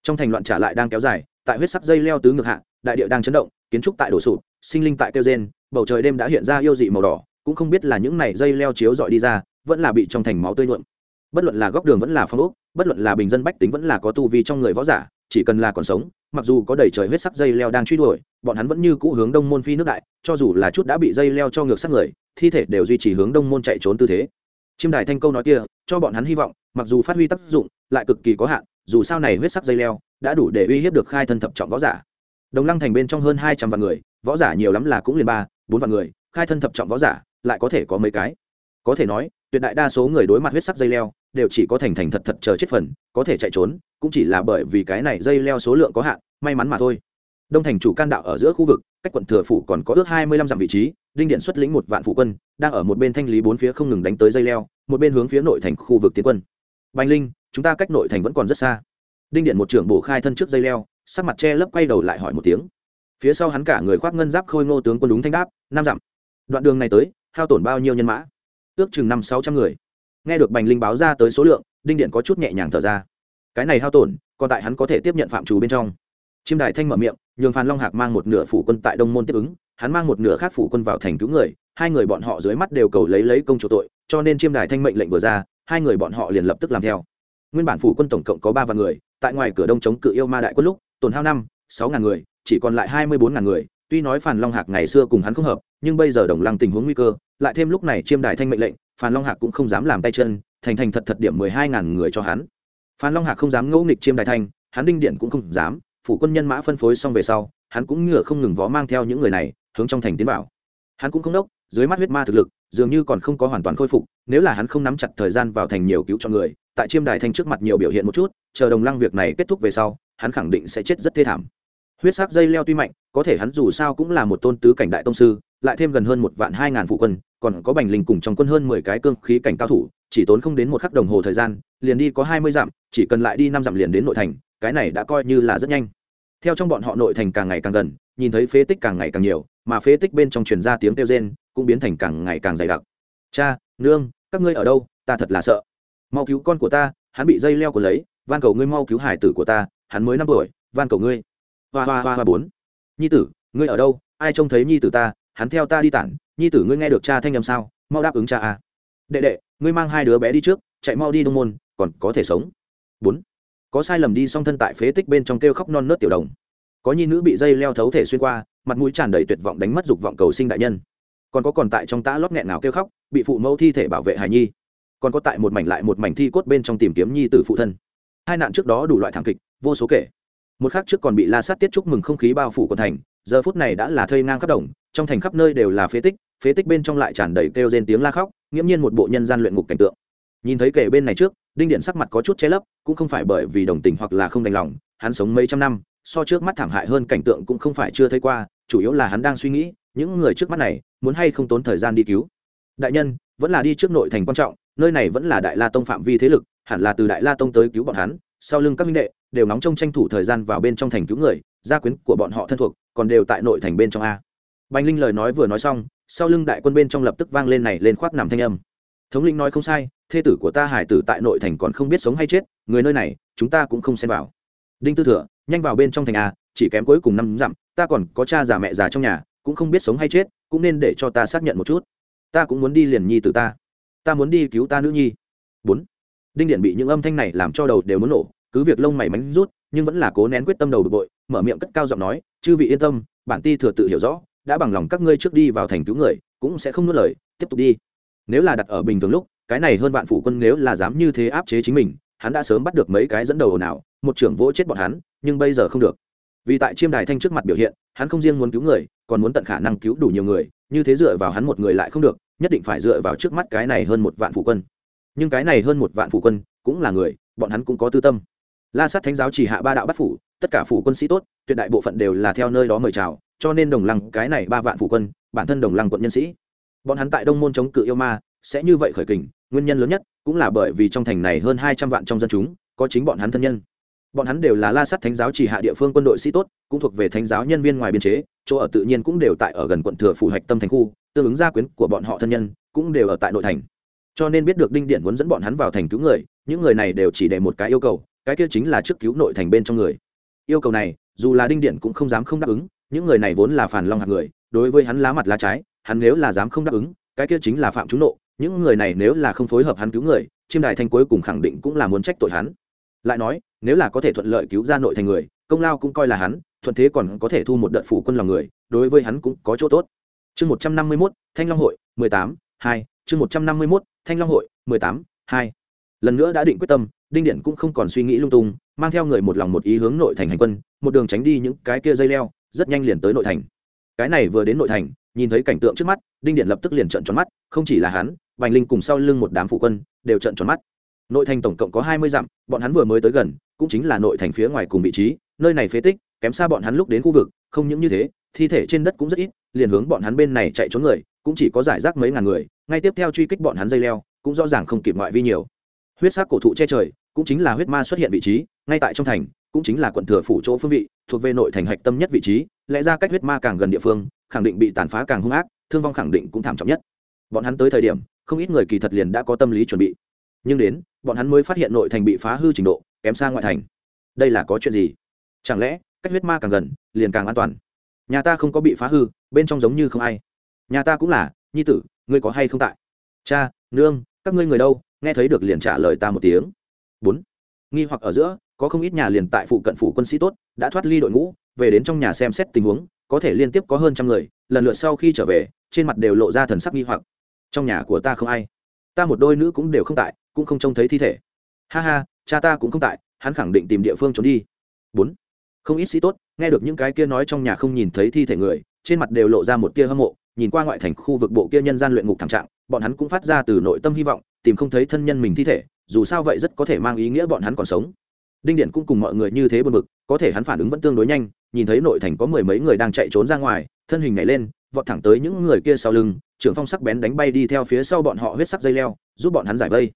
Trong thành loạn trả lại đang kéo dài, tại huyết sắc dây leo tứ ngược hạ, đại địa đang chấn động, kiến trúc tại đổ sụp, sinh linh tại kêu gen bầu trời đêm đã hiện ra yêu dị màu đỏ, cũng không biết là những này dây leo chiếu dọi đi ra, vẫn là bị trong thành máu tươi nhuộm. Bất luận là góc đường vẫn là phong ốc, bất luận là bình dân bách tính vẫn là có tu vi trong người võ giả, chỉ cần là còn sống mặc dù có đầy trời huyết sắc dây leo đang truy đuổi, bọn hắn vẫn như cũ hướng đông môn phi nước đại, cho dù là chút đã bị dây leo cho ngược sát người, thi thể đều duy trì hướng đông môn chạy trốn tư thế. Chiêm đài thanh câu nói kia, cho bọn hắn hy vọng, mặc dù phát huy tác dụng, lại cực kỳ có hạn, dù sao này huyết sắc dây leo, đã đủ để uy hiếp được khai thân thập trọng võ giả. Đồng lăng thành bên trong hơn hai trăm vạn người, võ giả nhiều lắm là cũng liền ba, bốn vạn người, khai thân thập trọng võ giả, lại có thể có mấy cái? Có thể nói tuyệt đại đa số người đối mặt huyết sắc dây leo đều chỉ có thành thành thật thật chờ chết phần, có thể chạy trốn, cũng chỉ là bởi vì cái này dây leo số lượng có hạn, may mắn mà thôi. Đông thành chủ can đạo ở giữa khu vực, cách quận thừa phủ còn có ước hai mươi lăm dặm vị trí, đinh điện xuất lĩnh một vạn phụ quân, đang ở một bên thanh lý bốn phía không ngừng đánh tới dây leo, một bên hướng phía nội thành khu vực tiến quân. Bành linh, chúng ta cách nội thành vẫn còn rất xa. Đinh điện một trưởng bổ khai thân trước dây leo, sắc mặt che lấp quay đầu lại hỏi một tiếng. Phía sau hắn cả người khoác ngân giáp khôi ngô tướng quân đúng thanh đáp, năm dặm. Đoạn đường này tới, hao tổn bao nhiêu nhân mã? Ước chừng năm sáu trăm người. Nghe được bành linh báo ra tới số lượng, đinh điện có chút nhẹ nhàng thở ra. Cái này hao tổn, còn tại hắn có thể tiếp nhận phạm trù bên trong. Chiêm đại thanh mở miệng, nhường phan long hạc mang một nửa phủ quân tại đông môn tiếp ứng, hắn mang một nửa khác phủ quân vào thành cứu người, hai người bọn họ dưới mắt đều cầu lấy lấy công chủ tội, cho nên chiêm đài thanh mệnh lệnh vừa ra, hai người bọn họ liền lập tức làm theo. Nguyên bản phủ quân tổng cộng có ba vạn người, tại ngoài cửa đông chống cự yêu ma đại quân lúc, tổn hao năm, sáu ngàn người, chỉ còn lại hai mươi bốn ngàn người, tuy nói phản long hạc ngày xưa cùng hắn không hợp nhưng bây giờ đồng lăng tình huống nguy cơ, lại thêm lúc này chiêm đài thanh mệnh lệnh, phan long hạc cũng không dám làm tay chân, thành thành thật thật điểm mười hai ngàn người cho hắn. Phan long hạc không dám ngẫu nghịch chiêm đại thanh, hắn đinh điện cũng không dám, phủ quân nhân mã phân phối xong về sau, hắn cũng ngựa không ngừng vó mang theo những người này, hướng trong thành tiến bảo hắn cũng không đốc, dưới mắt huyết ma thực lực, dường như còn không có hoàn toàn khôi phục, nếu là hắn không nắm chặt thời gian vào thành nhiều cứu cho người, tại chiêm đài thanh trước mặt nhiều biểu hiện một chút, chờ đồng lăng việc này kết thúc về sau, hắn khẳng định sẽ chết rất thê thảm. Huyết sắc dây leo tuy mạnh, có thể hắn dù sao cũng là một tôn tứ cảnh đại tông sư lại thêm gần hơn một vạn hai ngàn phụ quân, còn có bành linh cùng trong quân hơn mười cái cương khí cảnh cao thủ, chỉ tốn không đến một khắc đồng hồ thời gian, liền đi có hai mươi dặm, chỉ cần lại đi năm dặm liền đến nội thành, cái này đã coi như là rất nhanh. Theo trong bọn họ nội thành càng ngày càng gần, nhìn thấy phế tích càng ngày càng nhiều, mà phế tích bên trong truyền ra tiếng kêu rên, cũng biến thành càng ngày càng dày đặc. Cha, nương, các ngươi ở đâu? Ta thật là sợ. Mau cứu con của ta, hắn bị dây leo của lấy, van cầu ngươi mau cứu hải tử của ta, hắn mới năm tuổi, van cầu ngươi. Hoa hoa hoa hoa bốn. Nhi tử, ngươi ở đâu? Ai trông thấy nhi tử ta? Hắn theo ta đi tản, nhi tử ngươi nghe được cha thanh âm sao, mau đáp ứng cha à đệ đệ, ngươi mang hai đứa bé đi trước, chạy mau đi đông môn, còn có thể sống. Bốn, có sai lầm đi song thân tại phế tích bên trong kêu khóc non nớt tiểu đồng. Có nhi nữ bị dây leo thấu thể xuyên qua, mặt mũi tràn đầy tuyệt vọng đánh mất dục vọng cầu sinh đại nhân. Còn có còn tại trong tã lót nghẹn nào kêu khóc, bị phụ mẫu thi thể bảo vệ hài nhi. Còn có tại một mảnh lại một mảnh thi cốt bên trong tìm kiếm nhi tử phụ thân. Hai nạn trước đó đủ loại thảm kịch, vô số kể. Một khác trước còn bị la sát tiết chúc mừng không khí bao phủ của thành giờ phút này đã là thây ngang khắp đồng, trong thành khắp nơi đều là phế tích phế tích bên trong lại tràn đầy kêu rên tiếng la khóc, nghiễm nhiên một bộ nhân gian luyện ngục cảnh tượng. Nhìn thấy kể bên này trước, đinh điện sắc mặt có chút che lấp, cũng không phải bởi vì đồng tình hoặc là không đành lòng, hắn sống mấy trăm năm, so trước mắt thảm hại hơn cảnh tượng cũng không phải chưa thấy qua, chủ yếu là hắn đang suy nghĩ, những người trước mắt này, muốn hay không tốn thời gian đi cứu. Đại nhân, vẫn là đi trước nội thành quan trọng, nơi này vẫn là đại la tông phạm vi thế lực, hẳn là từ đại la tông tới cứu bọn hắn, sau lưng các minh đệ, đều nóng trong tranh thủ thời gian vào bên trong thành cứu người, gia quyến của bọn họ thân thuộc còn đều tại nội thành bên trong a. Bành linh lời nói vừa nói xong, sau lưng đại quân bên trong lập tức vang lên này lên khoác nằm thanh âm. Thống linh nói không sai, thê tử của ta hải tử tại nội thành còn không biết sống hay chết, người nơi này, chúng ta cũng không xem vào. Đinh tư thừa, nhanh vào bên trong thành a, chỉ kém cuối cùng năm dặm, ta còn có cha già mẹ già trong nhà, cũng không biết sống hay chết, cũng nên để cho ta xác nhận một chút. Ta cũng muốn đi liền nhi từ ta. Ta muốn đi cứu ta nữ nhi. Bốn. Đinh điện bị những âm thanh này làm cho đầu đều muốn nổ, cứ việc lông mày mánh rút, nhưng vẫn là cố nén quyết tâm đầu bực bội mở miệng cất cao giọng nói, chư vị yên tâm, bản ti thừa tự hiểu rõ, đã bằng lòng các ngươi trước đi vào thành cứu người, cũng sẽ không nuốt lời, tiếp tục đi. Nếu là đặt ở bình thường lúc, cái này hơn vạn phủ quân nếu là dám như thế áp chế chính mình, hắn đã sớm bắt được mấy cái dẫn đầu nào, một trưởng vỗ chết bọn hắn, nhưng bây giờ không được. Vì tại chiêm đài thanh trước mặt biểu hiện, hắn không riêng muốn cứu người, còn muốn tận khả năng cứu đủ nhiều người, như thế dựa vào hắn một người lại không được, nhất định phải dựa vào trước mắt cái này hơn một vạn phủ quân. Nhưng cái này hơn một vạn phủ quân cũng là người, bọn hắn cũng có tư tâm la sát thánh giáo chỉ hạ ba đạo bắt phủ, tất cả phủ quân sĩ tốt, tuyệt đại bộ phận đều là theo nơi đó mời chào, cho nên đồng lăng, cái này ba vạn phủ quân, bản thân đồng lăng quận nhân sĩ. Bọn hắn tại đông môn chống cự yêu ma, sẽ như vậy khởi kình, nguyên nhân lớn nhất cũng là bởi vì trong thành này hơn hai trăm vạn trong dân chúng, có chính bọn hắn thân nhân. Bọn hắn đều là la sát thánh giáo chỉ hạ địa phương quân đội sĩ tốt, cũng thuộc về thánh giáo nhân viên ngoài biên chế, chỗ ở tự nhiên cũng đều tại ở gần quận thừa phủ hạch tâm thành khu, tương ứng gia quyến của bọn họ thân nhân cũng đều ở tại nội thành. Cho nên biết được đinh điện muốn dẫn bọn hắn vào thành cứu người, những người này đều chỉ để một cái yêu cầu cái kia chính là trước cứu nội thành bên trong người. Yêu cầu này, dù là đinh điện cũng không dám không đáp ứng, những người này vốn là phản long hạt người, đối với hắn lá mặt lá trái, hắn nếu là dám không đáp ứng, cái kia chính là phạm trúng nộ, những người này nếu là không phối hợp hắn cứu người, chiêm đại thanh cuối cùng khẳng định cũng là muốn trách tội hắn. Lại nói, nếu là có thể thuận lợi cứu ra nội thành người, công lao cũng coi là hắn, thuận thế còn có thể thu một đợt phủ quân lòng người, đối với hắn cũng có chỗ tốt. Chương một trăm năm mươi mốt, thanh long hội, mười tám, hai. Chương một trăm năm mươi mốt, thanh long hội, mười tám, hai. Lần nữa đã định quyết tâm đinh điện cũng không còn suy nghĩ lung tung, mang theo người một lòng một ý hướng nội thành hành quân, một đường tránh đi những cái kia dây leo, rất nhanh liền tới nội thành. Cái này vừa đến nội thành, nhìn thấy cảnh tượng trước mắt, đinh điện lập tức liền trợn tròn mắt, không chỉ là hắn vành linh cùng sau lưng một đám phụ quân đều trợn tròn mắt. Nội thành tổng cộng có hai mươi dặm, bọn hắn vừa mới tới gần, cũng chính là nội thành phía ngoài cùng vị trí, nơi này phế tích, kém xa bọn hắn lúc đến khu vực, không những như thế, thi thể trên đất cũng rất ít, liền hướng bọn hắn bên này chạy trốn người, cũng chỉ có giải rác mấy ngàn người, ngay tiếp theo truy kích bọn hắn dây leo, cũng rõ ràng không kịp ngoại vi nhiều. Huyết sắc cổ thụ che trời cũng chính là huyết ma xuất hiện vị trí, ngay tại trong thành, cũng chính là quận thừa phủ chỗ phương vị, thuộc về nội thành hạch tâm nhất vị trí, lẽ ra cách huyết ma càng gần địa phương, khẳng định bị tàn phá càng hung ác, thương vong khẳng định cũng thảm trọng nhất. Bọn hắn tới thời điểm, không ít người kỳ thật liền đã có tâm lý chuẩn bị. Nhưng đến, bọn hắn mới phát hiện nội thành bị phá hư trình độ, kém xa ngoại thành. Đây là có chuyện gì? Chẳng lẽ, cách huyết ma càng gần, liền càng an toàn? Nhà ta không có bị phá hư, bên trong giống như không ai. Nhà ta cũng là, nhi tử, ngươi có hay không tại? Cha, nương, các ngươi người đâu? Nghe thấy được liền trả lời ta một tiếng bốn. Nghi hoặc ở giữa, có không ít nhà liền tại phụ cận phủ quân sĩ tốt, đã thoát ly đội ngũ, về đến trong nhà xem xét tình huống, có thể liên tiếp có hơn trăm người, lần lượt sau khi trở về, trên mặt đều lộ ra thần sắc nghi hoặc. Trong nhà của ta không ai. Ta một đôi nữ cũng đều không tại, cũng không trông thấy thi thể. Ha ha, cha ta cũng không tại, hắn khẳng định tìm địa phương trốn đi. Bốn. Không ít sĩ tốt, nghe được những cái kia nói trong nhà không nhìn thấy thi thể người, trên mặt đều lộ ra một tia hâm mộ, nhìn qua ngoại thành khu vực bộ kia nhân gian luyện ngục thảm trạng, bọn hắn cũng phát ra từ nội tâm hy vọng, tìm không thấy thân nhân mình thi thể dù sao vậy rất có thể mang ý nghĩa bọn hắn còn sống. Đinh điện cũng cùng mọi người như thế buồn bực, có thể hắn phản ứng vẫn tương đối nhanh, nhìn thấy nội thành có mười mấy người đang chạy trốn ra ngoài, thân hình nhảy lên, vọt thẳng tới những người kia sau lưng, trưởng phong sắc bén đánh bay đi theo phía sau bọn họ huyết sắc dây leo, giúp bọn hắn giải vây.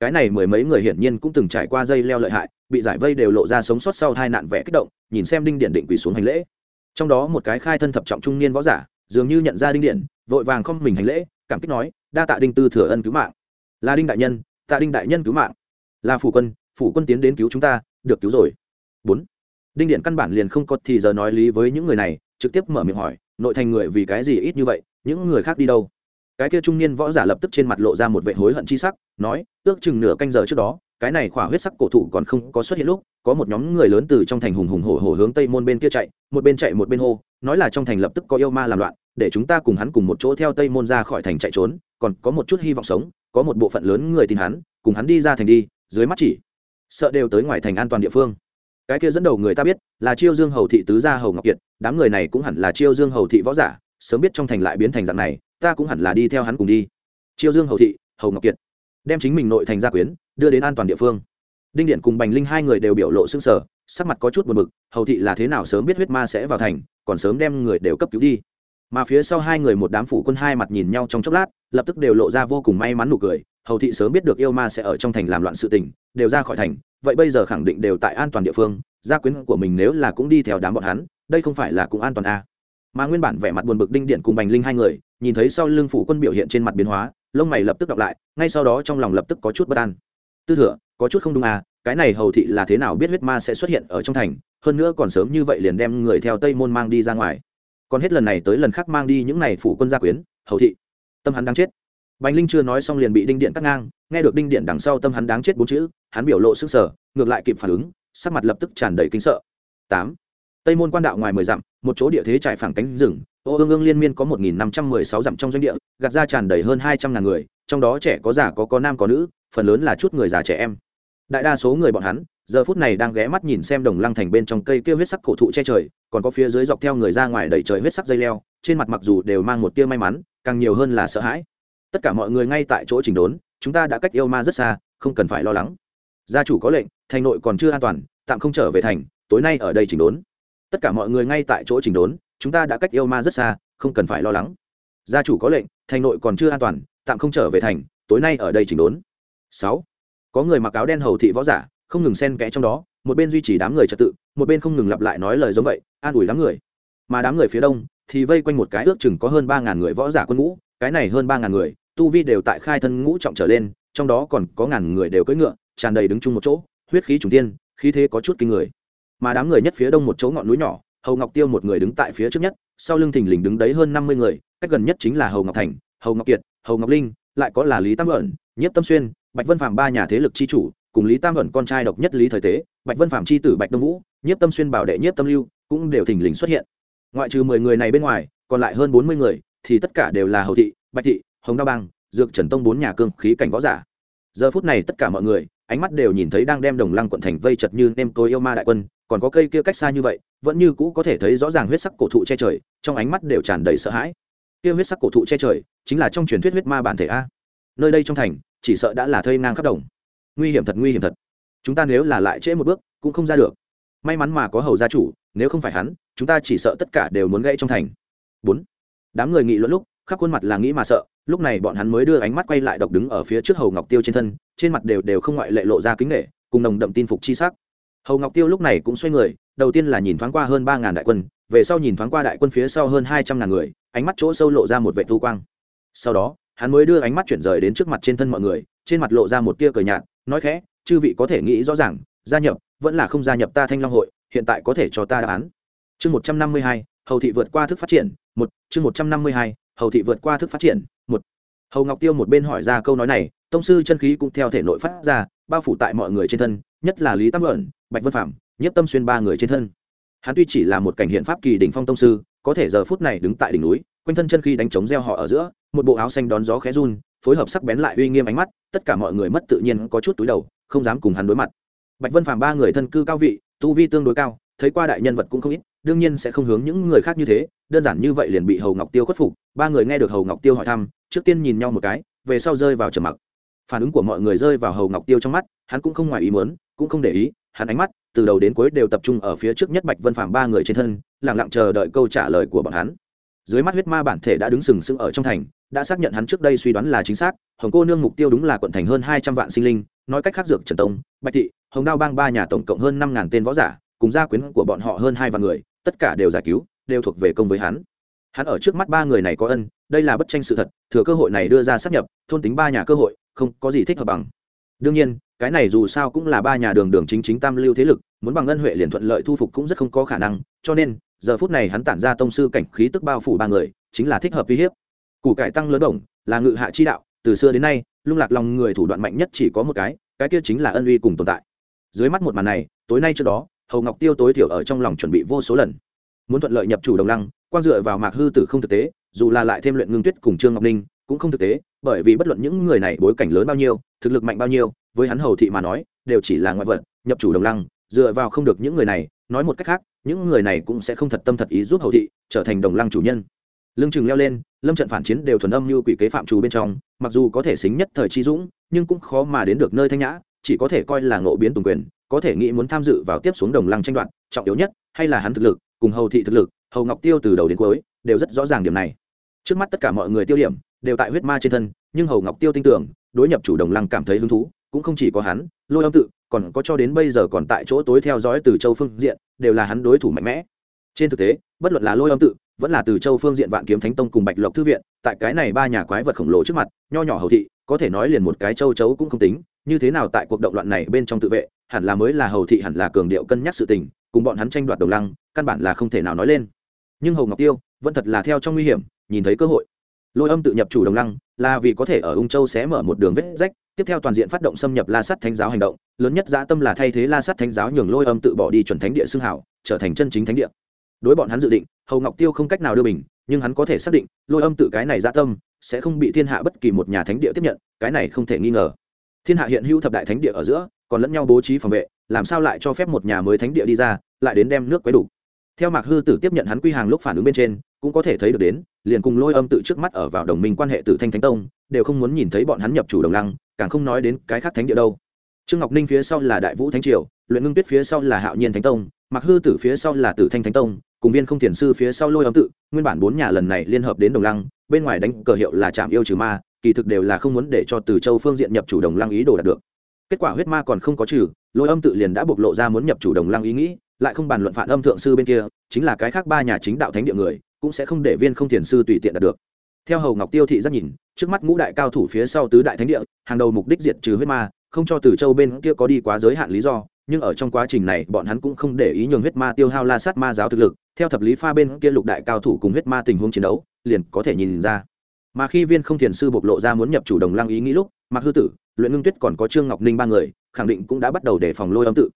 Cái này mười mấy người hiển nhiên cũng từng trải qua dây leo lợi hại, bị giải vây đều lộ ra sống sót sau hai nạn vẻ kích động, nhìn xem đinh điện định quỳ xuống hành lễ. Trong đó một cái khai thân thập trọng trung niên võ giả, dường như nhận ra đinh điện vội vàng không mình hành lễ, cảm kích nói, đa tạ đinh tư thừa ân cứu mạng. Là đinh đại nhân tạ đinh đại nhân cứu mạng. Là phủ quân phủ quân tiến đến cứu chúng ta, được cứu rồi. Bốn. Đinh điện căn bản liền không có thì giờ nói lý với những người này, trực tiếp mở miệng hỏi, nội thành người vì cái gì ít như vậy, những người khác đi đâu? Cái kia trung niên võ giả lập tức trên mặt lộ ra một vệ hối hận chi sắc, nói, ước chừng nửa canh giờ trước đó, cái này khỏa huyết sắc cổ thụ còn không có xuất hiện lúc, có một nhóm người lớn từ trong thành hùng hùng hổ hổ hướng tây môn bên kia chạy, một bên chạy một bên hô, nói là trong thành lập tức có yêu ma làm loạn, để chúng ta cùng hắn cùng một chỗ theo tây môn ra khỏi thành chạy trốn, còn có một chút hy vọng sống có một bộ phận lớn người tin hắn, cùng hắn đi ra thành đi, dưới mắt chỉ sợ đều tới ngoài thành an toàn địa phương. Cái kia dẫn đầu người ta biết là chiêu dương hầu thị tứ gia hầu ngọc kiệt, đám người này cũng hẳn là chiêu dương hầu thị võ giả, sớm biết trong thành lại biến thành dạng này, ta cũng hẳn là đi theo hắn cùng đi. Chiêu dương hầu thị, hầu ngọc kiệt, đem chính mình nội thành gia quyến, đưa đến an toàn địa phương. Đinh điện cùng bành linh hai người đều biểu lộ xương sở sắc mặt có chút buồn bực, hầu thị là thế nào sớm biết huyết ma sẽ vào thành, còn sớm đem người đều cấp cứu đi mà phía sau hai người một đám phủ quân hai mặt nhìn nhau trong chốc lát, lập tức đều lộ ra vô cùng may mắn nụ cười, hầu thị sớm biết được yêu ma sẽ ở trong thành làm loạn sự tình, đều ra khỏi thành, vậy bây giờ khẳng định đều tại an toàn địa phương, gia quyến của mình nếu là cũng đi theo đám bọn hắn, đây không phải là cũng an toàn à. mà nguyên bản vẻ mặt buồn bực đinh điện cùng bành linh hai người, nhìn thấy sau lưng phủ quân biểu hiện trên mặt biến hóa, lông mày lập tức đọc lại, ngay sau đó trong lòng lập tức có chút bất an tư thừa, có chút không đúng à cái này hầu thị là thế nào biết huyết ma sẽ xuất hiện ở trong thành, hơn nữa còn sớm như vậy liền đem người theo tây môn mang đi ra ngoài còn hết lần này tới lần khác mang đi những này phủ quân gia quyến, hầu thị. Tâm hắn đang chết. Bành linh chưa nói xong liền bị đinh điện cắt ngang, nghe được đinh điện đằng sau tâm hắn đáng chết bốn chữ, hắn biểu lộ sức sở ngược lại kịp phản ứng, sắc mặt lập tức tràn đầy kinh sợ. Tám. Tây môn quan đạo ngoài mười dặm, một chỗ địa thế trải phẳng cánh rừng, ô ương ương liên miên có một nghìn năm trăm mười sáu dặm trong doanh địa, gạt ra tràn đầy hơn hai trăm ngàn người, trong đó trẻ có già có có nam có nữ, phần lớn là chút người già trẻ em. Đại đa số người bọn hắn giờ phút này đang ghé mắt nhìn xem đồng lăng thành bên trong cây kia huyết sắc cổ thụ che trời, còn có phía dưới dọc theo người ra ngoài đẩy trời huyết sắc dây leo, trên mặt mặc dù đều mang một tia may mắn, càng nhiều hơn là sợ hãi. Tất cả mọi người ngay tại chỗ chỉnh đốn, chúng ta đã cách yêu ma rất xa, không cần phải lo lắng. Gia chủ có lệnh, thành nội còn chưa an toàn, tạm không trở về thành, tối nay ở đây chỉnh đốn. Tất cả mọi người ngay tại chỗ chỉnh đốn, chúng ta đã cách yêu ma rất xa, không cần phải lo lắng. Gia chủ có lệnh, thành nội còn chưa an toàn, tạm không trở về thành, tối nay ở đây chỉnh đốn. Sáu. Có người mặc áo đen hầu thị võ giả không ngừng xen kẽ trong đó, một bên duy trì đám người trật tự, một bên không ngừng lặp lại nói lời giống vậy, an ủi đám người. Mà đám người phía đông thì vây quanh một cái ước chừng có hơn ba ngàn người võ giả quân ngũ, cái này hơn ba ngàn người, tu vi đều tại khai thân ngũ trọng trở lên, trong đó còn có ngàn người đều cưỡi ngựa, tràn đầy đứng chung một chỗ, huyết khí trùng tiên khí thế có chút kinh người. Mà đám người nhất phía đông một chỗ ngọn núi nhỏ, hầu ngọc tiêu một người đứng tại phía trước nhất, sau lưng thình lình đứng đấy hơn năm mươi người, cách gần nhất chính là hầu ngọc thành, hầu ngọc kiệt, hầu ngọc linh, lại có là lý tam ẩn nhiếp tâm xuyên, bạch vân phạm ba nhà thế lực chi chủ cùng lý tam ẩn con trai độc nhất lý thời tế, bạch vân phạm chi tử bạch đông vũ, nhiếp tâm xuyên bảo đệ nhiếp tâm lưu cũng đều thình lình xuất hiện. Ngoại trừ mười người này bên ngoài, còn lại hơn bốn mươi người thì tất cả đều là hầu thị, bạch thị, hồng đao bang, dược trần tông bốn nhà cương khí cảnh võ giả. Giờ phút này tất cả mọi người, ánh mắt đều nhìn thấy đang đem đồng lăng quận thành vây chật như nem tối yêu ma đại quân, còn có cây kia cách xa như vậy, vẫn như cũ có thể thấy rõ ràng huyết sắc cổ thụ che trời, trong ánh mắt đều tràn đầy sợ hãi. Kia huyết sắc cổ thụ che trời, chính là trong truyền thuyết huyết ma bản thể a. Nơi đây trong thành, chỉ sợ đã là thây ngang khắp đồng nguy hiểm thật, nguy hiểm thật. Chúng ta nếu là lại trễ một bước, cũng không ra được. May mắn mà có hầu gia chủ, nếu không phải hắn, chúng ta chỉ sợ tất cả đều muốn gãy trong thành. Bốn. Đám người nghị luận lúc, khắp khuôn mặt là nghĩ mà sợ, lúc này bọn hắn mới đưa ánh mắt quay lại độc đứng ở phía trước hầu ngọc tiêu trên thân, trên mặt đều đều không ngoại lệ lộ ra kính nghệ cùng nồng đậm tin phục chi sắc. Hầu ngọc tiêu lúc này cũng xoay người, đầu tiên là nhìn thoáng qua hơn ba ngàn đại quân, về sau nhìn thoáng qua đại quân phía sau hơn hai trăm ngàn người, ánh mắt chỗ sâu lộ ra một vệ thu quang. Sau đó, hắn mới đưa ánh mắt chuyển rời đến trước mặt trên thân mọi người trên mặt lộ ra một tia cờ nhạt nói khẽ chư vị có thể nghĩ rõ ràng gia nhập vẫn là không gia nhập ta thanh long hội hiện tại có thể cho ta đáp án. Chương một trăm năm mươi hai hầu thị vượt qua thức phát triển một chương một trăm năm mươi hai hầu thị vượt qua thức phát triển một. Hầu ngọc tiêu một bên hỏi ra câu nói này tông sư chân khí cũng theo thể nội phát ra bao phủ tại mọi người trên thân nhất là lý tam luận, bạch vân phạm nhất tâm xuyên ba người trên thân. Hắn tuy chỉ là một cảnh hiện pháp kỳ đỉnh phong tông sư có thể giờ phút này đứng tại đỉnh núi quanh thân chân khí đánh trống gieo họ ở giữa một bộ áo xanh đón gió khẽ run phối hợp sắc bén lại uy nghiêm ánh mắt, tất cả mọi người mất tự nhiên có chút túi đầu, không dám cùng hắn đối mặt. Bạch vân phàm ba người thân cư cao vị, tu vi tương đối cao, thấy qua đại nhân vật cũng không ít, đương nhiên sẽ không hướng những người khác như thế, đơn giản như vậy liền bị hầu ngọc tiêu khuất phục. Ba người nghe được hầu ngọc tiêu hỏi thăm, trước tiên nhìn nhau một cái, về sau rơi vào trầm mặc. Phản ứng của mọi người rơi vào hầu ngọc tiêu trong mắt, hắn cũng không ngoài ý muốn, cũng không để ý, hắn ánh mắt từ đầu đến cuối đều tập trung ở phía trước nhất bạch vân phàm ba người trên thân lẳng lặng chờ đợi câu trả lời của bọn hắn dưới mắt huyết ma bản thể đã đứng sừng sững ở trong thành, đã xác nhận hắn trước đây suy đoán là chính xác, hồng cô nương mục tiêu đúng là quận thành hơn hai trăm vạn sinh linh, nói cách khác dược trần tông, bạch thị, hồng đao bang ba nhà tổng cộng hơn năm ngàn tên võ giả, cùng gia quyến của bọn họ hơn hai vạn người, tất cả đều giải cứu, đều thuộc về công với hắn. Hắn ở trước mắt ba người này có ân, đây là bất tranh sự thật, thừa cơ hội này đưa ra sắp nhập, thôn tính ba nhà cơ hội, không có gì thích hợp bằng. Đương nhiên, cái này dù sao cũng là ba nhà đường đường chính chính tam lưu thế lực, muốn bằng ân huệ liền thuận lợi thu phục cũng rất không có khả năng, cho nên giờ phút này hắn tản ra tông sư cảnh khí tức bao phủ ba người, chính là thích hợp uy hiếp. Củ cải tăng lớn đồng là ngự hạ chi đạo, từ xưa đến nay, lung lạc lòng người thủ đoạn mạnh nhất chỉ có một cái cái kia chính là ân uy cùng tồn tại. Dưới mắt một màn này, tối nay trước đó, hầu ngọc tiêu tối thiểu ở trong lòng chuẩn bị vô số lần. Muốn thuận lợi nhập chủ đồng lăng quan dựa vào mạc hư tử không thực tế, dù là lại thêm luyện ngưng tuyết cùng trương ngọc ninh, cũng không thực tế, bởi vì bất luận những người này bối cảnh lớn bao nhiêu, thực lực mạnh bao nhiêu, với hắn hầu thị mà nói, đều chỉ là ngoại vật, nhập chủ đồng lăng, dựa vào không được những người này, nói một cách khác những người này cũng sẽ không thật tâm thật ý giúp hầu thị trở thành đồng lăng chủ nhân. Lương chừng leo lên, lâm trận phản chiến đều thuần âm như quỷ kế phạm trù bên trong, mặc dù có thể xính nhất thời chi dũng, nhưng cũng khó mà đến được nơi thanh nhã, chỉ có thể coi là ngộ biến tùng quyền, có thể nghĩ muốn tham dự vào tiếp xuống đồng lăng tranh đoạt, trọng yếu nhất, hay là hắn thực lực, cùng hầu thị thực lực, hầu ngọc tiêu từ đầu đến cuối, đều rất rõ ràng điểm này. Trước mắt tất cả mọi người tiêu điểm, đều tại huyết ma trên thân, nhưng hầu ngọc tiêu tin tưởng, đối nhập chủ đồng lăng cảm thấy hứng thú, cũng không chỉ có hắn, lôi âm tự còn có cho đến bây giờ còn tại chỗ tối theo dõi từ châu phương diện, đều là hắn đối thủ mạnh mẽ. Trên thực tế, bất luận là lôi âm tự, vẫn là từ châu phương diện vạn kiếm thánh tông cùng bạch lộc thư viện, tại cái này ba nhà quái vật khổng lồ trước mặt, nho nhỏ hầu thị, có thể nói liền một cái châu chấu cũng không tính. Như thế nào tại cuộc động loạn này bên trong tự vệ, hẳn là mới là hầu thị hẳn là cường điệu cân nhắc sự tình, cùng bọn hắn tranh đoạt đồng lăng, căn bản là không thể nào nói lên. Nhưng hầu ngọc tiêu, vẫn thật là theo trong nguy hiểm, nhìn thấy cơ hội. Lôi âm tự nhập chủ đồng lăng, là vì có thể ở ung châu sẽ mở một đường vết rách tiếp theo toàn diện phát động xâm nhập la sắt thánh giáo hành động, lớn nhất dã tâm là thay thế la sắt thánh giáo nhường lôi âm tự bỏ đi chuẩn thánh địa xưng hảo, trở thành chân chính thánh địa. Đối bọn hắn dự định, hầu ngọc tiêu không cách nào đưa mình, nhưng hắn có thể xác định, lôi âm tự cái này dã tâm sẽ không bị thiên hạ bất kỳ một nhà thánh địa tiếp nhận, cái này không thể nghi ngờ. Thiên hạ hiện hữu thập đại thánh địa ở giữa, còn lẫn nhau bố trí phòng vệ, làm sao lại cho phép một nhà mới thánh địa đi ra, lại đến đem nước quấy đủ? Theo mạc hư tử tiếp nhận hắn quy hàng lúc phản ứng bên trên, cũng có thể thấy được đến, liền cùng lôi âm tự trước mắt ở vào đồng minh quan hệ tử thanh thánh tông, đều không muốn nhìn thấy bọn hắn nhập chủ đồng lăng càng không nói đến cái khác thánh địa đâu. Trương ngọc ninh phía sau là đại vũ thánh triều, luyện ngưng tuyết phía sau là hạo nhiên thánh tông mặc hư tử phía sau là tử thanh thánh tông, cùng viên không thiền sư phía sau lôi âm tự, nguyên bản bốn nhà lần này liên hợp đến đồng lăng, bên ngoài đánh cờ hiệu là trạm yêu trừ ma, kỳ thực đều là không muốn để cho từ châu phương diện nhập chủ đồng lăng ý đồ đạt được. Kết quả huyết ma còn không có trừ, lôi âm tự liền đã bộc lộ ra muốn nhập chủ đồng lăng ý nghĩ, lại không bàn luận phản âm thượng sư bên kia, chính là cái khác ba nhà chính đạo thánh địa người, cũng sẽ không để viên không thiền sư tùy tiện đạt được. Theo hầu ngọc tiêu thị rất nhìn trước mắt ngũ đại cao thủ phía sau tứ đại thánh địa, hàng đầu mục đích diệt trừ huyết ma, không cho từ châu bên kia có đi quá giới hạn lý do, nhưng ở trong quá trình này, bọn hắn cũng không để ý nhường huyết ma tiêu hao la sát ma giáo thực lực, theo thập lý pha bên kia lục đại cao thủ cùng huyết ma tình huống chiến đấu, liền có thể nhìn ra. Mà khi viên không thiền sư bộc lộ ra muốn nhập chủ đồng lăng ý nghĩ lúc mặc hư tử, luyện ngưng tuyết còn có trương ngọc ninh ba người, khẳng định cũng đã bắt đầu đề phòng lôi âm tự.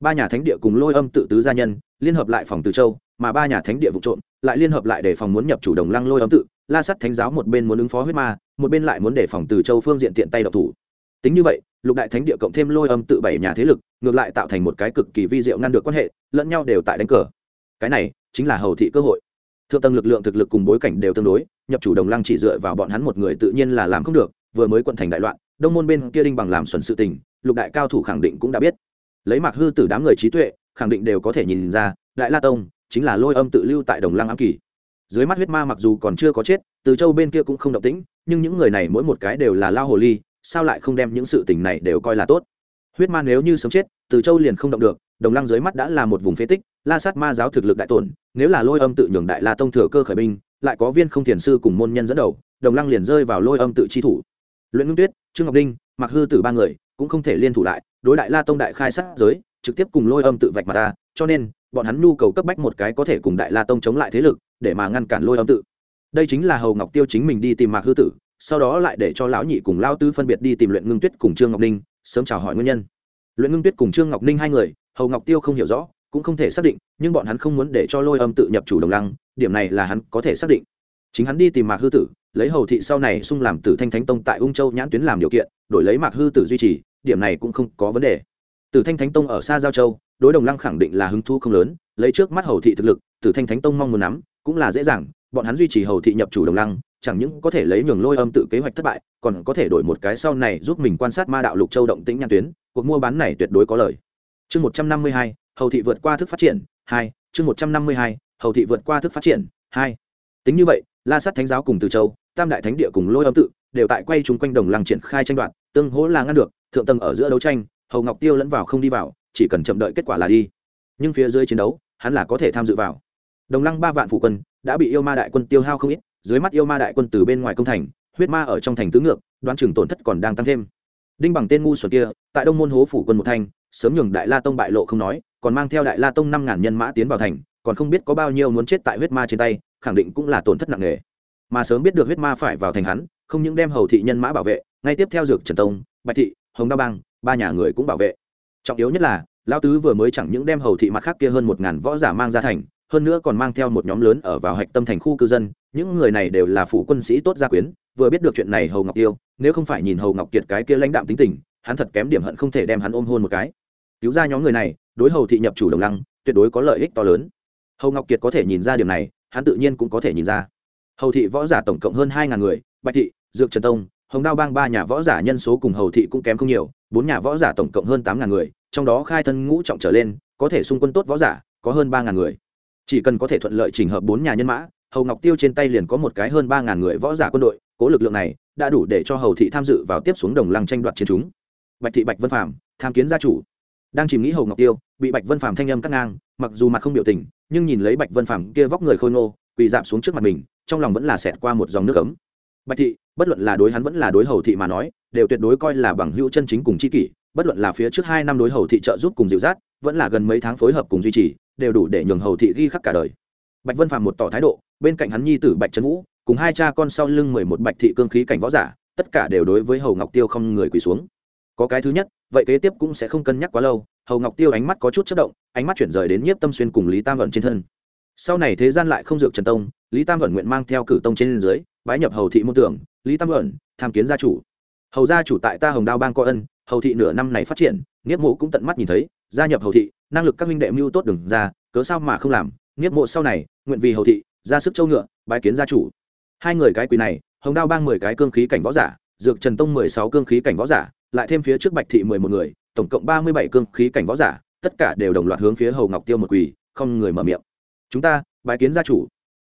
Ba nhà thánh địa cùng lôi âm tự tứ gia nhân, liên hợp lại phòng từ châu, mà ba nhà thánh địa vụ trộm lại liên hợp lại để phòng muốn nhập chủ đồng lăng lôi âm tự, la sắt thánh giáo một bên muốn ứng phó huyết ma, một bên lại muốn đề phòng từ châu phương diện tiện tay độc thủ. Tính như vậy, lục đại thánh địa cộng thêm lôi âm tự bảy nhà thế lực, ngược lại tạo thành một cái cực kỳ vi diệu ngăn được quan hệ, lẫn nhau đều tại đánh cờ. Cái này chính là hầu thị cơ hội. Thượng tầng lực lượng thực lực cùng bối cảnh đều tương đối, nhập chủ đồng lăng chỉ dựa vào bọn hắn một người tự nhiên là làm không được, vừa mới quận thành đại loạn, đông môn bên kia đinh bằng làm xuẩn sự tình, lục đại cao thủ khẳng định cũng đã biết. Lấy mạc hư từ đám người trí tuệ, khẳng định đều có thể nhìn ra, đại la tông chính là lôi âm tự lưu tại đồng lăng ám kỳ. Dưới mắt huyết ma mặc dù còn chưa có chết, từ châu bên kia cũng không động tĩnh, nhưng những người này mỗi một cái đều là lao hồ ly, sao lại không đem những sự tình này đều coi là tốt? Huyết ma nếu như sống chết, từ châu liền không động được, đồng lăng dưới mắt đã là một vùng phế tích, la sát ma giáo thực lực đại tổn, nếu là lôi âm tự nhường đại la tông thừa cơ khởi binh, lại có viên không thiền sư cùng môn nhân dẫn đầu, đồng lăng liền rơi vào lôi âm tự chi thủ. Luyện ngưng tuyết, trương ngọc đinh mặc hư tử ba người cũng không thể liên thủ lại, đối đại la tông đại khai sát giới, trực tiếp cùng lôi âm tự vạch mặt ta, cho nên bọn hắn nhu cầu cấp bách một cái có thể cùng đại la tông chống lại thế lực, để mà ngăn cản lôi âm tự. Đây chính là hầu ngọc tiêu chính mình đi tìm mạc hư tử, sau đó lại để cho lão nhị cùng lao tư phân biệt đi tìm luyện ngưng tuyết cùng trương ngọc ninh, sớm chào hỏi nguyên nhân. Luyện ngưng tuyết cùng trương ngọc ninh hai người, hầu ngọc tiêu không hiểu rõ, cũng không thể xác định, nhưng bọn hắn không muốn để cho lôi âm tự nhập chủ đồng lăng, điểm này là hắn có thể xác định. Chính hắn đi tìm mạc hư tử, lấy hầu thị sau này xung làm tử thanh thánh tông tại ung châu nhãn tuyến làm điều kiện, đổi lấy mạc hư tử duy trì, điểm này cũng không có vấn đề. Tử thanh thánh tông ở xa giao châu đối đồng lăng khẳng định là hứng thu không lớn, lấy trước mắt hầu thị thực lực, tử thanh thánh tông mong muốn nắm, cũng là dễ dàng, bọn hắn duy trì hầu thị nhập chủ đồng lăng, chẳng những có thể lấy nhường lôi âm tự kế hoạch thất bại, còn có thể đổi một cái sau này giúp mình quan sát ma đạo lục châu động tĩnh nhãn tuyến, cuộc mua bán này tuyệt đối có lời chương một trăm năm mươi hai, hầu thị vượt qua thức phát triển, hai, chương một trăm năm mươi hai, hầu thị vượt qua thức phát triển, hai. Tính như vậy, la sát thánh giáo cùng từ châu, tam đại thánh địa cùng lôi âm tự, đều tại quay chung quanh đồng lăng triển khai tranh đoạt, tương hỗ là ngăn được, thượng tầng ở giữa đấu tranh, hầu ngọc tiêu lẫn vào không đi vào chỉ cần chậm đợi kết quả là đi. Nhưng phía dưới chiến đấu, hắn là có thể tham dự vào. Đồng lăng ba vạn phụ quân đã bị yêu ma đại quân tiêu hao không ít, dưới mắt yêu ma đại quân từ bên ngoài công thành, huyết ma ở trong thành tứ ngược đoan chừng tổn thất còn đang tăng thêm. Đinh bằng tên ngu xuẩn kia, tại đông môn hố phủ quân một thanh, sớm nhường đại la tông bại lộ không nói, còn mang theo đại la tông năm ngàn nhân mã tiến vào thành, còn không biết có bao nhiêu muốn chết tại huyết ma trên tay, khẳng định cũng là tổn thất nặng nề. Mà sớm biết được huyết ma phải vào thành hắn, không những đem hầu thị nhân mã bảo vệ, ngay tiếp theo dược trần tông, bạch thị, hồng đa bang, ba nhà người cũng bảo vệ trọng yếu nhất là lao tứ vừa mới chẳng những đem hầu thị mặt khác kia hơn một ngàn võ giả mang ra thành, hơn nữa còn mang theo một nhóm lớn ở vào hạch tâm thành khu cư dân, những người này đều là phủ quân sĩ tốt gia quyến, vừa biết được chuyện này hầu ngọc tiêu, nếu không phải nhìn hầu ngọc kiệt cái kia lãnh đạm tính tình, hắn thật kém điểm hận không thể đem hắn ôm hôn một cái. Cứu ra nhóm người này, đối hầu thị nhập chủ đồng lăng, tuyệt đối có lợi ích to lớn. Hầu ngọc kiệt có thể nhìn ra điểm này, hắn tự nhiên cũng có thể nhìn ra. Hầu thị võ giả tổng cộng hơn hai ngàn người, bạch thị, dược trần tông hồng đao bang ba nhà võ giả nhân số cùng hầu thị cũng kém không nhiều, bốn nhà võ giả tổng cộng hơn tám ngàn người, trong đó khai thân ngũ trọng trở lên, có thể xung quân tốt võ giả, có hơn ba ngàn người. Chỉ cần có thể thuận lợi trình hợp bốn nhà nhân mã, hầu ngọc tiêu trên tay liền có một cái hơn ba ngàn người võ giả quân đội, cố lực lượng này đã đủ để cho hầu thị tham dự vào tiếp xuống đồng lăng tranh đoạt chiến chúng. Bạch thị bạch vân phạm tham kiến gia chủ. Đang chìm nghĩ hầu ngọc tiêu, bị bạch vân phạm thanh âm cắt ngang, mặc dù mặt không biểu tình, nhưng nhìn lấy bạch vân phạm kia vóc người khôi ngô, quỳ dạp xuống trước mặt mình, trong lòng vẫn là xẹt qua một dòng nước ấm bạch thị, bất luận là đối hắn vẫn là đối hầu thị mà nói, đều tuyệt đối coi là bằng hữu chân chính cùng c h i kỷ, bất luận là phía trước hai năm đối hầu thị trợ giúp cùng dịu dắt, vẫn là gần mấy tháng phối hợp cùng duy trì, đều đủ để nhường hầu thị ghi khắc cả đời. Bạch vân phàm một tỏ thái độ, bên cạnh hắn nhi tử bạch trấn vũ, cùng hai cha con sau lưng mười một bạch thị cương khí cảnh võ giả, tất cả đều đối với hầu ngọc tiêu không người quỳ xuống. Có cái thứ nhất, vậy kế tiếp cũng sẽ không cân nhắc quá lâu, hầu ngọc tiêu ánh mắt có chút chất động, ánh mắt chuyển rời đến nhiếp tâm xuyên cùng lý tam vận trên thân. Sau này thế gian lại không dược trần tông, lý tam vận nguyện mang theo cử tông trên dưới bái nhập hầu thị môn tưởng, lý tam ẩn tham kiến gia chủ. Hầu gia chủ tại ta hồng đao bang có ân, hầu thị nửa năm này phát triển, nghiếp mộ cũng tận mắt nhìn thấy, gia nhập hầu thị, năng lực các minh đệ mưu tốt đừng ra, cớ sao mà không làm? Nghiếp mộ sau này, nguyện vì hầu thị, ra sức châu ngựa, bái kiến gia chủ. Hai người cái quỳ này, hồng đao bang mười cái cương khí cảnh võ giả, dược trần tông mười sáu cương khí cảnh võ giả, lại thêm phía trước bạch thị mười một người, tổng cộng ba mươi bảy cương khí cảnh võ giả, tất cả đều đồng loạt hướng phía hầu ngọc tiêu một quỳ, không người mở miệng. Chúng ta, bái kiến gia chủ.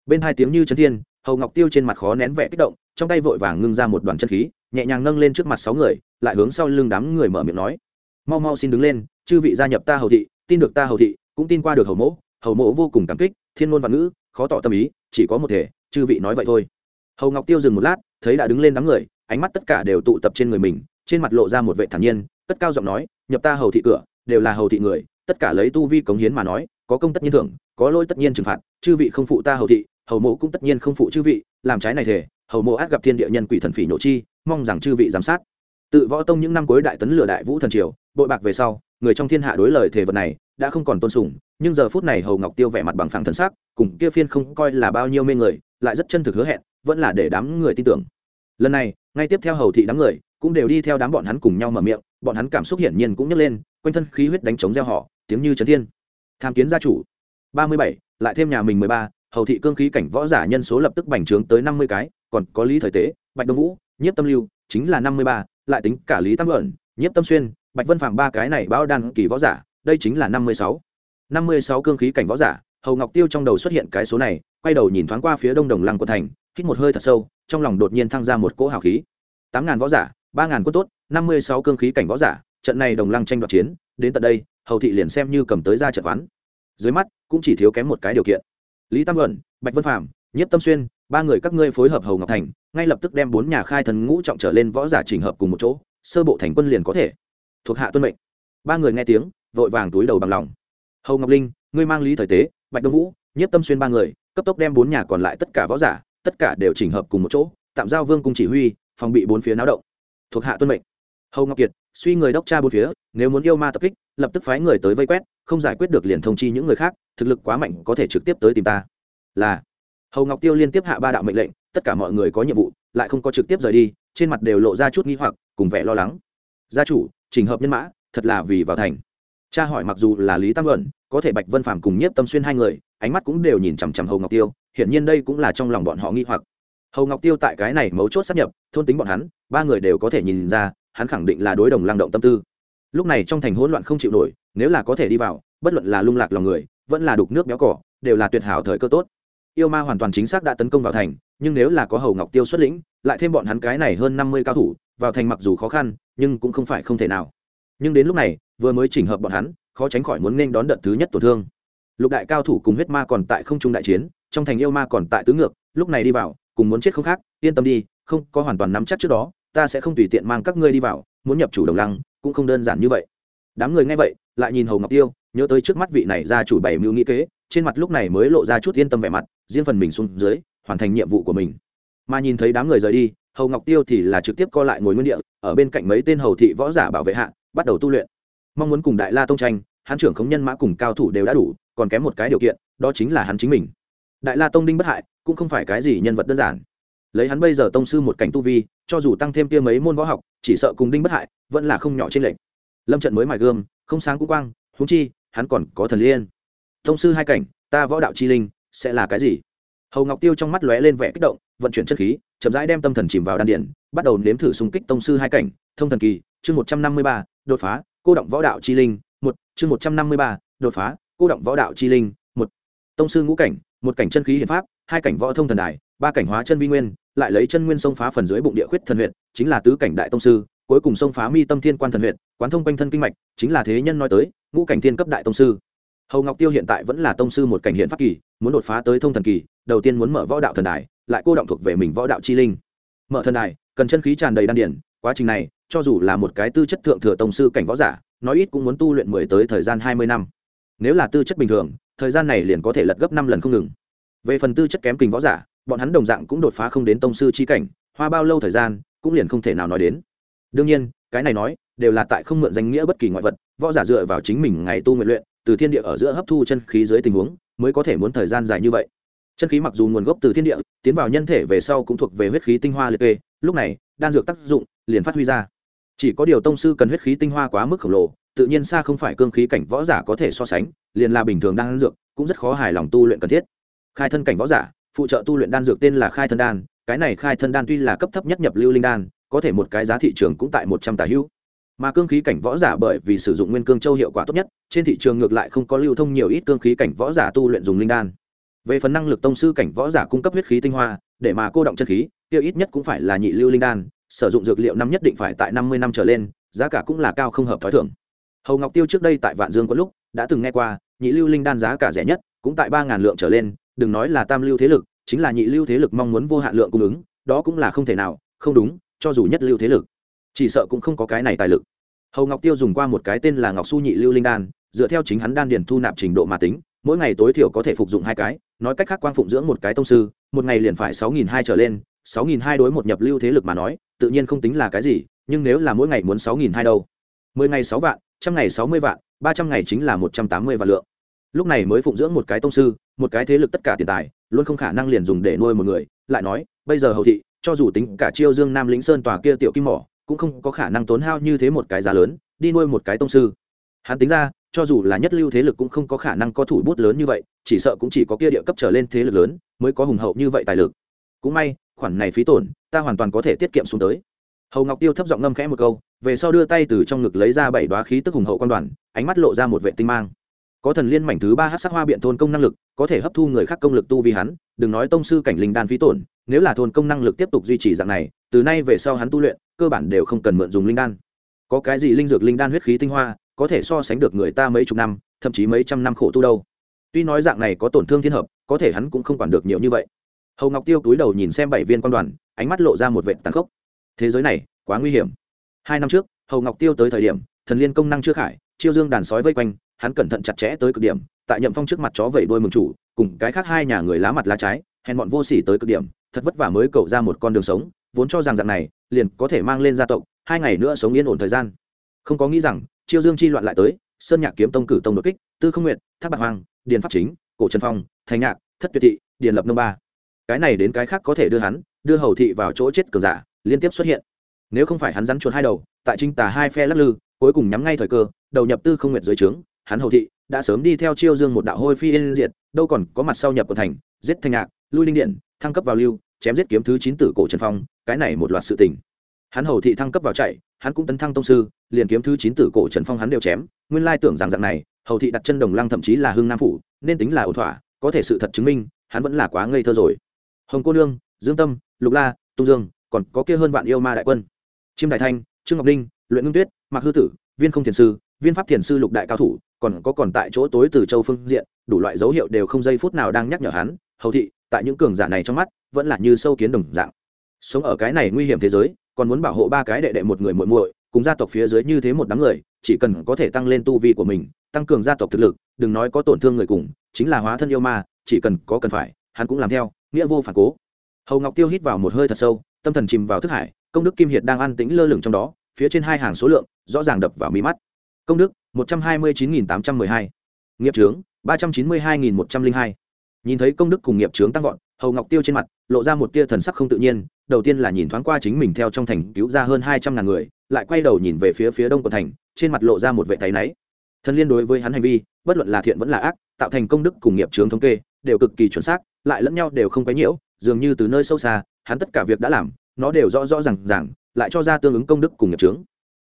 Bên hai tiếng như trấn thiên hầu ngọc tiêu trên mặt khó nén vẻ kích động, trong tay vội vàng ngưng ra một đoàn chân khí, nhẹ nhàng nâng lên trước mặt sáu người, lại hướng sau lưng đám người mở miệng nói. Mau mau xin đứng lên, chư vị gia nhập ta hầu thị, tin được ta hầu thị, cũng tin qua được hầu mỗ hầu mỗ vô cùng cảm kích, thiên ngôn văn ngữ, khó tỏ tâm ý, chỉ có một thể, chư vị nói vậy thôi. Hầu ngọc tiêu dừng một lát, thấy đã đứng lên đám người, ánh mắt tất cả đều tụ tập trên người mình, trên mặt lộ ra một vệ thản nhiên, cất cao giọng nói, nhập ta hầu thị cửa, đều là hầu thị người, tất cả lấy tu vi cống hiến mà nói, có công tất nhiên thưởng, có lỗi tất nhiên trừng phạt, chư vị không phụ ta hầu thị hầu mộ cũng tất nhiên không phụ chư vị, làm trái này thể hầu mộ át gặp thiên địa nhân quỷ thần phỉ nộ chi, mong rằng chư vị giám sát. Tự võ tông những năm cuối đại tấn lửa đại vũ thần triều, bội bạc về sau, người trong thiên hạ đối lời thể vật này đã không còn tôn sùng, nhưng giờ phút này hầu ngọc tiêu vẻ mặt bằng phẳng thần sắc, cùng kia phiên không coi là bao nhiêu mê người, lại rất chân thực hứa hẹn, vẫn là để đám người tin tưởng. Lần này, ngay tiếp theo hầu thị đám người, cũng đều đi theo đám bọn hắn cùng nhau mở miệng, bọn hắn cảm xúc hiển nhiên cũng nhấc lên, quanh thân khí huyết đánh chống gieo họ, tiếng như trấn thiên. Tham kiến gia chủ. Ba mươi bảy, lại thêm nhà mình mười ba hầu thị cương khí cảnh võ giả nhân số lập tức bành trướng tới năm mươi cái, còn có lý thời tế, bạch đông vũ, nhiếp tâm lưu, chính là năm mươi ba, lại tính cả lý tam luận, nhiếp tâm xuyên, bạch vân phạm ba cái này bao đan kỳ võ giả, đây chính là năm mươi sáu. Năm mươi sáu cương khí cảnh võ giả, hầu ngọc tiêu trong đầu xuất hiện cái số này, quay đầu nhìn thoáng qua phía đông đồng lăng của thành, hít một hơi thật sâu, trong lòng đột nhiên thăng ra một cỗ hào khí. Tám ngàn võ giả, ba ngàn quân tốt, năm mươi sáu cương khí cảnh võ giả, trận này đồng lăng tranh đoạt chiến, đến tận đây, hầu thị liền xem như cầm tới ra trận quán. Dưới mắt, cũng chỉ thiếu kém một cái điều kiện lý tam luận, bạch vân phạm nhiếp tâm xuyên, ba người các ngươi phối hợp hầu ngọc thành, ngay lập tức đem bốn nhà khai thần ngũ trọng trở lên võ giả chỉnh hợp cùng một chỗ, sơ bộ thành quân liền có thể. Thuộc hạ tuân mệnh. Ba người nghe tiếng, vội vàng túi đầu bằng lòng. Hầu ngọc linh, ngươi mang lý thời tế, bạch đông vũ, nhiếp tâm xuyên ba người, cấp tốc đem bốn nhà còn lại tất cả võ giả, tất cả đều chỉnh hợp cùng một chỗ, tạm giao vương cung chỉ huy, phòng bị bốn phía náo động. Thuộc hạ tuân mệnh. Hầu ngọc kiệt, suy người đốc tra bốn phía, nếu muốn yêu ma tập kích, lập tức phái người tới vây quét, không giải quyết được liền thông chi những người khác thực lực quá mạnh có thể trực tiếp tới tìm ta. Là, hầu ngọc tiêu liên tiếp hạ ba đạo mệnh lệnh, tất cả mọi người có nhiệm vụ, lại không có trực tiếp rời đi, trên mặt đều lộ ra chút nghi hoặc, cùng vẻ lo lắng. Gia chủ, trình hợp nhân mã, thật là vì vào thành. Cha hỏi mặc dù là lý tam luận, có thể bạch vân phàm cùng nhiếp tâm xuyên hai người, ánh mắt cũng đều nhìn chằm chằm hầu ngọc tiêu, hiển nhiên đây cũng là trong lòng bọn họ nghi hoặc. Hầu ngọc tiêu tại cái này mấu chốt sắp nhập, thôn tính bọn hắn, ba người đều có thể nhìn ra, hắn khẳng định là đối đồng lang động tâm tư. Lúc này trong thành hỗn loạn không chịu nổi, nếu là có thể đi vào, bất luận là lung lạc lòng người vẫn là đục nước béo cỏ, đều là tuyệt hảo thời cơ tốt. Yêu ma hoàn toàn chính xác đã tấn công vào thành, nhưng nếu là có hầu ngọc tiêu xuất lĩnh, lại thêm bọn hắn cái này hơn năm mươi cao thủ, vào thành mặc dù khó khăn, nhưng cũng không phải không thể nào. Nhưng đến lúc này, vừa mới chỉnh hợp bọn hắn, khó tránh khỏi muốn nên đón đợt thứ nhất tổn thương. Lục đại cao thủ cùng huyết ma còn tại không trung đại chiến, trong thành yêu ma còn tại tứ ngược, lúc này đi vào, cùng muốn chết không khác, yên tâm đi, không có hoàn toàn nắm chắc trước đó, ta sẽ không tùy tiện mang các ngươi đi vào, muốn nhập chủ đồng lăng, cũng không đơn giản như vậy. Đám người nghe vậy lại nhìn hầu ngọc tiêu, nhớ tới trước mắt vị này ra chủ bảy mưu nghĩ kế, trên mặt lúc này mới lộ ra chút yên tâm vẻ mặt, riêng phần mình xuống dưới, hoàn thành nhiệm vụ của mình. Mà nhìn thấy đám người rời đi, hầu ngọc tiêu thì là trực tiếp co lại ngồi nguyên địa, ở bên cạnh mấy tên hầu thị võ giả bảo vệ hạ, bắt đầu tu luyện. Mong muốn cùng đại la tông tranh, hắn trưởng khống nhân mã cùng cao thủ đều đã đủ, còn kém một cái điều kiện, đó chính là hắn chính mình. Đại la tông đinh bất hại, cũng không phải cái gì nhân vật đơn giản. Lấy hắn bây giờ tông sư một cảnh tu vi, cho dù tăng thêm kia mấy môn võ học, chỉ sợ cùng đinh bất hại, vẫn là không nhỏ trên lệnh lâm trận mới mài gương không sáng cũng quang húng chi, hắn còn có thần liên. Thông sư hai cảnh, ta võ đạo chi linh, sẽ là cái gì? Hầu ngọc tiêu trong mắt lóe lên vẻ kích động, vận chuyển chất khí, chậm rãi đem tâm thần chìm vào đan điện bắt đầu nếm thử xung kích tông sư hai cảnh. Thông thần kỳ, chương một trăm năm mươi ba, đột phá, cô động võ đạo chi linh, một, chương một trăm năm mươi ba, đột phá, cô động võ đạo chi linh, một. Tông sư ngũ cảnh, một cảnh chân khí hiển pháp, hai cảnh võ thông thần đài, ba cảnh hóa chân vi nguyên, lại lấy chân nguyên sông phá phần dưới bụng địa khuyết thần huyện chính là tứ cảnh đại tông sư cuối cùng xông phá mi tâm thiên quan thần huyện quán thông quanh thân kinh mạch, chính là thế nhân nói tới, ngũ cảnh thiên cấp đại tông sư. Hầu ngọc tiêu hiện tại vẫn là tông sư một cảnh hiện pháp kỳ, muốn đột phá tới thông thần kỳ, đầu tiên muốn mở võ đạo thần đài, lại cô động thuộc về mình võ đạo chi linh. Mở thần đài, cần chân khí tràn đầy đan điển, quá trình này, cho dù là một cái tư chất thượng thừa tông sư cảnh võ giả, nói ít cũng muốn tu luyện mười tới thời gian hai mươi năm. Nếu là tư chất bình thường, thời gian này liền có thể lật gấp năm lần không ngừng. Về phần tư chất kém kình võ giả, bọn hắn đồng dạng cũng đột phá không đến tông sư chi cảnh, hoa bao lâu thời gian, cũng liền không thể nào nói đến đương nhiên, cái này nói, đều là tại không mượn danh nghĩa bất kỳ ngoại vật, võ giả dựa vào chính mình ngày tu nguyện luyện, từ thiên địa ở giữa hấp thu chân khí dưới tình huống, mới có thể muốn thời gian dài như vậy. Chân khí mặc dù nguồn gốc từ thiên địa, tiến vào nhân thể về sau cũng thuộc về huyết khí tinh hoa liệt kê, lúc này, đan dược tác dụng liền phát huy ra. Chỉ có điều tông sư cần huyết khí tinh hoa quá mức khổng lồ, tự nhiên xa không phải cương khí cảnh võ giả có thể so sánh, liền là bình thường đan dược, cũng rất khó hài lòng tu luyện cần thiết. Khai thân cảnh võ giả, phụ trợ tu luyện đan dược tên là khai thân đan, cái này khai thân đan tuy là cấp thấp nhất nhập lưu linh đan có thể một cái giá thị trường cũng tại một trăm tà hữu. Mà cương khí cảnh võ giả bởi vì sử dụng nguyên cương châu hiệu quả tốt nhất, trên thị trường ngược lại không có lưu thông nhiều ít cương khí cảnh võ giả tu luyện dùng linh đan. Về phần năng lực tông sư cảnh võ giả cung cấp huyết khí tinh hoa, để mà cô động chân khí tiêu ít nhất cũng phải là nhị lưu linh đan, sử dụng dược liệu năm nhất định phải tại năm mươi năm trở lên, giá cả cũng là cao không hợp t h ó i thưởng hầu ngọc tiêu trước đây tại vạn dương có lúc, đã từng nghe qua, nhị lưu linh đan giá cả rẻ nhất, cũng tại ba ngàn lượng trở lên, đừng nói là tam lưu thế lực, chính là nhị lưu thế lực mong muốn vô hạn lượng cung ứng, đó cũng là không thể nào, không đúng cho dù nhất lưu thế lực, chỉ sợ cũng không có cái này tài lực. Hầu ngọc tiêu dùng qua một cái tên là ngọc su nhị lưu linh đan, dựa theo chính hắn đan điền thu nạp trình độ mà tính, mỗi ngày tối thiểu có thể phục dụng hai cái, nói cách khác quang phụng dưỡng một cái tông sư, một ngày liền phải sáu nghìn hai trở lên, sáu nghìn hai đối một nhập lưu thế lực mà nói, tự nhiên không tính là cái gì, nhưng nếu là mỗi ngày muốn sáu nghìn hai đâu. mười ngày sáu vạn, trăm ngày sáu mươi vạn, ba trăm ngày chính là một trăm tám mươi vạn lượng. Lúc này mới phụng dưỡng một cái tông sư, một cái thế lực tất cả tiền tài, luôn không khả năng liền dùng để nuôi một người, lại nói, bây giờ hầu thị cho dù tính cả chiêu dương nam lĩnh sơn tòa kia tiểu kim mỏ, cũng không có khả năng tốn hao như thế một cái giá lớn, đi nuôi một cái tông sư. Hắn tính ra, cho dù là nhất lưu thế lực cũng không có khả năng có thủ bút lớn như vậy, chỉ sợ cũng chỉ có kia địa cấp trở lên thế lực lớn mới có hùng hậu như vậy tài lực. Cũng may, khoản này phí tổn, ta hoàn toàn có thể tiết kiệm xuống tới. Hầu ngọc tiêu thấp giọng ngâm khẽ một câu, về sau đưa tay từ trong ngực lấy ra bảy đoá khí tức hùng hậu quan đoàn, ánh mắt lộ ra một vệ tinh mang. Có thần liên mảnh thứ ba hát sắc hoa biện thôn công năng lực, có thể hấp thu người khác công lực tu vì hắn đừng nói tông sư cảnh linh đan phí tổn, nếu là thôn công năng lực tiếp tục duy trì dạng này, từ nay về sau hắn tu luyện, cơ bản đều không cần mượn dùng linh đan. Có cái gì linh dược linh đan huyết khí tinh hoa, có thể so sánh được người ta mấy chục năm, thậm chí mấy trăm năm khổ tu đâu. Tuy nói dạng này có tổn thương thiên hợp, có thể hắn cũng không quản được nhiều như vậy. Hầu ngọc tiêu túi đầu nhìn xem bảy viên quan đoàn, ánh mắt lộ ra một vệ tàn khốc. Thế giới này, quá nguy hiểm. Hai năm trước, hầu ngọc tiêu tới thời điểm, thần liên công năng chưa khải, chiêu dương đàn sói vây quanh hắn cẩn thận chặt chẽ tới cực điểm, tại nhậm phong trước mặt chó vẩy đuôi mừng chủ, cùng cái khác hai nhà người lá mặt lá trái, hèn bọn vô sỉ tới cực điểm, thật vất vả mới cầu ra một con đường sống, vốn cho rằng dạng này, liền có thể mang lên gia tộc, hai ngày nữa sống yên ổn thời gian. Không có nghĩ rằng, chiêu dương chi loạn lại tới, sơn nhạc kiếm tông cử tông đột kích, tư không nguyện tháp bạc hoàng, điền pháp chính, cổ trần phong, thành nhạc, thất tuyệt thị, điền lập nông ba. Cái này đến cái khác có thể đưa hắn, đưa hầu thị vào chỗ chết cường giả, liên tiếp xuất hiện. Nếu không phải hắn rắn chuột hai đầu, tại trinh tà hai phe lắc lư, cuối cùng nhắm ngay thời cơ, đầu nhập tư không nguyện dưới trướng hắn hầu thị, đã sớm đi theo chiêu dương một đạo hôi phi yên diệt, đâu còn có mặt sau nhập của thành, giết thanh ngạc lui linh điện, thăng cấp vào lưu, chém giết kiếm thứ chín tử cổ trần phong, cái này một loạt sự tình. Hắn hầu thị thăng cấp vào chạy, hắn cũng tấn thăng tông sư, liền kiếm thứ chín tử cổ trần phong hắn đều chém, nguyên lai tưởng rằng dạng này, hầu thị đặt chân đồng lăng thậm chí là hưng nam phủ, nên tính là ổn thỏa, có thể sự thật chứng minh, hắn vẫn là quá ngây thơ rồi. Hồng cô nương, dương tâm, lục la tung dương, còn có kia hơn vạn yêu ma đại quân. Chiêm đại thanh, trương ngọc linh luyện ngưng tuyết, mạc hư tử, viên không thiền sư, viên pháp thiền sư lục đại cao thủ còn có còn tại chỗ tối từ châu phương diện, đủ loại dấu hiệu đều không giây phút nào đang nhắc nhở hắn, hầu thị, tại những cường giả này trong mắt, vẫn là như sâu kiến đồng dạng. Sống ở cái này nguy hiểm thế giới, còn muốn bảo hộ ba cái đệ đệ một người muội muội, cùng gia tộc phía dưới như thế một đám người, chỉ cần có thể tăng lên tu vi của mình, tăng cường gia tộc thực lực, đừng nói có tổn thương người cùng, chính là hóa thân yêu ma, chỉ cần có cần phải, hắn cũng làm theo, nghĩa vô phản cố. Hầu ngọc tiêu hít vào một hơi thật sâu, tâm thần chìm vào thức hải, công đức kim hiệt đang ăn tĩnh lơ lửng trong đó, phía trên hai hàng số lượng, rõ ràng đập vào mí mắt. Công đức một trăm hai mươi chín nghìn tám trăm mười hai. Nghiệp trướng, ba trăm chín mươi hai nghìn một trăm linh hai. Nhìn thấy công đức cùng nghiệp trướng tăng vọt, hầu ngọc tiêu trên mặt lộ ra một tia thần sắc không tự nhiên, đầu tiên là nhìn thoáng qua chính mình theo trong thành cứu ra hơn hai trăm ngàn người, lại quay đầu nhìn về phía phía đông của thành, trên mặt lộ ra một vệ tay náy. Thân liên đối với hắn hành vi, bất luận là thiện vẫn là ác, tạo thành công đức cùng nghiệp trướng thống kê, đều cực kỳ chuẩn xác, lại lẫn nhau đều không quấy nhiễu, dường như từ nơi sâu xa, hắn tất cả việc đã làm, nó đều rõ rõ r à n g r lại cho ra tương ứng công đức cùng nghiệp trướng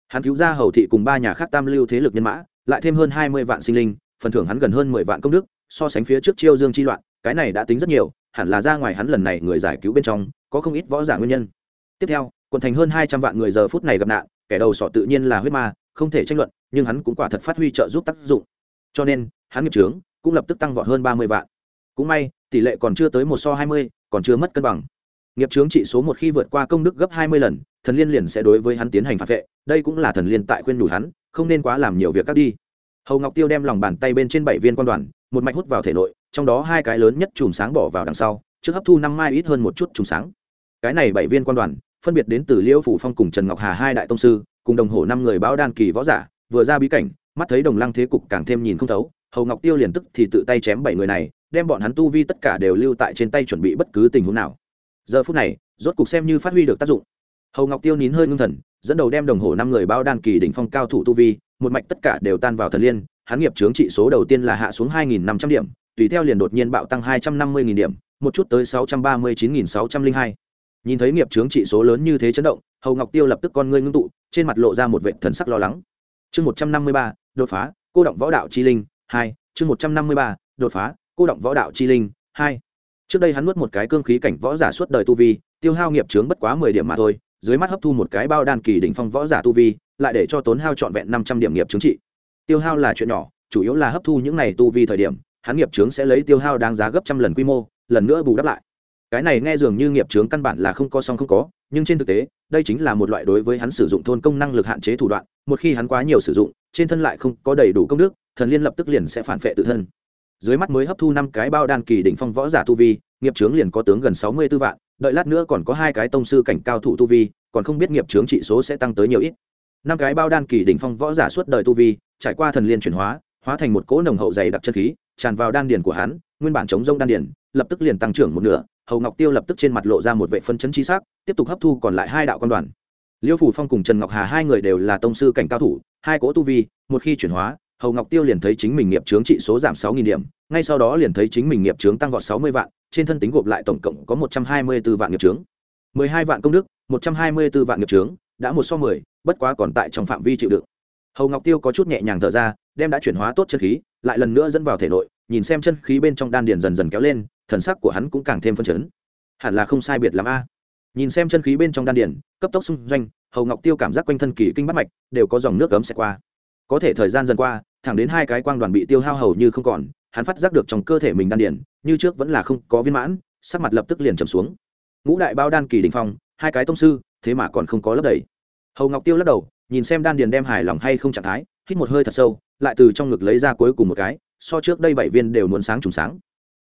hắn cứu ra hầu thị cùng ba nhà khác tam lưu thế lực nhân mã, lại thêm hơn hai mươi vạn sinh linh, phần thưởng hắn gần hơn mười vạn công đức, so sánh phía trước chiêu dương chi loạn, cái này đã tính rất nhiều, hẳn là ra ngoài hắn lần này người giải cứu bên trong, có không ít võ giả nguyên nhân. Tiếp theo, quận thành hơn hai trăm vạn người giờ phút này gặp nạn, kẻ đầu sọ tự nhiên là huyết ma, không thể tranh luận, nhưng hắn cũng quả thật phát huy trợ giúp tác dụng. Cho nên, hắn nghiệp trướng cũng lập tức tăng vọt hơn ba mươi vạn. Cũng may, tỷ lệ còn chưa tới một so hai mươi, còn chưa mất cân bằng. Nghiệp trướng trị số một khi vượt qua công đức gấp hai mươi lần thần liên liền sẽ đối với hắn tiến hành phản vệ, đây cũng là thần liên tại khuyên đủ hắn, không nên quá làm nhiều việc các đi. Hầu ngọc tiêu đem lòng bàn tay bên trên bảy viên quan đoàn, một mạch hút vào thể nội, trong đó hai cái lớn nhất chùm sáng bỏ vào đằng sau, trước hấp thu năm mai ít hơn một chút chùm sáng. Cái này bảy viên quan đoàn, phân biệt đến từ liễu phủ phong cùng trần ngọc hà hai đại tông sư, cùng đồng hồ năm người báo đan kỳ võ giả, vừa ra bí cảnh, mắt thấy đồng lăng thế cục càng thêm nhìn không thấu, hầu ngọc tiêu liền tức thì tự tay chém bảy người này, đem bọn hắn tu vi tất cả đều lưu tại trên tay chuẩn bị bất cứ tình huống nào. Giờ phút này, rốt cục xem như phát huy được tác dụng hầu ngọc tiêu nín hơi ngưng thần, dẫn đầu đem đồng hồ năm người bao đan kỳ đỉnh phong cao thủ tu vi, một mạch tất cả đều tan vào thần liên, hắn nghiệp chướng trị số đầu tiên là hạ xuống hai nghìn năm trăm điểm, tùy theo liền đột nhiên bạo tăng hai trăm năm mươi điểm, một chút tới sáu trăm ba mươi chín sáu trăm linh hai. Nhìn thấy nghiệp chướng trị số lớn như thế chấn động, hầu ngọc tiêu lập tức con ngươi ngưng tụ, trên mặt lộ ra một vệ thần sắc lo lắng. Chương một trăm năm mươi ba, đột phá, cô động võ đạo chi linh, hai, chương một trăm năm mươi ba, đột phá, cô động võ đạo chi linh, hai. Trước đây hắn nuốt một cái cương khí cảnh võ giả suốt đời tu vi, tiêu hao nghiệp chướng bất quá mười điểm mà thôi dưới mắt hấp thu một cái bao đan kỳ đỉnh phong võ giả tu vi, lại để cho tốn hao trọn vẹn năm trăm điểm nghiệp chứng trị. Tiêu hao là chuyện nhỏ, chủ yếu là hấp thu những này tu vi thời điểm, hắn nghiệp chướng sẽ lấy tiêu hao đáng giá gấp trăm lần quy mô, lần nữa bù đắp lại. Cái này nghe dường như nghiệp chứng căn bản là không có song không có, nhưng trên thực tế, đây chính là một loại đối với hắn sử dụng thôn công năng lực hạn chế thủ đoạn, một khi hắn quá nhiều sử dụng, trên thân lại không có đầy đủ công đức, thần liên lập tức liền sẽ phản phệ tự thân. Dưới mắt mới hấp thu năm cái bao đan kỳ đỉnh phong võ giả tu vi, nghiệp chướng liền có tướng gần sáu mươi 64 vạn đợi lát nữa còn có hai cái tông sư cảnh cao thủ tu vi, còn không biết nghiệp chướng trị số sẽ tăng tới nhiều ít. Năm cái bao đan kỳ đỉnh phong võ giả suốt đời tu vi, trải qua thần liên chuyển hóa hóa thành một cỗ nồng hậu dày đặc chân khí, tràn vào đan điền của hắn, nguyên bản chống rông đan điền, lập tức liền tăng trưởng một nửa, hầu ngọc tiêu lập tức trên mặt lộ ra một vệ phân chấn trí sắc, tiếp tục hấp thu còn lại hai đạo quan đoàn. Liêu phủ phong cùng trần ngọc hà hai người đều là tông sư cảnh cao thủ, hai cỗ tu vi, một khi chuyển hóa, hầu ngọc tiêu liền thấy chính mình nghiệp chướng trị số giảm sáu nghìn điểm, ngay sau đó liền thấy chính mình nghiệp chướng tăng vọt sáu mươi vạn trên thân tính gộp lại tổng cộng có một trăm hai mươi b ố vạn nghiệp chướng. mười hai vạn công đức, một trăm hai mươi b ố vạn nghiệp chướng, đã một so mười, bất quá còn tại trong phạm vi chịu đựng. Hầu ngọc tiêu có chút nhẹ nhàng thở ra, đem đã chuyển hóa tốt chân khí, lại lần nữa dẫn vào thể nội, nhìn xem chân khí bên trong đan điền dần dần kéo lên, thần sắc của hắn cũng càng thêm phấn chấn. Hẳn là không sai biệt lắm a. Nhìn xem chân khí bên trong đan điền, cấp tốc xung doanh, hầu ngọc tiêu cảm giác quanh thân kỳ kinh bát mạch đều có dòng nước ấm sẽ qua. Có thể thời gian dần qua, thẳng đến hai cái quang đoàn bị tiêu hao hầu như không còn, hắn phát giác được trong cơ thể mình đan điền như trước vẫn là không có viên mãn, sắc mặt lập tức liền trầm xuống. Ngũ đại bao đan kỳ đình phong, hai cái tông sư, thế mà còn không có lấp đầy. Hầu ngọc tiêu lắc đầu, nhìn xem đan điền đem hài lòng hay không trạng thái, hít một hơi thật sâu, lại từ trong ngực lấy ra cuối cùng một cái, so trước đây bảy viên đều muốn sáng trùng sáng.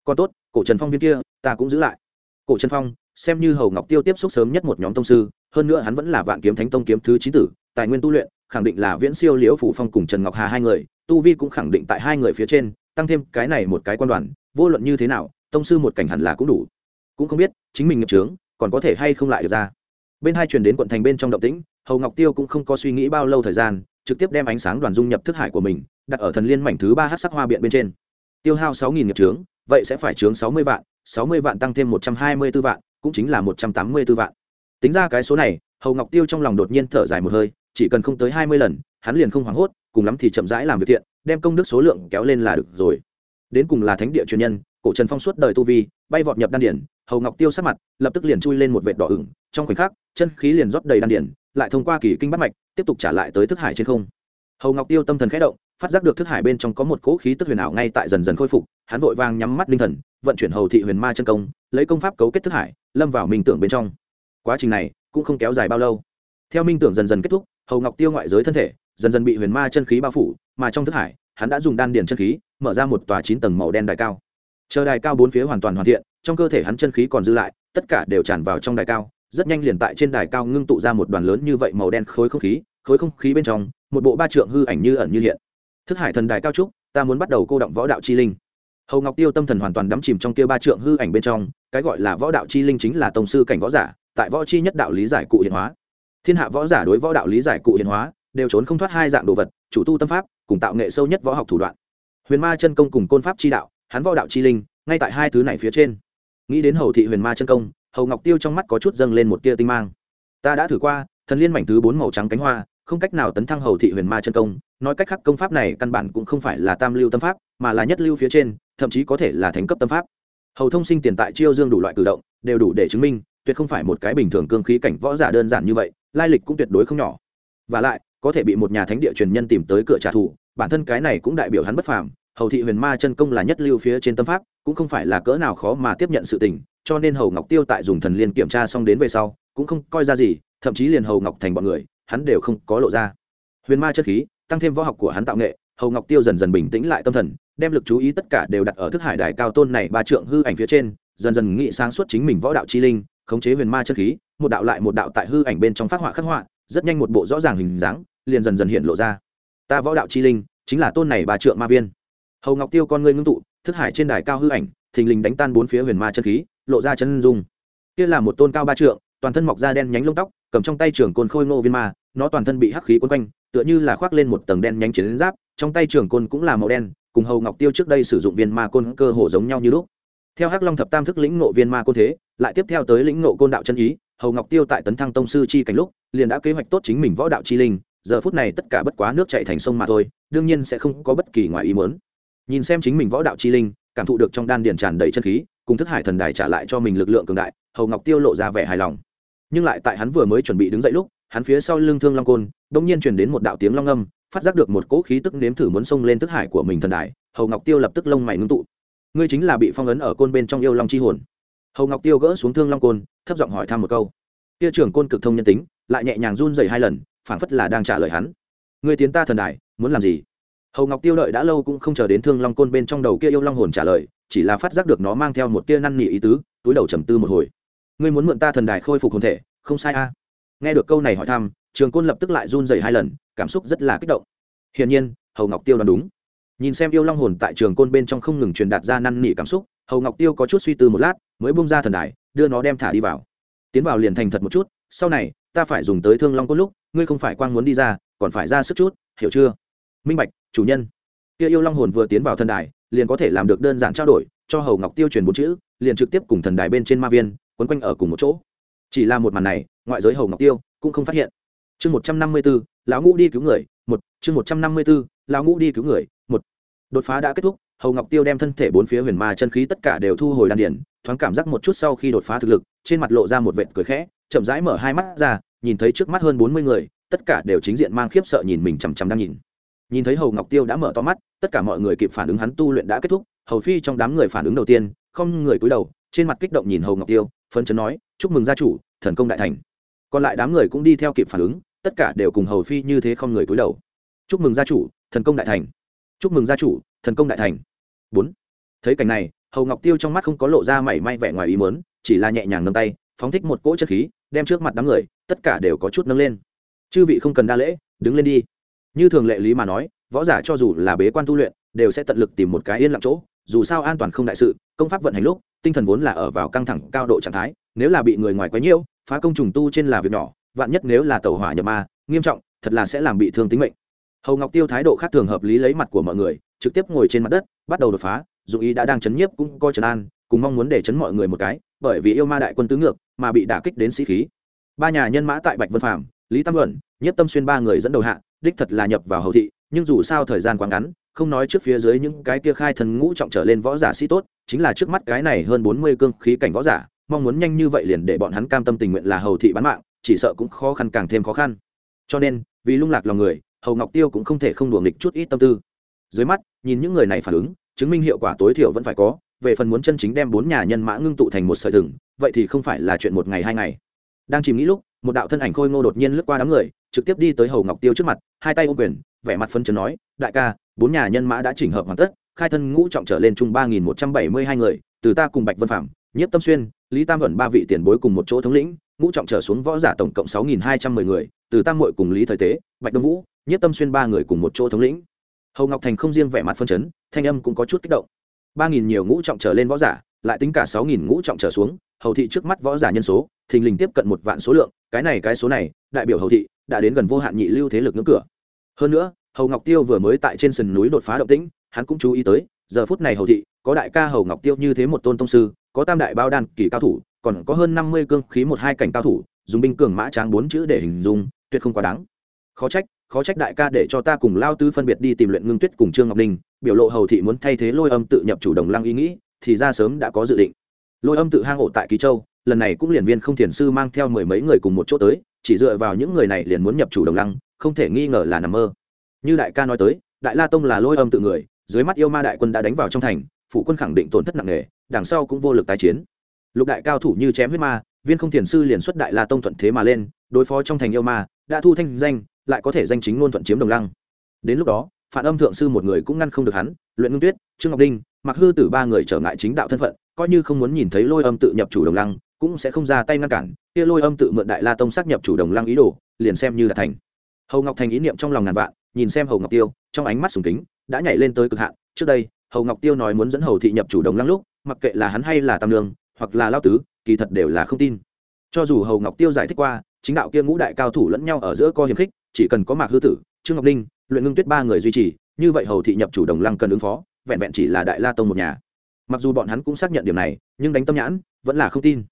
Còn tốt, cổ trần phong viên kia, ta cũng giữ lại. Cổ trần phong, xem như hầu ngọc tiêu tiếp xúc sớm nhất một nhóm tông sư, hơn nữa hắn vẫn là vạn kiếm thánh tông kiếm thứ chín tử, tài nguyên tu luyện, khẳng định là viễn siêu liễu phủ phong cùng trần ngọc hà hai người, tu vi cũng khẳng định tại hai người phía trên, tăng thêm cái này một cái quan đoàn vô luận như thế nào, tông sư một cảnh hẳn là cũng đủ. Cũng không biết, chính mình nghiệp trướng còn có thể hay không lại được ra. Bên hai truyền đến quận thành bên trong động tĩnh, hầu ngọc tiêu cũng không có suy nghĩ bao lâu thời gian, trực tiếp đem ánh sáng đoàn dung nhập thức hải của mình, đặt ở thần liên mảnh thứ ba hát sắc hoa biện bên trên. Tiêu hao sáu nghìn nghiệp trướng vậy sẽ phải trướng sáu mươi vạn, sáu mươi vạn tăng thêm một trăm hai mươi b ố vạn, cũng chính là một trăm tám mươi b ố vạn. Tính ra cái số này, hầu ngọc tiêu trong lòng đột nhiên thở dài một hơi, chỉ cần không tới hai mươi lần, hắn liền không hoảng hốt, cùng lắm thì chậm rãi làm việc thiện, đem công đức số lượng kéo lên là được rồi đến cùng là thánh địa truyền nhân, cổ trần phong suốt đời tu vi, bay vọt nhập đan điển, hầu ngọc tiêu sát mặt, lập tức liền chui lên một vệt đỏ ửng, trong khoảnh khắc, chân khí liền rót đầy đan điển, lại thông qua kỳ kinh bắt mạch, tiếp tục trả lại tới thức hải trên không. Hầu ngọc tiêu tâm thần khẽ động, phát giác được thức hải bên trong có một cỗ khí tức huyền ảo ngay tại dần dần khôi phục, hắn vội vàng nhắm mắt linh thần, vận chuyển hầu thị huyền ma chân công, lấy công pháp cấu kết thức hải, lâm vào minh tưởng bên trong. Quá trình này cũng không kéo dài bao lâu. Theo minh tưởng dần dần kết thúc, hầu ngọc tiêu ngoại giới thân thể dần dần bị huyền ma chân khí bao phủ, mà trong thức hải hắn đã dùng đan điền chân khí, mở ra một tòa chín tầng màu đen đài cao. Chờ đài cao bốn phía hoàn toàn hoàn thiện, trong cơ thể hắn chân khí còn dư lại, tất cả đều tràn vào trong đài cao. Rất nhanh liền tại trên đài cao ngưng tụ ra một đoàn lớn như vậy màu đen khối không khí, khối không khí bên trong, một bộ ba trượng hư ảnh như ẩn như hiện. Thức hải thần đài cao trúc, ta muốn bắt đầu cô động võ đạo chi linh. Hầu ngọc tiêu tâm thần hoàn toàn đắm chìm trong kia ba trượng hư ảnh bên trong, cái gọi là võ đạo chi linh chính là tổng sư cảnh võ giả, tại võ chi nhất đạo lý giải cụ hiện hóa. Thiên hạ võ giả đối võ đạo lý giải cụ hiện hóa đều trốn không thoát hai dạng đồ vật, chủ tu tâm pháp, cùng tạo nghệ sâu nhất võ học thủ đoạn. Huyền ma chân công cùng côn pháp chi đạo, hắn võ đạo chi linh, ngay tại hai thứ này phía trên. Nghĩ đến hầu thị huyền ma chân công, hầu ngọc tiêu trong mắt có chút dâng lên một tia tinh mang. Ta đã thử qua, thần liên mảnh thứ bốn màu trắng cánh hoa, không cách nào tấn thăng hầu thị huyền ma chân công, nói cách khác công pháp này căn bản cũng không phải là tam lưu tâm pháp, mà là nhất lưu phía trên, thậm chí có thể là thành cấp tâm pháp. Hầu thông sinh tiền tại chiêu dương đủ loại cử động, đều đủ để chứng minh, tuyệt không phải một cái bình thường cương khí cảnh võ giả đơn giản như vậy, lai lịch cũng tuyệt đối không nhỏ. Và lại có thể bị một nhà thánh địa truyền nhân tìm tới cửa trả thù, bản thân cái này cũng đại biểu hắn bất phàm, hầu thị huyền ma chân công là nhất lưu phía trên tâm pháp, cũng không phải là cỡ nào khó mà tiếp nhận sự tình, cho nên hầu ngọc tiêu tại dùng thần liên kiểm tra xong đến về sau, cũng không coi ra gì, thậm chí liền hầu ngọc thành bọn người, hắn đều không có lộ ra. Huyền ma chất khí, tăng thêm võ học của hắn tạo nghệ, hầu ngọc tiêu dần dần bình tĩnh lại tâm thần, đem lực chú ý tất cả đều đặt ở thức hải đài cao tôn này ba trượng hư ảnh phía trên, dần dần nghĩ sáng suốt chính mình võ đạo chi linh, khống chế huyền ma chất khí, một đạo lại một đạo tại hư ảnh bên trong phát họa khắc họa, rất nhanh một bộ rõ ràng hình dáng liền dần dần hiện lộ ra. Ta võ đạo chi linh, chính là tôn này ba trượng ma viên. Hầu ngọc tiêu con ngươi ngưng tụ, thức hải trên đài cao hư ảnh, thình lình đánh tan bốn phía huyền ma chân khí, lộ ra chân dung. Kia là một tôn cao ba trượng, toàn thân mọc da đen nhánh lông tóc, cầm trong tay trường côn khôi ngô viên ma, nó toàn thân bị hắc khí quấn quanh, tựa như là khoác lên một tầng đen nhánh chiến giáp, trong tay trường côn cũng là màu đen, cùng hầu ngọc tiêu trước đây sử dụng viên ma côn cơ hồ giống nhau như lúc. Theo hắc long thập tam thức lĩnh ngộ viên ma côn thế, lại tiếp theo tới lĩnh ngộ côn đạo chân ý, hầu ngọc tiêu tại tấn thăng tông sư chi cảnh lúc, liền đã kế hoạch tốt chính mình võ đạo chi linh giờ phút này tất cả bất quá nước chạy thành sông mà thôi, đương nhiên sẽ không có bất kỳ ngoài ý muốn. Nhìn xem chính mình võ đạo chi linh, cảm thụ được trong đan điền tràn đầy chân khí, cùng thức hải thần đài trả lại cho mình lực lượng cường đại, hầu ngọc tiêu lộ ra vẻ hài lòng. Nhưng lại tại hắn vừa mới chuẩn bị đứng dậy lúc, hắn phía sau lưng thương long côn đông nhiên truyền đến một đạo tiếng long âm, phát giác được một cỗ khí tức nếm thử muốn xông lên thức hải của mình thần đài, hầu ngọc tiêu lập tức lông mày ngưng tụ. Ngươi chính là bị phong ấn ở côn bên trong yêu long chi hồn. Hầu ngọc tiêu gỡ xuống thương long côn, thấp giọng hỏi thăm một câu. Tiêu trưởng côn cực thông nhân tính, lại nhẹ nhàng run dày hai lần phảng phất là đang trả lời hắn. Người tiến ta thần đài, muốn làm gì? Hầu ngọc tiêu đợi đã lâu cũng không chờ đến thương long côn bên trong đầu kia yêu long hồn trả lời, chỉ là phát giác được nó mang theo một tia năn nỉ ý tứ, túi đầu trầm tư một hồi. Ngươi muốn mượn ta thần đài khôi phục hồn thể, không sai a. Nghe được câu này hỏi thăm, trường côn lập tức lại run dày hai lần, cảm xúc rất là kích động. Hiển nhiên, hầu ngọc tiêu đoán đúng. Nhìn xem yêu long hồn tại trường côn bên trong không ngừng truyền đạt ra năn nỉ cảm xúc, hầu ngọc tiêu có chút suy tư một lát, mới bung ra thần đài, đưa nó đem thả đi vào. Tiến vào liền thành thật một chút, sau này, ta phải dùng tới thương long côn lúc ngươi không phải quang muốn đi ra, còn phải ra sức chút, hiểu chưa? Minh bạch, chủ nhân. Kia yêu long hồn vừa tiến vào thần đài, liền có thể làm được đơn giản trao đổi, cho hầu ngọc tiêu truyền bốn chữ, liền trực tiếp cùng thần đài bên trên ma viên, quấn quanh ở cùng một chỗ. Chỉ là một màn này, ngoại giới hầu ngọc tiêu cũng không phát hiện. Chương một trăm năm mươi b ố lão ngũ đi cứu người, một, chương một trăm năm mươi b ố lão ngũ đi cứu người, một. Đột phá đã kết thúc, hầu ngọc tiêu đem thân thể bốn phía huyền ma chân khí tất cả đều thu hồi đan điển thoáng cảm giác một chút sau khi đột phá thực lực, trên mặt lộ ra một vệt cười khẽ, chậm rãi mở hai mắt ra nhìn thấy trước mắt hơn bốn mươi người, tất cả đều chính diện mang khiếp sợ nhìn mình chằm chằm đang nhìn. Nhìn thấy hầu ngọc tiêu đã mở to mắt, tất cả mọi người kịp phản ứng hắn tu luyện đã kết thúc, hầu phi trong đám người phản ứng đầu tiên, không người cúi đầu, trên mặt kích động nhìn hầu ngọc tiêu, phấn chấn nói, chúc mừng gia chủ, thần công đại thành. Còn lại đám người cũng đi theo kịp phản ứng, tất cả đều cùng hầu phi như thế không người cúi đầu. Chúc mừng gia chủ, thần công đại thành. Chúc mừng gia chủ, thần công đại thành. Bốn. Thấy cảnh này, hầu ngọc tiêu trong mắt không có lộ ra mảy may vẻ ngoài ý mớn chỉ là nhẹ nhàng nâng tay, phóng thích một cỗ chất khí đem trước mặt đám người, tất cả đều có chút nâng lên. Chư vị không cần đa lễ, đứng lên đi. Như thường lệ lý mà nói, võ giả cho dù là bế quan tu luyện, đều sẽ tận lực tìm một cái yên lặng chỗ, dù sao an toàn không đại sự, công pháp vận hành lúc, tinh thần vốn là ở vào căng thẳng cao độ trạng thái, nếu là bị người ngoài quấy nhiễu, phá công trùng tu trên là việc nhỏ, vạn nhất nếu là tàu hỏa nhập ma, nghiêm trọng, thật là sẽ làm bị thương tính mệnh. Hầu ngọc tiêu thái độ khác thường hợp lý lấy mặt của mọi người, trực tiếp ngồi trên mặt đất, bắt đầu đột phá, dù ý đã đang chấn nhiếp cũng coi trấn an cùng mong muốn để chấn mọi người một cái, bởi vì yêu ma đại quân tứ ngược, mà bị đả kích đến sĩ khí. Ba nhà nhân mã tại bạch vân phạm lý tam luận nhất tâm xuyên ba người dẫn đầu hạ, đích thật là nhập vào hầu thị, nhưng dù sao thời gian quá ngắn, không nói trước phía dưới những cái kia khai thần ngũ trọng trở lên võ giả sĩ tốt, chính là trước mắt cái này hơn bốn mươi cương khí cảnh võ giả, mong muốn nhanh như vậy liền để bọn hắn cam tâm tình nguyện là hầu thị bán mạng, chỉ sợ cũng khó khăn càng thêm khó khăn. Cho nên, vì lung lạc lòng người, hầu ngọc tiêu cũng không thể không đùa nghịch chút ít tâm tư. Dưới mắt, nhìn những người này phản ứng, chứng minh hiệu quả tối thiểu vẫn phải có về phần muốn chân chính đem bốn nhà nhân mã ngưng tụ thành một sợi thừng, vậy thì không phải là chuyện một ngày hai ngày. Đang chìm nghĩ lúc, một đạo thân ảnh khôi ngô đột nhiên lướt qua đám người, trực tiếp đi tới hầu ngọc tiêu trước mặt, hai tay ô quyền, vẻ mặt phân chấn nói, đại ca, bốn nhà nhân mã đã chỉnh hợp hoàn tất, khai thân ngũ trọng trở lên chung ba nghìn một trăm bảy mươi hai người, từ ta cùng bạch vân phạm, nhiếp tâm xuyên, lý tam ẩn ba vị tiền bối cùng một chỗ thống lĩnh, ngũ trọng trở xuống võ giả tổng cộng sáu nghìn hai trăm mười người, từ tam mội cùng lý thời tế, bạch đông vũ, nhiếp tâm xuyên ba người cùng một chỗ thống lĩnh. Hầu ngọc thành không riêng vẻ mặt phân chấn, thanh âm cũng có chút kích động ba nghìn nhiều ngũ trọng trở lên võ giả, lại tính cả sáu nghìn ngũ trọng trở xuống, hầu thị trước mắt võ giả nhân số, thình lình tiếp cận một vạn số lượng, cái này cái số này, đại biểu hầu thị đã đến gần vô hạn nhị lưu thế lực ngưỡng cửa. Hơn nữa, hầu ngọc tiêu vừa mới tại trên sườn núi đột phá động tĩnh, hắn cũng chú ý tới, giờ phút này hầu thị, có đại ca hầu ngọc tiêu như thế một tôn tông sư, có tam đại bao đan kỳ cao thủ, còn có hơn năm mươi cương khí một hai cảnh cao thủ, dùng binh cường mã tráng bốn chữ để hình dung, tuyệt không quá đáng. Khó trách khó trách đại ca để cho ta cùng lao tư phân biệt đi tìm luyện ngưng tuyết cùng trương ngọc ninh biểu lộ hầu thị muốn thay thế lôi âm tự nhập chủ đồng lăng ý nghĩ, thì ra sớm đã có dự định. Lôi âm tự hang ổ tại ký châu, lần này cũng liền viên không thiền sư mang theo mười mấy người cùng một chỗ tới, chỉ dựa vào những người này liền muốn nhập chủ đồng lăng, không thể nghi ngờ là nằm mơ. Như đại ca nói tới, đại la tông là lôi âm tự người, dưới mắt yêu ma đại quân đã đánh vào trong thành phụ quân khẳng định tổn thất nặng nề, đằng sau cũng vô lực tái chiến. Lục đại cao thủ như chém huyết ma, viên không thiền sư liền xuất đại la tông thuận thế mà lên, đối phó trong thành yêu ma, đã thu thanh danh, lại có thể danh chính ngôn thuận chiếm đồng lăng. Đến lúc đó phản âm thượng sư một người cũng ngăn không được hắn, luyện ngưng tuyết, trương ngọc đinh mặc hư tử ba người trở ngại chính đạo thân phận, coi như không muốn nhìn thấy lôi âm tự nhập chủ đồng lăng, cũng sẽ không ra tay ngăn cản. Kia lôi âm tự mượn đại la tông xác nhập chủ đồng lăng ý đồ, liền xem như là thành. Hầu ngọc thành ý niệm trong lòng ngàn vạn, nhìn xem hầu ngọc tiêu, trong ánh mắt sùng kính, đã nhảy lên tới cực hạn. Trước đây, hầu ngọc tiêu nói muốn dẫn hầu thị nhập chủ đồng lăng lúc, mặc kệ là hắn hay là tam lương hoặc là lao tứ, kỳ thật đều là không tin. Cho dù hầu ngọc tiêu giải thích qua, chính đạo kia ngũ đại cao thủ lẫn nhau ở giữa co hiềm khích, chỉ cần có mạc hư tử, trương ngọc ninh luyện ngưng tuyết ba người duy trì, như vậy hầu thị nhập chủ đồng lăng cần ứng phó, vẹn vẹn chỉ là đại la tông một nhà. Mặc dù bọn hắn cũng xác nhận điểm này, nhưng đánh tâm nhãn, vẫn là không tin.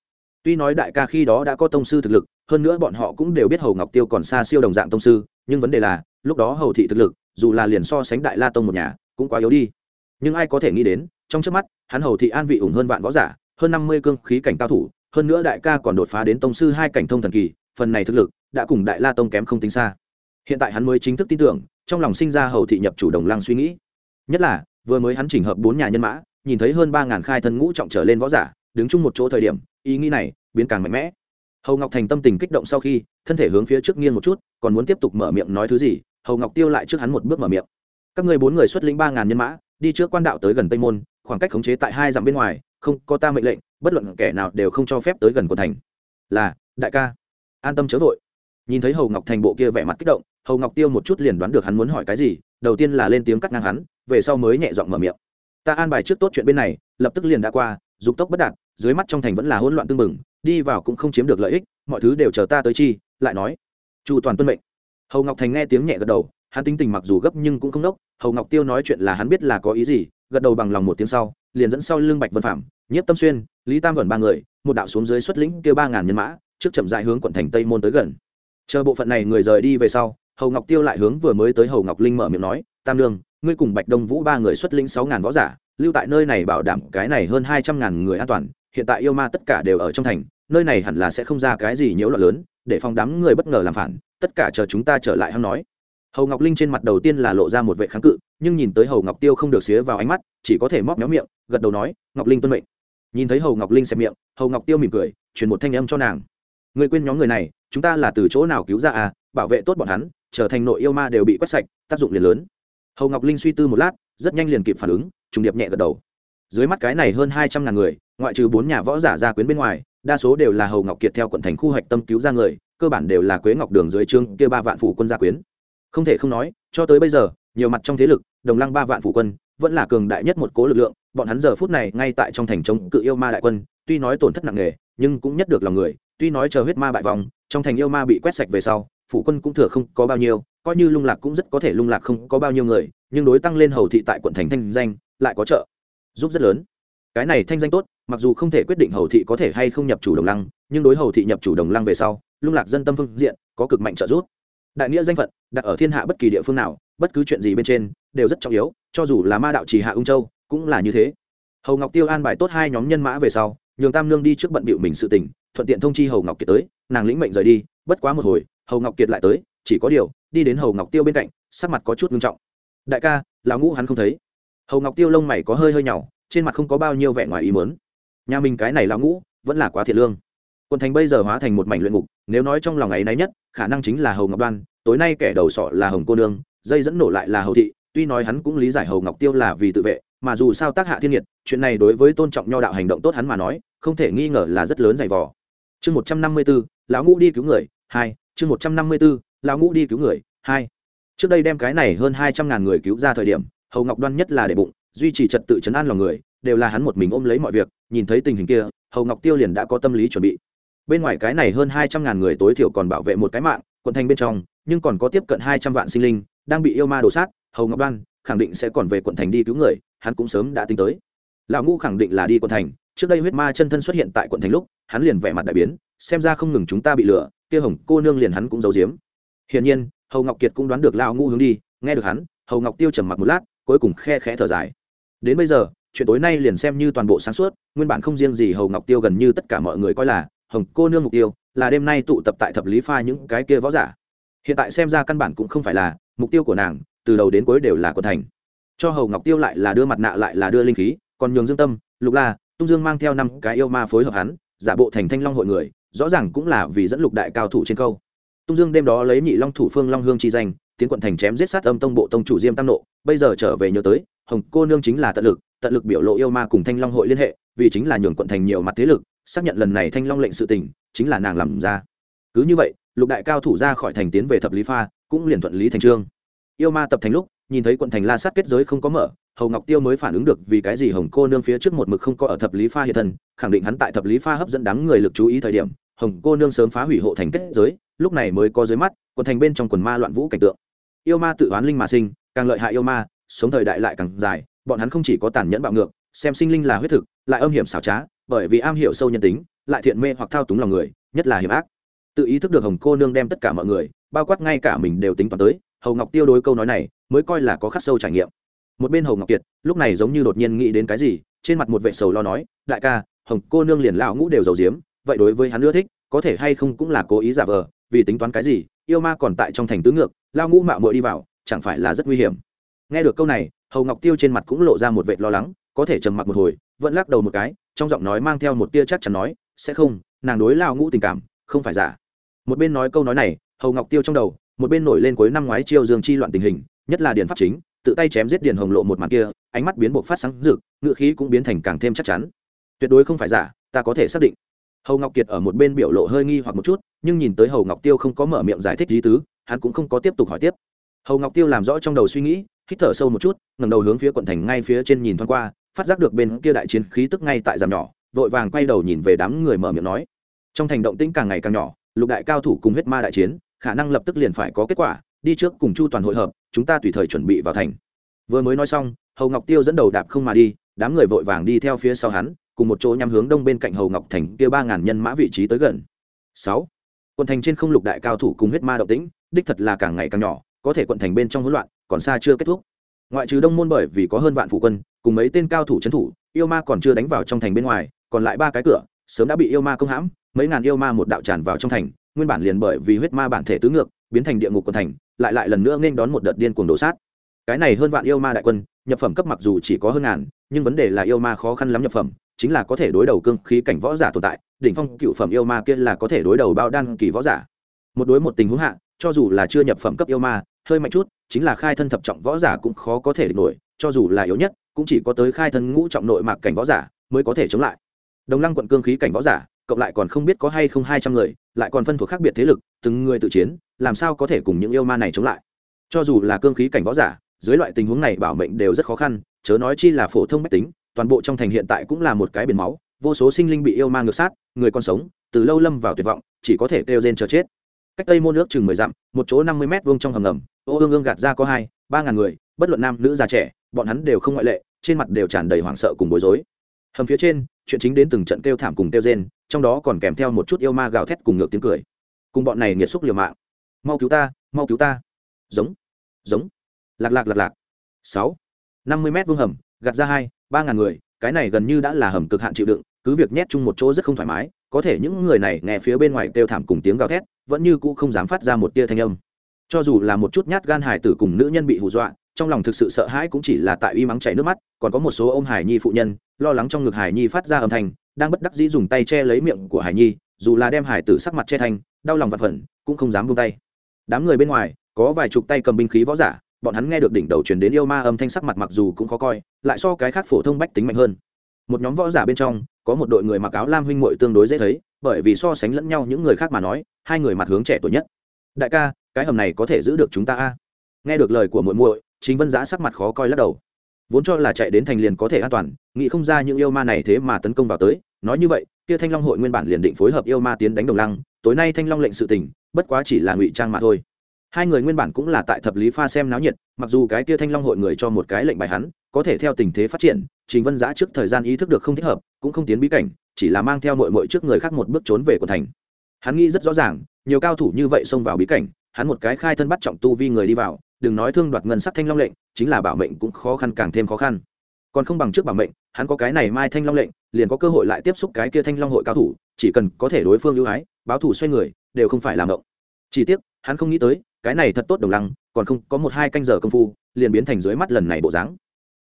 Tuy nói đại ca khi đó đã có tông sư thực lực, hơn nữa bọn họ cũng đều biết hầu ngọc tiêu còn xa siêu đồng dạng tông sư, nhưng vấn đề là, lúc đó hầu thị thực lực, dù là liền so sánh đại la tông một nhà, cũng quá yếu đi. Nhưng ai có thể nghĩ đến, trong trước mắt, hắn hầu thị an vị ủng hơn vạn võ giả, hơn năm mươi cương khí cảnh cao thủ, hơn nữa đại ca còn đột phá đến tông sư hai cảnh thông thần kỳ, phần này thực lực, đã cùng đại la tông kém không tính xa. Hiện tại hắn mới chính thức tin tưởng trong lòng sinh ra hầu thị nhập chủ đồng lăng suy nghĩ. Nhất là, vừa mới hắn chỉnh hợp bốn nhà nhân mã, nhìn thấy hơn ba ngàn khai thân ngũ trọng trở lên võ giả, đứng chung một chỗ thời điểm, ý nghĩ này biến càng mạnh mẽ. Hầu ngọc thành tâm tình kích động sau khi, thân thể hướng phía trước nghiêng một chút, còn muốn tiếp tục mở miệng nói thứ gì, hầu ngọc tiêu lại trước hắn một bước mở miệng. Các người bốn người xuất lĩnh ba ngàn nhân mã, đi trước quan đạo tới gần tây môn, khoảng cách khống chế tại hai dặm bên ngoài, không có ta mệnh lệnh, bất luận kẻ nào đều không cho phép tới gần của thành. Là, đại ca. An tâm chớ vội. Nhìn thấy hầu ngọc thành bộ kia vẻ mặt kích động hầu ngọc tiêu một chút liền đoán được hắn muốn hỏi cái gì đầu tiên là lên tiếng cắt ngang hắn về sau mới nhẹ giọng mở miệng ta an bài trước tốt chuyện bên này lập tức liền đã qua dục tốc bất đạt dưới mắt trong thành vẫn là hỗn loạn tương mừng đi vào cũng không chiếm được lợi ích mọi thứ đều chờ ta tới chi lại nói chu toàn tuân mệnh hầu ngọc thành nghe tiếng nhẹ gật đầu hắn tính tình mặc dù gấp nhưng cũng không đốc hầu ngọc tiêu nói chuyện là hắn biết là có ý gì gật đầu bằng lòng một tiếng sau liền dẫn sau Lương bạch vân phạm nhiếp tâm xuyên lý tam vẩn ba người một đạo xuống dưới xuất lĩnh kêu ba ngàn nhân mã trước chậm dại hướng quận thành tây môn tới gần chờ bộ phận này người rời đi về sau hầu ngọc tiêu lại hướng vừa mới tới hầu ngọc linh mở miệng nói, tam lương ngươi cùng bạch đông vũ ba người xuất lĩnh sáu ngàn võ giả, lưu tại nơi này bảo đảm cái này hơn hai trăm ngàn người an toàn, hiện tại yêu ma tất cả đều ở trong thành, nơi này hẳn là sẽ không ra cái gì nhiễu loạn lớn, để phòng đám người bất ngờ làm phản, tất cả chờ chúng ta trở lại hăng nói. Hầu ngọc linh trên mặt đầu tiên là lộ ra một vệ kháng cự, nhưng nhìn tới hầu ngọc tiêu không được xía vào ánh mắt, chỉ có thể móc méo miệng, gật đầu nói, ngọc linh tuân mệnh. Nhìn thấy hầu ngọc linh xem miệng, hầu ngọc tiêu mỉm cười, truyền một thanh âm cho nàng. Người quên nhóm người này, chúng ta là từ chỗ nào cứu ra à bảo vệ tốt bọn hắn trở thành nội yêu ma đều bị quét sạch, tác dụng liền lớn. Hầu ngọc linh suy tư một lát, rất nhanh liền kịp phản ứng, trùng điệp nhẹ gật đầu. Dưới mắt cái này hơn hai trăm ngàn người, ngoại trừ bốn nhà võ giả gia quyến bên ngoài, đa số đều là hầu ngọc kiệt theo quận thành khu hoạch tâm cứu ra người, cơ bản đều là quế ngọc đường dưới trương kia ba vạn phủ quân gia quyến. Không thể không nói, cho tới bây giờ, nhiều mặt trong thế lực, đồng lăng ba vạn phủ quân, vẫn là cường đại nhất một cố lực lượng, bọn hắn giờ phút này ngay tại trong thành chống cự yêu ma đại quân, tuy nói tổn thất nặng nề, nhưng cũng nhất được lòng người, tuy nói chờ huyết ma bại vòng, trong thành yêu ma bị quét sạch về sau phủ quân cũng thừa không có bao nhiêu, coi như lung lạc cũng rất có thể lung lạc không có bao nhiêu người, nhưng đối tăng lên hầu thị tại quận thành thanh danh, lại có trợ, giúp rất lớn. Cái này thanh danh tốt, mặc dù không thể quyết định hầu thị có thể hay không nhập chủ đồng lăng, nhưng đối hầu thị nhập chủ đồng lăng về sau, lung lạc dân tâm phương diện, có cực mạnh trợ giúp. Đại nghĩa danh phận, đặt ở thiên hạ bất kỳ địa phương nào, bất cứ chuyện gì bên trên, đều rất trọng yếu, cho dù là ma đạo chỉ hạ ung châu, cũng là như thế. Hầu ngọc tiêu an bài tốt hai nhóm nhân mã về sau, nhường tam lương đi trước bận bịu mình sự tình, thuận tiện thông chi hầu ngọc kiệt tới, nàng lĩnh mệnh rời đi, bất quá một hồi hầu ngọc kiệt lại tới, chỉ có điều, đi đến hầu ngọc tiêu bên cạnh, sắc mặt có chút nghiêm trọng. Đại ca, lão ngũ hắn không thấy. Hầu ngọc tiêu lông mày có hơi hơi nhỏ trên mặt không có bao nhiêu vẻ ngoài ý mớn nhà mình cái này lão ngũ, vẫn là quá thiệt lương. Quân thành bây giờ hóa thành một mảnh luyện ngục, nếu nói trong lòng ấy náy nhất, khả năng chính là hầu ngọc đoan, tối nay kẻ đầu sọ là hồng cô nương, dây dẫn nổ lại là hầu thị, tuy nói hắn cũng lý giải hầu ngọc tiêu là vì tự vệ, mà dù sao tác hạ thiên nhiệt, chuyện này đối với tôn trọng nho đạo hành động tốt hắn mà nói, không thể nghi ngờ là rất lớn dày vò. Chương một trăm năm mươi bốn lão ngũ đi cứu người, hai chương một trăm năm mươi b ố lão ngũ đi cứu người, hai. Trước đây đem cái này hơn hai trăm ngàn người cứu ra thời điểm, hầu ngọc đoan nhất là để bụng, duy trì trật tự chấn an lòng người, đều là hắn một mình ôm lấy mọi việc, nhìn thấy tình hình kia, hầu ngọc tiêu liền đã có tâm lý chuẩn bị. Bên ngoài cái này hơn hai trăm ngàn người tối thiểu còn bảo vệ một cái mạng, quận thành bên trong, nhưng còn có tiếp cận hai trăm vạn sinh linh, đang bị yêu ma đổ sát, hầu ngọc đoan khẳng định sẽ còn về quận thành đi cứu người, hắn cũng sớm đã tính tới. Lão ngũ khẳng định là đi quận thành, trước đây huyết ma chân thân xuất hiện tại quận thành lúc, hắn liền vẻ mặt đại biến, xem ra không ngừng chúng ta bị lừa kia hồng cô nương liền hắn cũng giấu giếm. Hiển nhiên, hầu ngọc kiệt cũng đoán được lão ngũ hướng đi, nghe được hắn, hầu ngọc tiêu trầm mặc một lát, cuối cùng khe khẽ thở dài. Đến bây giờ, chuyện tối nay liền xem như toàn bộ sáng suốt, nguyên bản không riêng gì hầu ngọc tiêu gần như tất cả mọi người coi là hồng cô nương mục tiêu, là đêm nay tụ tập tại thập lý pha những cái kia võ giả. Hiện tại xem ra căn bản cũng không phải là mục tiêu của nàng, từ đầu đến cuối đều là quận thành. Cho hầu ngọc tiêu lại là đưa mặt nạ lại là đưa linh khí, còn nhường dương tâm, lục la, tung dương mang theo năm cái yêu ma phối hợp hắn, giả bộ thành thanh long hội người rõ ràng cũng là vì dẫn lục đại cao thủ trên câu. Tung dương đêm đó lấy nhị long thủ phương long hương chi danh, tiến quận thành chém giết sát âm tông bộ tông chủ diêm tam nộ, bây giờ trở về nhớ tới, hồng cô nương chính là tận lực tận lực biểu lộ yêu ma cùng thanh long hội liên hệ, vì chính là nhường quận thành nhiều mặt thế lực, xác nhận lần này thanh long lệnh sự tình, chính là nàng làm ra. Cứ như vậy, lục đại cao thủ ra khỏi thành tiến về thập lý pha, cũng liền thuận lý thành trương. Yêu ma tập thành lúc, nhìn thấy quận thành la sát kết giới không có mở hầu ngọc tiêu mới phản ứng được vì cái gì hồng cô nương phía trước một mực không có ở thập lý pha hiện thân, khẳng định hắn tại thập lý pha hấp dẫn đám người lực chú ý thời điểm, hồng cô nương sớm phá hủy hộ thành kết giới, lúc này mới có dưới mắt, quần thành bên trong quần ma loạn vũ cảnh tượng. Yêu ma tự oán linh mà sinh, càng lợi hại yêu ma, sống thời đại lại càng dài, bọn hắn không chỉ có tàn nhẫn bạo ngược, xem sinh linh là huyết thực, lại âm hiểm xảo trá, bởi vì am hiểu sâu nhân tính, lại thiện mê hoặc thao túng lòng người, nhất là hiểm ác. Tự ý thức được hồng cô nương đem tất cả mọi người, bao quát ngay cả mình đều tính toán tới, hầu ngọc tiêu đối câu nói này, mới coi là có khắc sâu trải nghiệm một bên hầu ngọc kiệt, lúc này giống như đột nhiên nghĩ đến cái gì, trên mặt một vệ sầu lo nói, đại ca, hồng cô nương liền lão ngũ đều giàu diếm vậy đối với hắn ưa thích, có thể hay không cũng là cố ý giả vờ, vì tính toán cái gì, yêu ma còn tại trong thành tứ ngược lao ngũ mạo muội đi vào, chẳng phải là rất nguy hiểm. Nghe được câu này, hầu ngọc tiêu trên mặt cũng lộ ra một vệ lo lắng, có thể trầm mặc một hồi, vẫn lắc đầu một cái, trong giọng nói mang theo một tia chắc chắn nói, sẽ không, nàng đối lao ngũ tình cảm, không phải giả. Một bên nói câu nói này, hầu ngọc tiêu trong đầu, một bên nổi lên cuối năm ngoái chiêu dương chi loạn tình hình, nhất là điền pháp chính tự tay chém giết điền hồng lộ một màn kia, ánh mắt biến buộc phát sáng rực, ngựa khí cũng biến thành càng thêm chắc chắn. Tuyệt đối không phải giả, ta có thể xác định. Hầu ngọc kiệt ở một bên biểu lộ hơi nghi hoặc một chút, nhưng nhìn tới hầu ngọc tiêu không có mở miệng giải thích lý tứ, hắn cũng không có tiếp tục hỏi tiếp. Hầu ngọc tiêu làm rõ trong đầu suy nghĩ, hít thở sâu một chút, ngẩng đầu hướng phía quận thành ngay phía trên nhìn thoáng qua, phát giác được bên kia đại chiến khí tức ngay tại giảm nhỏ, vội vàng quay đầu nhìn về đám người mở miệng nói. Trong thành động tĩnh càng ngày càng nhỏ, lục đại cao thủ cùng huyết ma đại chiến, khả năng lập tức liền phải có kết quả đi trước cùng chu toàn hội hợp, chúng ta tùy thời chuẩn bị vào thành. Vừa mới nói xong, hầu ngọc tiêu dẫn đầu đạp không mà đi, đám người vội vàng đi theo phía sau hắn, cùng một chỗ nhắm hướng đông bên cạnh hầu ngọc thành kia ba ngàn nhân mã vị trí tới gần. Sáu. Quận thành trên không lục đại cao thủ cùng huyết ma động tĩnh, đích thật là càng ngày càng nhỏ, có thể quận thành bên trong hỗn loạn, còn xa chưa kết thúc. Ngoại trừ đông môn bởi vì có hơn vạn phụ quân, cùng mấy tên cao thủ trấn thủ, yêu ma còn chưa đánh vào trong thành bên ngoài, còn lại ba cái cửa, sớm đã bị yêu ma công hãm, mấy ngàn yêu ma một đạo tràn vào trong thành, nguyên bản liền bởi vì huyết ma bản thể tứ ngược, biến thành địa ngục quận thành lại lại lần nữa nên đón một đợt điên cuồng đổ sát. Cái này hơn vạn yêu ma đại quân, nhập phẩm cấp mặc dù chỉ có hơn ngàn, nhưng vấn đề là yêu ma khó khăn lắm nhập phẩm, chính là có thể đối đầu cương khí cảnh võ giả tồn tại, đỉnh phong cựu phẩm yêu ma kia là có thể đối đầu bao đan kỳ võ giả. Một đối một tình huống hạ, cho dù là chưa nhập phẩm cấp yêu ma, hơi mạnh chút, chính là khai thân thập trọng võ giả cũng khó có thể địch nổi, cho dù là yếu nhất, cũng chỉ có tới khai thân ngũ trọng nội mạc cảnh võ giả mới có thể chống lại. Đồng lăng quận cương khí cảnh võ giả, cộng lại còn không biết có hay không hai trăm người, lại còn phân thuộc khác biệt thế lực, từng người tự chiến làm sao có thể cùng những yêu ma này chống lại? Cho dù là cương khí cảnh võ giả, dưới loại tình huống này bảo mệnh đều rất khó khăn, chớ nói chi là phổ thông mách tính, toàn bộ trong thành hiện tại cũng là một cái biển máu, vô số sinh linh bị yêu ma ngược sát, người còn sống, từ lâu lâm vào tuyệt vọng, chỉ có thể kêu rên chờ chết. Cách tây môn nước chừng mười dặm, một chỗ năm mươi mét vuông trong hầm ngầm, ô ương ương gạt ra có hai, ba ngàn người, bất luận nam nữ già trẻ, bọn hắn đều không ngoại lệ, trên mặt đều tràn đầy hoảng sợ cùng bối rối. Hầm phía trên, chuyện chính đến từng trận kêu thảm cùng kêu rên, trong đó còn kèm theo một chút yêu ma gào thét cùng ngược tiếng cười. Cùng bọn này nghiệt xúc liều mạng mau cứu ta, mau cứu ta. Giống giống. Lạc lạc lạc lạc. Sáu. Năm mươi mét vuông hầm, gạt ra hai, ba ngàn người, cái này gần như đã là hầm cực hạn chịu đựng, cứ việc nhét chung một chỗ rất không thoải mái, có thể những người này nghe phía bên ngoài kêu thảm cùng tiếng gào thét, vẫn như cũ không dám phát ra một tia thanh âm. Cho dù là một chút nhát gan hải tử cùng nữ nhân bị hù dọa, trong lòng thực sự sợ hãi cũng chỉ là tại uy mắng chảy nước mắt, còn có một số ô m hải nhi phụ nhân, lo lắng trong ngực hải nhi phát ra âm thanh, đang bất đắc dĩ dùng tay che lấy miệng của hải nhi, dù là đem hải tử sắc mặt che thanh đau lòng vặt vẩn cũng không dám buông tay đám người bên ngoài, có vài chục tay cầm binh khí võ giả, bọn hắn nghe được đỉnh đầu truyền đến yêu ma âm thanh sắc mặt mặc dù cũng khó coi, lại so cái khác phổ thông bách tính mạnh hơn. Một nhóm võ giả bên trong, có một đội người mặc áo lam huynh muội tương đối dễ thấy, bởi vì so sánh lẫn nhau những người khác mà nói, hai người mặt hướng trẻ tuổi nhất. Đại ca, cái hầm này có thể giữ được chúng ta a? Nghe được lời của muội muội chính vân giã sắc mặt khó coi lắc đầu. Vốn cho là chạy đến thành liền có thể an toàn, nghĩ không ra những yêu ma này thế mà tấn công vào tới, nói như vậy, kia thanh long hội nguyên bản liền định phối hợp yêu ma tiến đánh đồng lăng tối nay thanh long lệnh sự tình, bất quá chỉ là ngụy trang mà thôi. Hai người nguyên bản cũng là tại thập lý pha xem náo nhiệt, mặc dù cái kia thanh long hội người cho một cái lệnh bài hắn, có thể theo tình thế phát triển, trình vân giã trước thời gian ý thức được không thích hợp, cũng không tiến bí cảnh, chỉ là mang theo mội mội trước người khác một bước trốn về của thành. Hắn nghĩ rất rõ ràng, nhiều cao thủ như vậy xông vào bí cảnh, hắn một cái khai thân bắt trọng tu vi người đi vào, đừng nói thương đoạt ngân sắc thanh long lệnh, chính là bảo mệnh cũng khó khăn càng thêm khó khăn. Còn không bằng trước bảo mệnh, hắn có cái này mai thanh long lệnh, liền có cơ hội lại tiếp xúc cái kia thanh long hội cao thủ, chỉ cần có thể đối phương ưu ái báo thủ xoay người, đều không phải làm động chỉ tiếc, hắn không nghĩ tới, cái này thật tốt đồng lăng, còn không có một hai canh giờ công phu, liền biến thành dưới mắt lần này bộ dáng.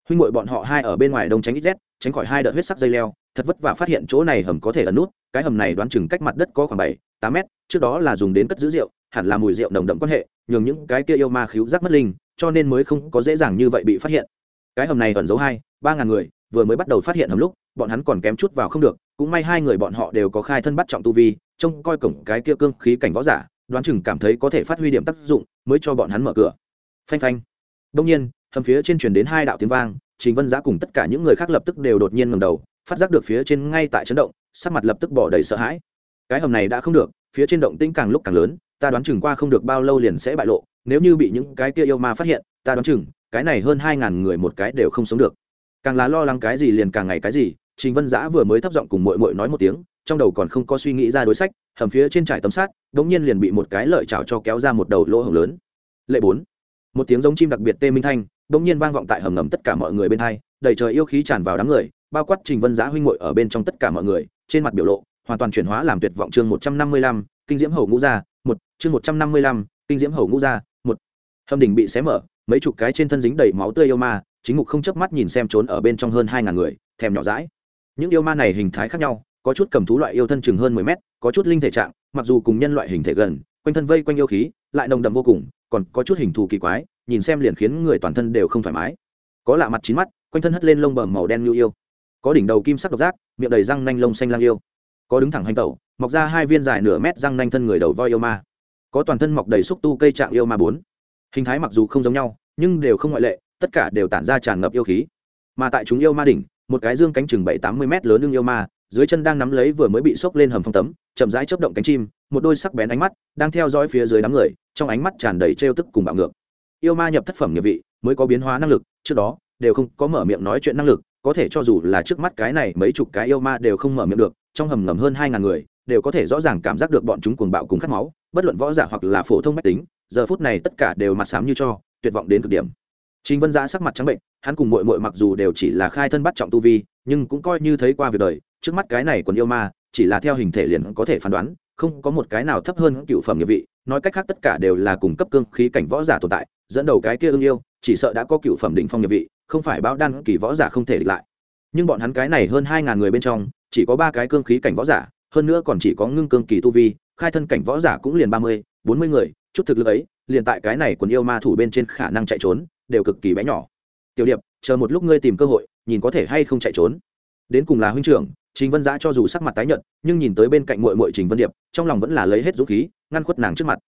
Huynh ngội bọn họ hai ở bên ngoài đông tránh ít rét, tránh khỏi hai đợt huyết sắc dây leo, thật vất vả phát hiện chỗ này hầm có thể ẩn nút, cái hầm này đoán chừng cách mặt đất có khoảng bảy, tám mét, trước đó là dùng đến cất giữ rượu, hẳn là mùi rượu nồng đậm quan hệ, nhường những cái kia yêu ma khíu rác mất linh, cho nên mới không có dễ dàng như vậy bị phát hiện. Cái hầm này ẩn giấu hai, ba ngàn người, vừa mới bắt đầu phát hiện hầm lúc, bọn hắn còn kém chút vào không được, cũng may hai người bọn họ đều có khai thân bắt trọng tu vi trông coi cổng cái kia cương khí cảnh võ giả, đoán chừng cảm thấy có thể phát huy điểm tác dụng, mới cho bọn hắn mở cửa. Phanh phanh. Đông nhiên, hầm phía trên truyền đến hai đạo tiếng vang, trình vân giã cùng tất cả những người khác lập tức đều đột nhiên ngầm đầu, phát giác được phía trên ngay tại chấn động, sắc mặt lập tức bỏ đầy sợ hãi. Cái hầm này đã không được, phía trên động tĩnh càng lúc càng lớn, ta đoán chừng qua không được bao lâu liền sẽ bại lộ, nếu như bị những cái kia yêu ma phát hiện, ta đoán chừng, cái này hơn hai ngàn người một cái đều không sống được. Càng là lo lắng cái gì liền càng ngày cái gì, trình vân giã vừa mới thấp giọng cùng mội mội nói một tiếng trong đầu còn không có suy nghĩ ra đối sách, hầm phía trên trải tấm sát đ ỗ n g nhiên liền bị một cái lợi chảo cho kéo ra một đầu lỗ hồng lớn. Lệ bốn. Một tiếng giống chim đặc biệt tê minh thanh đ ỗ n g nhiên vang vọng tại hầm ngầm tất cả mọi người bên hai, đầy trời yêu khí tràn vào đám người, bao quát trình vân giá huynh ngội ở bên trong tất cả mọi người, trên mặt biểu lộ, hoàn toàn chuyển hóa làm tuyệt vọng. Chương một trăm năm mươi lăm, kinh diễm hầu ngũ gia, một. Chương một trăm năm mươi lăm, kinh diễm hầu ngũ gia, một. Hầm đỉnh bị xé mở, mấy chục cái trên thân dính đầy máu tươi yêu ma, chính mục không chớp mắt nhìn xem trốn ở bên trong hơn hai ngàn người, thèm nhỏ rãi những yêu ma này hình thái khác nhau có chút cầm thú loại yêu thân chừng hơn mười mét, có chút linh thể trạng, mặc dù cùng nhân loại hình thể gần, quanh thân vây quanh yêu khí, lại nồng đậm vô cùng, còn có chút hình thù kỳ quái, nhìn xem liền khiến người toàn thân đều không thoải mái. Có lạ mặt chín mắt, quanh thân hất lên lông bờm màu đen như yêu. Có đỉnh đầu kim sắc độc giác, miệng đầy răng nanh lông xanh lang yêu. Có đứng thẳng hành tẩu, mọc ra hai viên dài nửa mét răng nanh thân người đầu voi yêu ma. Có toàn thân mọc đầy xúc tu cây trạng yêu ma bốn. Hình thái mặc dù không giống nhau, nhưng đều không ngoại lệ, tất cả đều tản ra tràn ngập yêu khí. Mà tại chúng yêu ma đỉnh, một cái dương cánh chừng bảy tám mươi m lớn lưng yêu ma dưới chân đang nắm lấy vừa mới bị sốc lên hầm phong tấm chậm rãi chớp động cánh chim một đôi sắc bén ánh mắt đang theo dõi phía dưới đám người trong ánh mắt tràn đầy trêu tức cùng bạo ngược. Yêu ma nhập thất phẩm nghiệp vị mới có biến hóa năng lực trước đó đều không có mở miệng nói chuyện năng lực có thể cho dù là trước mắt cái này mấy chục cái yêu ma đều không mở miệng được trong hầm ngầm hơn hai ngàn người đều có thể rõ ràng cảm giác được bọn chúng cuồng bạo cùng khát máu bất luận võ giả hoặc là phổ thông mách tính giờ phút này tất cả đều mặt sám như cho tuyệt vọng đến cực điểm. Trình Vân Giã sắc mặt trắng bệnh, hắn cùng muội muội mặc dù đều chỉ là khai thân bắt trọng tu vi, nhưng cũng coi như thấy qua việc đời, trước mắt cái này còn yêu ma, chỉ là theo hình thể liền có thể phán đoán, không có một cái nào thấp hơn cựu phẩm nghiệp vị, nói cách khác tất cả đều là cùng cấp cương khí cảnh võ giả tồn tại, dẫn đầu cái kia ưng yêu, chỉ sợ đã có cựu phẩm đỉnh phong nghiệp vị, không phải báo đan kỳ võ giả không thể địch lại. Nhưng bọn hắn cái này hơn hai ngàn người bên trong, chỉ có ba cái cương khí cảnh võ giả, hơn nữa còn chỉ có ngưng cương kỳ tu vi, khai thân cảnh võ giả cũng liền ba mươi, bốn mươi người, chút thực lực ấy, liền tại cái này quần yêu ma thủ bên trên khả năng chạy trốn, đều cực kỳ bé nhỏ tiểu điệp chờ một lúc ngươi tìm cơ hội nhìn có thể hay không chạy trốn đến cùng là huynh trưởng trình vân giã cho dù sắc mặt tái nhợt, nhưng nhìn tới bên cạnh muội muội trình vân điệp, trong lòng vẫn là lấy hết dũng khí, ngăn khuất nàng trước mặt.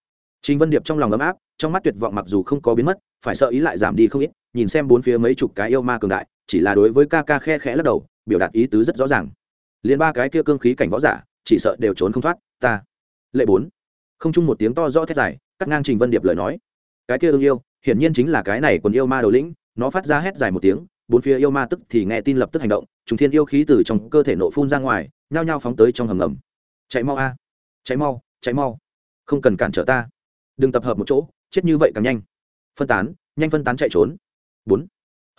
Trình vân điệp trong lòng ấm áp, trong mắt tuyệt vọng mặc dù không có biến mất, phải sợ ý lại giảm đi không ít, nhìn xem bốn phía mấy chục cái yêu ma cường đại, chỉ là đối với ca ca khe khẽ lắc đầu, biểu đạt ý tứ rất rõ ràng. Liên ba cái kia cương khí cảnh võ giả, chỉ sợ đều trốn không thoát, ta. Lệ bốn. Không chung một tiếng to rõ thét dài, cắt ngang trình vân điệp lời nói. Cái kia ưng yêu, hiển nhiên chính là cái này quần yêu ma đầu lĩnh, nó phát ra hét dài một tiếng bốn phía yêu ma tức thì nghe tin lập tức hành động, trùng thiên yêu khí từ trong cơ thể nộ phun ra ngoài, nhao nhao phóng tới trong hầm ngầm. Chạy mau a. Chạy mau chạy mau. Không cần cản trở ta. Đừng tập hợp một chỗ, chết như vậy càng nhanh. Phân tán, nhanh phân tán chạy trốn. Bốn.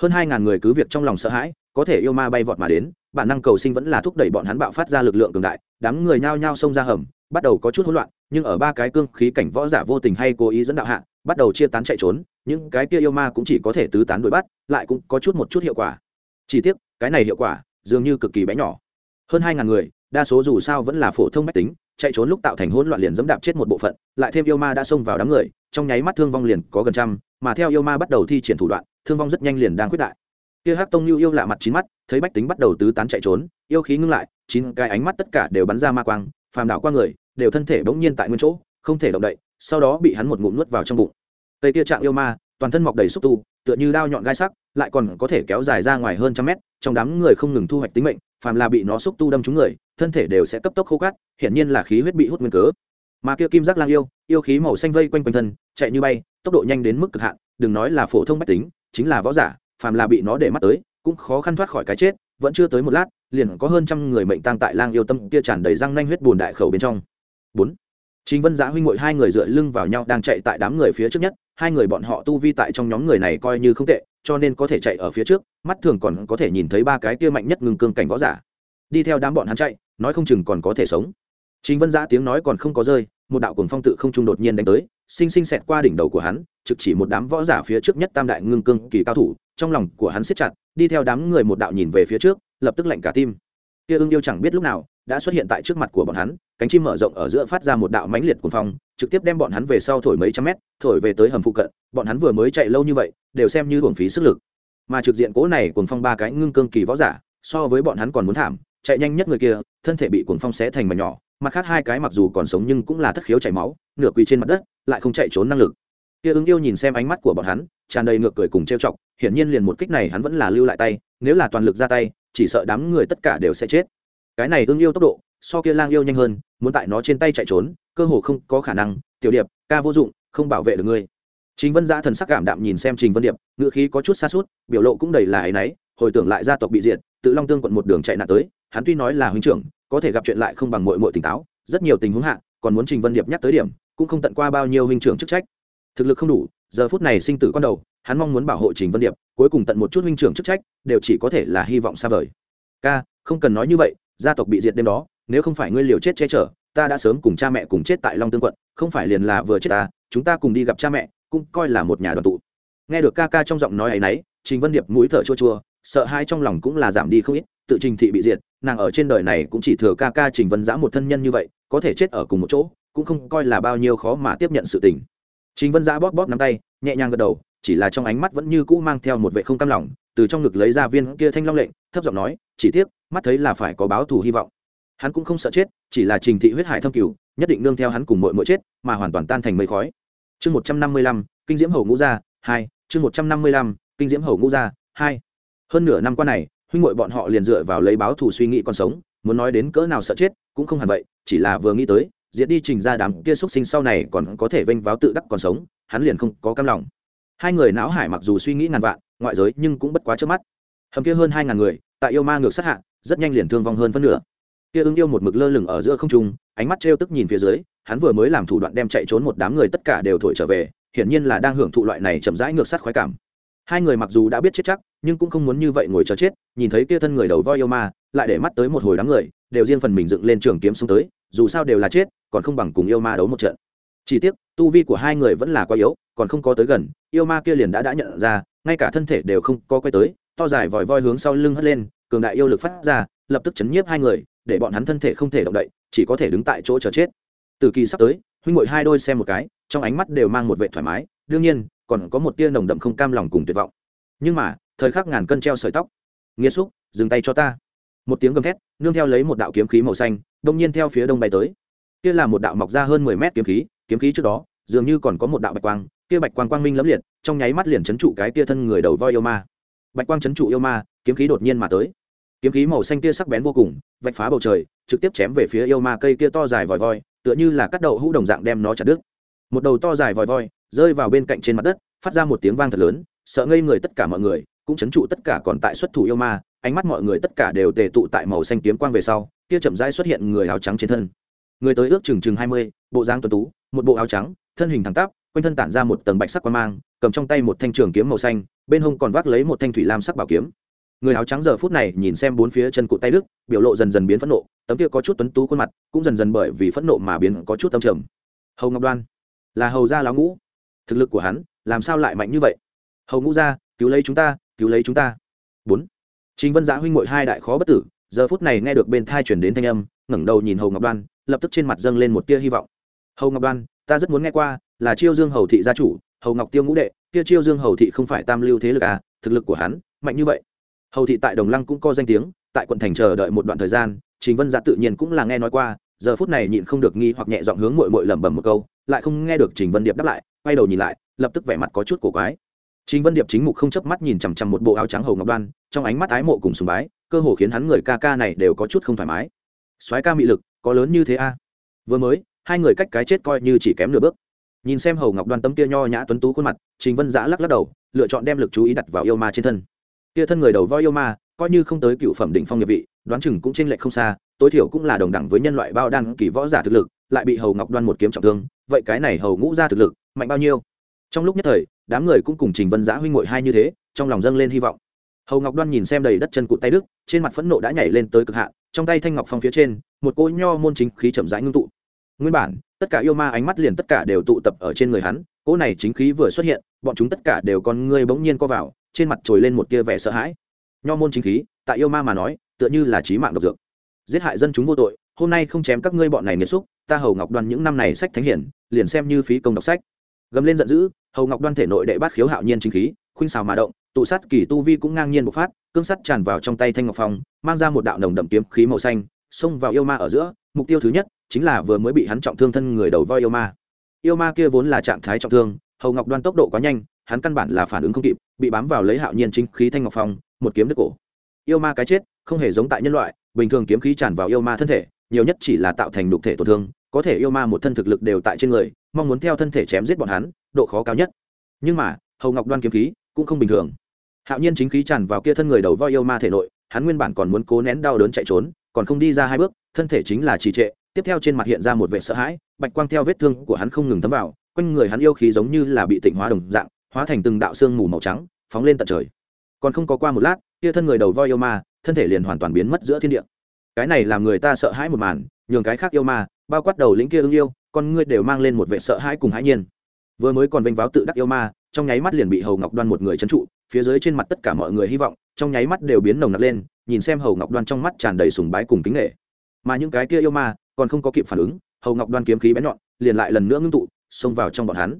Hơn hai ngàn người cứ việc trong lòng sợ hãi, có thể yêu ma bay vọt mà đến, bản năng cầu sinh vẫn là thúc đẩy bọn hắn bạo phát ra lực lượng cường đại, đám người nhao nhao xông ra hầm, bắt đầu có chút hỗn loạn, nhưng ở ba cái cương khí cảnh võ giả vô tình hay cố ý dẫn đạo hạ, bắt đầu chia tán chạy trốn những cái kia yêu ma cũng chỉ có thể tứ tán đuổi bắt, lại cũng có chút một chút hiệu quả. Chỉ tiếc, cái này hiệu quả, dường như cực kỳ bé nhỏ. Hơn hai ngàn người, đa số dù sao vẫn là phổ thông mách tính, chạy trốn lúc tạo thành hỗn loạn liền dẫm đạp chết một bộ phận, lại thêm yêu ma đã xông vào đám người, trong nháy mắt thương vong liền có gần trăm, mà theo yêu ma bắt đầu thi triển thủ đoạn, thương vong rất nhanh liền đang quyết đại. Kia hắc tông lưu yêu lạ mặt chín mắt, thấy bách tính bắt đầu tứ tán chạy trốn, yêu khí ngưng lại, chín cái ánh mắt tất cả đều bắn ra ma quang, phàm đảo qua người, đều thân thể bỗng nhiên tại nguyên chỗ, không thể động đậy, sau đó bị hắn một ngụm nuốt vào trong bụng cây kia trạng yêu ma, toàn thân mọc đầy xúc tu, tựa như đao nhọn gai sắc, lại còn có thể kéo dài ra ngoài hơn trăm mét, trong đám người không ngừng thu hoạch tính mệnh, phàm là bị nó xúc tu đâm trúng người, thân thể đều sẽ cấp tốc khô cát, hiển nhiên là khí huyết bị hút nguyên cớ. Mà kia kim giác lang yêu yêu khí màu xanh vây quanh quanh thân, chạy như bay, tốc độ nhanh đến mức cực hạn, đừng nói là phổ thông bách tính, chính là võ giả, phàm là bị nó để mắt tới, cũng khó khăn thoát khỏi cái chết, vẫn chưa tới một lát, liền có hơn trăm người mệnh tăng tại lang yêu tâm kia tràn đầy răng nanh huyết bùn đại khẩu bên trong. Bốn. Trình Vân Giá huynh muội hai người dựa lưng vào nhau đang chạy tại đám người phía trước nhất, hai người bọn họ tu vi tại trong nhóm người này coi như không tệ, cho nên có thể chạy ở phía trước, mắt thường còn có thể nhìn thấy ba cái kia mạnh nhất ngưng cương cảnh võ giả. Đi theo đám bọn hắn chạy, nói không chừng còn có thể sống. Trình Vân Giá tiếng nói còn không có rơi, một đạo cuồng phong tự không trung đột nhiên đánh tới, sinh sinh xẹt qua đỉnh đầu của hắn, trực chỉ một đám võ giả phía trước nhất tam đại ngưng cương kỳ cao thủ, trong lòng của hắn siết chặt, đi theo đám người một đạo nhìn về phía trước, lập tức lạnh cả tim. Kia Ưng yêu chẳng biết lúc nào đã xuất hiện tại trước mặt của bọn hắn, cánh chim mở rộng ở giữa phát ra một đạo mãnh liệt cuồng phong, trực tiếp đem bọn hắn về sau thổi mấy trăm mét, thổi về tới hầm phụ cận, bọn hắn vừa mới chạy lâu như vậy, đều xem như hưởng phí sức lực. Mà trực diện cố này cuồng phong ba cái ngưng cương kỳ võ giả, so với bọn hắn còn muốn thảm, chạy nhanh nhất người kia, thân thể bị cuồng phong xé thành mà nhỏ, mặt khác hai cái mặc dù còn sống nhưng cũng là thất khiếu chảy máu, nửa quỳ trên mặt đất, lại không chạy trốn năng lực. Kia ứng yêu nhìn xem ánh mắt của bọn hắn, tràn đầy ngược cười cùng trêu chọc, hiển nhiên liền một kích này hắn vẫn là lưu lại tay, nếu là toàn lực ra tay, chỉ sợ đám người tất cả đều sẽ chết. Cái này ưng yêu tốc độ so kia lang yêu nhanh hơn, muốn tại nó trên tay chạy trốn, cơ hồ không có khả năng, tiểu điệp, ca vô dụng, không bảo vệ được ngươi. Trình vân giã thần sắc cảm đạm nhìn xem trình vân điệp ngự khí có chút xa suốt biểu lộ cũng đầy là áy náy, hồi tưởng lại gia tộc bị diệt, tự long tương quận một đường chạy nạn tới, hắn tuy nói là huynh trưởng, có thể gặp chuyện lại không bằng mội mội tỉnh táo, rất nhiều tình huống hạ, còn muốn trình vân điệp nhắc tới điểm, cũng không tận qua bao nhiêu huynh trưởng chức trách. Thực lực không đủ, giờ phút này sinh tử con đầu, hắn mong muốn bảo hộ trình vân điệp, cuối cùng tận một chút huynh trưởng chức trách, đều chỉ có thể là hy vọng xa vời. Ca, không cần nói như vậy, gia tộc bị diệt đêm đó nếu không phải ngươi liều chết che chở, ta đã sớm cùng cha mẹ cùng chết tại long tương quận, không phải liền là vừa chết ta, chúng ta cùng đi gặp cha mẹ, cũng coi là một nhà đoàn tụ. Nghe được ca ca trong giọng nói ấy y trình vân điệp mũi thở chua chua, sợ hai trong lòng cũng là giảm đi không ít, tự trình thị bị diệt, nàng ở trên đời này cũng chỉ thừa ca ca trình vân giã một thân nhân như vậy, có thể chết ở cùng một chỗ, cũng không coi là bao nhiêu khó mà tiếp nhận sự tình. Trình vân giã bóp bóp nắm tay, nhẹ nhàng gật đầu, chỉ là trong ánh mắt vẫn như cũ mang theo một vệ không cam lòng, từ trong ngực lấy ra viên kia thanh long lệnh, thấp giọng nói, chỉ tiếc, mắt thấy là phải có báo thù hy vọng hắn cũng không sợ chết, chỉ là trình thị huyết hải thâm cửu, nhất định nương theo hắn cùng mội mội chết, mà hoàn toàn tan thành mây khói. Chương một trăm năm mươi lăm, kinh diễm hầu ngũ gia, hai, chương một trăm năm mươi lăm, kinh diễm hầu ngũ gia, hai. Hơn nửa năm qua này, huynh mội bọn họ liền dựa vào lấy báo thù suy nghĩ còn sống, muốn nói đến cỡ nào sợ chết, cũng không hẳn vậy, chỉ là vừa nghĩ tới, diệt đi trình ra đám kia xuất sinh sau này còn có thể vênh váo tự đắc còn sống, hắn liền không có cam lòng. Hai người não hải mặc dù suy nghĩ ngàn vạn, ngoại giới nhưng cũng bất quá trước mắt. Hầm kia hơn hai ngàn người, tại yêu ma ngược sát hạ, rất nhanh liền thương vong hơn phân nửa kia ưng yêu một mực lơ lửng ở giữa không trung, ánh mắt trêu tức nhìn phía dưới, hắn vừa mới làm thủ đoạn đem chạy trốn một đám người tất cả đều thổi trở về, hiển nhiên là đang hưởng thụ loại này chậm rãi ngược sát khoái cảm. Hai người mặc dù đã biết chết chắc, nhưng cũng không muốn như vậy ngồi chờ chết, nhìn thấy kia thân người đầu voi yêu ma, lại để mắt tới một hồi đám người, đều riêng phần mình dựng lên trường kiếm xuống tới, dù sao đều là chết, còn không bằng cùng yêu ma đấu một trận. Chỉ tiếc, tu vi của hai người vẫn là quá yếu, còn không có tới gần, yêu ma kia liền đã đã nhận ra, ngay cả thân thể đều không có quay tới, to dài vòi voi hướng sau lưng hất lên, cường đại yêu lực phát ra, lập tức chấn nhiếp hai người để bọn hắn thân thể không thể động đậy, chỉ có thể đứng tại chỗ chờ chết. Từ kỳ sắp tới, huynh ngồi hai đôi xem một cái, trong ánh mắt đều mang một vệ thoải mái, đương nhiên, còn có một tia nồng đậm không cam lòng cùng tuyệt vọng. Nhưng mà, thời khắc ngàn cân treo sợi tóc. Nghĩa xúc, dừng tay cho ta. Một tiếng gầm thét, nương theo lấy một đạo kiếm khí màu xanh, đông nhiên theo phía đông bay tới. Kia là một đạo mọc ra hơn mười mét kiếm khí kiếm khí trước đó, dường như còn có một đạo bạch quang, kia bạch quang quang minh lẫm liệt, trong nháy mắt liền chấn trụ cái kia thân người đầu voi yêu ma. Bạch quang chấn trụ yêu ma, kiếm khí đột nhiên mà tới kiếm khí màu xanh kia sắc bén vô cùng, vạch phá bầu trời, trực tiếp chém về phía yêu ma cây kia to dài vòi voi, tựa như là cắt đậu hũ đồng dạng đem nó chặt đứt. Một đầu to dài vòi voi rơi vào bên cạnh trên mặt đất, phát ra một tiếng vang thật lớn, sợ ngây người tất cả mọi người, cũng chấn trụ tất cả còn tại xuất thủ yêu ma, ánh mắt mọi người tất cả đều tề tụ tại màu xanh kiếm quang về sau, kia chậm rãi xuất hiện người áo trắng trên thân. Người tới ước chừng chừng hai mươi, bộ dáng tuần tú, một bộ áo trắng, thân hình thẳng tắp, quanh thân tản ra một tầng bạch sắc quang mang, cầm trong tay một thanh trường kiếm màu xanh, bên hông còn vác lấy một thanh thủy lam sắc bảo kiếm người áo trắng giờ phút này nhìn xem bốn phía chân cụt tay đức, biểu lộ dần dần biến phẫn nộ, tấm kia có chút tuấn tú khuôn mặt cũng dần dần bởi vì phẫn nộ mà biến có chút tâm trầm. Hầu ngọc đoan, là hầu gia láo ngũ. Thực lực của hắn, làm sao lại mạnh như vậy? Hầu ngũ gia, cứu lấy chúng ta, cứu lấy chúng ta. Bốn. Chính vân giã huynh mội hai đại khó bất tử, giờ phút này nghe được bên thai chuyển đến thanh âm, ngẩng đầu nhìn hầu ngọc đoan, lập tức trên mặt dâng lên một tia hy vọng. Hầu ngọc đoan, ta rất muốn nghe qua, là chiêu dương hầu thị gia chủ, hầu ngọc tiêu ngũ đệ, kia chiêu dương hầu thị không phải tam lưu thế lực à thực lực của hắn, mạnh như vậy hầu thị tại đồng lăng cũng có danh tiếng, tại quận thành chờ đợi một đoạn thời gian, trình vân dạ tự nhiên cũng là nghe nói qua, giờ phút này nhịn không được nghi hoặc nhẹ giọng hướng mội mội lẩm bẩm một câu, lại không nghe được trình vân điệp đáp lại, quay đầu nhìn lại, lập tức vẻ mặt có chút cổ quái. Trình vân điệp chính mục không chớp mắt nhìn chằm chằm một bộ áo trắng hầu ngọc đoan, trong ánh mắt ái mộ cùng sùng bái, cơ hồ khiến hắn người ca ca này đều có chút không thoải mái. Soái ca mị lực, có lớn như thế a? À? vừa mới, hai người cách cái chết coi như chỉ kém nửa bước. Nhìn xem hầu ngọc đoan tấm kia nho nhã tuấn tú khuôn mặt, trình vân giã lắc lắc đầu, lựa chọn đem lực chú ý đặt vào yêu ma trên thân kia thân người đầu voi yêu ma, coi như không tới cựu phẩm đỉnh phong nghiệp vị, đoán chừng cũng t r ê n lệch không xa, tối thiểu cũng là đồng đẳng với nhân loại bao đan kỳ võ giả thực lực, lại bị hầu ngọc đoan một kiếm trọng thương, vậy cái này hầu ngũ ra thực lực, mạnh bao nhiêu? Trong lúc nhất thời, đám người cũng cùng trình vân giã huynh ngội hai như thế, trong lòng dâng lên hy vọng. Hầu ngọc đoan nhìn xem đầy đất chân cụt tay đức, trên mặt phẫn nộ đã nhảy lên tới cực hạn, trong tay thanh ngọc phong phía trên, một cỗ nho môn chính khí chậm rãi ngưng tụ. Nguyên bản, tất cả yêu ma ánh mắt liền tất cả đều tụ tập ở trên người hắn, cỗ này chính khí vừa xuất hiện, bọn chúng tất cả đều con ngươi bỗng nhiên co vào trên mặt trồi lên một tia vẻ sợ hãi. Nho môn chính khí, tại yêu ma mà nói, tựa như là trí mạng độc dược. Giết hại dân chúng vô tội, hôm nay không chém các ngươi bọn này nghiệt xúc, ta hầu ngọc đoan những năm này sách thánh hiển, liền xem như phí công đọc sách. Gầm lên giận dữ, hầu ngọc đoan thể nội đệ bát khiếu hạo nhiên chính khí, khuynh xào mà động, tụ sát kỳ tu vi cũng ngang nhiên bộc phát, cương sắt tràn vào trong tay thanh ngọc phong, mang ra một đạo nồng đậm kiếm khí màu xanh, xông vào yêu ma ở giữa, mục tiêu thứ nhất chính là vừa mới bị hắn trọng thương thân người đầu voi yêu ma. Yêu ma kia vốn là trạng thái trọng thương, hầu ngọc đoan tốc độ quá nhanh hắn căn bản là phản ứng không kịp, bị bám vào lấy hạo nhiên chính khí thanh ngọc phong, một kiếm đứt cổ. Yêu ma cái chết, không hề giống tại nhân loại, bình thường kiếm khí tràn vào yêu ma thân thể, nhiều nhất chỉ là tạo thành đục thể tổn thương, có thể yêu ma một thân thực lực đều tại trên người, mong muốn theo thân thể chém giết bọn hắn, độ khó cao nhất. Nhưng mà, hầu ngọc đoan kiếm khí cũng không bình thường. Hạo nhiên chính khí tràn vào kia thân người đầu voi yêu ma thể nội, hắn nguyên bản còn muốn cố nén đau đớn chạy trốn, còn không đi ra hai bước, thân thể chính là trì trệ, tiếp theo trên mặt hiện ra một vẻ sợ hãi, bạch quang theo vết thương của hắn không ngừng thấm vào, quanh người hắn yêu khí giống như là bị tịnh hóa đồng dạng hóa thành từng đạo xương mù màu trắng, phóng lên tận trời. Còn không có qua một lát, kia thân người đầu voi yêu ma, thân thể liền hoàn toàn biến mất giữa thiên địa. Cái này làm người ta sợ hãi một màn, nhường cái khác yêu ma, bao quát đầu lĩnh kia ưng yêu, con ngươi đều mang lên một vẻ sợ hãi cùng hãi nhiên. Vừa mới còn vênh váo tự đắc yêu ma, trong nháy mắt liền bị hầu ngọc đoan một người trấn trụ, phía dưới trên mặt tất cả mọi người hy vọng, trong nháy mắt đều biến nồng nặc lên, nhìn xem hầu ngọc đoan trong mắt tràn đầy sùng bái cùng kính nghệ mà những cái kia yêu ma, còn không có kịp phản ứng, hầu ngọc đoan kiếm khí bén nhọn, liền lại lần nữa ngưng tụ, xông vào trong bọn hắn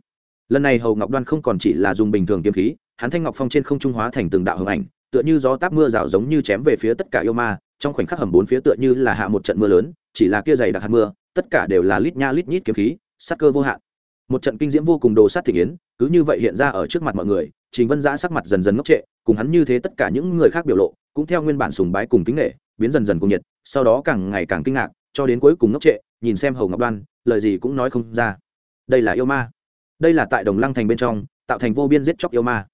lần này hầu ngọc đoan không còn chỉ là dùng bình thường kiếm khí, hắn thanh ngọc phong trên không trung hóa thành từng đạo hồng ảnh, tựa như gió táp mưa rào giống như chém về phía tất cả yêu ma, trong khoảnh khắc hầm bốn phía tựa như là hạ một trận mưa lớn, chỉ là kia dày đặc hạt mưa, tất cả đều là lít nha lít nhít kiếm khí sát cơ vô hạn. Một trận kinh diễm vô cùng đồ sát thị yến cứ như vậy hiện ra ở trước mặt mọi người, trình vân giã sắc mặt dần dần ngốc trệ, cùng hắn như thế tất cả những người khác biểu lộ, cũng theo nguyên bản sùng bái cùng kính nghệ biến dần dần cùng nhiệt, sau đó càng ngày càng kinh ngạc, cho đến cuối cùng ngốc trệ, nhìn xem hầu ngọc đoan, lời gì cũng nói không ra. Đây là yêu ma đây là tại đồng lăng thành bên trong, tạo thành vô biên giết chóc yêu ma.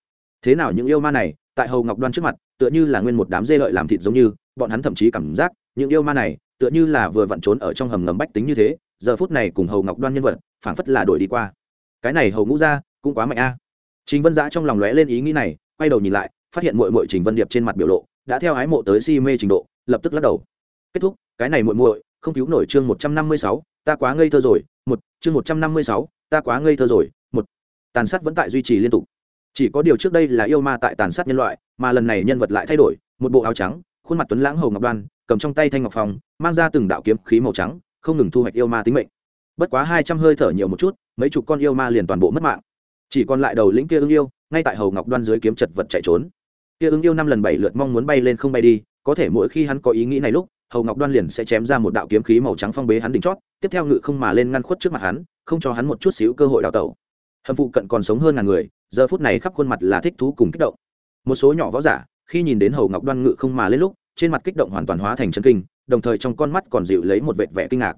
Thế nào những yêu ma này, tại hầu ngọc đoan trước mặt, tựa như là nguyên một đám dê lợi làm thịt giống như, bọn hắn thậm chí cảm giác, những yêu ma này, tựa như là vừa vặn trốn ở trong hầm ngầm bách tính như thế, giờ phút này cùng hầu ngọc đoan nhân vật, phảng phất là đổi đi qua. Cái này hầu ngũ ra cũng quá mạnh a. À. vân giã trong lòng lóe lên ý nghĩ này, quay đầu nhìn lại, phát hiện mội mội trình vân điệp trên mặt biểu lộ, đã theo ái mộ tới si mê trình độ, lập tức lắc đầu. Kết thúc, cái này mội mội không cứu nổi chương một trăm năm mươi sáu, ta quá ngây thơ rồi, một, chương một trăm năm mươi sáu, ta quá ngây thơ rồi tàn sát vẫn tại duy trì liên tục. Chỉ có điều trước đây là yêu ma tại tàn sát nhân loại, mà lần này nhân vật lại thay đổi, một bộ áo trắng, khuôn mặt tuấn lãng hầu ngọc đoan, cầm trong tay thanh ngọc phong, mang ra từng đạo kiếm khí màu trắng, không ngừng thu hoạch yêu ma tính mệnh. Bất quá hai trăm hơi thở nhiều một chút, mấy chục con yêu ma liền toàn bộ mất mạng. Chỉ còn lại đầu lĩnh kia ưng yêu, ngay tại hầu ngọc đoan dưới kiếm chật vật chạy trốn. Kia ưng yêu năm lần bảy lượt mong muốn bay lên không bay đi, có thể mỗi khi hắn có ý nghĩ này lúc, hầu ngọc đoan liền sẽ chém ra một đạo kiếm khí màu trắng phong bế hắn đỉnh chót, tiếp theo ngự không mà lên ngăn khuất trước mặt hắn, không cho hắn một chút xíu cơ hội đào tẩu hầm phụ cận còn sống hơn ngàn người, giờ phút này khắp khuôn mặt là thích thú cùng kích động. Một số nhỏ võ giả, khi nhìn đến hầu ngọc đoan ngự không mà lên lúc, trên mặt kích động hoàn toàn hóa thành chân kinh, đồng thời trong con mắt còn dịu lấy một vệt vẻ kinh ngạc.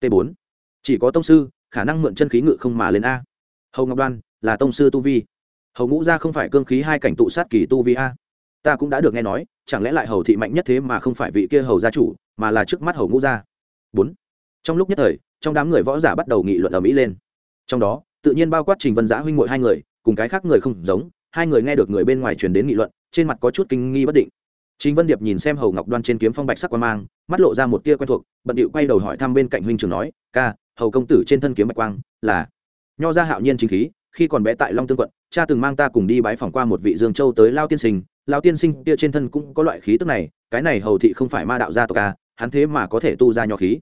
T 4 chỉ có tông sư, khả năng mượn chân khí ngự không mà lên a. Hầu ngọc đoan, là tông sư tu vi. Hầu ngũ gia không phải cương khí hai cảnh tụ sát kỳ tu vi a. Ta cũng đã được nghe nói, chẳng lẽ lại hầu thị mạnh nhất thế mà không phải vị kia hầu gia chủ, mà là trước mắt hầu ngũ gia? Bốn, trong lúc nhất thời, trong đám người võ giả bắt đầu nghị luận ở mỹ lên. Trong đó tự nhiên bao quát trình vân giã huynh ngội hai người cùng cái khác người không giống hai người nghe được người bên ngoài truyền đến nghị luận trên mặt có chút kinh nghi bất định Trình Vân Điệp nhìn xem Hầu Ngọc Đoan trên kiếm phong bạch sắc quang, mang, mắt lộ ra một tia quen thuộc, bận điệu quay đầu hỏi thăm bên cạnh huynh trưởng nói, "Ca, Hầu công tử trên thân kiếm bạch quang, là Nho gia hạo nhiên chính khí, khi còn bé tại Long Tương quận, cha từng mang ta cùng đi bái phỏng qua một vị Dương Châu tới Lao tiên sinh, Lao tiên sinh kia trên thân cũng có loại khí tức này, cái này Hầu thị không phải ma đạo gia tộc ca, hắn thế mà có thể tu ra nho khí.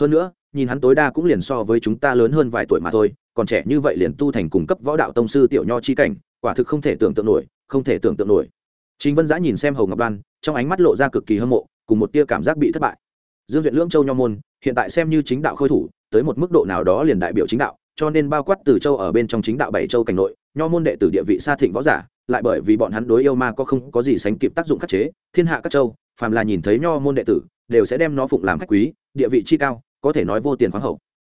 Hơn nữa, nhìn hắn tối đa cũng liền so với chúng ta lớn hơn vài tuổi mà thôi, còn trẻ như vậy liền tu thành cung cấp võ đạo tông sư tiểu nho chi cảnh, quả thực không thể tưởng tượng nổi, không thể tưởng tượng nổi." chính Vân giã nhìn xem Hầu Ngọc Đoan, trong ánh mắt lộ ra cực kỳ hâm mộ cùng một tia cảm giác bị thất bại dương duyệt lưỡng châu nho môn hiện tại xem như chính đạo khôi thủ tới một mức độ nào đó liền đại biểu chính đạo cho nên bao quát từ châu ở bên trong chính đạo bảy châu cảnh nội nho môn đệ tử địa vị xa thịnh võ giả lại bởi vì bọn hắn đối yêu ma có không có gì sánh kịp tác dụng khắc chế thiên hạ các châu phàm là nhìn thấy nho môn đệ tử đều sẽ đem nó phụng làm khách quý địa vị chi cao có thể nói vô tiền khoáng hậu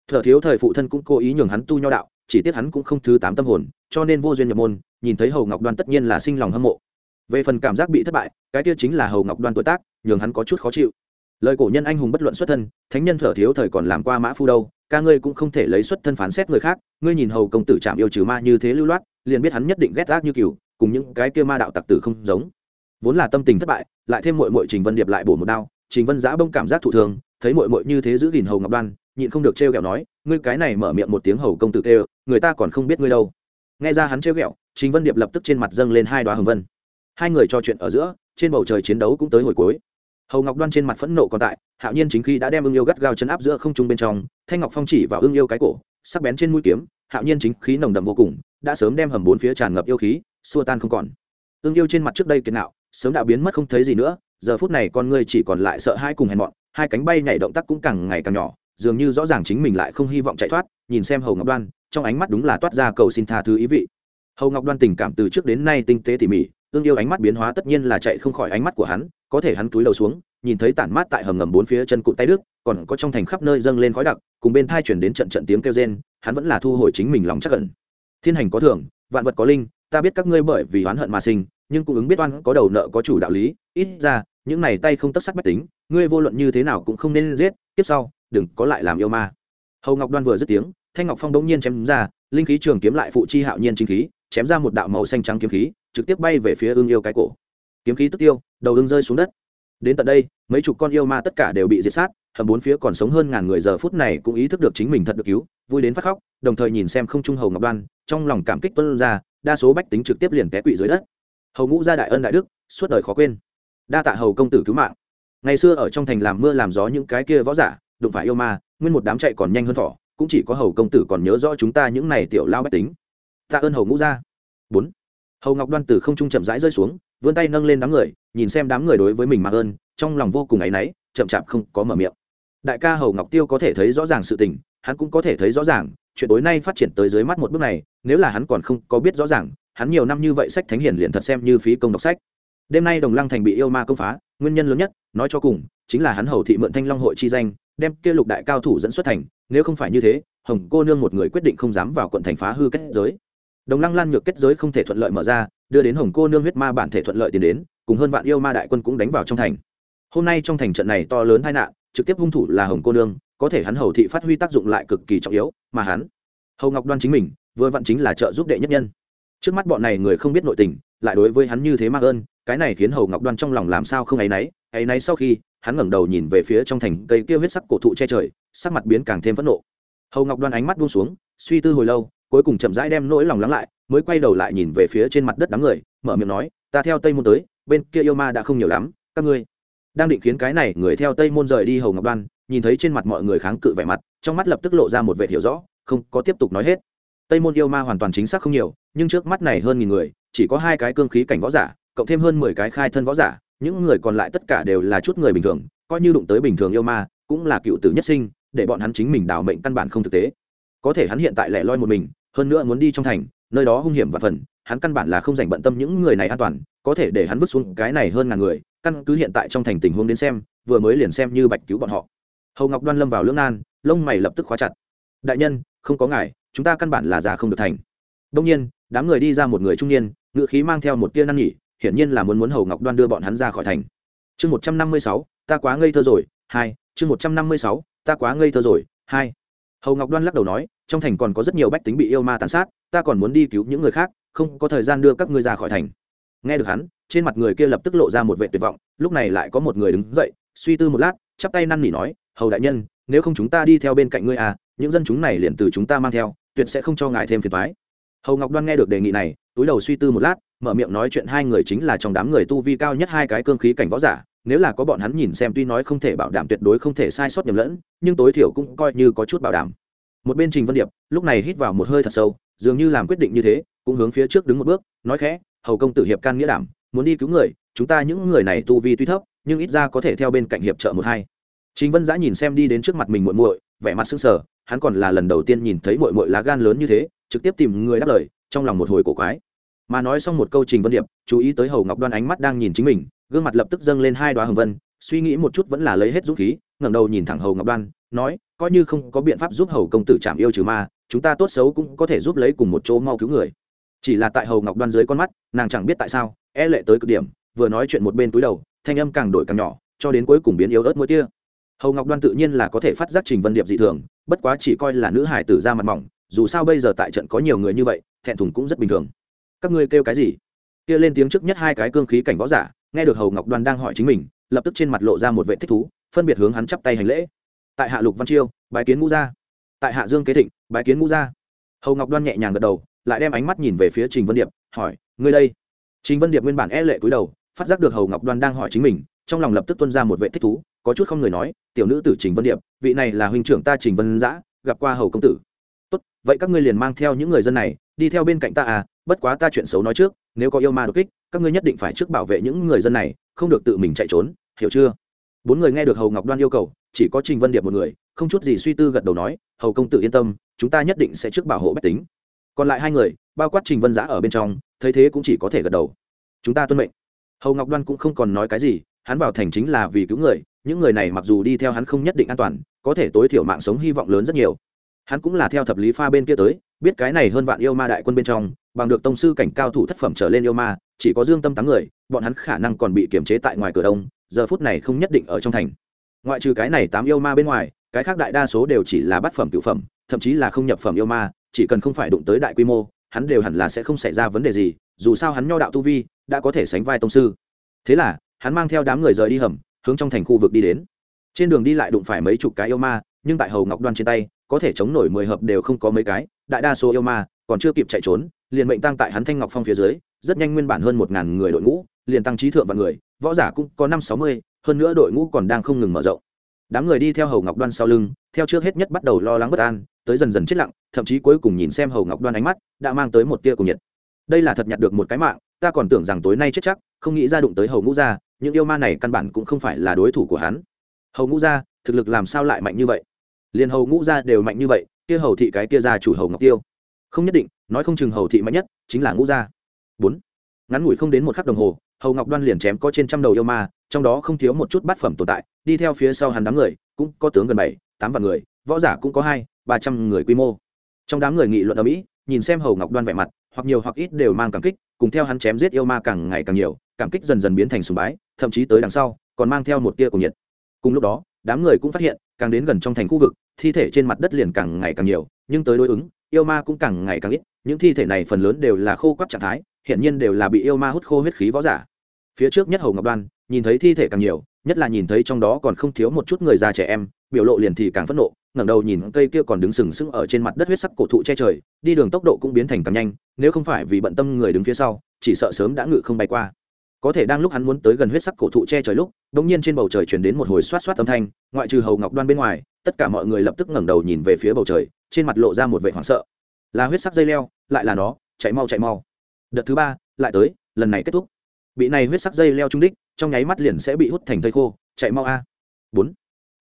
thở thiếu thời phụ thân cũng cố ý nhường hắn tu nho đạo, chỉ tiếc hắn cũng không thứ tám tâm hồn, cho nên vô duyên nhập môn, nhìn thấy hầu ngọc đoan tất nhiên là sinh lòng hâm mộ. Về phần cảm giác bị thất bại, cái kia chính là hầu ngọc đoan tuổi tác, nhường hắn có chút khó chịu. Lời cổ nhân anh hùng bất luận xuất thân, thánh nhân thở thiếu thời còn làm qua mã phu đâu, ca ngươi cũng không thể lấy xuất thân phán xét người khác, ngươi nhìn hầu công tử chạm yêu trừ ma như thế lưu loát, liền biết hắn nhất định ghét ác như cừu, cùng những cái kia ma đạo tặc tử không giống. Vốn là tâm tình thất bại, lại thêm mội mội trình vân điệp lại bổ một đao, trình vân giã bông cảm giác thụ thường, thấy mội mội như thế giữ gìn hầu ngọc đoan nhịn không được trêu ghẹo nói, ngươi cái này mở miệng một tiếng hầu công tử kêu, người ta còn không biết ngươi đâu. Nghe ra hắn trêu ghẹo, trình vân điệp lập tức trên mặt dâng lên hai đoá hồng vân. Hai người trò chuyện ở giữa, trên bầu trời chiến đấu cũng tới hồi cuối. Hầu ngọc đoan trên mặt phẫn nộ còn tại, hạo nhiên chính khi đã đem ưng yêu gắt gao chấn áp giữa không trung bên trong, thanh ngọc phong chỉ vào ưng yêu cái cổ, sắc bén trên mũi kiếm, hạo nhiên chính khí nồng đậm vô cùng, đã sớm đem hầm bốn phía tràn ngập yêu khí, xua tan không còn. Ưng yêu trên mặt trước đây kiệt nạo, sớm đã biến mất không thấy gì nữa, giờ phút này con người chỉ còn lại sợ hai cùng hèn mọn, hai cánh bay nhảy động tác cũng càng ngày càng nhỏ dường như rõ ràng chính mình lại không hy vọng chạy thoát, nhìn xem hầu ngọc đoan, trong ánh mắt đúng là toát ra cầu xin tha thứ ý vị. Hầu ngọc đoan tình cảm từ trước đến nay tinh tế tỉ mỉ ương yêu ánh mắt biến hóa tất nhiên là chạy không khỏi ánh mắt của hắn, có thể hắn túi đầu xuống, nhìn thấy tản mát tại hầm ngầm bốn phía chân cụt tay đức còn có trong thành khắp nơi dâng lên khói đặc, cùng bên thai chuyển đến trận trận tiếng kêu rên, hắn vẫn là thu hồi chính mình lòng chắc cẩn thiên hành có thưởng, vạn vật có linh, ta biết các ngươi bởi vì oán hận mà sinh, nhưng cũng ứng biết oan có đầu nợ có chủ đạo lý, ít ra, những này tay không tất sắc bách tính, ngươi vô luận như thế nào cũng không nên giết tiếp sau đừng có lại làm yêu ma. Hầu ngọc đoan vừa dứt tiếng, thanh ngọc phong đống nhiên chém ra, linh khí trường kiếm lại phụ chi hạo nhiên chính khí, chém ra một đạo màu xanh trắng kiếm khí, trực tiếp bay về phía ương yêu cái cổ. Kiếm khí tức tiêu, đầu ương rơi xuống đất. Đến tận đây, mấy chục con yêu ma tất cả đều bị diệt sát, hầm bốn phía còn sống hơn ngàn người giờ phút này cũng ý thức được chính mình thật được cứu, vui đến phát khóc, đồng thời nhìn xem không trung hầu ngọc đoan, trong lòng cảm kích tuân ra, đa số bách tính trực tiếp liền té quỵ dưới đất. Hầu ngũ gia đại ân đại đức, suốt đời khó quên. Đa tạ hầu công tử cứu mạng. Ngày xưa ở trong thành làm mưa làm gió những cái kia võ giả đụng phải yêu ma, nguyên một đám chạy còn nhanh hơn thỏ, cũng chỉ có hầu công tử còn nhớ rõ chúng ta những này tiểu lao bách tính. Tạ ơn hầu ngũ gia. Bốn. Hầu ngọc đoan từ không trung chậm rãi rơi xuống, vươn tay nâng lên đám người, nhìn xem đám người đối với mình mặc ơn, trong lòng vô cùng áy náy, chậm chạp không có mở miệng. Đại ca hầu ngọc tiêu có thể thấy rõ ràng sự tình, hắn cũng có thể thấy rõ ràng, chuyện tối nay phát triển tới dưới mắt một bước này, nếu là hắn còn không có biết rõ ràng, hắn nhiều năm như vậy sách thánh hiển liền thật xem như phí công đọc sách. Đêm nay đồng lăng thành bị yêu ma công phá, nguyên nhân lớn nhất, nói cho cùng, chính là hắn hầu thị mượn thanh long hội chi danh đem kia lục đại cao thủ dẫn xuất thành, nếu không phải như thế, hồng cô nương một người quyết định không dám vào quận thành phá hư kết giới. Đồng lăng lan nhược kết giới không thể thuận lợi mở ra, đưa đến hồng cô nương huyết ma bản thể thuận lợi tiến đến, cùng hơn vạn yêu ma đại quân cũng đánh vào trong thành. Hôm nay trong thành trận này to lớn tai nạn, trực tiếp hung thủ là hồng cô nương, có thể hắn hầu thị phát huy tác dụng lại cực kỳ trọng yếu, mà hắn, hầu ngọc đoan chính mình, vừa vặn chính là trợ giúp đệ nhất nhân. Trước mắt bọn này người không biết nội tình, lại đối với hắn như thế mạc ơn cái này khiến hầu ngọc đoan trong lòng làm sao không áy náy áy náy sau khi hắn ngẩng đầu nhìn về phía trong thành cây kia huyết sắc cổ thụ che trời, sắc mặt biến càng thêm phẫn nộ. Hầu ngọc đoan ánh mắt buông xuống, suy tư hồi lâu, cuối cùng chậm rãi đem nỗi lòng lắng lại, mới quay đầu lại nhìn về phía trên mặt đất đám người, mở miệng nói, ta theo tây môn tới, bên kia yêu ma đã không nhiều lắm, các ngươi đang định khiến cái này người theo tây môn rời đi hầu ngọc đoan. Nhìn thấy trên mặt mọi người kháng cự vẻ mặt, trong mắt lập tức lộ ra một vẻ hiểu rõ, không có tiếp tục nói hết. Tây môn yêu ma hoàn toàn chính xác không nhiều, nhưng trước mắt này hơn nghìn người, chỉ có hai cái cương khí cảnh võ giả, cộng thêm hơn mười cái khai thân võ giả những người còn lại tất cả đều là chút người bình thường, coi như đụng tới bình thường yêu ma, cũng là cựu tử nhất sinh, để bọn hắn chính mình đào mệnh căn bản không thực tế. Có thể hắn hiện tại lẻ loi một mình, hơn nữa muốn đi trong thành, nơi đó hung hiểm và phần, hắn căn bản là không dành bận tâm những người này an toàn, có thể để hắn vứt xuống cái này hơn ngàn người, căn cứ hiện tại trong thành tình huống đến xem, vừa mới liền xem như bạch cứu bọn họ. Hầu ngọc đoan lâm vào lưỡng nan, lông mày lập tức khóa chặt. Đại nhân, không có ngài, chúng ta căn bản là già không được thành. Đông nhiên, đám người đi ra một người trung niên ngự khí mang theo một tia năn nhỉ hiển nhiên là muốn muốn hầu ngọc đoan đưa bọn hắn ra khỏi thành. Chương một trăm năm mươi sáu, ta quá ngây thơ rồi, hai, chương một trăm năm mươi sáu, ta quá ngây thơ rồi, hai. Hầu ngọc đoan lắc đầu nói, trong thành còn có rất nhiều bách tính bị yêu ma tàn sát, ta còn muốn đi cứu những người khác, không có thời gian đưa các ngươi ra khỏi thành. Nghe được hắn, trên mặt người kia lập tức lộ ra một vệ tuyệt vọng, lúc này lại có một người đứng dậy, suy tư một lát, chắp tay năn nỉ nói, hầu đại nhân, nếu không chúng ta đi theo bên cạnh ngươi à những dân chúng này liền từ chúng ta mang theo, tuyệt sẽ không cho ngài thêm phiền thoái hầu ngọc đoan nghe được đề nghị này, túi đầu suy tư một lát mở miệng nói chuyện hai người chính là trong đám người tu vi cao nhất hai cái cương khí cảnh võ giả nếu là có bọn hắn nhìn xem tuy nói không thể bảo đảm tuyệt đối không thể sai sót nhầm lẫn nhưng tối thiểu cũng coi như có chút bảo đảm một bên trình vân điệp lúc này hít vào một hơi thật sâu dường như làm quyết định như thế cũng hướng phía trước đứng một bước nói khẽ hầu công tử hiệp can nghĩa đảm muốn đi cứu người chúng ta những người này tu vi tuy thấp nhưng ít ra có thể theo bên cạnh hiệp trợ một hai chính Vân Giã nhìn xem đi đến trước mặt mình muội muội, vẻ mặt sưng sờ, hắn còn là lần đầu tiên nhìn thấy muội muội lá gan lớn như thế, trực tiếp tìm người đáp lời, trong lòng một hồi cổ quái. Mà nói xong một câu Trình Vân Điệp, chú ý tới Hầu Ngọc Đoan ánh mắt đang nhìn chính mình, gương mặt lập tức dâng lên hai đoá hồng vân, suy nghĩ một chút vẫn là lấy hết dũng khí, ngẩng đầu nhìn thẳng Hầu Ngọc Đoan, nói, coi như không có biện pháp giúp Hầu công tử chạm yêu trừ ma, chúng ta tốt xấu cũng có thể giúp lấy cùng một chỗ mau cứu người. Chỉ là tại Hầu Ngọc Đoan dưới con mắt, nàng chẳng biết tại sao, e lệ tới cực điểm, vừa nói chuyện một bên túi đầu, thanh âm càng đổi càng nhỏ, cho đến cuối cùng biến yếu ớt mỗi tia hầu ngọc đoan tự nhiên là có thể phát giác trình vân điệp dị thường bất quá chỉ coi là nữ hải tử ra mặt mỏng dù sao bây giờ tại trận có nhiều người như vậy thẹn thùng cũng rất bình thường các ngươi kêu cái gì? Kia lên tiếng trước nhất hai cái cương khí cảnh võ giả, nghe được hầu ngọc đoan đang hỏi chính mình, lập tức trên mặt lộ ra một vệ thích thú, phân biệt hướng hắn chắp tay hành lễ. Tại hạ lục văn chiêu, bái kiến ngũ gia. Tại hạ dương kế thịnh, bái kiến ngũ gia. Hầu ngọc đoan nhẹ nhàng gật đầu, lại đem ánh mắt nhìn về phía trình vân điệp, hỏi, ngươi đây? Trình vân điệp nguyên bản e lệ cúi đầu, phát giác được hầu ngọc đoan đang hỏi chính mình, trong lòng lập tức tuân ra một vệ thích thú, có chút không người nói, tiểu nữ tử trình vân điệp, vị này là huynh trưởng ta trình vân giã, gặp qua hầu công tử vậy các ngươi liền mang theo những người dân này, đi theo bên cạnh ta à bất quá ta chuyện xấu nói trước, nếu có yêu ma đột kích, các ngươi nhất định phải trước bảo vệ những người dân này, không được tự mình chạy trốn, hiểu chưa? Bốn người nghe được hầu ngọc đoan yêu cầu, chỉ có trình vân điệp một người, không chút gì suy tư gật đầu nói, hầu công tử yên tâm, chúng ta nhất định sẽ trước bảo hộ bách tính. Còn lại hai người, bao quát trình vân giã ở bên trong, thấy thế cũng chỉ có thể gật đầu. Chúng ta tuân mệnh. Hầu ngọc đoan cũng không còn nói cái gì, hắn vào thành chính là vì cứu người, những người này mặc dù đi theo hắn không nhất định an toàn, có thể tối thiểu mạng sống hy vọng lớn rất nhiều hắn cũng là theo thập lý pha bên kia tới, biết cái này hơn vạn yêu ma đại quân bên trong, bằng được tông sư cảnh cao thủ thất phẩm trở lên yêu ma, chỉ có dương tâm tám người, bọn hắn khả năng còn bị kiềm chế tại ngoài cửa đông, giờ phút này không nhất định ở trong thành. Ngoại trừ cái này tám yêu ma bên ngoài, cái khác đại đa số đều chỉ là bát phẩm cựu phẩm, thậm chí là không nhập phẩm yêu ma, chỉ cần không phải đụng tới đại quy mô, hắn đều hẳn là sẽ không xảy ra vấn đề gì, dù sao hắn nho đạo tu vi, đã có thể sánh vai tông sư. Thế là, hắn mang theo đám người rời đi hầm, hướng trong thành khu vực đi đến. Trên đường đi lại đụng phải mấy chục cái yêu ma, nhưng tại hầu ngọc đoan trên tay có thể chống nổi mười hợp đều không có mấy cái, đại đa số yêu ma, còn chưa kịp chạy trốn, liền mệnh tăng tại hắn thanh ngọc phong phía dưới, rất nhanh nguyên bản hơn một ngàn người đội ngũ, liền tăng trí thượng và người, võ giả cũng có năm sáu mươi, hơn nữa đội ngũ còn đang không ngừng mở rộng. Đám người đi theo hầu ngọc đoan sau lưng, theo trước hết nhất bắt đầu lo lắng bất an, tới dần dần chết lặng, thậm chí cuối cùng nhìn xem hầu ngọc đoan ánh mắt, đã mang tới một tia cùng nhiệt. Đây là thật nhặt được một cái mạng, ta còn tưởng rằng tối nay chết chắc, không nghĩ ra đụng tới hầu ngũ gia, những yêu ma này căn bản cũng không phải là đối thủ của hắn. Hầu ngũ gia, thực lực làm sao lại mạnh như vậy? Liền hầu ngũ gia đều mạnh như vậy, kia hầu thị cái kia gia chủ hầu ngọc tiêu. Không nhất định, nói không chừng hầu thị mạnh nhất chính là ngũ gia. Bốn. Ngắn ngủi không đến một khắc đồng hồ, hầu ngọc đoan liền chém có trên trăm đầu yêu ma, trong đó không thiếu một chút bát phẩm tồn tại, đi theo phía sau hắn đám người, cũng có tướng gần bảy, tám vạn người, võ giả cũng có hai, ba trăm người quy mô. Trong đám người nghị luận ở mỹ, nhìn xem hầu ngọc đoan vẻ mặt, hoặc nhiều hoặc ít đều mang cảm kích, cùng theo hắn chém giết yêu ma càng ngày càng nhiều, cảm kích dần dần biến thành sùng bái, thậm chí tới đằng sau, còn mang theo một tia cùng nhiệt. Cùng lúc đó, đám người cũng phát hiện càng đến gần trong thành khu vực, thi thể trên mặt đất liền càng ngày càng nhiều, nhưng tới đối ứng, yêu ma cũng càng ngày càng ít, những thi thể này phần lớn đều là khô quắt trạng thái hiện nhiên đều là bị yêu ma hút khô huyết khí võ giả. Phía trước nhất hầu ngọc đoan, nhìn thấy thi thể càng nhiều, nhất là nhìn thấy trong đó còn không thiếu một chút người già trẻ em, biểu lộ liền thì càng phẫn nộ, ngẩng đầu nhìn cây kia còn đứng sừng sững ở trên mặt đất huyết sắc cổ thụ che trời, đi đường tốc độ cũng biến thành càng nhanh, nếu không phải vì bận tâm người đứng phía sau, chỉ sợ sớm đã ngự không bay qua có thể đang lúc hắn muốn tới gần huyết sắc cổ thụ che trời lúc đ ỗ n g nhiên trên bầu trời chuyển đến một hồi xoát xoát âm thanh, ngoại trừ hầu ngọc đoan bên ngoài, tất cả mọi người lập tức ngẩng đầu nhìn về phía bầu trời, trên mặt lộ ra một vệ hoảng sợ. Là huyết sắc dây leo, lại là nó, chạy mau chạy mau. Đợt thứ ba, lại tới, lần này kết thúc. Bị này huyết sắc dây leo trung đích, trong nháy mắt liền sẽ bị hút thành thây khô, chạy mau a. Bốn.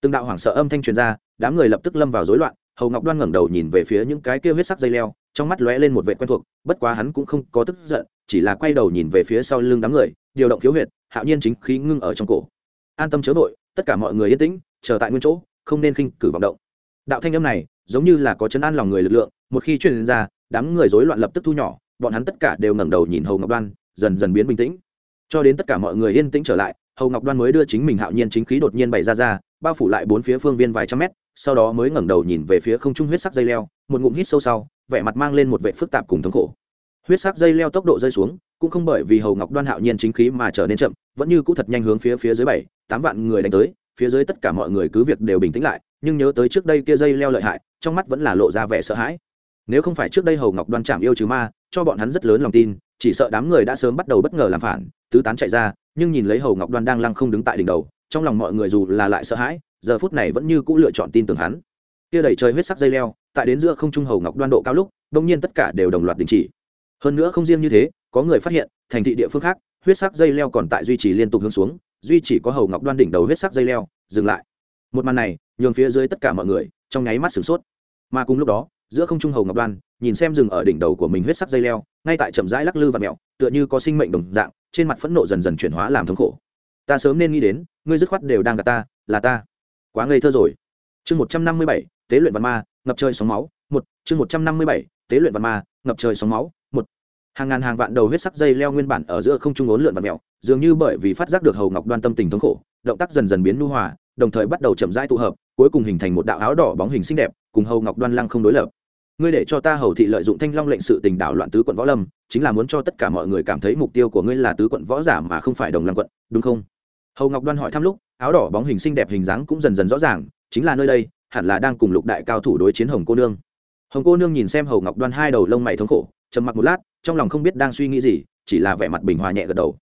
Từng đạo hoảng sợ âm thanh truyền ra, đám người lập tức lâm vào rối loạn, hầu ngọc đoan ngẩng đầu nhìn về phía những cái kia huyết sắc dây leo, trong mắt lóe lên một vệ quen thuộc, bất quá hắn cũng không có tức giận chỉ là quay đầu nhìn về phía sau lưng đám người, điều động khiếu huyệt, hạo nhiên chính khí ngưng ở trong cổ. An tâm chớ vội, tất cả mọi người yên tĩnh, chờ tại nguyên chỗ, không nên khinh cử vọng động. Đạo thanh âm này, giống như là có chấn an lòng người lực lượng, một khi truyền ra, đám người rối loạn lập tức thu nhỏ, bọn hắn tất cả đều ngẩng đầu nhìn hầu ngọc đoan, dần dần biến bình tĩnh. Cho đến tất cả mọi người yên tĩnh trở lại, hầu ngọc đoan mới đưa chính mình hạo nhiên chính khí đột nhiên bày ra ra, bao phủ lại bốn phía phương viên vài trăm mét, sau đó mới ngẩng đầu nhìn về phía không trung huyết sắc dây leo, một ngụm hít sâu sau, vẻ mặt mang lên một vệ phức tạp cùng thống khổ huyết sắc dây leo tốc độ rơi xuống, cũng không bởi vì hầu ngọc đoan hạo nhiên chính khí mà trở nên chậm, vẫn như cũ thật nhanh hướng phía phía dưới bảy, tám vạn người đánh tới, phía dưới tất cả mọi người cứ việc đều bình tĩnh lại, nhưng nhớ tới trước đây kia dây leo lợi hại, trong mắt vẫn là lộ ra vẻ sợ hãi. Nếu không phải trước đây hầu ngọc đoan chạm yêu chứ ma, cho bọn hắn rất lớn lòng tin, chỉ sợ đám người đã sớm bắt đầu bất ngờ làm phản, tứ tán chạy ra, nhưng nhìn lấy hầu ngọc đoan đang lăng không đứng tại đỉnh đầu, trong lòng mọi người dù là lại sợ hãi, giờ phút này vẫn như cũ lựa chọn tin tưởng hắn. Kia đẩy trời huyết sắc dây leo, tại đến giữa không trung hầu ngọc đoan độ cao lúc đông nhiên tất cả đều đồng loạt đình chỉ hơn nữa không riêng như thế, có người phát hiện, thành thị địa phương khác, huyết sắc dây leo còn tại duy trì liên tục hướng xuống, duy chỉ có hầu ngọc đoan đỉnh đầu huyết sắc dây leo, dừng lại. Một màn này, nhường phía dưới tất cả mọi người, trong nháy mắt sửng sốt. Mà cùng lúc đó, giữa không trung hầu ngọc đoan, nhìn xem rừng ở đỉnh đầu của mình huyết sắc dây leo, ngay tại chậm rãi lắc lư và mẹo, tựa như có sinh mệnh đồng dạng, trên mặt phẫn nộ dần dần chuyển hóa làm thống khổ. Ta sớm nên nghĩ đến, ngươi dứt khoát đều đang gặp ta, là ta. Quá ngây thơ rồi. Chương một trăm năm mươi bảy, tế luyện văn ma, ngập trời sóng máu, một, chương một trăm năm mươi bảy, tế luyện văn ma, ngập trời sóng máu hàng ngàn hàng vạn đầu huyết sắc dây leo nguyên bản ở giữa không trung ốn lượn và mèo dường như bởi vì phát giác được hầu ngọc đoan tâm tình thống khổ, động tác dần dần biến nu hòa, đồng thời bắt đầu chậm rãi tụ hợp, cuối cùng hình thành một đạo áo đỏ bóng hình xinh đẹp, cùng hầu ngọc đoan lăng không đối lập. Ngươi để cho ta hầu thị lợi dụng thanh long lệnh sự tình đảo loạn tứ quận võ lâm, chính là muốn cho tất cả mọi người cảm thấy mục tiêu của ngươi là tứ quận võ giả mà không phải đồng lăng quận, đúng không? Hầu ngọc đoan hỏi thăm lúc, áo đỏ bóng hình xinh đẹp hình dáng cũng dần dần rõ ràng, chính là nơi đây, hẳn là đang cùng lục đại cao thủ đối chiến hồng cô nương. Hồng cô nương nhìn xem hầu ngọc đoan hai đầu lông mày thống khổ, trầm mặc một lát trong lòng không biết đang suy nghĩ gì, chỉ là vẻ mặt bình hòa nhẹ gật đầu.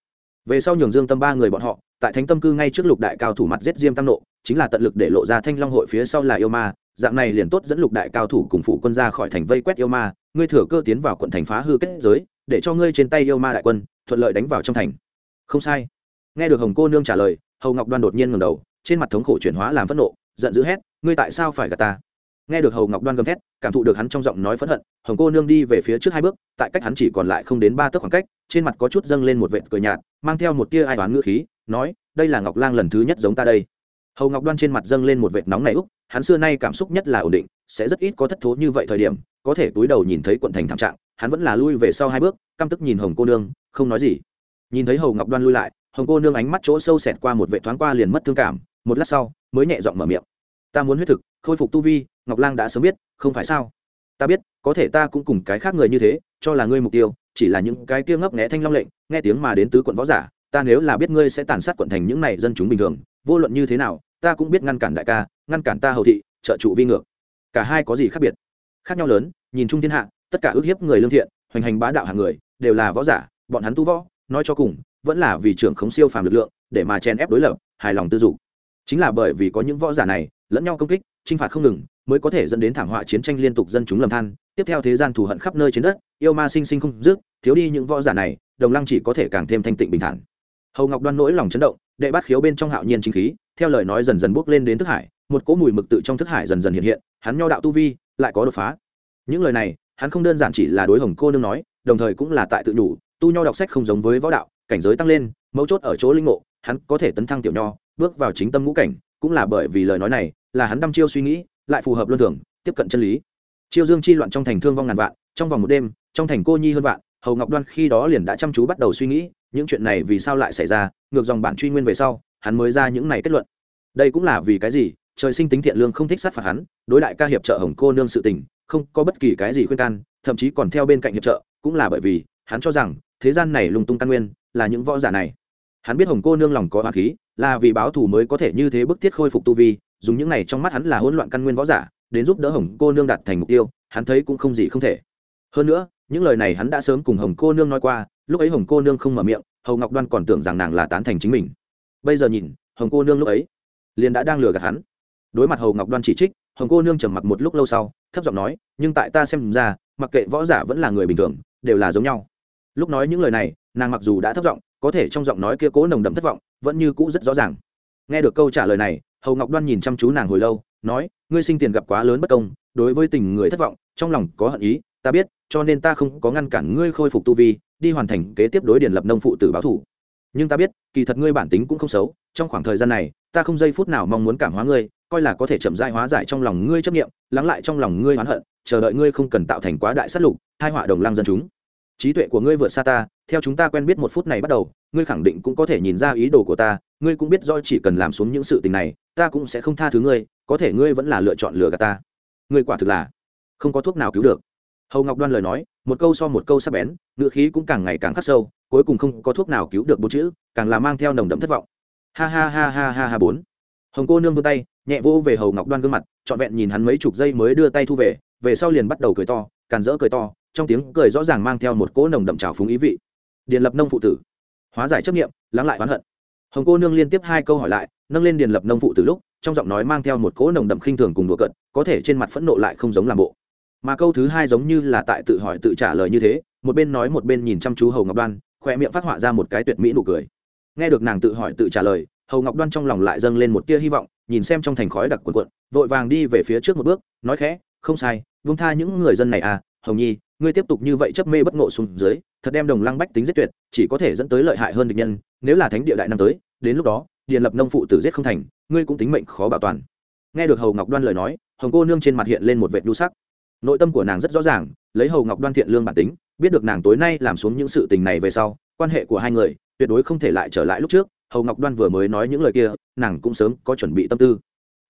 Về sau nhường dương tâm ba người bọn họ, tại thánh tâm cư ngay trước lục đại cao thủ mặt giết diêm tăng nộ, chính là tận lực để lộ ra thanh long hội phía sau là yêu ma, dạng này liền tốt dẫn lục đại cao thủ cùng phụ quân ra khỏi thành vây quét yêu ma, ngươi thừa cơ tiến vào quận thành phá hư kết giới, để cho ngươi trên tay yêu ma đại quân, thuận lợi đánh vào trong thành. Không sai. Nghe được hồng cô nương trả lời, hầu ngọc đoan đột nhiên ngầm đầu, trên mặt thống khổ chuyển hóa làm phẫn nộ, giận dữ hét, ngươi tại sao phải gạt ta? Nghe được hầu ngọc đoan gầm thét, cảm thụ được hắn trong giọng nói phẫn hận, hồng cô nương đi về phía trước hai bước, tại cách hắn chỉ còn lại không đến ba tấc khoảng cách, trên mặt có chút dâng lên một vệt cười nhạt, mang theo một tia ai toán ngữ khí, nói, đây là ngọc lang lần thứ nhất giống ta đây. Hầu ngọc đoan trên mặt dâng lên một vệt nóng này úc, hắn xưa nay cảm xúc nhất là ổn định, sẽ rất ít có thất thố như vậy thời điểm, có thể túi đầu nhìn thấy quận thành thảm trạng, hắn vẫn là lui về sau hai bước, căm tức nhìn hồng cô nương, không nói gì. Nhìn thấy hầu ngọc đoan lui lại, hồng cô nương ánh mắt chỗ sâu xẹt qua một vệ thoáng qua liền mất thương cảm, một lát sau, mới nhẹ giọng mở miệng. Ta muốn huyết thực, khôi phục tu vi ngọc lang đã sớm biết, không phải sao? Ta biết, có thể ta cũng cùng cái khác người như thế, cho là ngươi mục tiêu, chỉ là những cái kia ngấp nghẽ thanh long lệnh, nghe tiếng mà đến tứ quận võ giả, ta nếu là biết ngươi sẽ tàn sát quận thành những này dân chúng bình thường, vô luận như thế nào, ta cũng biết ngăn cản đại ca, ngăn cản ta hầu thị, trợ trụ vi ngược. Cả hai có gì khác biệt? Khác nhau lớn, nhìn chung thiên hạ, tất cả ước hiếp người lương thiện, hoành hành bá đạo hàng người, đều là võ giả, bọn hắn tu võ, nói cho cùng, vẫn là vì trưởng khống siêu phàm lực lượng, để mà chen ép đối lập, hài lòng tư dục. Chính là bởi vì có những võ giả này, lẫn nhau công kích, chinh phạt không ngừng mới có thể dẫn đến thảm họa chiến tranh liên tục dân chúng lầm than. Tiếp theo thế gian thù hận khắp nơi trên đất, yêu ma sinh sinh không dứt, thiếu đi những võ giả này, đồng lăng chỉ có thể càng thêm thanh tịnh bình thản. Hầu ngọc đoan nỗi lòng chấn động, đệ bát khiếu bên trong hạo nhiên chính khí, theo lời nói dần dần bước lên đến thức hải, một cỗ mùi mực tự trong thức hải dần dần hiện hiện, hắn nho đạo tu vi, lại có đột phá. Những lời này, hắn không đơn giản chỉ là đối hồng cô nương nói, đồng thời cũng là tại tự đủ tu nho đọc sách không giống với võ đạo, cảnh giới tăng lên, mấu chốt ở chỗ linh ngộ, hắn có thể tấn thăng tiểu nho, bước vào chính tâm ngũ cảnh, cũng là bởi vì lời nói này, là hắn đăm chiêu suy nghĩ lại phù hợp luân thường, tiếp cận chân lý. Chiêu dương chi loạn trong thành thương vong ngàn vạn, trong vòng một đêm, trong thành cô nhi hơn vạn, hầu ngọc đoan khi đó liền đã chăm chú bắt đầu suy nghĩ, những chuyện này vì sao lại xảy ra, ngược dòng bản truy nguyên về sau, hắn mới ra những này kết luận. Đây cũng là vì cái gì, trời sinh tính thiện lương không thích sát phạt hắn, đối đại ca hiệp trợ hồng cô nương sự tình, không có bất kỳ cái gì khuyên can, thậm chí còn theo bên cạnh hiệp trợ, cũng là bởi vì, hắn cho rằng, thế gian này lung tung căn nguyên, là những võ giả này. Hắn biết hồng cô nương lòng có hoa khí, là vì báo thù mới có thể như thế bức thiết khôi phục tu vi dùng những này trong mắt hắn là hỗn loạn căn nguyên võ giả, đến giúp đỡ hồng cô nương đạt thành mục tiêu, hắn thấy cũng không gì không thể. Hơn nữa, những lời này hắn đã sớm cùng hồng cô nương nói qua, lúc ấy hồng cô nương không mở miệng, hầu ngọc đoan còn tưởng rằng nàng là tán thành chính mình. Bây giờ nhìn, hồng cô nương lúc ấy liền đã đang lừa gạt hắn. Đối mặt hầu ngọc đoan chỉ trích, hồng cô nương trầm mặc một lúc lâu sau, thấp giọng nói, nhưng tại ta xem ra, mặc kệ võ giả vẫn là người bình thường, đều là giống nhau. Lúc nói những lời này, nàng mặc dù đã thấp giọng, có thể trong giọng nói kia cố nồng đậm thất vọng, vẫn như cũ rất rõ ràng. Nghe được câu trả lời này hầu ngọc đoan nhìn chăm chú nàng hồi lâu, nói, ngươi sinh tiền gặp quá lớn bất công, đối với tình người thất vọng, trong lòng có hận ý, ta biết, cho nên ta không có ngăn cản ngươi khôi phục tu vi, đi hoàn thành kế tiếp đối điển lập nông phụ tử báo thủ nhưng ta biết, kỳ thật ngươi bản tính cũng không xấu, trong khoảng thời gian này, ta không giây phút nào mong muốn cảm hóa ngươi, coi là có thể chậm dai hóa giải trong lòng ngươi chấp nghiệm lắng lại trong lòng ngươi oán hận, chờ đợi ngươi không cần tạo thành quá đại sát lục, hai họa đồng lăng dân chúng. Trí tuệ của ngươi vượt xa ta, theo chúng ta quen biết một phút này bắt đầu ngươi khẳng định cũng có thể nhìn ra ý đồ của ta, ngươi cũng biết do chỉ cần làm xuống những sự tình này, ta cũng sẽ không tha thứ ngươi, có thể ngươi vẫn là lựa chọn lừa gạt ta. Ngươi quả thực là không có thuốc nào cứu được. Hầu ngọc đoan lời nói, một câu so một câu sắp bén ngựa khí cũng càng ngày càng khắc sâu, cuối cùng không có thuốc nào cứu được bốn chữ, càng là mang theo nồng đậm thất vọng. Ha ha ha ha ha ha bốn. Hồng cô nương vươn tay, nhẹ vô về hầu ngọc đoan gương mặt, trọn vẹn nhìn hắn mấy chục giây mới đưa tay thu về về sau liền bắt đầu cười to, càn rỡ cười to, trong tiếng cười rõ ràng mang theo một cỗ nồng đậm trào phúng ý vị. Điền lập nông phụ tử hóa giải chấp nghiệm lắng lại oán hận. Hồng cô nương liên tiếp hai câu hỏi lại, nâng lên điền lập nông phụ từ lúc, trong giọng nói mang theo một cỗ nồng đậm khinh thường cùng đùa cận có thể trên mặt phẫn nộ lại không giống làm bộ. Mà câu thứ hai giống như là tại tự hỏi tự trả lời như thế, một bên nói một bên nhìn chăm chú hầu ngọc đoan khoe miệng phát họa ra một cái tuyệt mỹ nụ cười. Nghe được nàng tự hỏi tự trả lời, hầu ngọc đoan trong lòng lại dâng lên một tia hy vọng, nhìn xem trong thành khói đặc cuộn cuộn, vội vàng đi về phía trước một bước, nói khẽ, không sai vung tha những người dân này à hồng nhi ngươi tiếp tục như vậy chấp mê bất ngộ xuống dưới, thật đem đồng lăng bách tính giết tuyệt, chỉ có thể dẫn tới lợi hại hơn địch nhân, nếu là thánh địa đại năng tới, đến lúc đó điện lập nông phụ tử giết không thành, ngươi cũng tính mệnh khó bảo toàn. Nghe được hầu ngọc đoan lời nói, hồng cô nương trên mặt hiện lên một vệt đu sắc. Nội tâm của nàng rất rõ ràng, lấy hầu ngọc đoan thiện lương bản tính, biết được nàng tối nay làm xuống những sự tình này về sau, quan hệ của hai người tuyệt đối không thể lại trở lại lúc trước, hầu ngọc đoan vừa mới nói những lời kia, nàng cũng sớm có chuẩn bị tâm tư.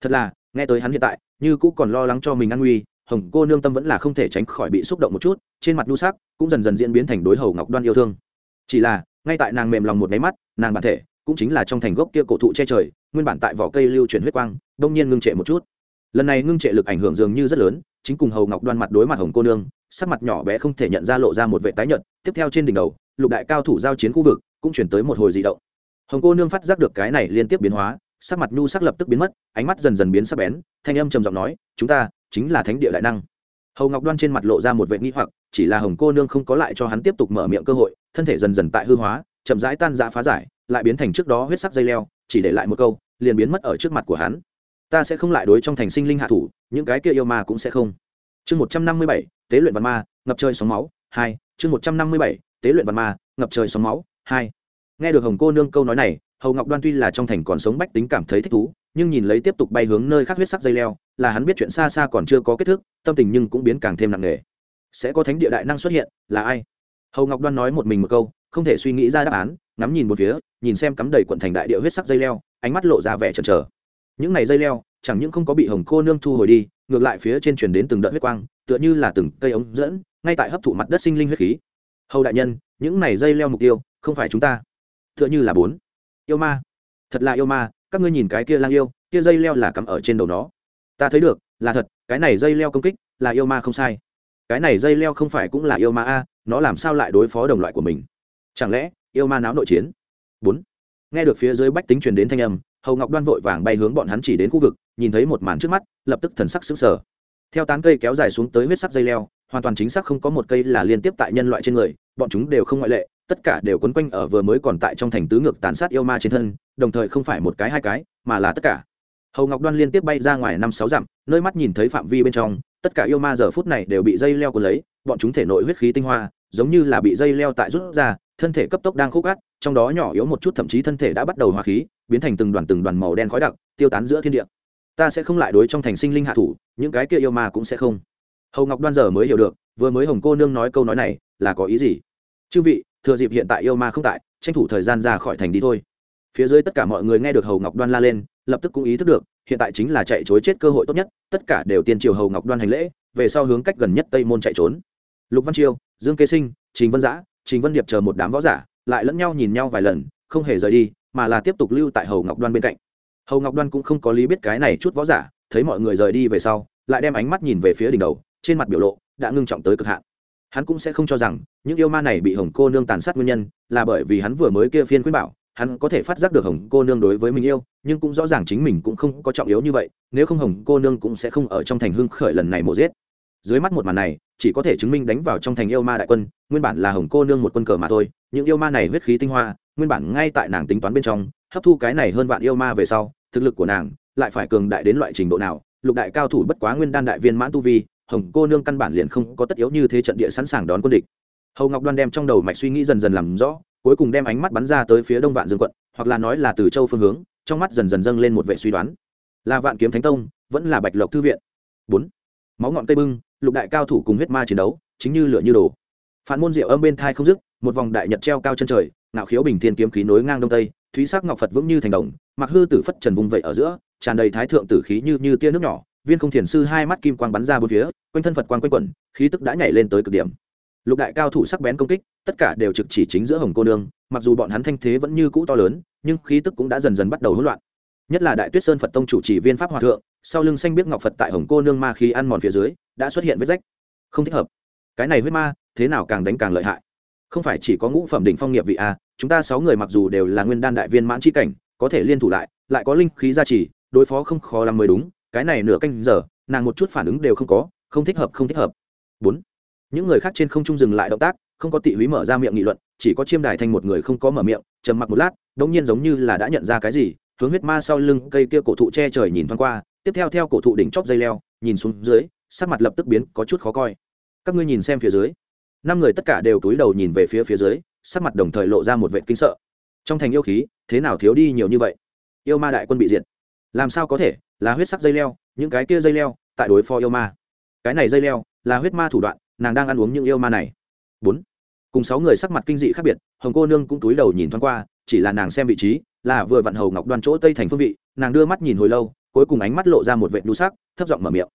Thật là, nghe tới hắn hiện tại, như cũng còn lo lắng cho mình an nguy hồng cô nương tâm vẫn là không thể tránh khỏi bị xúc động một chút, trên mặt nhu sắc cũng dần dần diễn biến thành đối hầu ngọc đoan yêu thương. Chỉ là, ngay tại nàng mềm lòng một máy mắt, nàng bản thể cũng chính là trong thành gốc kia cổ thụ che trời, nguyên bản tại vỏ cây lưu chuyển huyết quang, đông nhiên ngưng trệ một chút. Lần này ngưng trệ lực ảnh hưởng dường như rất lớn, chính cùng hầu ngọc đoan mặt đối mặt hồng cô nương, sắc mặt nhỏ bé không thể nhận ra lộ ra một vệ tái nhợt, tiếp theo trên đỉnh đầu, lục đại cao thủ giao chiến khu vực cũng chuyển tới một hồi dị động. Hồng cô nương phát giác được cái này liên tiếp biến hóa, sắc mặt nhu sắc lập tức biến mất, ánh mắt dần dần biến sắc bén, thanh âm trầm giọng nói, chúng ta chính là thánh địa đại năng. Hầu ngọc đoan trên mặt lộ ra một vệ nghi hoặc, chỉ là hồng cô nương không có lại cho hắn tiếp tục mở miệng cơ hội, thân thể dần dần tại hư hóa, chậm rãi tan rã phá giải, lại biến thành trước đó huyết sắc dây leo, chỉ để lại một câu, liền biến mất ở trước mặt của hắn. Ta sẽ không lại đối trong thành sinh linh hạ thủ, những cái kia yêu ma cũng sẽ không. Chương một trăm năm mươi bảy, tế luyện văn ma, ngập trời sóng máu, hai, chương một trăm năm mươi bảy, tế luyện văn ma, ngập trời sóng máu, hai. Nghe được hồng cô nương câu nói này, hầu ngọc đoan tuy là trong thành còn sống bách tính cảm thấy thích thú, nhưng nhìn lấy tiếp tục bay hướng nơi khác huyết sắc dây leo là hắn biết chuyện xa xa còn chưa có kết thúc, tâm tình nhưng cũng biến càng thêm nặng nề. Sẽ có thánh địa đại năng xuất hiện, là ai? Hầu ngọc đoan nói một mình một câu, không thể suy nghĩ ra đáp án, ngắm nhìn một phía, nhìn xem cắm đầy quận thành đại địa huyết sắc dây leo, ánh mắt lộ ra vẻ chần chờ. Những này dây leo, chẳng những không có bị hồng cô nương thu hồi đi, ngược lại phía trên truyền đến từng đợt huyết quang, tựa như là từng cây ống dẫn, ngay tại hấp thụ mặt đất sinh linh huyết khí. Hầu đại nhân, những này dây leo mục tiêu, không phải chúng ta. Tựa như là bốn. Yêu ma. Thật là yêu ma, các ngươi nhìn cái kia lang yêu, kia dây leo là cắm ở trên đầu nó ta thấy được, là thật, cái này dây leo công kích, là yêu ma không sai. Cái này dây leo không phải cũng là yêu ma a, nó làm sao lại đối phó đồng loại của mình? Chẳng lẽ, yêu ma náo nội chiến? Bốn. Nghe được phía dưới bách tính truyền đến thanh âm, hầu ngọc đoan vội vàng bay hướng bọn hắn chỉ đến khu vực, nhìn thấy một màn trước mắt, lập tức thần sắc xứng sở theo tán cây kéo dài xuống tới huyết sắc dây leo, hoàn toàn chính xác không có một cây là liên tiếp tại nhân loại trên người, bọn chúng đều không ngoại lệ, tất cả đều quấn quanh ở vừa mới còn tại trong thành tứ ngược tàn sát yêu ma trên thân, đồng thời không phải một cái hai cái, mà là tất cả hầu ngọc đoan liên tiếp bay ra ngoài năm sáu dặm, nơi mắt nhìn thấy phạm vi bên trong, tất cả yêu ma giờ phút này đều bị dây leo cuốn lấy, bọn chúng thể nội huyết khí tinh hoa, giống như là bị dây leo tại rút ra, thân thể cấp tốc đang khúc gắt trong đó nhỏ yếu một chút thậm chí thân thể đã bắt đầu hòa khí, biến thành từng đoàn từng đoàn màu đen khói đặc, tiêu tán giữa thiên địa. Ta sẽ không lại đối trong thành sinh linh hạ thủ, những cái kia yêu ma cũng sẽ không. Hầu ngọc đoan giờ mới hiểu được, vừa mới hồng cô nương nói câu nói này, là có ý gì? Chư vị, thừa dịp hiện tại yêu ma không tại, tranh thủ thời gian ra khỏi thành đi thôi. Phía dưới tất cả mọi người nghe được hầu ngọc đoan la lên lập tức cũng ý thức được, hiện tại chính là chạy chối chết cơ hội tốt nhất, tất cả đều tiên triều hầu ngọc đoan hành lễ, về sau hướng cách gần nhất tây môn chạy trốn. Lục văn chiêu, dương kế sinh, trình vân giã, trình vân điệp chờ một đám võ giả, lại lẫn nhau nhìn nhau vài lần, không hề rời đi, mà là tiếp tục lưu tại hầu ngọc đoan bên cạnh. Hầu ngọc đoan cũng không có lý biết cái này chút võ giả, thấy mọi người rời đi về sau, lại đem ánh mắt nhìn về phía đỉnh đầu, trên mặt biểu lộ đã ngưng trọng tới cực hạn. Hắn cũng sẽ không cho rằng, những yêu ma này bị hồng cô nương tàn sát nguyên nhân là bởi vì hắn vừa mới kia phiên khuyên bảo hắn có thể phát giác được hồng cô nương đối với mình yêu, nhưng cũng rõ ràng chính mình cũng không có trọng yếu như vậy, nếu không hồng cô nương cũng sẽ không ở trong thành hưng khởi lần này mổ giết. Dưới mắt một màn này, chỉ có thể chứng minh đánh vào trong thành yêu ma đại quân, nguyên bản là hồng cô nương một quân cờ mà thôi, những yêu ma này huyết khí tinh hoa, nguyên bản ngay tại nàng tính toán bên trong, hấp thu cái này hơn vạn yêu ma về sau, thực lực của nàng lại phải cường đại đến loại trình độ nào, lục đại cao thủ bất quá nguyên đan đại viên mãn tu vi, hồng cô nương căn bản liền không có tất yếu như thế trận địa sẵn sàng đón quân địch. Hầu ngọc đoan đem trong đầu mạch suy nghĩ dần dần làm rõ cuối cùng đem ánh mắt bắn ra tới phía đông vạn dương quận, hoặc là nói là từ châu phương hướng, trong mắt dần dần dâng lên một vệ suy đoán. Là vạn kiếm thánh tông, vẫn là bạch lộc thư viện. Bốn, máu ngọn cây bưng, lục đại cao thủ cùng huyết ma chiến đấu, chính như lửa như đồ. Phản môn diệu âm bên thai không dứt, một vòng đại nhật treo cao chân trời, ngạo khiếu bình thiên kiếm khí nối ngang đông tây, thúy sắc ngọc phật vững như thành đồng, mặc hư tử phất trần vùng vậy ở giữa, tràn đầy thái thượng tử khí như như tia nước nhỏ, viên không thiền sư hai mắt kim quang bắn ra bốn phía, quanh thân phật quang quanh quẩn, khí tức đã nhảy lên tới cực điểm lục đại cao thủ sắc bén công kích, tất cả đều trực chỉ chính giữa hồng cô nương, mặc dù bọn hắn thanh thế vẫn như cũ to lớn, nhưng khí tức cũng đã dần dần bắt đầu hỗn loạn. Nhất là đại tuyết sơn phật tông chủ trì viên pháp hòa thượng, sau lưng xanh biết ngọc phật tại hồng cô nương ma khí ăn mòn phía dưới, đã xuất hiện vết rách. Không thích hợp. Cái này huyết ma, thế nào càng đánh càng lợi hại? Không phải chỉ có ngũ phẩm đỉnh phong nghiệp vị a chúng ta sáu người mặc dù đều là nguyên đan đại viên mãn c cảnh, có thể liên thủ lại lại có linh khí gia trì, đối phó không khó làm mới đúng, cái này nửa canh giờ, nàng một chút phản ứng đều không có, không thích hợp, không thích hợp. Bốn những người khác trên không trung dừng lại động tác, không có tị húy mở ra miệng nghị luận, chỉ có chiêm đài thanh một người không có mở miệng, trầm mặc một lát, đống nhiên giống như là đã nhận ra cái gì, hướng huyết ma sau lưng cây kia cổ thụ che trời nhìn thoáng qua, tiếp theo theo cổ thụ đỉnh chóp dây leo, nhìn xuống dưới, sắc mặt lập tức biến có chút khó coi. Các ngươi nhìn xem phía dưới. Năm người tất cả đều túi đầu nhìn về phía phía dưới, sắc mặt đồng thời lộ ra một vệ kinh sợ. Trong thành yêu khí, thế nào thiếu đi nhiều như vậy? Yêu ma đại quân bị diệt. Làm sao có thể? Là huyết sắc dây leo, những cái kia dây leo, tại đối phó yêu ma. Cái này dây leo, là huyết ma thủ đoạn nàng đang ăn uống những yêu ma này. Bốn. Cùng sáu người sắc mặt kinh dị khác biệt, hồng cô nương cũng túi đầu nhìn thoáng qua, chỉ là nàng xem vị trí, là vừa vặn hầu ngọc đoan chỗ tây thành phương vị, nàng đưa mắt nhìn hồi lâu, cuối cùng ánh mắt lộ ra một vệ đu sắc, thấp giọng mở miệng.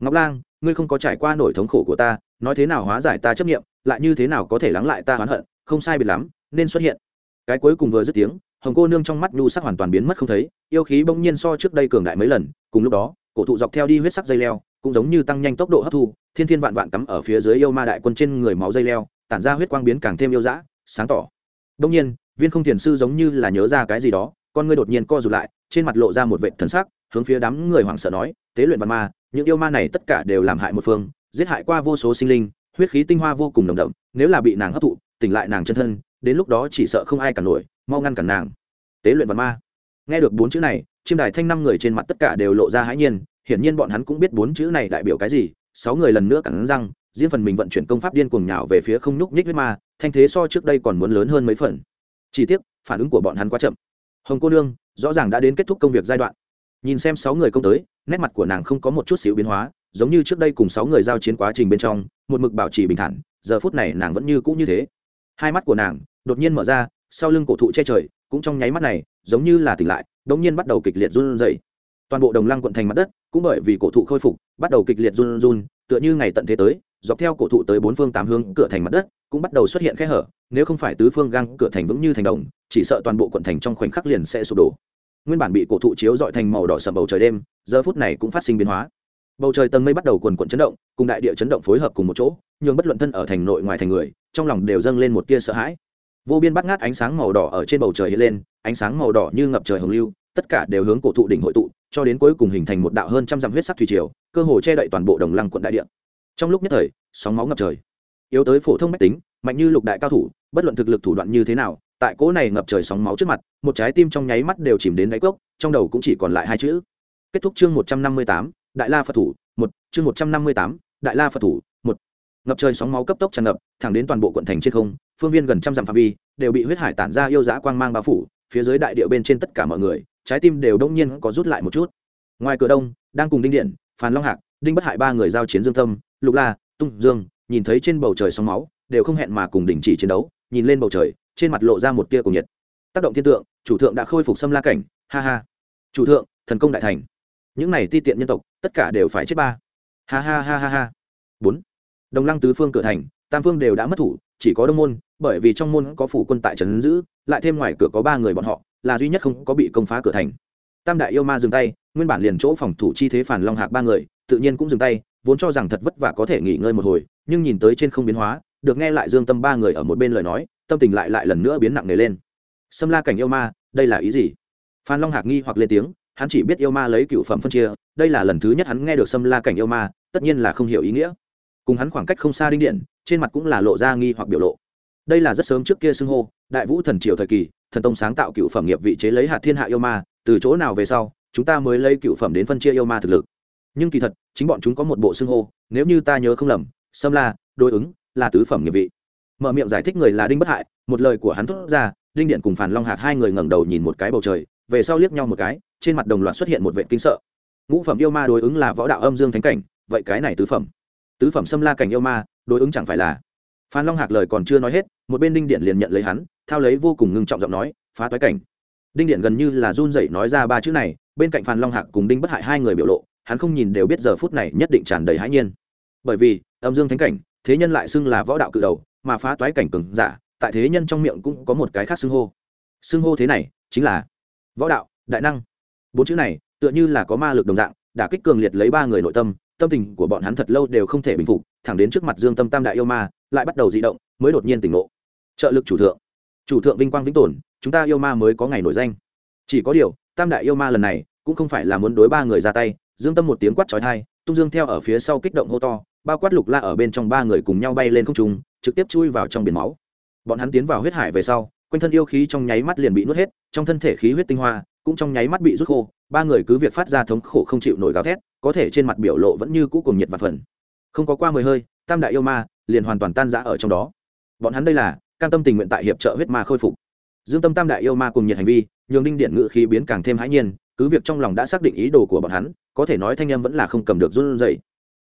Ngọc lang, ngươi không có trải qua nổi thống khổ của ta, nói thế nào hóa giải ta chấp nghiệm lại như thế nào có thể lắng lại ta oán hận, không sai biệt lắm, nên xuất hiện. Cái cuối cùng vừa dứt tiếng, hồng cô nương trong mắt nhu sắc hoàn toàn biến mất không thấy, yêu khí bỗng nhiên so trước đây cường đại mấy lần, cùng lúc đó, cổ thụ dọc theo đi huyết sắc dây leo, cũng giống như tăng nhanh tốc độ hấp thu thiên thiên vạn vạn cắm ở phía dưới yêu ma đại quân trên người máu dây leo, tản ra huyết quang biến càng thêm yêu dã, sáng tỏ. Đông nhiên, viên không thiền sư giống như là nhớ ra cái gì đó, con ngươi đột nhiên co rụt lại, trên mặt lộ ra một vệ thần sắc, hướng phía đám người hoảng sợ nói, tế luyện văn ma, những yêu ma này tất cả đều làm hại một phương, giết hại qua vô số sinh linh, huyết khí tinh hoa vô cùng nồng đậm, nếu là bị nàng hấp thụ, tỉnh lại nàng chân thân, đến lúc đó chỉ sợ không ai cản nổi, mau ngăn cản nàng. Tế luyện văn ma. Nghe được bốn chữ này chiêm đài thanh năm người trên mặt tất cả đều lộ ra hãi nhiên, hiển nhiên bọn hắn cũng biết bốn chữ này đại biểu cái gì sáu người lần nữa cắn răng, riêng phần mình vận chuyển công pháp điên cuồng nhào về phía không nhúc nhích huyết ma, thanh thế so trước đây còn muốn lớn hơn mấy phần. Chỉ tiếc, phản ứng của bọn hắn quá chậm. Hồng cô nương, rõ ràng đã đến kết thúc công việc giai đoạn. Nhìn xem sáu người công tới, nét mặt của nàng không có một chút xíu biến hóa, giống như trước đây cùng sáu người giao chiến quá trình bên trong, một mực bảo trì bình thản, giờ phút này nàng vẫn như cũ như thế. Hai mắt của nàng đột nhiên mở ra, sau lưng cổ thụ che trời, cũng trong nháy mắt này, giống như là tỉnh lại, đống nhiên bắt đầu kịch liệt run rẩy toàn bộ đồng lăng quận thành mặt đất cũng bởi vì cổ thụ khôi phục bắt đầu kịch liệt run run tựa như ngày tận thế tới, dọc theo cổ thụ tới bốn phương tám hướng cửa thành mặt đất cũng bắt đầu xuất hiện khe hở. Nếu không phải tứ phương găng cửa thành vững như thành đồng, chỉ sợ toàn bộ quận thành trong khoảnh khắc liền sẽ sụp đổ. Nguyên bản bị cổ thụ chiếu dọi thành màu đỏ sầm bầu trời đêm, giờ phút này cũng phát sinh biến hóa. Bầu trời tầng mây bắt đầu quần quận chấn động, cùng đại địa chấn động phối hợp cùng một chỗ nhưng bất luận thân ở thành nội ngoài thành người, trong lòng đều dâng lên một tia sợ hãi. Vô biên bắt ngát ánh sáng màu đỏ ở trên bầu trời hiện lên, ánh sáng màu đỏ như ngập trời hồng lưu, tất cả đều hướng cổ thụ đỉnh hội tụ cho đến cuối cùng hình thành một đạo hơn trăm dặm huyết sắc thủy triều, cơ hồ che đậy toàn bộ đồng lăng quận đại địa. Trong lúc nhất thời, sóng máu ngập trời. Yếu tới phổ thông mách tính, mạnh như lục đại cao thủ, bất luận thực lực thủ đoạn như thế nào, tại cỗ này ngập trời sóng máu trước mặt, một trái tim trong nháy mắt đều chìm đến đáy cốc, trong đầu cũng chỉ còn lại hai chữ. Kết thúc chương một trăm năm mươi tám, đại la phật thủ, một, chương một trăm năm mươi tám, đại la phật thủ, một. Ngập trời sóng máu cấp tốc tràn ngập, thẳng đến toàn bộ quận thành trên không, phương viên gần trăm dặm phạm vi, đều bị huyết hải tản ra yêu dã quang mang bao phủ, phía dưới đại địa bên trên tất cả mọi người trái tim đều đông nhiên có rút lại một chút. Ngoài cửa đông, đang cùng đinh điện, phàn long hạc, đinh bất hại ba người giao chiến dương tâm lục la, tung dương, nhìn thấy trên bầu trời sóng máu, đều không hẹn mà cùng đình chỉ chiến đấu, nhìn lên bầu trời, trên mặt lộ ra một tia cùng nhiệt. Tác động thiên tượng, chủ thượng đã khôi phục xâm la cảnh, ha ha. Chủ thượng, thần công đại thành. Những này ti tiện nhân tộc, tất cả đều phải chết ba. Ha ha ha ha ha. Bốn. Đồng lăng tứ phương cửa thành, tam phương đều đã mất thủ, chỉ có đông môn bởi vì trong môn có phủ quân tại trấn giữ, lại thêm ngoài cửa có ba người bọn họ, là duy nhất không có bị công phá cửa thành. Tam đại yêu ma dừng tay, nguyên bản liền chỗ phòng thủ chi thế phản long hạc ba người, tự nhiên cũng dừng tay, vốn cho rằng thật vất vả có thể nghỉ ngơi một hồi, nhưng nhìn tới trên không biến hóa, được nghe lại dương tâm ba người ở một bên lời nói, tâm tình lại lại lần nữa biến nặng nề lên. Xâm la cảnh yêu ma, đây là ý gì? Phan long hạc nghi hoặc lên tiếng, hắn chỉ biết yêu ma lấy cựu phẩm phân chia, đây là lần thứ nhất hắn nghe được xâm la cảnh yêu ma, tất nhiên là không hiểu ý nghĩa. Cùng hắn khoảng cách không xa đinh điện, trên mặt cũng là lộ ra nghi hoặc biểu lộ đây là rất sớm trước kia xưng hô, đại vũ thần triều thời kỳ, thần tông sáng tạo cựu phẩm nghiệp vị chế lấy hạt thiên hạ yêu ma, từ chỗ nào về sau, chúng ta mới lấy cựu phẩm đến phân chia yêu ma thực lực. Nhưng kỳ thật, chính bọn chúng có một bộ xưng hô, nếu như ta nhớ không lầm xâm la, đối ứng, là tứ phẩm nghiệp vị. Mở miệng giải thích người là đinh bất hại, một lời của hắn thốt ra, đinh điện cùng phản long hạc hai người ngẩng đầu nhìn một cái bầu trời, về sau liếc nhau một cái, trên mặt đồng loạt xuất hiện một vệ kinh sợ. Ngũ phẩm yêu ma đối ứng là võ đạo âm dương thánh cảnh, vậy cái này tứ phẩm. Tứ phẩm xâm la cảnh yêu ma, đối ứng chẳng phải là phan long hạc lời còn chưa nói hết, một bên đinh điện liền nhận lấy hắn, thao lấy vô cùng ngưng trọng giọng nói, phá toái cảnh. Đinh điện gần như là run rẩy nói ra ba chữ này, bên cạnh phan long hạc cùng đinh bất hại hai người biểu lộ, hắn không nhìn đều biết giờ phút này nhất định tràn đầy hãi nhiên. Bởi vì, âm dương thánh cảnh, thế nhân lại xưng là võ đạo cự đầu, mà phá toái cảnh cường giả, tại thế nhân trong miệng cũng có một cái khác xưng hô. Xưng hô thế này chính là võ đạo, đại năng. Bốn chữ này tựa như là có ma lực đồng dạng đã kích cường liệt lấy ba người nội tâm tâm tình của bọn hắn thật lâu đều không thể bình phục thẳng đến trước mặt dương tâm tam đại yêu ma, lại bắt đầu di động, mới đột nhiên tỉnh ngộ. Trợ lực chủ thượng. Chủ thượng vinh quang vĩnh tồn, chúng ta yêu ma mới có ngày nổi danh. Chỉ có điều, tam đại yêu ma lần này, cũng không phải là muốn đối ba người ra tay, dương tâm một tiếng quát trói thai tung dương theo ở phía sau kích động hô to, bao quát lục la ở bên trong ba người cùng nhau bay lên không trung, trực tiếp chui vào trong biển máu. Bọn hắn tiến vào huyết hải về sau, quanh thân yêu khí trong nháy mắt liền bị nuốt hết, trong thân thể khí huyết tinh hoa cũng trong nháy mắt bị rút khô, ba người cứ việc phát ra thống khổ không chịu nổi gào thét, có thể trên mặt biểu lộ vẫn như cũ cùng nhiệt và phần không có qua mười hơi, tam đại yêu ma liền hoàn toàn tan rã ở trong đó. Bọn hắn đây là cam tâm tình nguyện tại hiệp trợ huyết ma khôi phục. Dương tâm tam đại yêu ma cùng nhiệt hành vi, nhường đinh điện ngự khí biến càng thêm hãi nhiên, cứ việc trong lòng đã xác định ý đồ của bọn hắn, có thể nói thanh em vẫn là không cầm được run rẩy.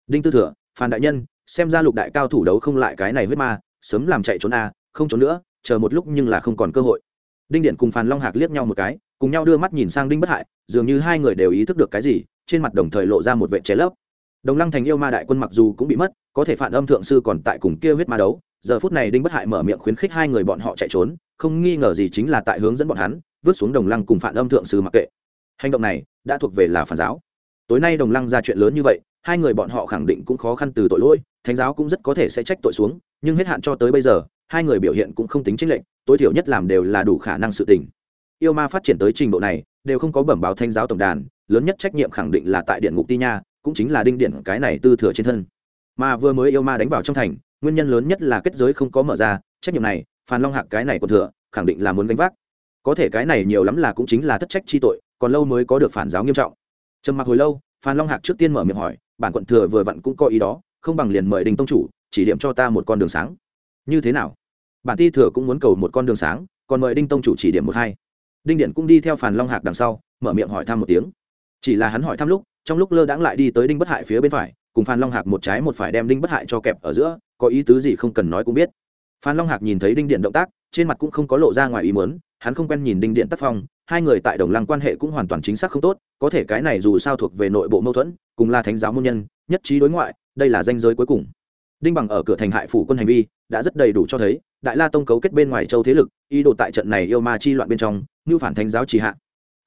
Đinh tư thừa, phan đại nhân, xem ra lục đại cao thủ đấu không lại cái này huyết ma, sớm làm chạy trốn a, không trốn nữa, chờ một lúc nhưng là không còn cơ hội. Đinh điện cùng phan long hạc liếc nhau một cái, cùng nhau đưa mắt nhìn sang đinh bất hại, dường như hai người đều ý thức được cái gì, trên mặt đồng thời lộ ra một vệ chế lấp đồng lăng thành yêu ma đại quân mặc dù cũng bị mất, có thể phản âm thượng sư còn tại cùng kia huyết ma đấu. Giờ phút này đinh bất hại mở miệng khuyến khích hai người bọn họ chạy trốn, không nghi ngờ gì chính là tại hướng dẫn bọn hắn, vứt xuống đồng lăng cùng phản âm thượng sư mặc kệ. Hành động này đã thuộc về là phản giáo. Tối nay đồng lăng ra chuyện lớn như vậy, hai người bọn họ khẳng định cũng khó khăn từ tội lỗi, thánh giáo cũng rất có thể sẽ trách tội xuống, nhưng hết hạn cho tới bây giờ, hai người biểu hiện cũng không tính chính lệnh tối thiểu nhất làm đều là đủ khả năng sự tình. Yêu ma phát triển tới trình độ này, đều không có bẩm báo thanh giáo tổng đàn, lớn nhất trách nhiệm khẳng định là tại điện ngục ti nha cũng chính là đinh điện cái này tư thừa trên thân. Mà vừa mới yêu ma đánh vào trong thành, nguyên nhân lớn nhất là kết giới không có mở ra, trách nhiệm này phan long hạc cái này còn thừa, khẳng định là muốn gánh vác. Có thể cái này nhiều lắm là cũng chính là thất trách chi tội, còn lâu mới có được phản giáo nghiêm trọng. Trầm mặc hồi lâu phan long hạc trước tiên mở miệng hỏi, bản quận thừa vừa vặn cũng có ý đó, không bằng liền mời đình tông chủ, chỉ điểm cho ta một con đường sáng. Như thế nào? Bản ti thừa cũng muốn cầu một con đường sáng, còn mời đinh tông chủ chỉ điểm một hai. Đinh điện cũng đi theo phàn long hạc đằng sau, mở miệng hỏi thăm một tiếng. Chỉ là hắn hỏi thăm lúc trong lúc lơ đãng lại đi tới đinh bất hại phía bên phải, cùng phan long hạc một trái một phải đem đinh bất hại cho kẹp ở giữa, có ý tứ gì không cần nói cũng biết. Phan long hạc nhìn thấy đinh điện động tác, trên mặt cũng không có lộ ra ngoài ý muốn, hắn không quen nhìn đinh điện tác phong, hai người tại đồng lăng quan hệ cũng hoàn toàn chính xác không tốt, có thể cái này dù sao thuộc về nội bộ mâu thuẫn, cùng là thánh giáo môn nhân, nhất trí đối ngoại, đây là danh giới cuối cùng. Đinh bằng ở cửa thành hại phủ quân hành vi, đã rất đầy đủ cho thấy, đại la tông cấu kết bên ngoài châu thế lực, ý đồ tại trận này yêu ma chi loạn bên trong, như phản thánh giáo trì hạ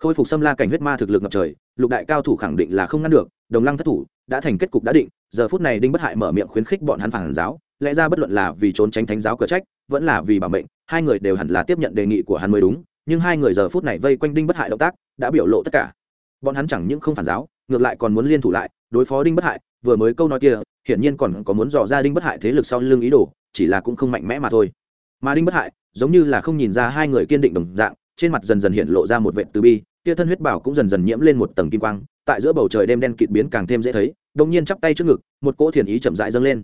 khôi phục xâm la cảnh huyết ma thực lực ngập trời, lục đại cao thủ khẳng định là không ngăn được, đồng lăng thất thủ, đã thành kết cục đã định, giờ phút này đinh bất hại mở miệng khuyến khích bọn hắn phản giáo, lẽ ra bất luận là vì trốn tránh thánh giáo cửa trách, vẫn là vì bảo mệnh, hai người đều hẳn là tiếp nhận đề nghị của hắn mới đúng, nhưng hai người giờ phút này vây quanh đinh bất hại động tác, đã biểu lộ tất cả. Bọn hắn chẳng những không phản giáo, ngược lại còn muốn liên thủ lại, đối phó đinh bất hại, vừa mới câu nói kia, hiển nhiên còn có muốn dò ra đinh bất hại thế lực sau lưng ý đồ, chỉ là cũng không mạnh mẽ mà thôi. Mà đinh bất hại, giống như là không nhìn ra hai người kiên định đồng dạng trên mặt dần dần hiện lộ ra một vệ từ bi kia thân huyết bảo cũng dần dần nhiễm lên một tầng kim quang, tại giữa bầu trời đêm đen kịt biến càng thêm dễ thấy đông nhiên chắp tay trước ngực, một cỗ thiền ý chậm rãi dâng lên.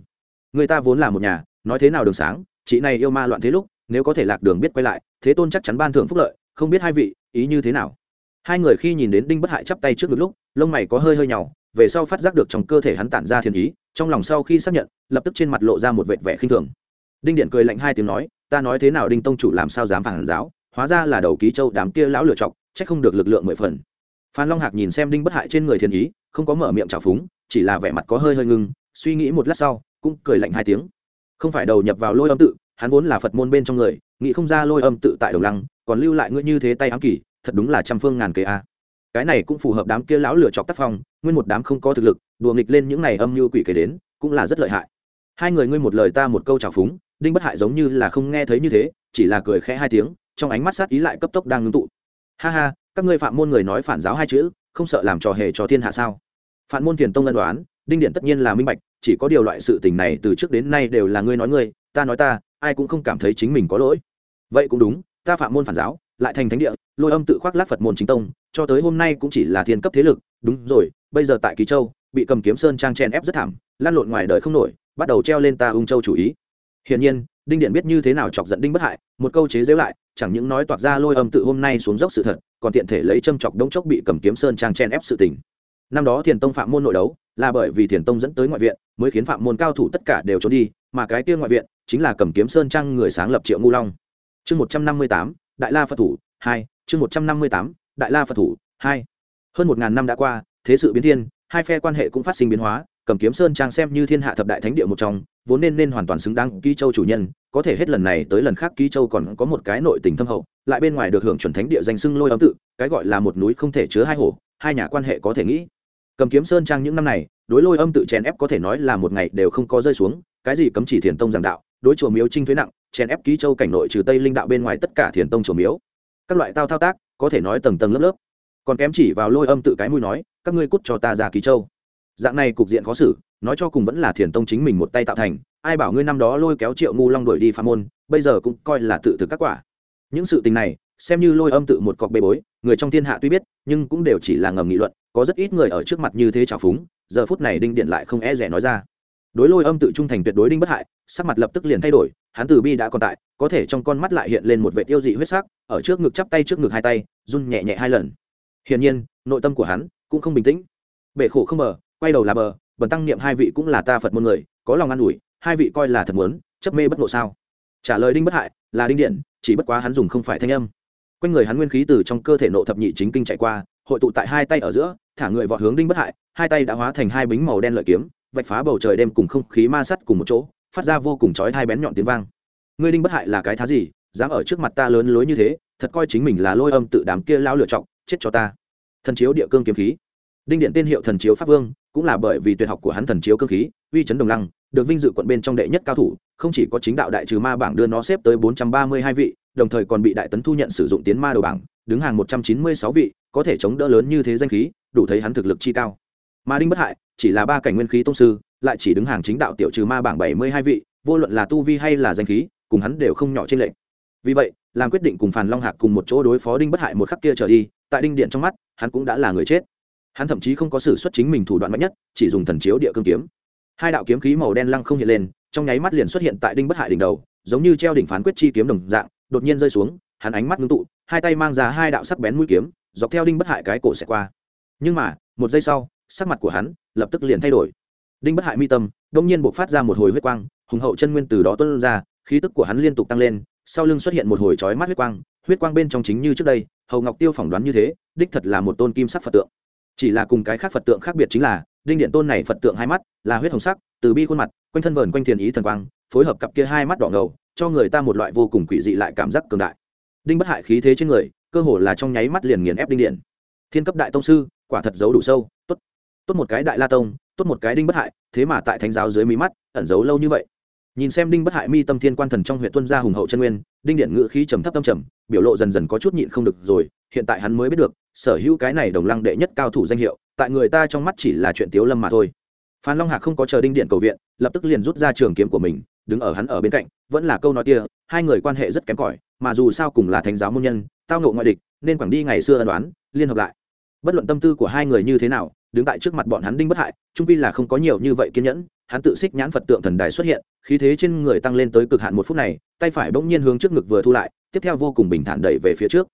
Người ta vốn là một nhà, nói thế nào đường sáng, chị này yêu ma loạn thế lúc, nếu có thể lạc đường biết quay lại, thế tôn chắc chắn ban thưởng phúc lợi, không biết hai vị, ý như thế nào? Hai người khi nhìn đến đinh bất hại chắp tay trước ngực lúc, lông mày có hơi hơi nhỏ về sau phát giác được trong cơ thể hắn tản ra thiền ý, trong lòng sau khi xác nhận, lập tức trên mặt lộ ra một vệt vẻ khinh thường. Đinh điện cười lạnh hai tiếng nói, ta nói thế nào đinh tông chủ làm sao dám phản giáo? Hóa ra là đầu ký châu đám kia lão lựa chọc chắc không được lực lượng mười phần. Phan long hạc nhìn xem đinh bất hại trên người thiên ý không có mở miệng trào phúng chỉ là vẻ mặt có hơi hơi ngưng suy nghĩ một lát sau cũng cười lạnh hai tiếng. Không phải đầu nhập vào lôi âm tự hắn vốn là phật môn bên trong người nghĩ không ra lôi âm tự tại đồng lăng còn lưu lại ngươi như thế tay ám kỷ, thật đúng là trăm phương ngàn kế a. Cái này cũng phù hợp đám kia lão lựa chọc tác phong nguyên một đám không có thực lực đùa nghịch lên những này âm mưu quỷ kế đến cũng là rất lợi hại. Hai người ngươi một lời ta một câu trào phúng đinh bất hại giống như là không nghe thấy như thế chỉ là cười khẽ hai tiếng trong ánh mắt sát ý lại cấp tốc đang ngưng tụ. Ha ha, các ngươi phạm môn người nói phản giáo hai chữ, không sợ làm trò hề cho thiên hạ sao? Phản môn thiền tông ân đoán, đinh điện tất nhiên là minh bạch, chỉ có điều loại sự tình này từ trước đến nay đều là ngươi nói ngươi, ta nói ta, ai cũng không cảm thấy chính mình có lỗi. Vậy cũng đúng, ta phạm môn phản giáo, lại thành thánh địa, lôi âm tự khoác lác phật môn chính tông, cho tới hôm nay cũng chỉ là thiên cấp thế lực, đúng rồi, bây giờ tại kỳ châu, bị cầm kiếm sơn trang chen ép rất thảm, lan lộn ngoài đời không nổi, bắt đầu treo lên ta ung châu chủ ý. Hiển nhiên đinh điện biết như thế nào chọc giận đinh bất hại, một câu chế dễu lại, chẳng những nói toạc ra lôi âm tự hôm nay xuống dốc sự thật, còn tiện thể lấy châm chọc đống chốc bị cầm kiếm sơn trang chen ép sự tình. Năm đó thiền tông phạm môn nội đấu, là bởi vì thiền tông dẫn tới ngoại viện, mới khiến phạm môn cao thủ tất cả đều trốn đi, mà cái kia ngoại viện chính là cầm kiếm sơn trang người sáng lập triệu ngu long. Chương một trăm năm mươi tám, đại la phật thủ, hai, chương một trăm năm mươi tám, đại la phật thủ, hai. Hơn một ngàn năm đã qua, thế sự biến thiên, hai phe quan hệ cũng phát sinh biến hóa, cầm kiếm sơn trang xem như thiên hạ thập đại thánh địa một trong vốn nên nên hoàn toàn xứng đáng ký châu chủ nhân, có thể hết lần này tới lần khác ký châu còn có một cái nội tình thâm hậu, lại bên ngoài được hưởng chuẩn thánh địa danh xưng lôi ấm tự, cái gọi là một núi không thể chứa hai hổ, hai nhà quan hệ có thể nghĩ. Cầm kiếm sơn trang những năm này, đối lôi âm tự chèn ép có thể nói là một ngày đều không có rơi xuống, cái gì cấm chỉ thiền tông giảng đạo, đối chùa miếu trinh thuế nặng, chèn ép ký châu cảnh nội trừ tây linh đạo bên ngoài tất cả thiền tông chùa miếu. Các loại tao thao tác, có thể nói tầng tầng lớp lớp. Còn kém chỉ vào lôi âm tự cái mũi nói, các ngươi cút cho ta ra ký châu. Dạng này cục diện khó xử nói cho cùng vẫn là thiền tông chính mình một tay tạo thành, ai bảo ngươi năm đó lôi kéo triệu ngu long đuổi đi pha môn, bây giờ cũng coi là tự thực các quả. Những sự tình này, xem như lôi âm tự một cọc bê bối, người trong thiên hạ tuy biết, nhưng cũng đều chỉ là ngầm nghị luận, có rất ít người ở trước mặt như thế trào phúng, giờ phút này đinh điện lại không e rẻ nói ra. Đối lôi âm tự trung thành tuyệt đối đinh bất hại, sắc mặt lập tức liền thay đổi, hắn từ bi đã còn tại, có thể trong con mắt lại hiện lên một vệ yêu dị huyết sắc, ở trước ngực chắp tay trước ngực hai tay, run nhẹ nhẹ hai lần. Hiển nhiên, nội tâm của hắn cũng không bình tĩnh. Bể khổ không bờ, quay đầu là bờ bần tăng niệm hai vị cũng là ta phật môn người có lòng an ủi hai vị coi là thật muốn chấp mê bất ngộ sao? Trả lời đinh bất hại là đinh điện chỉ bất quá hắn dùng không phải thanh âm. Quanh người hắn nguyên khí từ trong cơ thể nộ thập nhị chính kinh chạy qua hội tụ tại hai tay ở giữa thả người vọt hướng đinh bất hại hai tay đã hóa thành hai bính màu đen lợi kiếm vạch phá bầu trời đêm cùng không khí ma sắt cùng một chỗ phát ra vô cùng chói hai bén nhọn tiếng vang. Ngươi đinh bất hại là cái thá gì dám ở trước mặt ta lớn lối như thế thật coi chính mình là lôi âm tự đám kia lao lựa trọng, chết cho ta. Thần chiếu địa cương kiếm khí. Đinh điện tên hiệu thần chiếu pháp vương cũng là bởi vì tuyệt học của hắn thần chiếu cương khí, uy chấn đồng lăng, được vinh dự quận bên trong đệ nhất cao thủ, không chỉ có chính đạo đại trừ ma bảng đưa nó xếp tới bốn trăm ba mươi hai vị, đồng thời còn bị đại tấn thu nhận sử dụng tiến ma đầu bảng, đứng hàng một trăm chín mươi sáu vị, có thể chống đỡ lớn như thế danh khí, đủ thấy hắn thực lực chi cao. Mà đinh bất hại, chỉ là ba cảnh nguyên khí tông sư, lại chỉ đứng hàng chính đạo tiểu trừ ma bảng bảy mươi hai vị, vô luận là tu vi hay là danh khí, cùng hắn đều không nhỏ trên lệnh vì vậy, làm quyết định cùng phàn long hạc cùng một chỗ đối phó đinh bất hại một khắc kia trở đi, tại đinh điện trong mắt, hắn cũng đã là người chết hắn thậm chí không có sự xuất chính mình thủ đoạn mạnh nhất, chỉ dùng thần chiếu địa cương kiếm. Hai đạo kiếm khí màu đen lăng không hiện lên, trong nháy mắt liền xuất hiện tại đinh bất hại đỉnh đầu, giống như treo đỉnh phán quyết chi kiếm đồng dạng, đột nhiên rơi xuống, hắn ánh mắt ngưng tụ, hai tay mang ra hai đạo sắc bén mũi kiếm, dọc theo đinh bất hại cái cổ sẽ qua. Nhưng mà, một giây sau, sắc mặt của hắn lập tức liền thay đổi. Đinh bất hại mi tâm, đông nhiên buộc phát ra một hồi huyết quang, hùng hậu chân nguyên từ đó tuân ra, khí tức của hắn liên tục tăng lên, sau lưng xuất hiện một hồi chói mắt huyết quang huyết quang bên trong chính như trước đây, hầu ngọc tiêu phỏng đoán như thế, đích thật là một tôn kim sắc phật tượng chỉ là cùng cái khác phật tượng khác biệt chính là, đinh điện tôn này phật tượng hai mắt là huyết hồng sắc, từ bi khuôn mặt, quanh thân vờn quanh thiền ý thần quang, phối hợp cặp kia hai mắt đỏ ngầu, cho người ta một loại vô cùng quỷ dị lại cảm giác cường đại. Đinh bất hại khí thế trên người, cơ hồ là trong nháy mắt liền nghiền ép đinh điện. Thiên cấp đại tông sư, quả thật giấu đủ sâu, tốt. Tốt một cái đại la tông, tốt một cái đinh bất hại, thế mà tại thánh giáo dưới mí mắt, ẩn giấu lâu như vậy. Nhìn xem đinh bất hại mi tâm thiên quan thần trong huyện tuân gia hùng hậu chân nguyên, đinh điện ngự khí trầm thấp tâm trầm, biểu lộ dần dần có chút nhịn không được rồi, hiện tại hắn mới biết được sở hữu cái này đồng lăng đệ nhất cao thủ danh hiệu, tại người ta trong mắt chỉ là chuyện tiếu lâm mà thôi. Phan long hạc không có chờ đinh điện cầu viện, lập tức liền rút ra trường kiếm của mình, đứng ở hắn ở bên cạnh, vẫn là câu nói kia, hai người quan hệ rất kém cỏi, mà dù sao cùng là thánh giáo môn nhân, tao ngộ ngoại địch, nên quảng đi ngày xưa ân đoán liên hợp lại. Bất luận tâm tư của hai người như thế nào, đứng tại trước mặt bọn hắn đinh bất hại trung pi là không có nhiều như vậy kiên nhẫn, hắn tự xích nhãn phật tượng thần đài xuất hiện, khí thế trên người tăng lên tới cực hạn một phút này, tay phải bỗng nhiên hướng trước ngực vừa thu lại, tiếp theo vô cùng bình thản đẩy về phía trước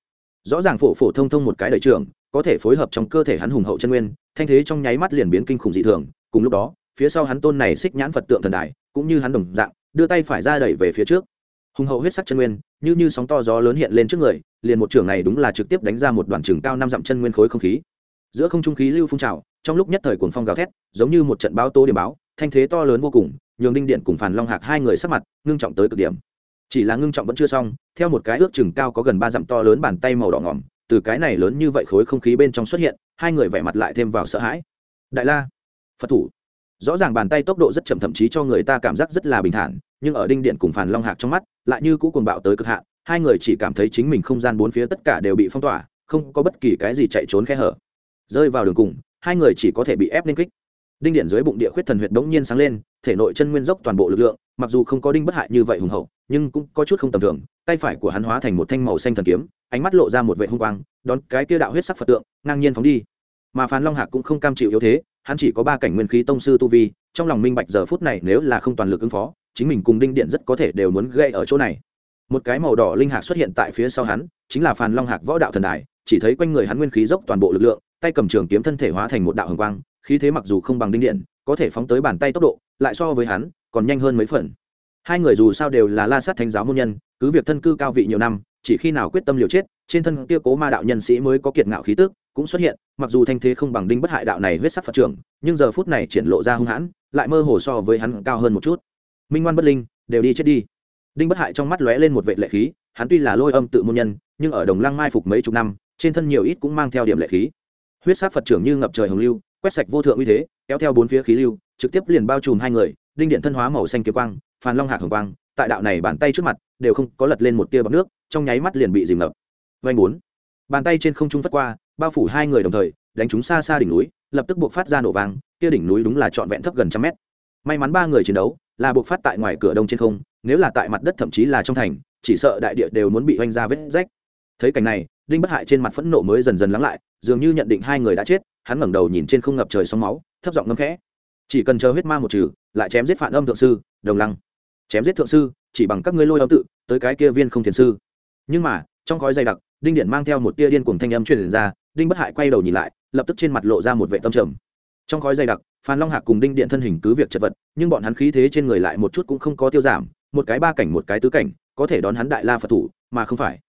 rõ ràng phổ phổ thông thông một cái đẩy trưởng, có thể phối hợp trong cơ thể hắn hùng hậu chân nguyên, thanh thế trong nháy mắt liền biến kinh khủng dị thường, cùng lúc đó, phía sau hắn tôn này xích nhãn phật tượng thần đài cũng như hắn đồng dạng, đưa tay phải ra đẩy về phía trước. Hùng hậu huyết sắc chân nguyên, như như sóng to gió lớn hiện lên trước người, liền một trưởng này đúng là trực tiếp đánh ra một đoạn trường cao năm dặm chân nguyên khối không khí. Giữa không trung khí lưu phun trào, trong lúc nhất thời cuồng phong gào thét, giống như một trận báo tố điểm báo, thanh thế to lớn vô cùng, nhường đinh điện cùng phàn long hạc hai người sắc mặt, ngưng trọng tới cực điểm chỉ là ngưng trọng vẫn chưa xong, theo một cái ước chừng cao có gần ba dặm to lớn bàn tay màu đỏ ngỏm, từ cái này lớn như vậy khối không khí bên trong xuất hiện, hai người vẻ mặt lại thêm vào sợ hãi. Đại la, phật thủ. Rõ ràng bàn tay tốc độ rất chậm thậm chí cho người ta cảm giác rất là bình thản, nhưng ở đinh điện cùng phàn long hạc trong mắt, lại như cũ cuồng bạo tới cực hạn, hai người chỉ cảm thấy chính mình không gian bốn phía tất cả đều bị phong tỏa, không có bất kỳ cái gì chạy trốn khe hở. Rơi vào đường cùng, hai người chỉ có thể bị ép lên kích đinh điện dưới bụng địa khuyết thần huyệt bỗng nhiên sáng lên, thể nội chân nguyên dốc toàn bộ lực lượng, mặc dù không có đinh bất hại như vậy hùng hậu, nhưng cũng có chút không tầm thường, tay phải của hắn hóa thành một thanh màu xanh thần kiếm, ánh mắt lộ ra một vệ hung quang, đón cái kia đạo huyết sắc phật tượng, ngang nhiên phóng đi. Mà phán long hạc cũng không cam chịu yếu thế, hắn chỉ có ba cảnh nguyên khí tông sư tu vi, trong lòng minh bạch giờ phút này nếu là không toàn lực ứng phó, chính mình cùng đinh điện rất có thể đều muốn gây ở chỗ này. Một cái màu đỏ linh hạc xuất hiện tại phía sau hắn, chính là Phan long hạc võ đạo thần đài, chỉ thấy quanh người hắn nguyên khí dốc toàn bộ lực lượng, tay cầm trường kiếm thân thể hóa thành một đạo hồng quang khí thế mặc dù không bằng đinh điện, có thể phóng tới bàn tay tốc độ, lại so với hắn, còn nhanh hơn mấy phần. Hai người dù sao đều là la sát thánh giáo môn nhân, cứ việc thân cư cao vị nhiều năm, chỉ khi nào quyết tâm liều chết, trên thân kia cố ma đạo nhân sĩ mới có kiệt ngạo khí tức, cũng xuất hiện, mặc dù thanh thế không bằng đinh bất hại đạo này huyết sắc phật trưởng, nhưng giờ phút này triển lộ ra hung hãn, lại mơ hồ so với hắn cao hơn một chút. Minh ngoan bất linh, đều đi chết đi. Đinh bất hại trong mắt lóe lên một vệ lệ khí, hắn tuy là lôi âm tự môn nhân, nhưng ở đồng lăng mai phục mấy chục năm, trên thân nhiều ít cũng mang theo điểm lệ khí. Huyết sắc phật trưởng như ngập trời hồng lưu quét sạch vô thượng uy thế, kéo theo bốn phía khí lưu, trực tiếp liền bao trùm hai người, đinh điện thân hóa màu xanh kiếm quang, phàn long hạc hồng quang, tại đạo này bàn tay trước mặt, đều không có lật lên một tia bọc nước, trong nháy mắt liền bị dìm ngập. Vanh bốn. Bàn tay trên không trung phất qua, bao phủ hai người đồng thời, đánh chúng xa xa đỉnh núi, lập tức buộc phát ra nổ vàng kia đỉnh núi đúng là trọn vẹn thấp gần trăm mét. May mắn ba người chiến đấu, là buộc phát tại ngoài cửa đông trên không, nếu là tại mặt đất thậm chí là trong thành, chỉ sợ đại địa đều muốn bị oanh ra vết rách. Thấy cảnh này đinh bất hại trên mặt phẫn nộ mới dần dần lắng lại, dường như nhận định hai người đã chết, hắn ngẩng đầu nhìn trên không ngập trời sóng máu, thấp giọng ngâm khẽ. Chỉ cần chờ huyết ma một trừ, lại chém giết phản âm thượng sư, đồng lăng. Chém giết thượng sư, chỉ bằng các ngươi lôi âm tự, tới cái kia viên không thiền sư. Nhưng mà, trong khói dày đặc, đinh điện mang theo một tia điên cuồng thanh âm truyền ra, đinh bất hại quay đầu nhìn lại, lập tức trên mặt lộ ra một vệ tâm trầm. Trong khói dày đặc, phan long hạc cùng đinh điện thân hình cứ việc chật vật, nhưng bọn hắn khí thế trên người lại một chút cũng không có tiêu giảm, một cái ba cảnh một cái tứ cảnh, có thể đón hắn đại la phật thủ, mà không phải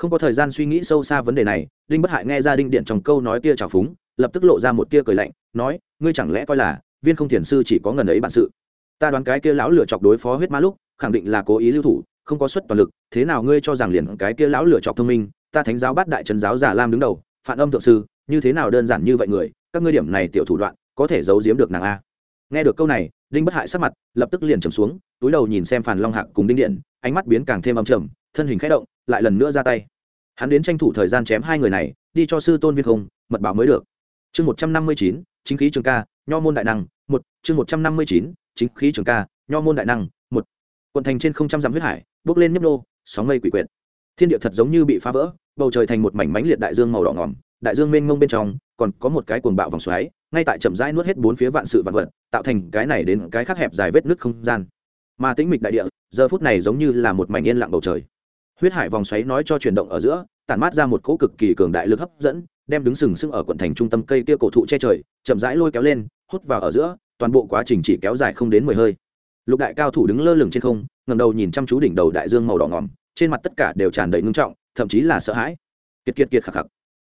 không có thời gian suy nghĩ sâu xa vấn đề này, đinh bất hại nghe ra đinh điện trong câu nói tia trào phúng, lập tức lộ ra một tia cười lạnh, nói, ngươi chẳng lẽ coi là viên không thiền sư chỉ có ngần ấy bản sự? Ta đoán cái kia lão lửa chọc đối phó huyết ma lúc, khẳng định là cố ý lưu thủ, không có suất toàn lực, thế nào ngươi cho rằng liền cái kia lão lửa chọc thông minh, ta thánh giáo bát đại trấn giáo giả lam đứng đầu, phản âm thượng sư, như thế nào đơn giản như vậy người, các ngươi điểm này tiểu thủ đoạn, có thể giấu giếm được nàng a? Nghe được câu này, đinh bất hại sắc mặt lập tức liền trầm xuống, túi đầu nhìn xem phàn long hạc cùng đinh điện, ánh mắt biến càng thêm âm trầm, thân hình khẽ động lại lần nữa ra tay. Hắn đến tranh thủ thời gian chém hai người này, đi cho sư tôn viên không, mật báo mới được. Chương một trăm năm mươi chín, chính khí trường ca, nho môn đại năng, một, chương một trăm năm mươi chín, chính khí trường ca, nho môn đại năng, một. Quận thành trên không trăm dặm huyết hải, bước lên nhấp nô, sóng mây quỷ quyệt. Thiên địa thật giống như bị phá vỡ, bầu trời thành một mảnh mánh liệt đại dương màu đỏ ngỏm đại dương mênh mông bên trong, còn có một cái cuồng bạo vòng xoáy, ngay tại chậm rãi nuốt hết bốn phía vạn sự vạn vật, tạo thành cái này đến cái khác hẹp dài vết nước không gian. Mà tĩnh mịch đại địa, giờ phút này giống như là một mảnh yên lặng bầu trời huyết hải vòng xoáy nói cho chuyển động ở giữa, tản mát ra một cỗ cực kỳ cường đại lực hấp dẫn, đem đứng sừng sững ở quận thành trung tâm cây kia cổ thụ che trời, chậm rãi lôi kéo lên, hút vào ở giữa, toàn bộ quá trình chỉ kéo dài không đến mười hơi. Lục đại cao thủ đứng lơ lửng trên không ngầm đầu nhìn chăm chú đỉnh đầu đại dương màu đỏ ngòm trên mặt tất cả đều tràn đầy ngưng trọng, thậm chí là sợ hãi. Kiệt kiệt kiệt khạc khạc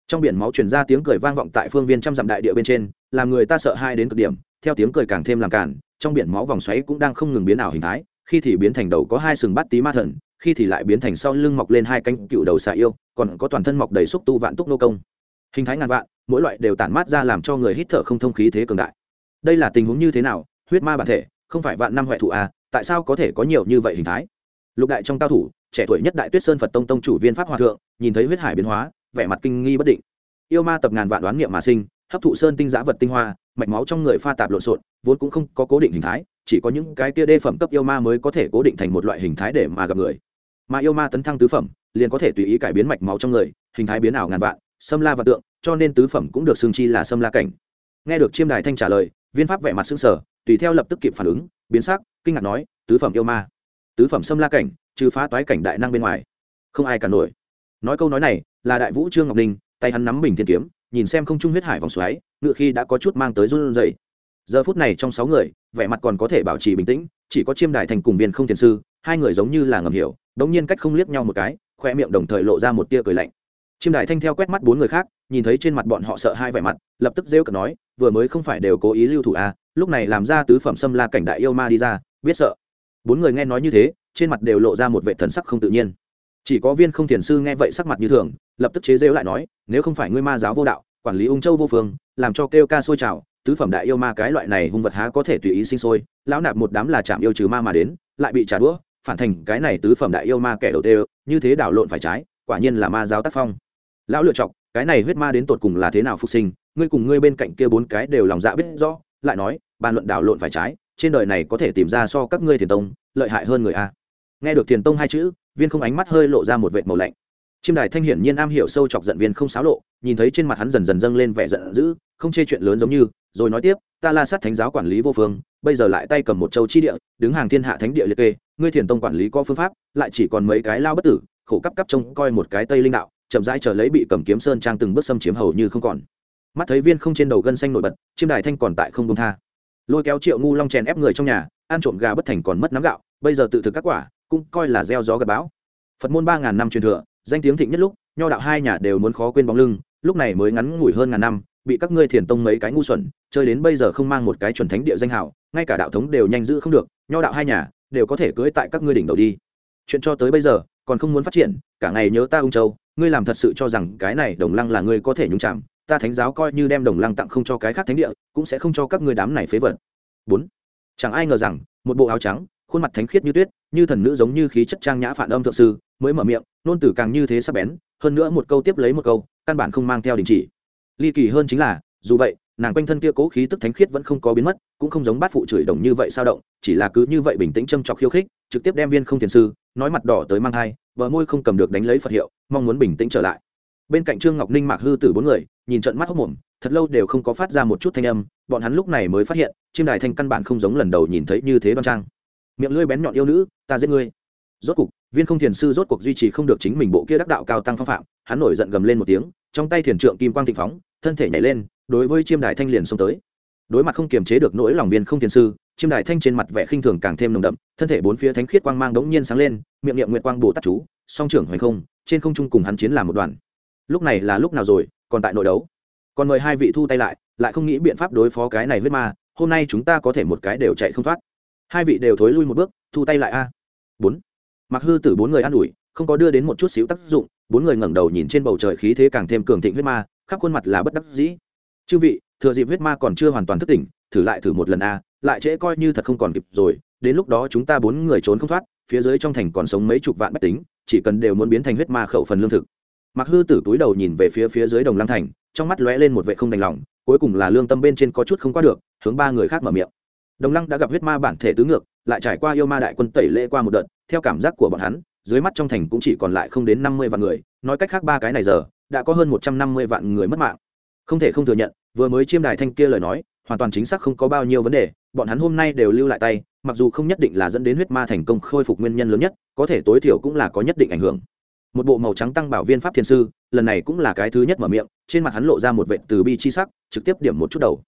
trong biển máu truyền ra tiếng cười vang vọng tại phương viên trăm dặm đại địa bên trên, làm người ta sợ hai đến cực điểm, theo tiếng cười càng thêm làm cản trong biển máu vòng xoáy cũng đang không ngừng biến ảo hình thái, khi thì biến thành đầu có hai sừng bát tí ma thần khi thì lại biến thành sau lưng mọc lên hai cánh cựu đầu xạ yêu, còn có toàn thân mọc đầy xúc tu vạn túc nô công. Hình thái ngàn vạn, mỗi loại đều tản mát ra làm cho người hít thở không thông khí thế cường đại. Đây là tình huống như thế nào? Huyết ma bản thể, không phải vạn năm huệ thụ à? Tại sao có thể có nhiều như vậy hình thái? Lục đại trong cao thủ, trẻ tuổi nhất đại tuyết sơn phật tông tông chủ viên pháp hòa thượng, nhìn thấy huyết hải biến hóa, vẻ mặt kinh nghi bất định. Yêu ma tập ngàn vạn đoán niệm mà sinh, hấp thụ sơn tinh giã vật tinh hoa, mạch máu trong người pha tạp lộn xộn, vốn cũng không có cố định hình thái, chỉ có những cái kia đê phẩm cấp yêu ma mới có thể cố định thành một loại hình thái để mà gặp người mà yêu ma tấn thăng tứ phẩm, liền có thể tùy ý cải biến mạch máu trong người, hình thái biến ảo ngàn vạn, xâm la và tượng, cho nên tứ phẩm cũng được xương chi là xâm la cảnh. Nghe được chiêm đài thanh trả lời, viên pháp vẻ mặt xương sở tùy theo lập tức kịp phản ứng, biến sắc, kinh ngạc nói, tứ phẩm yêu ma, tứ phẩm xâm la cảnh, trừ phá toái cảnh đại năng bên ngoài, không ai cả nổi. Nói câu nói này, là đại vũ trương ngọc ninh, tay hắn nắm bình thiên kiếm, nhìn xem không trung huyết hải vòng xoáy, ngựa khi đã có chút mang tới run rẩy. Giờ phút này trong sáu người, vẻ mặt còn có thể bảo trì bình tĩnh, chỉ có chiêm đài thành cùng viên không thiền sư, hai người giống như là ngầm hiểu đống nhiên cách không liếc nhau một cái khoe miệng đồng thời lộ ra một tia cười lạnh. Chiêm đài thanh theo quét mắt bốn người khác, nhìn thấy trên mặt bọn họ sợ hai vẻ mặt, lập tức rêu cợt nói, vừa mới không phải đều cố ý lưu thủ à lúc này làm ra tứ phẩm xâm la cảnh đại yêu ma đi ra, biết sợ. Bốn người nghe nói như thế, trên mặt đều lộ ra một vệ thần sắc không tự nhiên. Chỉ có viên không thiền sư nghe vậy sắc mặt như thường, lập tức chế rêu lại nói, nếu không phải ngươi ma giáo vô đạo, quản lý ung châu vô phương, làm cho kêu ca sôi trào, tứ phẩm đại yêu ma cái loại này hung vật há có thể tùy ý sinh sôi, lão nạp một đám là chạm yêu trừ ma mà đến, lại bị trả đũa phản thành cái này tứ phẩm đại yêu ma kẻ đầu tê như thế đảo lộn phải trái, quả nhiên là ma giáo tác phong. Lão lựa chọc, cái này huyết ma đến tột cùng là thế nào phục sinh, ngươi cùng ngươi bên cạnh kia bốn cái đều lòng dạ biết rõ, lại nói, bàn luận đảo lộn phải trái, trên đời này có thể tìm ra so các ngươi thiền tông lợi hại hơn người a. Nghe được thiền tông hai chữ, viên không ánh mắt hơi lộ ra một vệt màu lạnh. Chiêm đài thanh hiển nhiên am hiểu sâu chọc giận viên không xáo lộ, nhìn thấy trên mặt hắn dần dần dâng lên vẻ giận dữ, không chê chuyện lớn giống như, rồi nói tiếp, ta la sát thánh giáo quản lý vô phương, bây giờ lại tay cầm một châu chi địa, đứng hàng thiên hạ thánh địa liệt kê ngươi thiền tông quản lý có phương pháp, lại chỉ còn mấy cái lao bất tử, khổ cắp cắp trông coi một cái tây linh đạo, chậm rãi chờ lấy bị cầm kiếm sơn trang từng bước xâm chiếm hầu như không còn. Mắt thấy viên không trên đầu gân xanh nổi bật, chiêm đài thanh còn tại không công tha. Lôi kéo triệu ngu long chèn ép người trong nhà, ăn trộm gà bất thành còn mất nắm gạo, bây giờ tự thực các quả, cũng coi là gieo gió gặp bão. Phật môn ba ngàn năm truyền thừa, danh tiếng thịnh nhất lúc, nho đạo hai nhà đều muốn khó quên bóng lưng, lúc này mới ngắn ngủi hơn ngàn năm, bị các ngươi thiền tông mấy cái ngu xuẩn, chơi đến bây giờ không mang một cái chuẩn thánh địa danh hào, ngay cả đạo thống đều nhanh giữ không được, nho đạo hai nhà đều có thể cưới tại các ngươi đỉnh đầu đi. Chuyện cho tới bây giờ, còn không muốn phát triển, cả ngày nhớ ta ung châu, ngươi làm thật sự cho rằng cái này đồng lăng là ngươi có thể nhúng chạm ta thánh giáo coi như đem đồng lăng tặng không cho cái khác thánh địa, cũng sẽ không cho các ngươi đám này phế vật. Bốn, chẳng ai ngờ rằng, một bộ áo trắng, khuôn mặt thánh khiết như tuyết, như thần nữ giống như khí chất trang nhã phản âm thượng sư, mới mở miệng, nôn từ càng như thế sắp bén, hơn nữa một câu tiếp lấy một câu, căn bản không mang theo đình chỉ. Ly kỳ hơn chính là, dù vậy, nàng quanh thân kia cố khí tức thánh khiết vẫn không có biến mất cũng không giống bát phụ chửi đồng như vậy sao động, chỉ là cứ như vậy bình tĩnh châm trọc khiêu khích, trực tiếp đem viên không thiền sư, nói mặt đỏ tới mang thai, bờ môi không cầm được đánh lấy phật hiệu, mong muốn bình tĩnh trở lại. Bên cạnh trương ngọc ninh, mạc hư tử bốn người, nhìn trận mắt hốc mồm, thật lâu đều không có phát ra một chút thanh âm, bọn hắn lúc này mới phát hiện chiêm đài thanh căn bản không giống lần đầu nhìn thấy như thế đoan trang. Miệng lưỡi bén nhọn yêu nữ, ta giết ngươi. Rốt cục, viên không thiền sư rốt cuộc duy trì không được chính mình bộ kia đắc đạo cao tăng phong phạm, hắn nổi giận gầm lên một tiếng, trong tay thiền trượng kim quang thịnh phóng, thân thể nhảy lên, đối với chiêm đài thanh liền xông tới đối mặt không kiềm chế được nỗi lòng viên không thiền sư, chiêm đài thanh trên mặt vẻ khinh thường càng thêm nồng đậm, thân thể bốn phía thánh khiết quang mang đống nhiên sáng lên, miệng niệm nguyệt quang bồ tát chú, song trưởng hoành không, trên không trung cùng hắn chiến làm một đoàn. Lúc này là lúc nào rồi, còn tại nội đấu. Còn mời hai vị thu tay lại lại không nghĩ biện pháp đối phó cái này huyết ma, hôm nay chúng ta có thể một cái đều chạy không thoát. Hai vị đều thối lui một bước, thu tay lại a. Bốn. Mặc hư tử bốn người an ủi, không có đưa đến một chút xíu tác dụng, bốn người ngẩng đầu nhìn trên bầu trời khí thế càng thêm cường thịnh huyết ma, khắp khuôn mặt là bất đắc dĩ. Chư vị thừa dịp huyết ma còn chưa hoàn toàn thức tỉnh, thử lại thử một lần a, lại trễ coi như thật không còn kịp rồi, đến lúc đó chúng ta bốn người trốn không thoát, phía dưới trong thành còn sống mấy chục vạn bách tính, chỉ cần đều muốn biến thành huyết ma khẩu phần lương thực. Mặc hư tử túi đầu nhìn về phía phía dưới đồng lăng thành, trong mắt lóe lên một vệ không đành lòng, cuối cùng là lương tâm bên trên có chút không qua được, hướng ba người khác mở miệng. Đồng lăng đã gặp huyết ma bản thể tứ ngược, lại trải qua yêu ma đại quân tẩy lễ qua một đợt, theo cảm giác của bọn hắn, dưới mắt trong thành cũng chỉ còn lại không đến năm mươi vạn người, nói cách khác ba cái này giờ, đã có hơn một trăm năm mươi vạn người mất mạng. Không thể không thừa nhận vừa mới chiêm đài thanh kia lời nói, hoàn toàn chính xác không có bao nhiêu vấn đề, bọn hắn hôm nay đều lưu lại tay, mặc dù không nhất định là dẫn đến huyết ma thành công khôi phục nguyên nhân lớn nhất, có thể tối thiểu cũng là có nhất định ảnh hưởng. Một bộ màu trắng tăng bảo viên pháp thiên sư, lần này cũng là cái thứ nhất mở miệng, trên mặt hắn lộ ra một vệ từ bi chi sắc, trực tiếp điểm một chút đầu.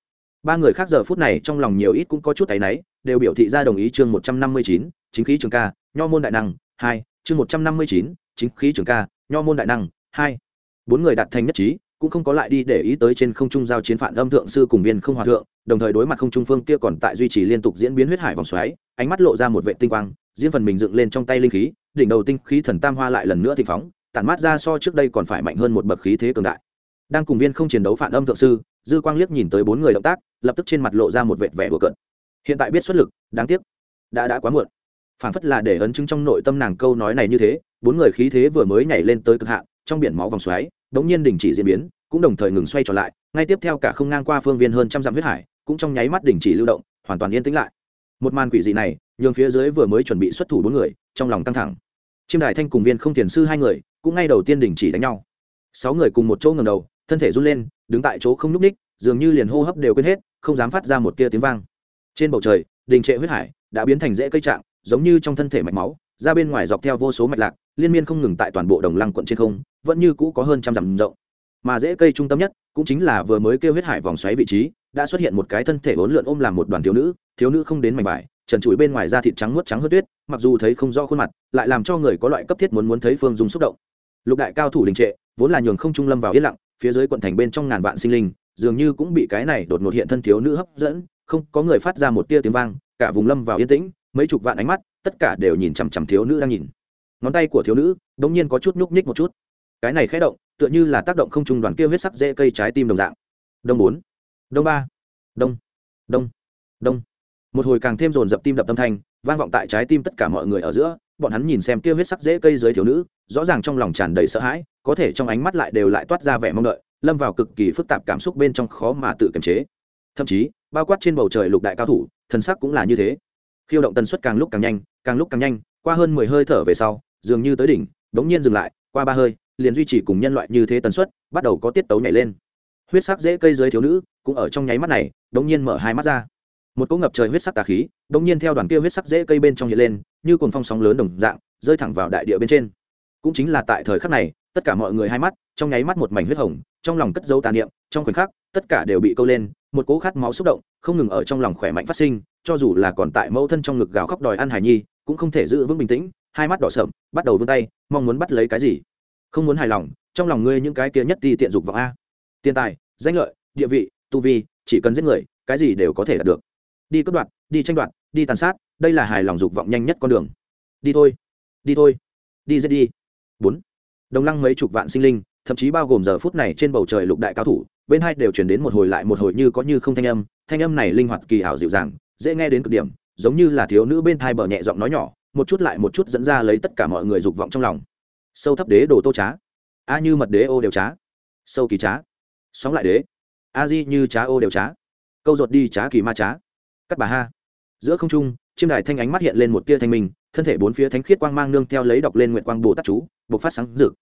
Ba người khác giờ phút này trong lòng nhiều ít cũng có chút tay náy, đều biểu thị ra đồng ý chương một trăm năm mươi chín, chính khí trường ca, nho môn đại năng, hai, chương một trăm năm mươi chín, chính khí trường ca, nho môn đại năng, hai. Bốn người đạt thành nhất trí cũng không có lại đi để ý tới trên không trung giao chiến phản âm thượng sư cùng viên không hòa thượng, đồng thời đối mặt không trung phương kia còn tại duy trì liên tục diễn biến huyết hải vòng xoáy, ánh mắt lộ ra một vệ tinh quang, diễn phần mình dựng lên trong tay linh khí, đỉnh đầu tinh khí thần tam hoa lại lần nữa thịnh phóng, tản mát ra so trước đây còn phải mạnh hơn một bậc khí thế cường đại. Đang cùng viên không chiến đấu phản âm thượng sư, dư quang liếc nhìn tới bốn người động tác, lập tức trên mặt lộ ra một vệt vẻ đùa cợt. Hiện tại biết xuất lực, đáng tiếc, đã đã quá muộn. Phản phất là để ấn chứng trong nội tâm nàng câu nói này như thế, bốn người khí thế vừa mới nhảy lên tới cực hạn, trong biển máu vòng xoáy đống nhiên đình chỉ diễn biến, cũng đồng thời ngừng xoay trở lại, ngay tiếp theo cả không ngang qua phương viên hơn trăm dặm huyết hải, cũng trong nháy mắt đình chỉ lưu động, hoàn toàn yên tĩnh lại. Một màn quỷ dị này, nhường phía dưới vừa mới chuẩn bị xuất thủ bốn người, trong lòng căng thẳng. Chiêm đại thanh cùng viên không tiền sư hai người, cũng ngay đầu tiên đình chỉ đánh nhau. Sáu người cùng một chỗ ngầm đầu, thân thể run lên, đứng tại chỗ không n ú c ních dường như liền hô hấp đều quên hết, không dám phát ra một tia tiếng vang. Trên bầu trời, đình trệ huyết hải đã biến thành rễ cây trạng, giống như trong thân thể mạch máu, ra bên ngoài dọc theo vô số mạch lạc liên miên không ngừng tại toàn bộ đồng lăng quận trên không, vẫn như cũ có hơn trăm dặm rộng. Mà dễ cây trung tâm nhất cũng chính là vừa mới kêu huyết hải vòng xoáy vị trí, đã xuất hiện một cái thân thể bốn lượn ôm làm một đoàn thiếu nữ thiếu nữ không đến mảnh vải, trần trụi bên ngoài da thịt trắng muốt trắng hớt tuyết, mặc dù thấy không rõ khuôn mặt, lại làm cho người có loại cấp thiết muốn muốn thấy phương dùng xúc động. Lục đại cao thủ đình trệ, vốn là nhường không trung lâm vào yên lặng, phía dưới quận thành bên trong ngàn vạn sinh linh, dường như cũng bị cái này đột ngột hiện thân thiếu nữ hấp dẫn, không, có người phát ra một tia tiếng vang, cả vùng lâm vào yên tĩnh, mấy chục vạn ánh mắt, tất cả đều nhìn chằm chằm thiếu nữ đang nhìn ngón tay của thiếu nữ đ ỗ n g nhiên có chút nhúc nhích một chút. Cái này khé động, tựa như là tác động không trung đoàn kia huyết sắc dễ cây trái tim đồng dạng. Đông bốn, đông ba, đông đông đông. Một hồi càng thêm dồn dập tim đập tâm thanh, vang vọng tại trái tim tất cả mọi người ở giữa, bọn hắn nhìn xem kia huyết sắc dễ cây dưới thiếu nữ, rõ ràng trong lòng tràn đầy sợ hãi, có thể trong ánh mắt lại đều lại toát ra vẻ mong đợi, lâm vào cực kỳ phức tạp cảm xúc bên trong khó mà tự kiềm chế. Thậm chí, bao quát trên bầu trời lục đại cao thủ, thần sắc cũng là như thế. Khiêu động tần suất càng lúc càng nhanh, càng lúc càng nhanh, qua hơn mười hơi thở về sau dường như tới đỉnh bỗng nhiên dừng lại, qua ba hơi, liền duy trì cùng nhân loại như thế tần suất, bắt đầu có tiết tấu nhảy lên. Huyết sắc dễ cây dưới thiếu nữ, cũng ở trong nháy mắt này, đ n g nhiên mở hai mắt ra. Một cỗ ngập trời huyết sắc tà khí, đ n g nhiên theo đoàn kia huyết sắc dễ cây bên trong nhảy lên, như cồn phong sóng lớn đồng dạng, rơi thẳng vào đại địa bên trên. Cũng chính là tại thời khắc này, tất cả mọi người hai mắt, trong nháy mắt một mảnh huyết hồng, trong lòng cất dấu tà niệm, trong khoảnh khắc, tất cả đều bị câu lên, một cỗ khát máu xúc động, không ngừng ở trong lòng khỏe mạnh phát sinh, cho dù là còn tại mẫu thân trong ngực gào khóc đòi ăn hải nhi, cũng không thể giữ vững bình tĩnh hai mắt đỏ sợm bắt đầu vươn tay, mong muốn bắt lấy cái gì? Không muốn hài lòng, trong lòng ngươi những cái kia nhất ti tiện dục vọng a. Tiền tài, danh lợi, địa vị, tu vi, chỉ cần giết người, cái gì đều có thể đạt được. Đi cướp đoạt, đi tranh đoạt, đi tàn sát, đây là hài lòng dục vọng nhanh nhất con đường. Đi thôi đi thôi, đi giết đi. Bốn. Đồng lăng mấy chục vạn sinh linh, thậm chí bao gồm giờ phút này trên bầu trời lục đại cao thủ, bên hai đều chuyển đến một hồi lại một hồi như có như không thanh âm thanh âm này linh hoạt kỳ hảo dịu dàng, dễ nghe đến cực điểm, giống như là thiếu nữ bên thai bờ nhẹ giọng nói nhỏ một chút lại một chút dẫn ra lấy tất cả mọi người dục vọng trong lòng. Sâu thấp đế đồ tô trá. A như mật đế ô đều trá. Sâu kỳ trá. Sóng lại đế. A di như trá ô đều trá. Câu ruột đi trá kỳ ma trá. Cắt bà ha. Giữa không trung, chiêm đài thanh ánh mắt hiện lên một tia thanh minh, thân thể bốn phía thánh khiết quang mang nương theo lấy đọc lên nguyện quang bồ tát chú, bộc phát sáng rực.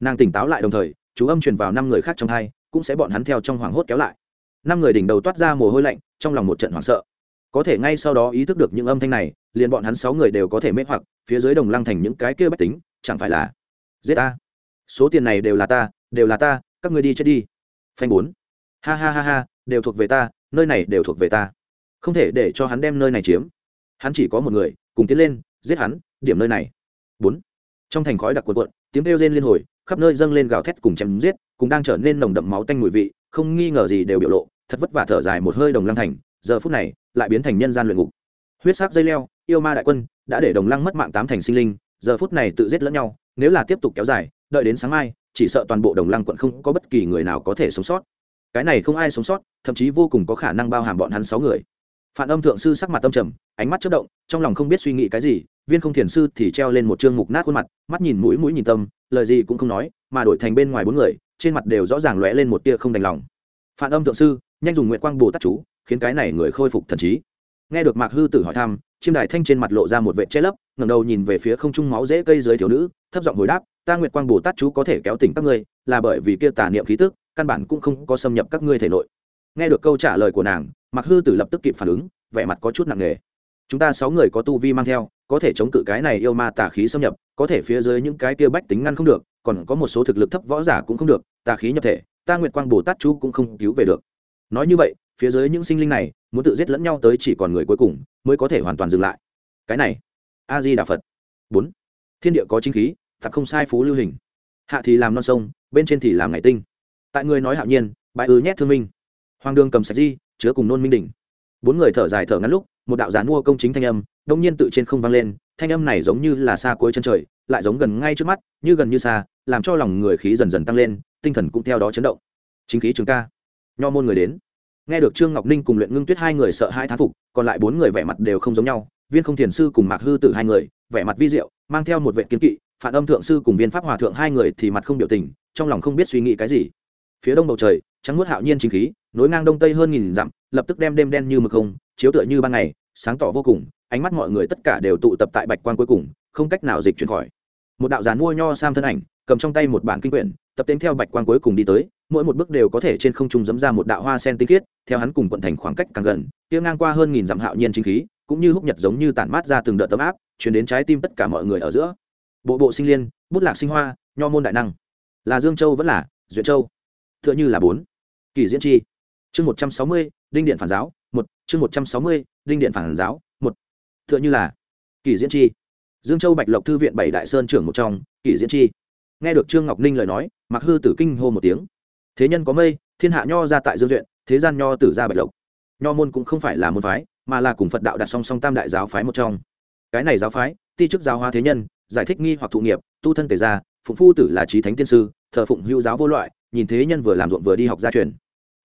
Nàng tỉnh táo lại đồng thời, chú âm truyền vào năm người khác trong hai, cũng sẽ bọn hắn theo trong hoảng hốt kéo lại. Năm người đỉnh đầu toát ra mồ hôi lạnh, trong lòng một trận hoảng sợ. Có thể ngay sau đó ý thức được những âm thanh này liền bọn hắn sáu người đều có thể mê hoặc, phía dưới đồng lăng thành những cái kia bách tính, chẳng phải là giết ta? Số tiền này đều là ta, đều là ta, các ngươi đi chết đi. Phanh bốn. Ha ha ha ha, đều thuộc về ta, nơi này đều thuộc về ta. Không thể để cho hắn đem nơi này chiếm. Hắn chỉ có một người, cùng tiến lên, giết hắn, điểm nơi này. Bốn. Trong thành khói đặc cuộn cuộn, tiếng kêu rên liên hồi, khắp nơi dâng lên gào thét cùng chém giết cùng đang trở nên nồng đậm máu tanh mùi vị, không nghi ngờ gì đều biểu lộ, thật vất vả thở dài một hơi đồng lăng thành, giờ phút này, lại biến thành nhân gian luyện ngục. Huyết sắc dây leo yêu ma đại quân, đã để đồng lăng mất mạng tám thành sinh linh, giờ phút này tự giết lẫn nhau, nếu là tiếp tục kéo dài, đợi đến sáng mai, chỉ sợ toàn bộ đồng lăng quận không có bất kỳ người nào có thể sống sót. Cái này không ai sống sót, thậm chí vô cùng có khả năng bao hàm bọn hắn sáu người. Phản âm thượng sư sắc mặt tâm trầm, ánh mắt chất động, trong lòng không biết suy nghĩ cái gì, viên không thiền sư thì treo lên một chương mục nát khuôn mặt, mắt nhìn mũi mũi nhìn tâm, lời gì cũng không nói, mà đổi thành bên ngoài bốn người, trên mặt đều rõ ràng lóe lên một tia không đành lòng. Phản âm thượng sư, nhanh dùng nguyện quang bồ tát chú, khiến cái này người khôi phục thần trí. Nghe được mạc hư tử hỏi thăm chiêm đài thanh trên mặt lộ ra một vệ che lấp, ngẩng đầu nhìn về phía không trung máu dễ cây dưới thiếu nữ, thấp giọng hồi đáp, ta nguyệt quang bồ tát chú có thể kéo tỉnh các ngươi, là bởi vì kia tà niệm khí tức, căn bản cũng không có xâm nhập các ngươi thể nội. Nghe được câu trả lời của nàng Mặc hư tử lập tức kịp phản ứng, vẻ mặt có chút nặng nề. Chúng ta sáu người có tu vi mang theo, có thể chống cự cái này yêu ma tà khí xâm nhập, có thể phía dưới những cái kia bách tính ngăn không được, còn có một số thực lực thấp võ giả cũng không được, tà khí nhập thể, ta nguyệt quang bồ tát chú cũng không cứu về được. Nói như vậy, phía dưới những sinh linh này, muốn tự giết lẫn nhau tới chỉ còn người cuối cùng mới có thể hoàn toàn dừng lại. Cái này a di đà phật bốn, thiên địa có chính khí, thật không sai phú lưu hình. Hạ thì làm non sông, bên trên thì làm ngày tinh. Tại người nói hạo nhiên bãi ư nhét thương minh. Hoàng đường cầm sạch di, chứa cùng nôn minh đỉnh. Bốn người thở dài thở ngắn lúc, một đạo gián mua công chính thanh âm, đông nhiên tự trên không vang lên, thanh âm này giống như là xa cuối chân trời, lại giống gần ngay trước mắt, như gần như xa, làm cho lòng người khí dần dần tăng lên, tinh thần cũng theo đó chấn động. Chính khí trường ca. Nho môn người đến nghe được trương ngọc ninh cùng luyện ngưng tuyết hai người sợ hai thán phục, còn lại bốn người vẻ mặt đều không giống nhau. Viên không thiền sư cùng mạc hư tử hai người, vẻ mặt vi diệu, mang theo một vệ kiến kỵ, phản âm thượng sư cùng viên pháp hòa thượng hai người thì mặt không biểu tình, trong lòng không biết suy nghĩ cái gì. Phía đông bầu trời, trắng nuốt hạo nhiên chính khí, nối ngang đông tây hơn nghìn dặm, lập tức đem đêm đen như mực không, chiếu tựa như ban ngày, sáng tỏ vô cùng, ánh mắt mọi người tất cả đều tụ tập tại bạch quan cuối cùng, không cách nào dịch chuyển khỏi. Một đạo giàn mua nho sam thân ảnh, cầm trong tay một bản kinh quyển, tập tính theo bạch quan cuối cùng đi tới, mỗi một bước đều có thể trên không trung dẫm ra một đạo hoa sen tinh khiết theo hắn cùng quận thành khoảng cách càng gần, kia ngang qua hơn nghìn dặm hạo nhiên chính khí, cũng như húc nhật giống như tản mát ra từng đợt tấm áp chuyển đến trái tim tất cả mọi người ở giữa. Bộ bộ sinh liên, bút lạc sinh hoa, nho môn đại năng. Là dương châu vẫn là duyệt châu? T h ư ợ n h ư là bốn. Kỷ diễn chi. Chương một trăm sáu mươi, đinh điện phản giáo, một. Chương một trăm sáu mươi, đinh điện phản giáo, một. T h ư ợ n h ư là kỷ diễn chi. Dương châu bạch lộc thư viện bảy đại sơn trưởng một trong kỷ diễn chi. Nghe được trương ngọc ninh lời nói mặc hư tử kinh hô một tiếng. Thế nhân có mây, thiên hạ nho ra tại dương duyện thế gian nho tử ra bạch lộc. Nho môn cũng không phải là môn phái, mà là cùng phật đạo đặt song song tam đại giáo phái một trong. Cái này giáo phái, ti chức giáo hóa thế nhân, giải thích nghi hoặc thụ nghiệp, tu thân tề gia, phụng phu tử là trí thánh tiên sư, thờ phụng hữu giáo vô loại, nhìn thế nhân vừa làm ruộng vừa đi học gia truyền.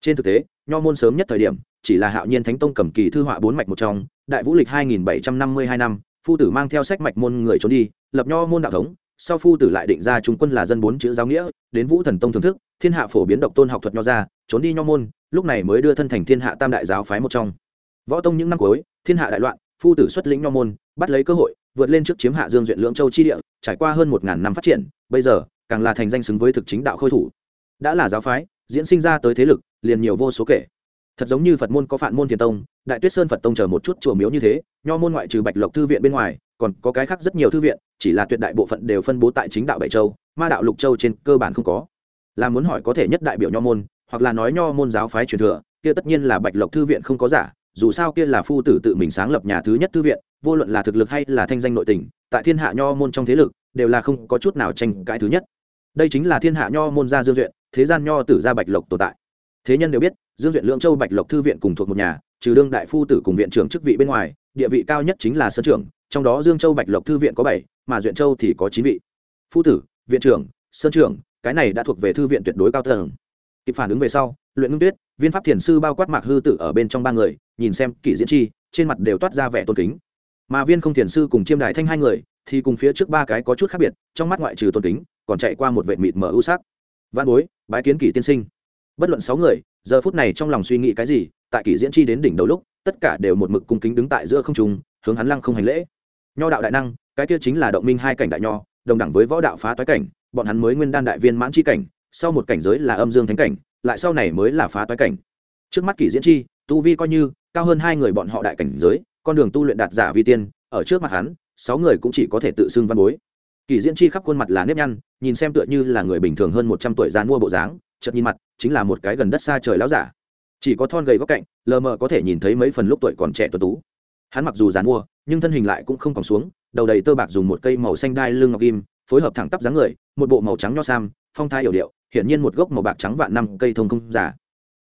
Trên thực tế, nho môn sớm nhất thời điểm, chỉ là hạo nhiên thánh tông cầm kỳ thư họa bốn mạch một trong, đại vũ lịch hai nghìn bảy trăm năm mươi hai năm, phu tử mang theo sách mạch môn người trốn đi, lập nho môn đạo thống, sau phu tử lại định ra trung quân là dân bốn chữ giáo nghĩa, đến vũ thần tông thưởng thức, thiên hạ phổ biến độc tôn học thuật nho ra trốn đi nho môn lúc này mới đưa thân thành thiên hạ tam đại giáo phái một trong. Võ tông những năm cuối, thiên hạ đại loạn, phu tử xuất lĩnh nho môn, bắt lấy cơ hội, vượt lên trước chiếm hạ dương duyện lưỡng châu chi địa, trải qua hơn một ngàn năm phát triển, bây giờ, càng là thành danh xứng với thực chính đạo khôi thủ. Đã là giáo phái, diễn sinh ra tới thế lực, liền nhiều vô số kể. Thật giống như phật môn có phản môn thiền tông, đại tuyết sơn phật tông chờ một chút chùa miếu như thế, nho môn ngoại trừ bạch lộc thư viện bên ngoài, còn có cái khác rất nhiều thư viện, chỉ là tuyệt đại bộ phận đều phân bố tại chính đạo bảy châu, ma đạo lục châu trên cơ bản không có. Là muốn hỏi có thể nhất đại biểu nho môn hoặc là nói nho môn giáo phái truyền thừa, kia tất nhiên là bạch lộc thư viện không có giả, dù sao kia là phu tử tự mình sáng lập nhà thứ nhất thư viện, vô luận là thực lực hay là thanh danh nội tình, tại thiên hạ nho môn trong thế lực, đều là không có chút nào tranh cãi thứ nhất. Đây chính là thiên hạ nho môn gia dương duyện, thế gian nho tử gia bạch lộc tồn tại. Thế nhân đều biết, dương duyện lương châu bạch lộc thư viện cùng thuộc một nhà, trừ đương đại phu tử cùng viện trưởng chức vị bên ngoài, địa vị cao nhất chính là sơn trưởng, trong đó dương châu bạch lộc thư viện có bảy, mà duyện châu thì có chín vị. Phu tử, viện trưởng, sơn trưởng, cái này đã thuộc về thư viện tuyệt đối cao tầng kịp phản ứng về sau, luyện ngưng tuyết, viên pháp thiền sư bao quát mạc hư tử ở bên trong ba người, nhìn xem kỷ diễn chi, trên mặt đều toát ra vẻ tôn kính. Mà viên không thiền sư cùng chiêm đài thanh hai người, thì cùng phía trước ba cái có chút khác biệt, trong mắt ngoại trừ tôn kính, còn chạy qua một vệ mịt mờ ưu sắc. Văn bối, bái kiến kỷ tiên sinh. Bất luận sáu người, giờ phút này trong lòng suy nghĩ cái gì, tại kỷ diễn chi đến đỉnh đầu lúc, tất cả đều một mực cung kính đứng tại giữa không trung, hướng hắn lăng không hành lễ. Nho đạo đại năng, cái kia chính là động minh hai cảnh đại nho, đồng đẳng với võ đạo phá toái cảnh, bọn hắn mới nguyên đan đại viên mãn chi cảnh sau một cảnh giới là âm dương thánh cảnh, lại sau này mới là phá toái cảnh. Trước mắt kỷ diễn chi, tu vi coi như cao hơn hai người bọn họ đại cảnh giới, con đường tu luyện đạt giả vi tiên, ở trước mặt hắn, sáu người cũng chỉ có thể tự xưng văn bối. Kỷ diễn chi khắp khuôn mặt là nếp nhăn, nhìn xem tựa như là người bình thường hơn một trăm tuổi gian mua bộ dáng, chợt nhìn mặt, chính là một cái gần đất xa trời láo giả. Chỉ có thon gầy góc cạnh, lờ mờ có thể nhìn thấy mấy phần lúc tuổi còn trẻ tuần tú. Hắn mặc dù dán mua, nhưng thân hình lại cũng không còn xuống, đầu đầy tơ bạc dùng một cây màu xanh đai lưng ngọc kim phối hợp thẳng tắp dáng người, một bộ màu trắng nho sam, phong thai yểu điệu hiển nhiên một gốc màu bạc trắng vạn năm cây thông không giả.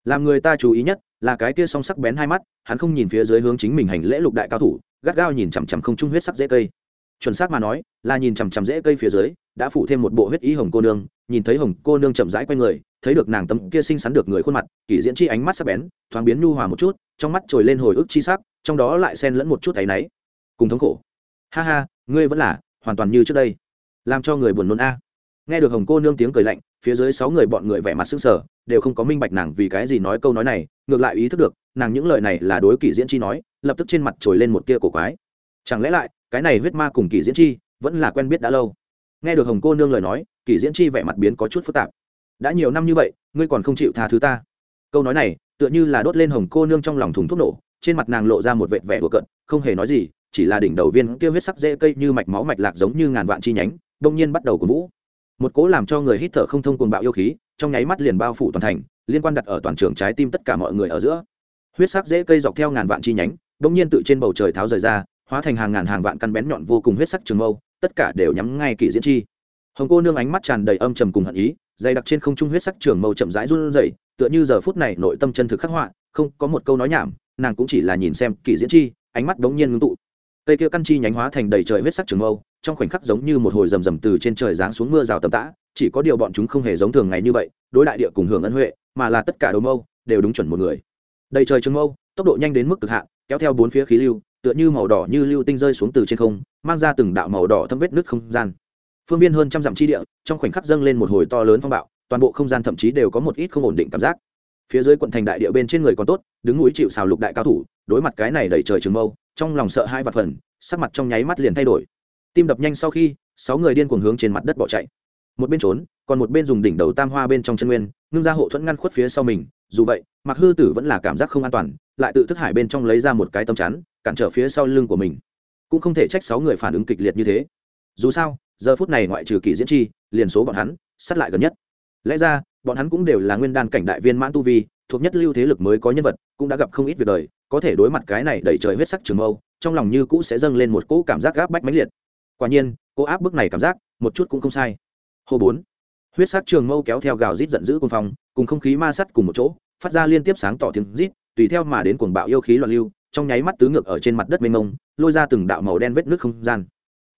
Làm người ta chú ý nhất là cái kia song sắc bén hai mắt, hắn không nhìn phía dưới hướng chính mình hành lễ lục đại cao thủ, gắt gao nhìn chằm chằm không trung huyết sắc dễ cây. Chuẩn xác mà nói, là nhìn chằm chằm dễ cây phía dưới, đã phụ thêm một bộ huyết ý hồng cô nương, nhìn thấy hồng cô nương chậm rãi q u a y người, thấy được nàng tấm kia xinh xắn được người khuôn mặt, kỷ diễn chi ánh mắt sắc bén, thoáng biến nhu hòa một chút, trong mắt trồi lên hồi ức chi sắc, trong đó lại xen lẫn một chút áy náy. Cùng thống khổ. Ha ha, ngươi vẫn là hoàn toàn như trước đây. Làm cho người buồn nôn a. Nghe được hồng cô nương tiếng cười lạnh phía dưới sáu người bọn người vẻ mặt sững sờ, đều không có minh bạch nàng vì cái gì nói câu nói này, ngược lại ý thức được, nàng những lời này là đối kỷ diễn chi nói, lập tức trên mặt trồi lên một tia cổ quái. Chẳng lẽ lại, cái này huyết ma cùng kỷ diễn chi, vẫn là quen biết đã lâu? Nghe được hồng cô nương lời nói, kỷ diễn chi vẻ mặt biến có chút phức tạp. Đã nhiều năm như vậy, ngươi còn không chịu tha thứ ta. Câu nói này, tựa như là đốt lên hồng cô nương trong lòng thùng thuốc nổ, trên mặt nàng lộ ra một vệt vẻ đùa cận không hề nói gì, chỉ là đỉnh đầu viên kia huyết sắc dễ cây như mạch máu mạch lạc giống như ngàn vạn chi nhánh, đông nhiên bắt đầu của vũ một cố làm cho người hít thở không thông cuồng bạo yêu khí, trong nháy mắt liền bao phủ toàn thành, liên quan đặt ở toàn trường trái tim tất cả mọi người ở giữa. Huyết sắc dễ cây dọc theo ngàn vạn chi nhánh đông nhiên tự trên bầu trời tháo rời ra, hóa thành hàng ngàn hàng vạn căn bén nhọn vô cùng huyết sắc trường mâu, tất cả đều nhắm ngay kỷ diễn chi. Hồng cô nương ánh mắt tràn đầy âm trầm cùng hận ý, dày đặc trên không trung huyết sắc trường mâu chậm rãi run rẩy, tựa như giờ phút này nội tâm chân thực khắc họa, không có một câu nói nhảm, nàng cũng chỉ là nhìn xem kỷ diễn chi, ánh mắt đống nhiên ngưng tụ. Cây kia căn chi nhánh hóa thành đầy trời huyết sắc trường mâu trong khoảnh khắc giống như một hồi rầm rầm từ trên trời giáng xuống mưa rào tầm tã, chỉ có điều bọn chúng không hề giống thường ngày như vậy, đối đại địa cùng hưởng ân huệ, mà là tất cả đầu mâu, đều đúng chuẩn một người. Đầy trời trường mâu, tốc độ nhanh đến mức cực hạn, kéo theo bốn phía khí lưu, tựa như màu đỏ như lưu tinh rơi xuống từ trên không, mang ra từng đạo màu đỏ thâm vết nước không gian. Phương viên hơn trăm dặm chi địa, trong khoảnh khắc dâng lên một hồi to lớn phong bạo, toàn bộ không gian thậm chí đều có một ít không ổn định cảm giác. Phía dưới quận thành đại địa bên trên người còn tốt, đứng núi chịu xào lục đại cao thủ, đối mặt cái này đẩy trời trường mâu, trong lòng sợ hai vật phần sắc mặt trong nháy mắt liền thay đổi tim đập nhanh sau khi, sáu người điên cuồng hướng trên mặt đất bỏ chạy. Một bên trốn, còn một bên dùng đỉnh đầu tam hoa bên trong chân nguyên, ngưng ra hộ thuẫn ngăn khuất phía sau mình. Dù vậy mặc hư tử vẫn là cảm giác không an toàn, lại tự thức hải bên trong lấy ra một cái tấm chắn, cản trở phía sau lưng của mình. Cũng không thể trách sáu người phản ứng kịch liệt như thế. Dù sao, giờ phút này ngoại trừ kỳ diễn chi, liền số bọn hắn, sát lại gần nhất. Lẽ ra, bọn hắn cũng đều là nguyên đan cảnh đại viên mãn tu vi, thuộc nhất lưu thế lực mới có nhân vật, cũng đã gặp không ít việc đời, có thể đối mặt cái này đẩy trời huyết sắc trường mâu, trong lòng như cũ sẽ dâng lên một cỗ cảm giác gáp bách mãnh liệt quả nhiên, cô áp bức này cảm giác, một chút cũng không sai. Hô bốn. Huyết sắc trường mâu kéo theo gào rít giận dữ côn phong, cùng không khí ma sắt cùng một chỗ, phát ra liên tiếp sáng tỏ tiếng rít, tùy theo mà đến cuồng bạo yêu khí loạn lưu, trong nháy mắt tứ ngược ở trên mặt đất mênh mông, lôi ra từng đạo màu đen vết nước không gian.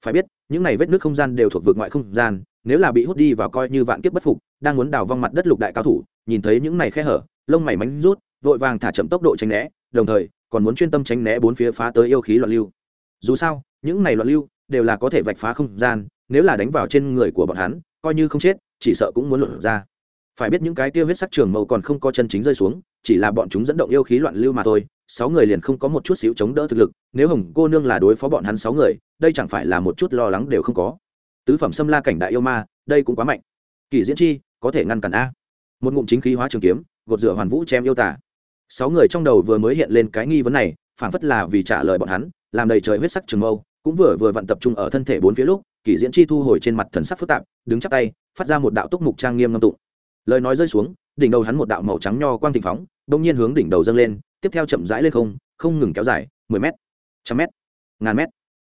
Phải biết, những này vết nước không gian đều thuộc vực ngoại không gian, nếu là bị hút đi vào coi như vạn kiếp bất phục, đang muốn đào vong mặt đất lục đại cao thủ, nhìn thấy những này khe hở, lông mày mánh rút, vội vàng thả chậm tốc độ tránh né, đồng thời, còn muốn chuyên tâm tránh né bốn phía phá tới yêu khí loạn lưu. Dù sao, những này loạn lưu đều là có thể vạch phá không gian, nếu là đánh vào trên người của bọn hắn, coi như không chết, chỉ sợ cũng muốn luận ra. Phải biết những cái tiêu huyết sắc trường mâu còn không có chân chính rơi xuống, chỉ là bọn chúng dẫn động yêu khí loạn lưu mà thôi, sáu người liền không có một chút xíu chống đỡ thực lực, nếu hồng cô nương là đối phó bọn hắn sáu người, đây chẳng phải là một chút lo lắng đều không có. Tứ phẩm xâm la cảnh đại yêu ma, đây cũng quá mạnh. Kỳ diễn chi, có thể ngăn cản a. Một ngụm chính khí hóa trường kiếm, gột rửa hoàn vũ chém yêu tả sáu người trong đầu vừa mới hiện lên cái nghi vấn này, phảng phất là vì trả lời bọn hắn, làm đầy trời huyết sắc trường mâu cũng vừa vừa vặn tập trung ở thân thể bốn phía lúc kỳ diễn chi thu hồi trên mặt thần sắc phức tạp, đứng chắp tay, phát ra một đạo túc mục trang nghiêm ngâm tụng. Lời nói rơi xuống, đỉnh đầu hắn một đạo màu trắng nho quang thịnh phóng đông nhiên hướng đỉnh đầu dâng lên, tiếp theo chậm rãi lên không không ngừng kéo dài, mười m trăm m ngàn m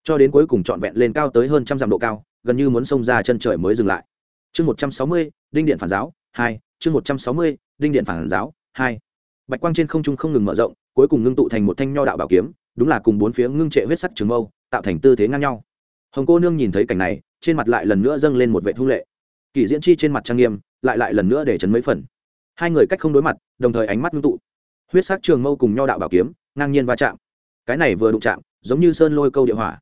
cho đến cuối cùng trọn vẹn lên cao tới hơn trăm dặm độ cao, gần như muốn xông ra chân trời mới dừng lại. Chương một trăm sáu mươi, đinh điện phản giáo, hai, chương một trăm sáu mươi, đinh điện phản giáo, hai. Bạch quang trên không trung không ngừng mở rộng, cuối cùng ngưng tụ thành một thanh nho đạo bảo kiếm đúng là cùng bốn phía ngưng trệ huyết sắc trường mâu, tạo thành tư thế ngang nhau. Hồng cô nương nhìn thấy cảnh này, trên mặt lại lần nữa dâng lên một vệ thu lệ. Kỷ diễn chi trên mặt trang nghiêm, lại lại lần nữa để chấn mấy phần. Hai người cách không đối mặt, đồng thời ánh mắt ngưng tụ. Huyết sắc trường mâu cùng nho đạo bảo kiếm, ngang nhiên va chạm. Cái này vừa đụng chạm, giống như sơn lôi câu địa hỏa.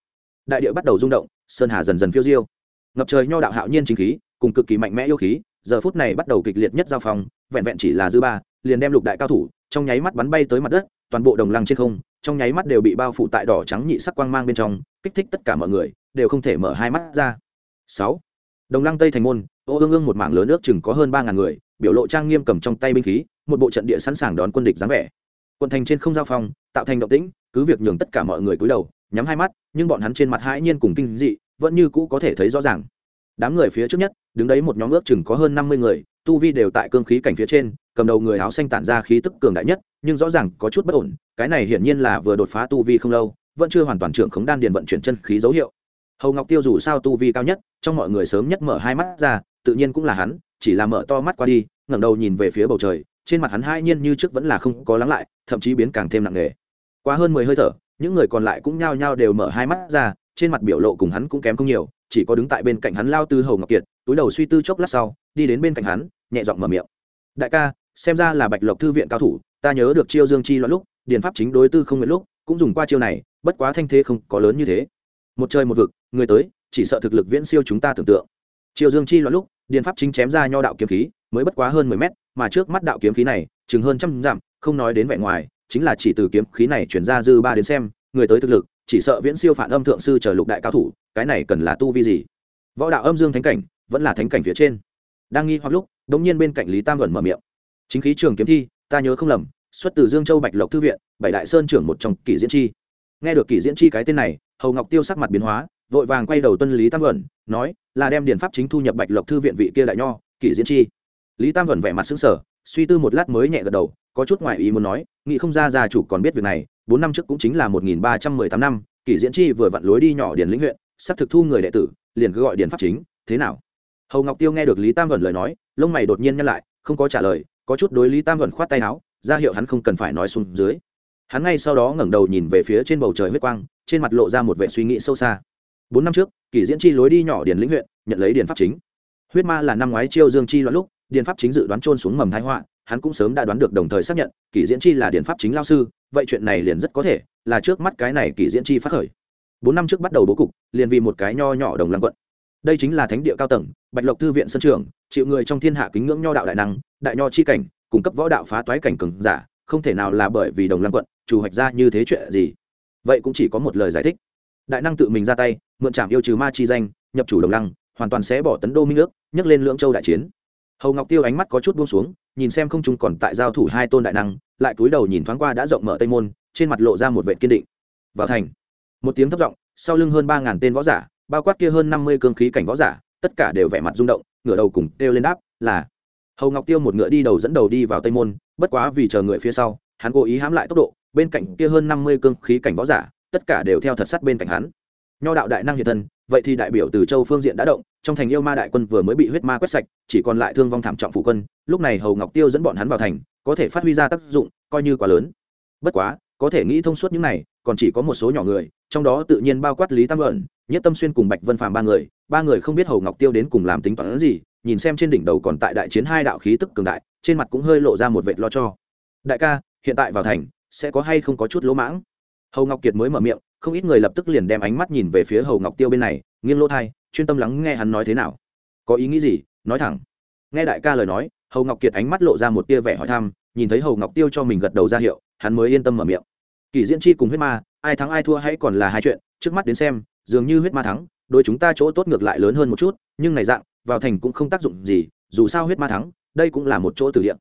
Đại địa bắt đầu rung động, sơn hà dần dần phiêu diêu. Ngập trời nho đạo hạo nhiên chính khí, cùng cực kỳ mạnh mẽ yêu khí, giờ phút này bắt đầu kịch liệt nhất giao phòng vẹn vẹn chỉ là dư ba, liền đem lục đại cao thủ, trong nháy mắt bắn bay tới mặt đất, toàn bộ đồng lăng trên không trong nháy mắt đều bị bao phủ tại đỏ trắng nhị sắc quang mang bên trong, kích thích tất cả mọi người, đều không thể mở hai mắt ra. Sáu. Đồng lăng tây thành môn, ô ương ương một mảng lớn nước chừng có hơn ba ngàn người, biểu lộ trang nghiêm cầm trong tay binh khí, một bộ trận địa sẵn sàng đón quân địch dáng vẻ. Quân thành trên không giao phong, tạo thành động tĩnh, cứ việc nhường tất cả mọi người cúi đầu, nhắm hai mắt, nhưng bọn hắn trên mặt hãi nhiên cùng kinh dị, vẫn như cũ có thể thấy rõ ràng. Đám người phía trước nhất, đứng đấy một nhóm ước chừng có hơn năm mươi người, tu vi đều tại cương khí cảnh phía trên cầm đầu người áo xanh tản ra khí tức cường đại nhất, nhưng rõ ràng có chút bất ổn, cái này hiển nhiên là vừa đột phá tu vi không lâu, vẫn chưa hoàn toàn trưởng khống đan điền vận chuyển chân khí dấu hiệu. Hầu ngọc tiêu dù sao tu vi cao nhất, trong mọi người sớm nhất mở hai mắt ra, tự nhiên cũng là hắn, chỉ là mở to mắt qua đi, ngẩng đầu nhìn về phía bầu trời, trên mặt hắn hai nhiên như trước vẫn là không có lắng lại, thậm chí biến càng thêm nặng nề. Qua hơn mười hơi thở, những người còn lại cũng nhao nhao đều mở hai mắt ra, trên mặt biểu lộ cùng hắn cũng kém không nhiều, chỉ có đứng tại bên cạnh hắn lao tư hầu ngọc kiệt, túi đầu suy tư chốc lát sau, đi đến bên cạnh hắn, nhẹ giọng mở miệng. Đại ca xem ra là bạch lộc thư viện cao thủ, ta nhớ được chiêu dương chi loạn lúc, điền pháp chính đối tư không nguyện lúc, cũng dùng qua chiêu này, bất quá thanh thế không có lớn như thế. Một trời một vực, người tới, chỉ sợ thực lực viễn siêu chúng ta tưởng tượng. Chiêu dương chi loạn lúc, điền pháp chính chém ra nho đạo kiếm khí, mới bất quá hơn mười mét, mà trước mắt đạo kiếm khí này, chừng hơn trăm dặm, không nói đến vẻ ngoài, chính là chỉ từ kiếm khí này chuyển ra dư ba đến xem, người tới thực lực, chỉ sợ viễn siêu phản âm thượng sư chờ lục đại cao thủ, cái này cần là tu vi gì? Võ đạo âm dương thánh cảnh, vẫn là thánh cảnh phía trên. Đang nghi hoặc lúc, đống nhiên bên cạnh lý tam luận mở miệng chính khí trường kiếm thi, ta nhớ không lầm, xuất từ dương châu bạch lộc thư viện, bảy đại sơn trưởng một trong kỷ diễn chi. Nghe được kỷ diễn chi cái tên này, hầu ngọc tiêu sắc mặt biến hóa, vội vàng quay đầu tuân lý tam luận, nói, là đem điển pháp chính thu nhập bạch lộc thư viện vị kia đại nho, kỷ diễn chi. Lý tam luận vẻ mặt xứng sở suy tư một lát mới nhẹ gật đầu, có chút ngoại ý muốn nói nghĩ không ra gia chủ còn biết việc này, bốn năm trước cũng chính là một nghìn ba trăm mười tám năm, kỷ diễn chi vừa vặn lối đi nhỏ điển lĩnh huyện, sắp thực thu người đệ tử, liền cứ gọi điển pháp chính, thế nào? Hầu ngọc tiêu nghe được lý tam vẩn lời nói, lông mày đột nhiên nhăn lại, không có trả lời có chút đối lý tam vẩn khoát tay áo, ra hiệu hắn không cần phải nói xuống dưới. Hắn ngay sau đó ngẩng đầu nhìn về phía trên bầu trời huyết quang, trên mặt lộ ra một vẻ suy nghĩ sâu xa. Bốn năm trước, kỷ diễn chi lối đi nhỏ điền lĩnh huyện, nhận lấy điền pháp chính. Huyết ma là năm ngoái chiêu dương chi loạn lúc, điền pháp chính dự đoán trôn xuống mầm thái họa, hắn cũng sớm đã đoán được đồng thời xác nhận, kỷ diễn chi là điền pháp chính lao sư, vậy chuyện này liền rất có thể là trước mắt cái này kỷ diễn chi phát khởi. Bốn năm trước bắt đầu bố cục, liền vì một cái nho nhỏ đồng lăng quận. Đây chính là thánh địa cao tầng bạch lộc thư viện sân trường, chịu người trong thiên hạ kính ngưỡng nho đạo đại năng, đại nho chi cảnh cung cấp võ đạo phá toái cảnh cường giả, không thể nào là bởi vì đồng lăng quận, chủ hoạch ra như thế chuyện gì. Vậy cũng chỉ có một lời giải thích. Đại năng tự mình ra tay, mượn trảm yêu trừ ma chi danh, nhập chủ đồng lăng, hoàn toàn sẽ bỏ tấn đô minh nước nhấc lên lưỡng châu đại chiến. Hầu ngọc tiêu ánh mắt có chút buông xuống, nhìn xem không trung còn tại giao thủ hai tôn đại năng, lại cúi đầu nhìn thoáng qua đã rộng mở tây môn, trên mặt lộ ra một vệ kiên định. Vào thành, một tiếng thấp giọng, sau lưng hơn ba ngàn tên võ giả, bao quát kia hơn năm mươi cương khí cảnh võ giả tất cả đều vẻ mặt rung động, ngửa đầu cùng kêu lên đáp, là. Hầu ngọc tiêu một ngựa đi đầu dẫn đầu đi vào tây môn, bất quá vì chờ người phía sau, hắn cố ý hãm lại tốc độ, bên cạnh kia hơn năm mươi cương khí cảnh võ giả, tất cả đều theo thật sát bên cạnh hắn. Nho đạo đại năng hiện thân, vậy thì đại biểu từ châu phương diện đã động, trong thành yêu ma đại quân vừa mới bị huyết ma quét sạch, chỉ còn lại thương vong thảm trọng phủ quân, lúc này hầu ngọc tiêu dẫn bọn hắn vào thành, có thể phát huy ra tác dụng, coi như quá lớn. Bất quá, có thể nghĩ thông suốt những này còn chỉ có một số nhỏ người, trong đó tự nhiên bao quát lý tam luận, nhất tâm xuyên cùng bạch vân phàm ba người ba người không biết hầu ngọc tiêu đến cùng làm tính toán gì, nhìn xem trên đỉnh đầu còn tại đại chiến hai đạo khí tức cường đại, trên mặt cũng hơi lộ ra một vệt lo cho. Đại ca, hiện tại vào thành, sẽ có hay không có chút lỗ mãng? Hầu ngọc kiệt mới mở miệng, không ít người lập tức liền đem ánh mắt nhìn về phía hầu ngọc tiêu bên này, nghiêng lỗ thai, chuyên tâm lắng nghe hắn nói thế nào. Có ý nghĩ gì? Nói thẳng. Nghe đại ca lời nói, hầu ngọc kiệt ánh mắt lộ ra một tia vẻ hỏi thăm, nhìn thấy hầu ngọc tiêu cho mình gật đầu ra hiệu, hắn mới yên tâm mở miệng kỷ diễn chi cùng huyết ma, ai thắng ai thua hãy còn là hai chuyện, trước mắt đến xem, dường như huyết ma thắng đôi chúng ta chỗ tốt ngược lại lớn hơn một chút, nhưng này dạng, vào thành cũng không tác dụng gì, dù sao huyết ma thắng, đây cũng là một chỗ tử địa.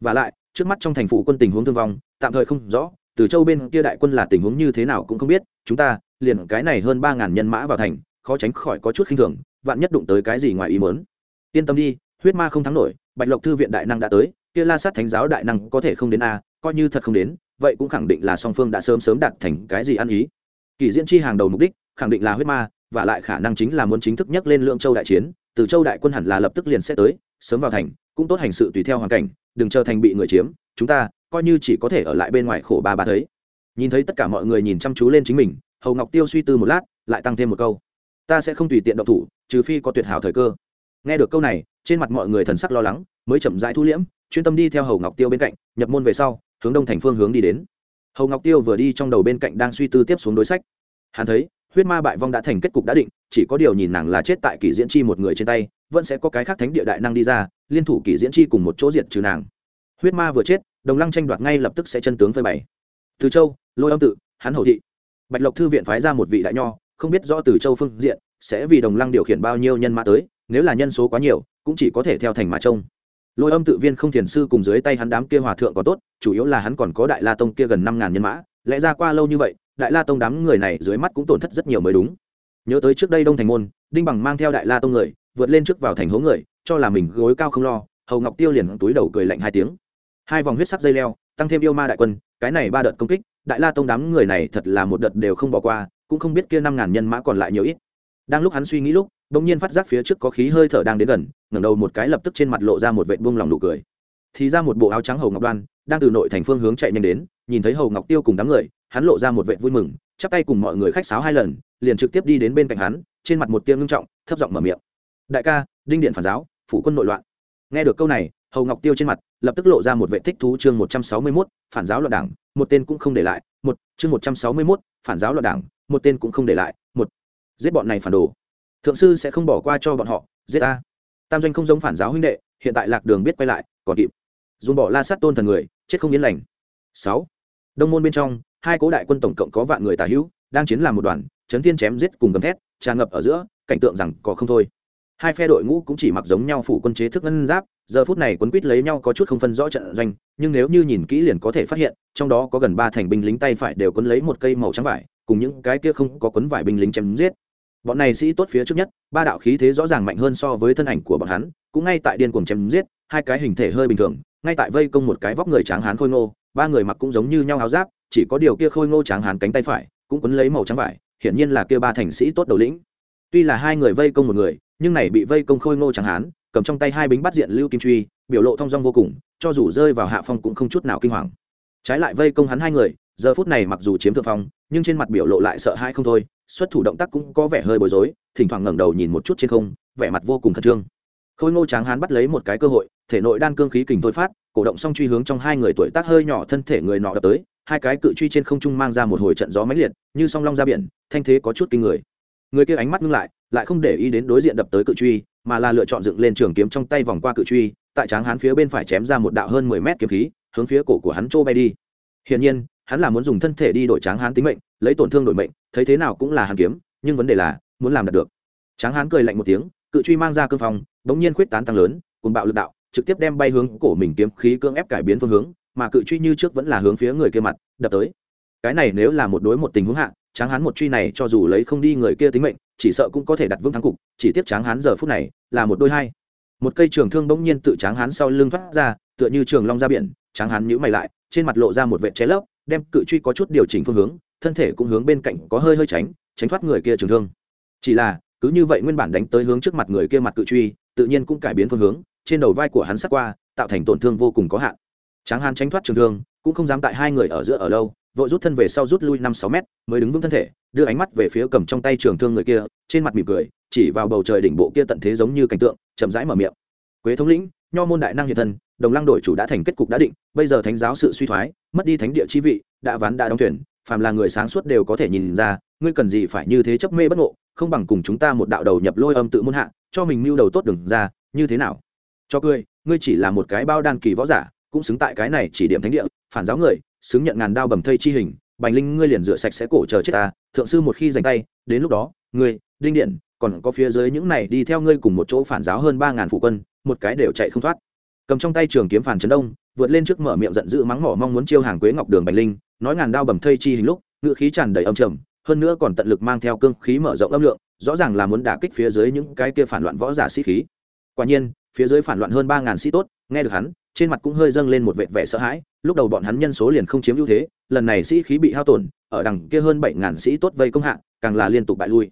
Và lại, trước mắt trong thành phủ quân tình huống thương vong, tạm thời không rõ, từ châu bên kia đại quân là tình huống như thế nào cũng không biết, chúng ta, liền cái này hơn ba ngàn nhân mã vào thành, khó tránh khỏi có chút khinh thường, vạn nhất đụng tới cái gì ngoài ý mớn yên tâm đi, huyết ma không thắng nổi, bạch lộc thư viện đại năng đã tới, kia la sát thánh giáo đại năng có thể không đến a, coi như thật không đến vậy cũng khẳng định là song phương đã sớm sớm đạt thành cái gì ăn ý. Kỳ diễn chi hàng đầu mục đích, khẳng định là huyết ma, và lại khả năng chính là muốn chính thức nhắc lên lượng châu đại chiến, từ châu đại quân hẳn là lập tức liền sẽ tới, sớm vào thành, cũng tốt hành sự tùy theo hoàn cảnh, đừng chờ thành bị người chiếm, chúng ta coi như chỉ có thể ở lại bên ngoài khổ ba ba thấy. Nhìn thấy tất cả mọi người nhìn chăm chú lên chính mình, hầu ngọc tiêu suy tư một lát, lại tăng thêm một câu. Ta sẽ không tùy tiện động thủ, trừ phi có tuyệt hảo thời cơ. Nghe được câu này, trên mặt mọi người thần sắc lo lắng, mới chậm rãi thu liễm, chuyên tâm đi theo hầu ngọc tiêu bên cạnh, nhập môn về sau hướng đông thành phương hướng đi đến. Hầu ngọc tiêu vừa đi trong đầu bên cạnh đang suy tư tiếp xuống đối sách. Hắn thấy, huyết ma bại vong đã thành kết cục đã định, chỉ có điều nhìn nàng là chết tại kỷ diễn chi một người trên tay, vẫn sẽ có cái khác thánh địa đại năng đi ra, liên thủ kỷ diễn chi cùng một chỗ diệt trừ nàng. Huyết ma vừa chết, đồng lăng tranh đoạt ngay lập tức sẽ chân tướng phơi bày. Từ châu, lôi âm tự, hắn hầu thị. Bạch lộc thư viện phái ra một vị đại nho, không biết rõ từ châu phương diện, sẽ vì đồng lăng điều khiển bao nhiêu nhân mã tới, nếu là nhân số quá nhiều, cũng chỉ có thể theo thành mà trông lôi âm tự viên không thiền sư cùng dưới tay hắn đám kia hòa thượng có tốt, chủ yếu là hắn còn có đại la tông kia gần năm ngàn nhân mã, lẽ ra qua lâu như vậy, đại la tông đám người này dưới mắt cũng tổn thất rất nhiều mới đúng. Nhớ tới trước đây đông thành môn, đinh bằng mang theo đại la tông người, vượt lên trước vào thành hố người, cho là mình gối cao không lo, hầu ngọc tiêu liền túi đầu cười lạnh hai tiếng. Hai vòng huyết sắc dây leo, tăng thêm yêu ma đại quân, cái này ba đợt công kích, đại la tông đám người này thật là một đợt đều không bỏ qua, cũng không biết kia năm ngàn nhân mã còn lại nhiều ít. Đang lúc hắn suy nghĩ lúc bỗng nhiên phát giác phía trước có khí hơi thở đang đến gần, ngẩng đầu một cái lập tức trên mặt lộ ra một vệ buông lòng nụ cười. Thì ra một bộ áo trắng hầu ngọc đoan, đang từ nội thành phương hướng chạy nhanh đến, nhìn thấy hầu ngọc tiêu cùng đám người, hắn lộ ra một vệ vui mừng, chắp tay cùng mọi người khách sáo hai lần, liền trực tiếp đi đến bên cạnh hắn, trên mặt một tiếng ngưng trọng, thấp giọng mở miệng. Đại ca, đinh điện phản giáo, phủ quân nội loạn. Nghe được câu này, hầu ngọc tiêu trên mặt lập tức lộ ra một vệ thích thú chương một trăm sáu mươi mốt, phản giáo loạn đảng, một tên cũng không để lại, một, chương một trăm sáu mươi mốt, phản giáo loạn đảng, một tên cũng không để lại, một. Giết bọn này phản đồ thượng sư sẽ không bỏ qua cho bọn họ, giết ta. Tam doanh không giống phản giáo huynh đệ, hiện tại lạc đường biết quay lại, còn kịp. Dùng bỏ la sát tôn thần người, chết không yên lành. Sáu. Đông môn bên trong, hai cố đại quân tổng cộng có vạn người tả hữu, đang chiến làm một đoàn chấn thiên chém giết cùng gầm thét tràn ngập ở giữa, cảnh tượng rằng có không thôi. Hai phe đội ngũ cũng chỉ mặc giống nhau phủ quân chế thức ngân giáp, giờ phút này quấn quýt lấy nhau có chút không phân rõ trận doanh, nhưng nếu như nhìn kỹ liền có thể phát hiện, trong đó có gần ba thành binh lính tay phải đều quấn lấy một cây màu trắng vải, cùng những cái kia không có quấn vải binh lính chém giết bọn này sĩ tốt phía trước nhất, ba đạo khí thế rõ ràng mạnh hơn so với thân ảnh của bọn hắn, cũng ngay tại điên cuồng chém giết, hai cái hình thể hơi bình thường, ngay tại vây công một cái vóc người tráng hán khôi ngô, ba người mặc cũng giống như nhau áo giáp, chỉ có điều kia khôi ngô tráng hán cánh tay phải, cũng quấn lấy màu trắng vải, hiển nhiên là kia ba thành sĩ tốt đầu lĩnh. Tuy là hai người vây công một người, nhưng này bị vây công khôi ngô tráng hán, cầm trong tay hai bính bắt diện lưu kim truy, biểu lộ thong dong vô cùng, cho dù rơi vào hạ phong cũng không chút nào kinh hoàng. Trái lại vây công hắn hai người giờ phút này mặc dù chiếm thượng phong, nhưng trên mặt biểu lộ lại sợ hãi không thôi, xuất thủ động tác cũng có vẻ hơi bối rối, thỉnh thoảng ngẩng đầu nhìn một chút trên không, vẻ mặt vô cùng khẩn trương. Khôi ngô tráng hán bắt lấy một cái cơ hội, thể nội đan cương khí kình thôi phát, cổ động xong truy hướng trong hai người tuổi tác hơi nhỏ thân thể người nọ đập tới, hai cái cự truy trên không trung mang ra một hồi trận gió mãnh liệt, như song long ra biển, thanh thế có chút kinh người. Người kia ánh mắt ngưng lại lại không để ý đến đối diện đập tới cự truy, mà là lựa chọn dựng lên trường kiếm trong tay vòng qua cự truy, tại tráng Hán phía bên phải chém ra một đạo hơn mười mét kiếm khí, hướng phía cổ của hắn trô bay đi. Hiển nhiên hắn là muốn dùng thân thể đi đổi tráng hán tính mệnh, lấy tổn thương đổi mệnh, thấy thế nào cũng là hàn kiếm, nhưng vấn đề là, muốn làm đạt được. Tráng hán cười lạnh một tiếng, cự truy mang ra cương phong bỗng nhiên khuyết tán tăng lớn cùng bạo lực đạo, trực tiếp đem bay hướng cổ mình kiếm khí cưỡng ép cải biến phương hướng, mà cự truy như trước vẫn là hướng phía người kia mặt, đập tới. Cái này nếu là một đối một tình huống hạ, tráng hán một truy này cho dù lấy không đi người kia tính mệnh, chỉ sợ cũng có thể đặt vững thắng cục, chỉ tiếp tráng hán giờ phút này là một đôi hai. Một cây trường thương bỗng nhiên tự tráng hán sau lưng thoát ra, tựa như trường long ra biển, tráng hán nhữ mày lại, trên mặt lộ ra một vệ chế lấp đem cự truy có chút điều chỉnh phương hướng, thân thể cũng hướng bên cạnh có hơi hơi tránh tránh thoát người kia trường thương. Chỉ là, cứ như vậy nguyên bản đánh tới hướng trước mặt người kia mặt cự truy, tự nhiên cũng cải biến phương hướng, trên đầu vai của hắn sắc qua, tạo thành tổn thương vô cùng có hạn. Tráng hán tránh thoát trường thương, cũng không dám tại hai người ở giữa ở lâu, vội rút thân về sau rút lui năm sáu mét, mới đứng vững thân thể, đưa ánh mắt về phía cầm trong tay trường thương người kia, trên mặt mỉm cười, chỉ vào bầu trời đỉnh bộ kia tận thế giống như cảnh tượng, chậm rãi mở miệng. Quế thống lĩnh nho môn đại năng hiện thân, đồng lăng đổi chủ đã thành kết cục đã định, bây giờ thánh giáo sự suy thoái, mất đi thánh địa chi vị, đã ván đã đóng thuyền, phàm là người sáng suốt đều có thể nhìn ra, ngươi cần gì phải như thế chấp mê bất ngộ, không bằng cùng chúng ta một đạo đầu nhập lôi âm tự môn hạ, cho mình mưu đầu tốt đừng ra, như thế nào? Cho cười, ngươi chỉ là một cái bao đan kỳ võ giả, cũng xứng tại cái này chỉ điểm thánh địa, phản giáo người, xứng nhận ngàn đao bầm thây chi hình, bành linh ngươi liền rửa sạch sẽ cổ chờ chết ta, thượng sư một khi giành tay, đến lúc đó, ngươi, đinh điện, còn có phía dưới những này đi theo ngươi cùng một chỗ phản giáo hơn ba ngàn phụ quân một cái đều chạy không thoát. Cầm trong tay trường kiếm phản trấn đông, vượt lên trước mở miệng giận dữ mắng mỏ mong muốn chiêu hàng quế ngọc đường bành linh, nói ngàn đao bầm thây chi hình lúc ngự khí tràn đầy âm trầm, hơn nữa còn tận lực mang theo cương khí mở rộng âm lượng, rõ ràng là muốn đả kích phía dưới những cái kia phản loạn võ giả sĩ khí. Quả nhiên, phía dưới phản loạn hơn ba ngàn sĩ tốt, nghe được hắn, trên mặt cũng hơi dâng lên một vệt vẻ sợ hãi, lúc đầu bọn hắn nhân số liền không chiếm ưu thế, lần này sĩ khí bị hao tổn, ở đằng kia hơn bảy ngàn sĩ tốt vây công hạ, càng là liên tục bại lui.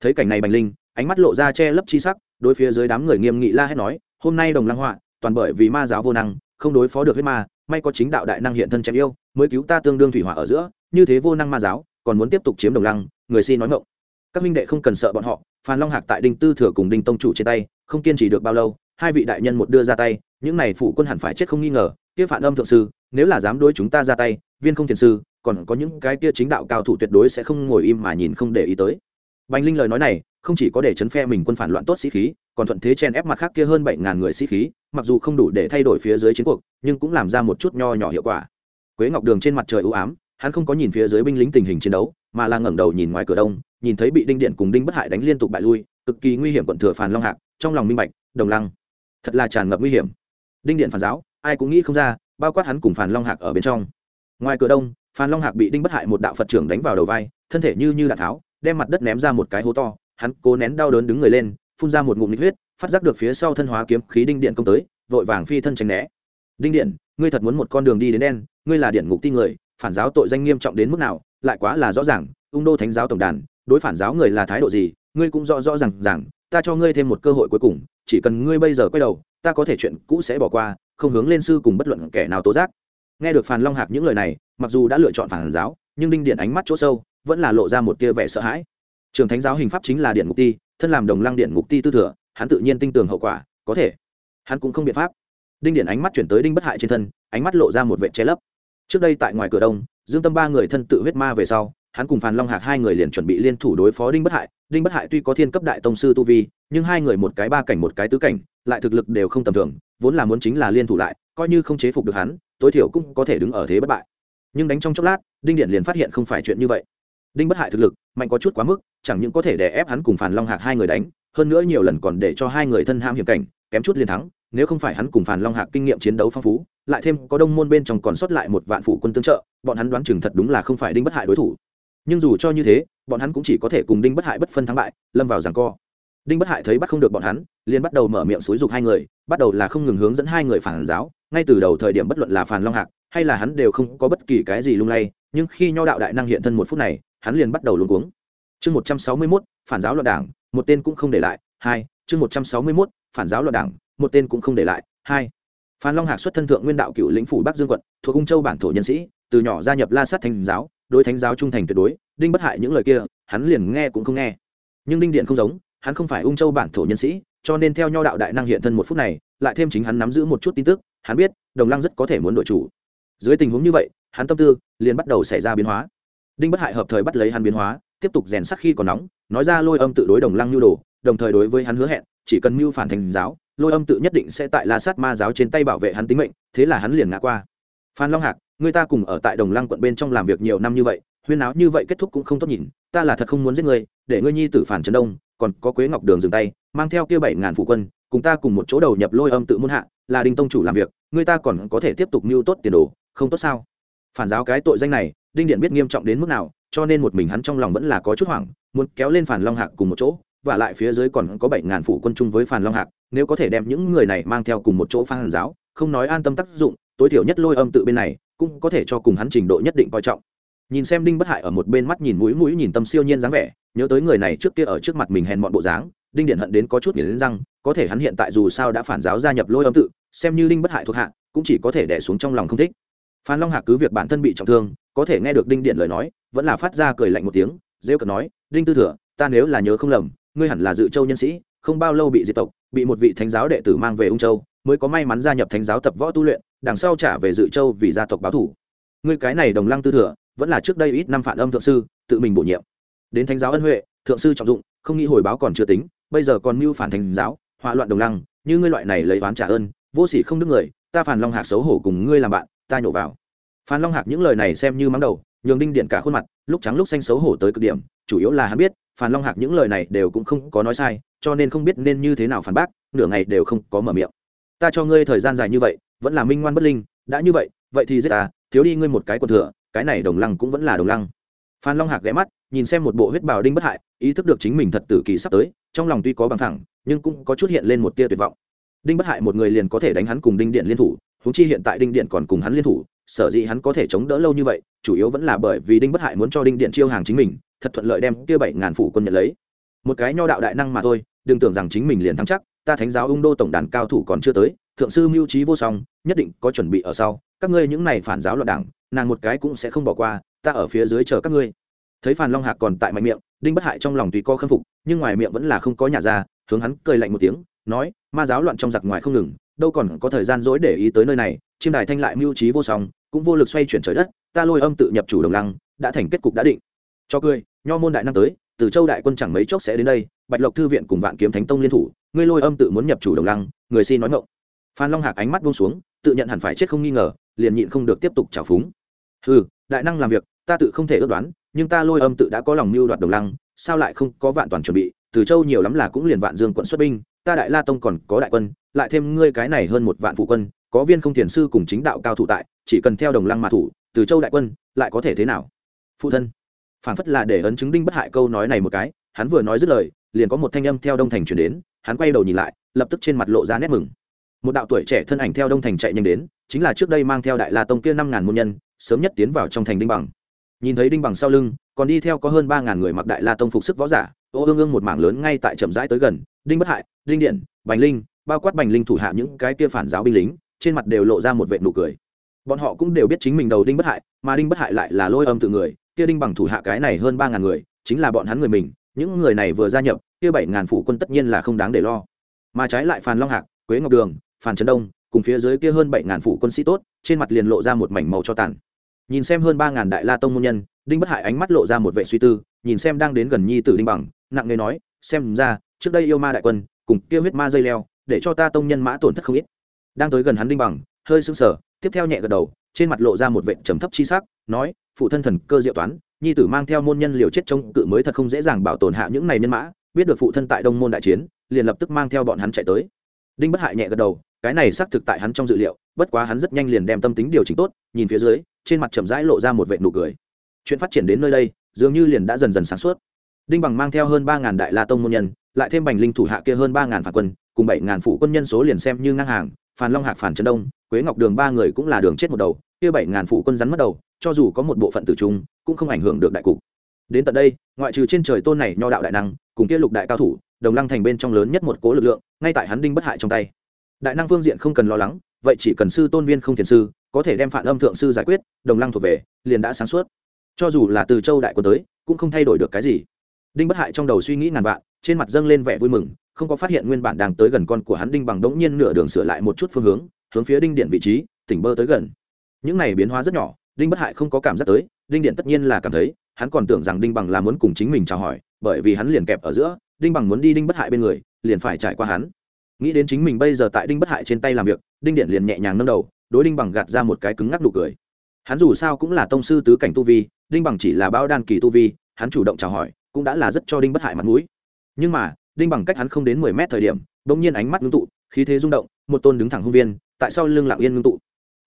Thấy cảnh này bành linh, ánh mắt lộ ra che lấp chi sắc, đối phía dưới đám người nghiêm nghị la hét nói hôm nay đồng lăng họa, toàn bởi vì ma giáo vô năng, không đối phó được huyết ma, may có chính đạo đại năng hiện thân chém yêu, mới cứu ta tương đương thủy hỏa ở giữa, như thế vô năng ma giáo, còn muốn tiếp tục chiếm đồng lăng, người xin nói ngộng các minh đệ không cần sợ bọn họ, phan long hạc tại đinh tư thừa cùng đinh tông chủ trên tay, không kiên trì được bao lâu, hai vị đại nhân một đưa ra tay, những này phụ quân hẳn phải chết không nghi ngờ, kia phản âm thượng sư, nếu là dám đối chúng ta ra tay, viên không thiền sư, còn có những cái kia chính đạo cao thủ tuyệt đối sẽ không ngồi im mà nhìn không để ý tới. Bành linh lời nói này, không chỉ có để chấn phe mình quân phản loạn tốt sĩ khí còn thuận thế chen ép mặt khác kia hơn bảy ngàn người sĩ khí, mặc dù không đủ để thay đổi phía dưới chiến cuộc, nhưng cũng làm ra một chút nho nhỏ hiệu quả. Quế ngọc đường trên mặt trời ưu ám, hắn không có nhìn phía dưới binh lính tình hình chiến đấu, mà là ngẩng đầu nhìn ngoài cửa đông, nhìn thấy bị đinh điện cùng đinh bất hại đánh liên tục bại lui, cực kỳ nguy hiểm quận thừa phàn long hạc, trong lòng minh bạch, đồng lăng. Thật là tràn ngập nguy hiểm. Đinh điện phản giáo, ai cũng nghĩ không ra, bao quát hắn cùng phàn long hạc ở bên trong. Ngoài cửa đông, phàn long hạc bị đinh bất hại một đạo phật trưởng đánh vào đầu vai, thân thể như như đạn tháo, đem mặt đất ném ra một cái hố to, hắn cố nén đau đớn đứng người lên phun ra một ngụm nhiệt huyết, phát giác được phía sau thân hóa kiếm khí đinh điện công tới, vội vàng phi thân tránh né. Đinh điện, ngươi thật muốn một con đường đi đến đen, ngươi là điện ngục ti người, phản giáo tội danh nghiêm trọng đến mức nào, lại quá là rõ ràng, ung đô thánh giáo tổng đàn, đối phản giáo người là thái độ gì, ngươi cũng rõ rõ rằng rằng ta cho ngươi thêm một cơ hội cuối cùng, chỉ cần ngươi bây giờ quay đầu, ta có thể chuyện cũ sẽ bỏ qua, không hướng lên sư cùng bất luận kẻ nào tố giác. Nghe được phàn long hạc những lời này, mặc dù đã lựa chọn phản giáo, nhưng đinh điện ánh mắt chỗ sâu, vẫn là lộ ra một tia vẻ sợ hãi. Trường thánh giáo hình pháp chính là điện ngục ti thân làm đồng lăng điện ngục ti tư thừa, hắn tự nhiên tin tưởng hậu quả, có thể. Hắn cũng không biện pháp. Đinh điện ánh mắt chuyển tới đinh bất hại trên thân, ánh mắt lộ ra một vệ che lấp. Trước đây tại ngoài cửa đông, dương tâm ba người thân tự huyết ma về sau, hắn cùng phàn long hạc hai người liền chuẩn bị liên thủ đối phó đinh bất hại. Đinh bất hại tuy có thiên cấp đại tông sư tu vi, nhưng hai người một cái ba cảnh một cái tứ cảnh, lại thực lực đều không tầm thường, vốn là muốn chính là liên thủ lại, coi như không chế phục được hắn, tối thiểu cũng có thể đứng ở thế bất bại. Nhưng đánh trong chốc lát, đinh điện liền phát hiện không phải chuyện như vậy. Đinh bất hại thực lực mạnh có chút quá mức chẳng những có thể đè ép hắn cùng phàn long hạc hai người đánh, hơn nữa nhiều lần còn để cho hai người thân ham hiểm cảnh, kém chút liền thắng, nếu không phải hắn cùng phàn long hạc kinh nghiệm chiến đấu phong phú, lại thêm có đông môn bên trong còn sót lại một vạn phụ quân tương trợ, bọn hắn đoán chừng thật đúng là không phải đinh bất hại đối thủ. Nhưng dù cho như thế, bọn hắn cũng chỉ có thể cùng đinh bất hại bất phân thắng bại, lâm vào giằng co. Đinh bất hại thấy bắt không được bọn hắn, liền bắt đầu mở miệng xúi dục hai người, bắt đầu là không ngừng hướng dẫn hai người phản giáo, ngay từ đầu thời điểm bất luận là phàn long hạc hay là hắn đều không có bất kỳ cái gì lung lay, nhưng khi nho đạo đại năng hiện thân một phút này, hắn liền bắt đầu luống cuống chương một trăm sáu mươi mốt, phản giáo loạn đảng, một tên cũng không để lại, hai, chương một trăm sáu mươi mốt, phản giáo loạn đảng, một tên cũng không để lại, hai. Phan long hạc xuất thân thượng nguyên đạo cựu lĩnh phủ bắc dương quận, thuộc cung châu bản thổ nhân sĩ, từ nhỏ gia nhập la sát thánh giáo, đối thánh giáo trung thành tuyệt đối, đinh bất hại những lời kia, hắn liền nghe cũng không nghe. Nhưng đinh điện không giống, hắn không phải ung châu bản thổ nhân sĩ, cho nên theo nho đạo đại năng hiện thân một phút này, lại thêm chính hắn nắm giữ một chút tin tức, hắn biết, đồng lăng rất có thể muốn đổi chủ. Dưới tình huống như vậy, hắn tâm tư liền bắt đầu xảy ra biến hóa. Đinh bất hại hợp thời bắt lấy hắn biến hóa tiếp tục rèn sắc khi còn nóng, nói ra lôi âm tự đối đồng lăng nhu đồ, đồng thời đối với hắn hứa hẹn, chỉ cần mưu phản thành giáo, lôi âm tự nhất định sẽ tại la sát ma giáo trên tay bảo vệ hắn tính mệnh, thế là hắn liền ngã qua. Phan long hạc, người ta cùng ở tại đồng lăng quận bên trong làm việc nhiều năm như vậy, huyên áo như vậy kết thúc cũng không tốt nhìn, ta là thật không muốn giết ngươi để ngươi nhi tử phản trấn đông, còn có quế ngọc đường dừng tay, mang theo kia bảy ngàn phụ quân, cùng ta cùng một chỗ đầu nhập lôi âm tự muôn hạ, là đinh tông chủ làm việc, người ta còn có thể tiếp tục mưu tốt tiền đồ, không tốt sao? Phản giáo cái tội danh này, đinh điện biết nghiêm trọng đến mức nào cho nên một mình hắn trong lòng vẫn là có chút hoảng, muốn kéo lên phản long hạc cùng một chỗ, và lại phía dưới còn có bảy ngàn phụ quân chung với phản long hạc, nếu có thể đem những người này mang theo cùng một chỗ phản giáo, không nói an tâm tác dụng, tối thiểu nhất lôi âm tự bên này, cũng có thể cho cùng hắn trình độ nhất định coi trọng. Nhìn xem đinh bất hại ở một bên mắt nhìn mũi mũi nhìn tâm siêu nhiên dáng vẻ, nhớ tới người này trước kia ở trước mặt mình hèn mọn bộ dáng, đinh điện hận đến có chút nghiền răng, có thể hắn hiện tại dù sao đã phản giáo gia nhập lôi âm tự, xem như đinh bất hại thuộc hạ, cũng chỉ có thể đẻ xuống trong lòng không thích phan long hạc cứ việc bản thân bị trọng thương, có thể nghe được đinh điện lời nói, vẫn là phát ra cười lạnh một tiếng, rêu cợt nói, đinh tư thừa, ta nếu là nhớ không lầm, ngươi hẳn là dự châu nhân sĩ, không bao lâu bị diệt tộc, bị một vị thánh giáo đệ tử mang về ung châu, mới có may mắn gia nhập thánh giáo tập võ tu luyện, đằng sau trả về dự châu vì gia tộc báo thủ. Ngươi cái này đồng lăng tư thừa, vẫn là trước đây ít năm phản âm thượng sư, tự mình bổ nhiệm. Đến thánh giáo ân huệ, thượng sư trọng dụng, không nghĩ hồi báo còn chưa tính, bây giờ còn mưu phản thánh giáo, hỏa loạn đồng lăng, như ngươi loại này lấy oán trả ơn, vô sỉ không đức người, ta phản long hạc xấu hổ cùng ngươi làm bạn ta nhổ vào. Phan long hạc những lời này xem như mắng đầu, nhường đinh điện cả khuôn mặt, lúc trắng lúc xanh xấu hổ tới cực điểm, chủ yếu là hắn biết, phan long hạc những lời này đều cũng không có nói sai, cho nên không biết nên như thế nào phản bác, nửa ngày đều không có mở miệng. Ta cho ngươi thời gian dài như vậy, vẫn là minh ngoan bất linh, đã như vậy vậy thì giết ta, thiếu đi ngươi một cái quần thừa, cái này đồng lăng cũng vẫn là đồng lăng. Phan long hạc ghé mắt, nhìn xem một bộ huyết bào đinh bất hại, ý thức được chính mình thật tử kỳ sắp tới, trong lòng tuy có bằng thẳng nhưng cũng có chút hiện lên một tia tuyệt vọng. Đinh bất hại một người liền có thể đánh hắn cùng đinh điện liên thủ huống chi hiện tại đinh điện còn cùng hắn liên thủ, sở dĩ hắn có thể chống đỡ lâu như vậy, chủ yếu vẫn là bởi vì đinh bất hại muốn cho đinh điện chiêu hàng chính mình, thật thuận lợi đem kia bảy ngàn phủ quân nhận lấy. Một cái nho đạo đại năng mà thôi, đừng tưởng rằng chính mình liền thắng chắc, ta thánh giáo ung đô tổng đàn cao thủ còn chưa tới, thượng sư mưu trí vô song, nhất định có chuẩn bị ở sau, các ngươi những này phản giáo loạn đảng, nàng một cái cũng sẽ không bỏ qua, ta ở phía dưới chờ các ngươi. Thấy phàn long hạc còn tại mạnh miệng, đinh bất hại trong lòng tùy co khâm phục, nhưng ngoài miệng vẫn là không có nhà ra, hướng hắn cười lạnh một tiếng, nói, ma giáo loạn trong giặc ngoài không ngừng đâu còn có thời gian dỗi để ý tới nơi này chiêm đài thanh lại mưu trí vô song, cũng vô lực xoay chuyển trời đất, ta lôi âm tự nhập chủ đồng lăng, đã thành kết cục đã định. Cho cười, nho môn đại năm tới, từ châu đại quân chẳng mấy chốc sẽ đến đây, bạch lộc thư viện cùng vạn kiếm thánh tông liên thủ, ngươi lôi âm tự muốn nhập chủ đồng lăng, người xin nói ngộng phan long hạc ánh mắt buông xuống, tự nhận hẳn phải chết không nghi ngờ, liền nhịn không được tiếp tục trào phúng. Ừ đại năng làm việc, ta tự không thể ước đoán, nhưng ta lôi âm tự đã có lòng mưu đoạt đồng lăng, sao lại không có vạn toàn chuẩn bị, từ châu nhiều lắm là cũng liền vạn dương quận xuất binh ta đại la tông còn có đại quân, lại thêm ngươi cái này hơn một vạn phụ quân, có viên không thiền sư cùng chính đạo cao thủ tại, chỉ cần theo đồng lăng mà thủ, từ châu đại quân, lại có thể thế nào? Phụ thân phản phất là để ấn chứng đinh bất hại câu nói này một cái, hắn vừa nói dứt lời, liền có một thanh âm theo đông thành chuyển đến, hắn quay đầu nhìn lại, lập tức trên mặt lộ ra nét mừng. Một đạo tuổi trẻ thân ảnh theo đông thành chạy nhanh đến, chính là trước đây mang theo đại la tông kia năm ngàn môn nhân, sớm nhất tiến vào trong thành đinh bằng. Nhìn thấy đinh bằng sau lưng, còn đi theo có hơn ba ngàn người mặc đại la tông phục sức võ giả, ô ương ương một mảng lớn ngay tại chậm rãi tới gần đinh bất hại, đinh điện, bành linh, bao quát bành linh thủ hạ những cái kia phản giáo binh lính, trên mặt đều lộ ra một vệ nụ cười. Bọn họ cũng đều biết chính mình đầu đinh bất hại, mà đinh bất hại lại là lôi âm tự người, kia đinh bằng thủ hạ cái này hơn ba ngàn người, chính là bọn hắn người mình, những người này vừa gia nhập, kia bảy ngàn phủ quân tất nhiên là không đáng để lo. Mà trái lại phàn long hạc, quế ngọc đường phàn trấn đông, cùng phía dưới kia hơn bảy ngàn phủ quân sĩ tốt, trên mặt liền lộ ra một mảnh màu cho tàn. Nhìn xem hơn ba ngàn đại la tông môn nhân, đinh bất hại ánh mắt lộ ra một vệ suy tư, nhìn xem đang đến gần nhi tử đinh bằng, nặng nề nói, xem ra trước đây yêu ma đại quân, cùng kia huyết ma dây leo, để cho ta tông nhân mã tổn thất không ít. Đang tới gần hắn đinh bằng, hơi sưng sờ, tiếp theo nhẹ gật đầu, trên mặt lộ ra một vệ trầm thấp chi sắc, nói, phụ thân thần cơ diệu toán, nhi tử mang theo môn nhân liều chết chống cự mới thật không dễ dàng bảo tồn hạ những này nhân mã, biết được phụ thân tại đông môn đại chiến, liền lập tức mang theo bọn hắn chạy tới. Đinh bất hại nhẹ gật đầu, cái này xác thực tại hắn trong dự liệu, bất quá hắn rất nhanh liền đem tâm tính điều chỉnh tốt, nhìn phía dưới, trên mặt chậm rãi lộ ra một vệ nụ cười. Chuyện phát triển đến nơi đây, dường như liền đã dần dần sáng suốt. Đinh bằng mang theo hơn ba ngàn đại la tông môn nhân lại thêm bành linh thủ hạ kia hơn ba ngàn phản quân, cùng bảy ngàn phụ quân nhân số liền xem như ngang hàng phản long hạc phản trấn đông, quế ngọc đường ba người cũng là đường chết một đầu, kia bảy ngàn phụ quân rắn mất đầu, cho dù có một bộ phận tử trung, cũng không ảnh hưởng được đại cục. Đến tận đây, ngoại trừ trên trời tôn này nho đạo đại năng, cùng kia lục đại cao thủ, đồng lăng thành bên trong lớn nhất một cố lực lượng, ngay tại hắn đinh bất hại trong tay. Đại năng phương diện không cần lo lắng, vậy chỉ cần sư tôn viên không thiền sư, có thể đem phản âm thượng sư giải quyết, đồng lăng thuộc về, liền đã sáng suốt. Cho dù là từ châu đại quân tới, cũng không thay đổi được cái gì đinh bất hại trong đầu suy nghĩ ngàn vạn, trên mặt dâng lên vẻ vui mừng, không có phát hiện nguyên bản đang tới gần con của hắn đinh bằng đống nhiên nửa đường sửa lại một chút phương hướng hướng phía đinh điện vị trí, tỉnh bơ tới gần. Những này biến hóa rất nhỏ, đinh bất hại không có cảm giác tới, đinh điện tất nhiên là cảm thấy, hắn còn tưởng rằng đinh bằng là muốn cùng chính mình chào hỏi, bởi vì hắn liền kẹp ở giữa, đinh bằng muốn đi đinh bất hại bên người, liền phải trải qua hắn. Nghĩ đến chính mình bây giờ tại đinh bất hại trên tay làm việc, đinh điện liền nhẹ nhàng nâng đầu, đối đinh bằng gạt ra một cái cứng ngắc nụ cười. Hắn dù sao cũng là tông sư tứ cảnh tu vi, đinh bằng chỉ là bao đan kỳ tu vi, hắn chủ động chào hỏi cũng đã là rất cho đinh bất hại mặt mũi. Nhưng mà, đinh bằng cách hắn không đến mười mét thời điểm đ ỗ n g nhiên ánh mắt ngưng tụ, khí thế rung động, một tôn đứng thẳng hung viên, tại sao lưng lặng yên ngưng tụ.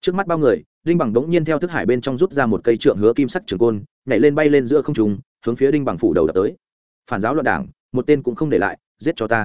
Trước mắt bao người, đinh bằng đ ỗ n g nhiên theo thức hải bên trong rút ra một cây trượng hứa kim sắc trường côn, nhảy lên bay lên giữa không trùng hướng phía đinh bằng phủ đầu đập tới. Phản giáo loạn đảng, một tên cũng không để lại, giết cho ta.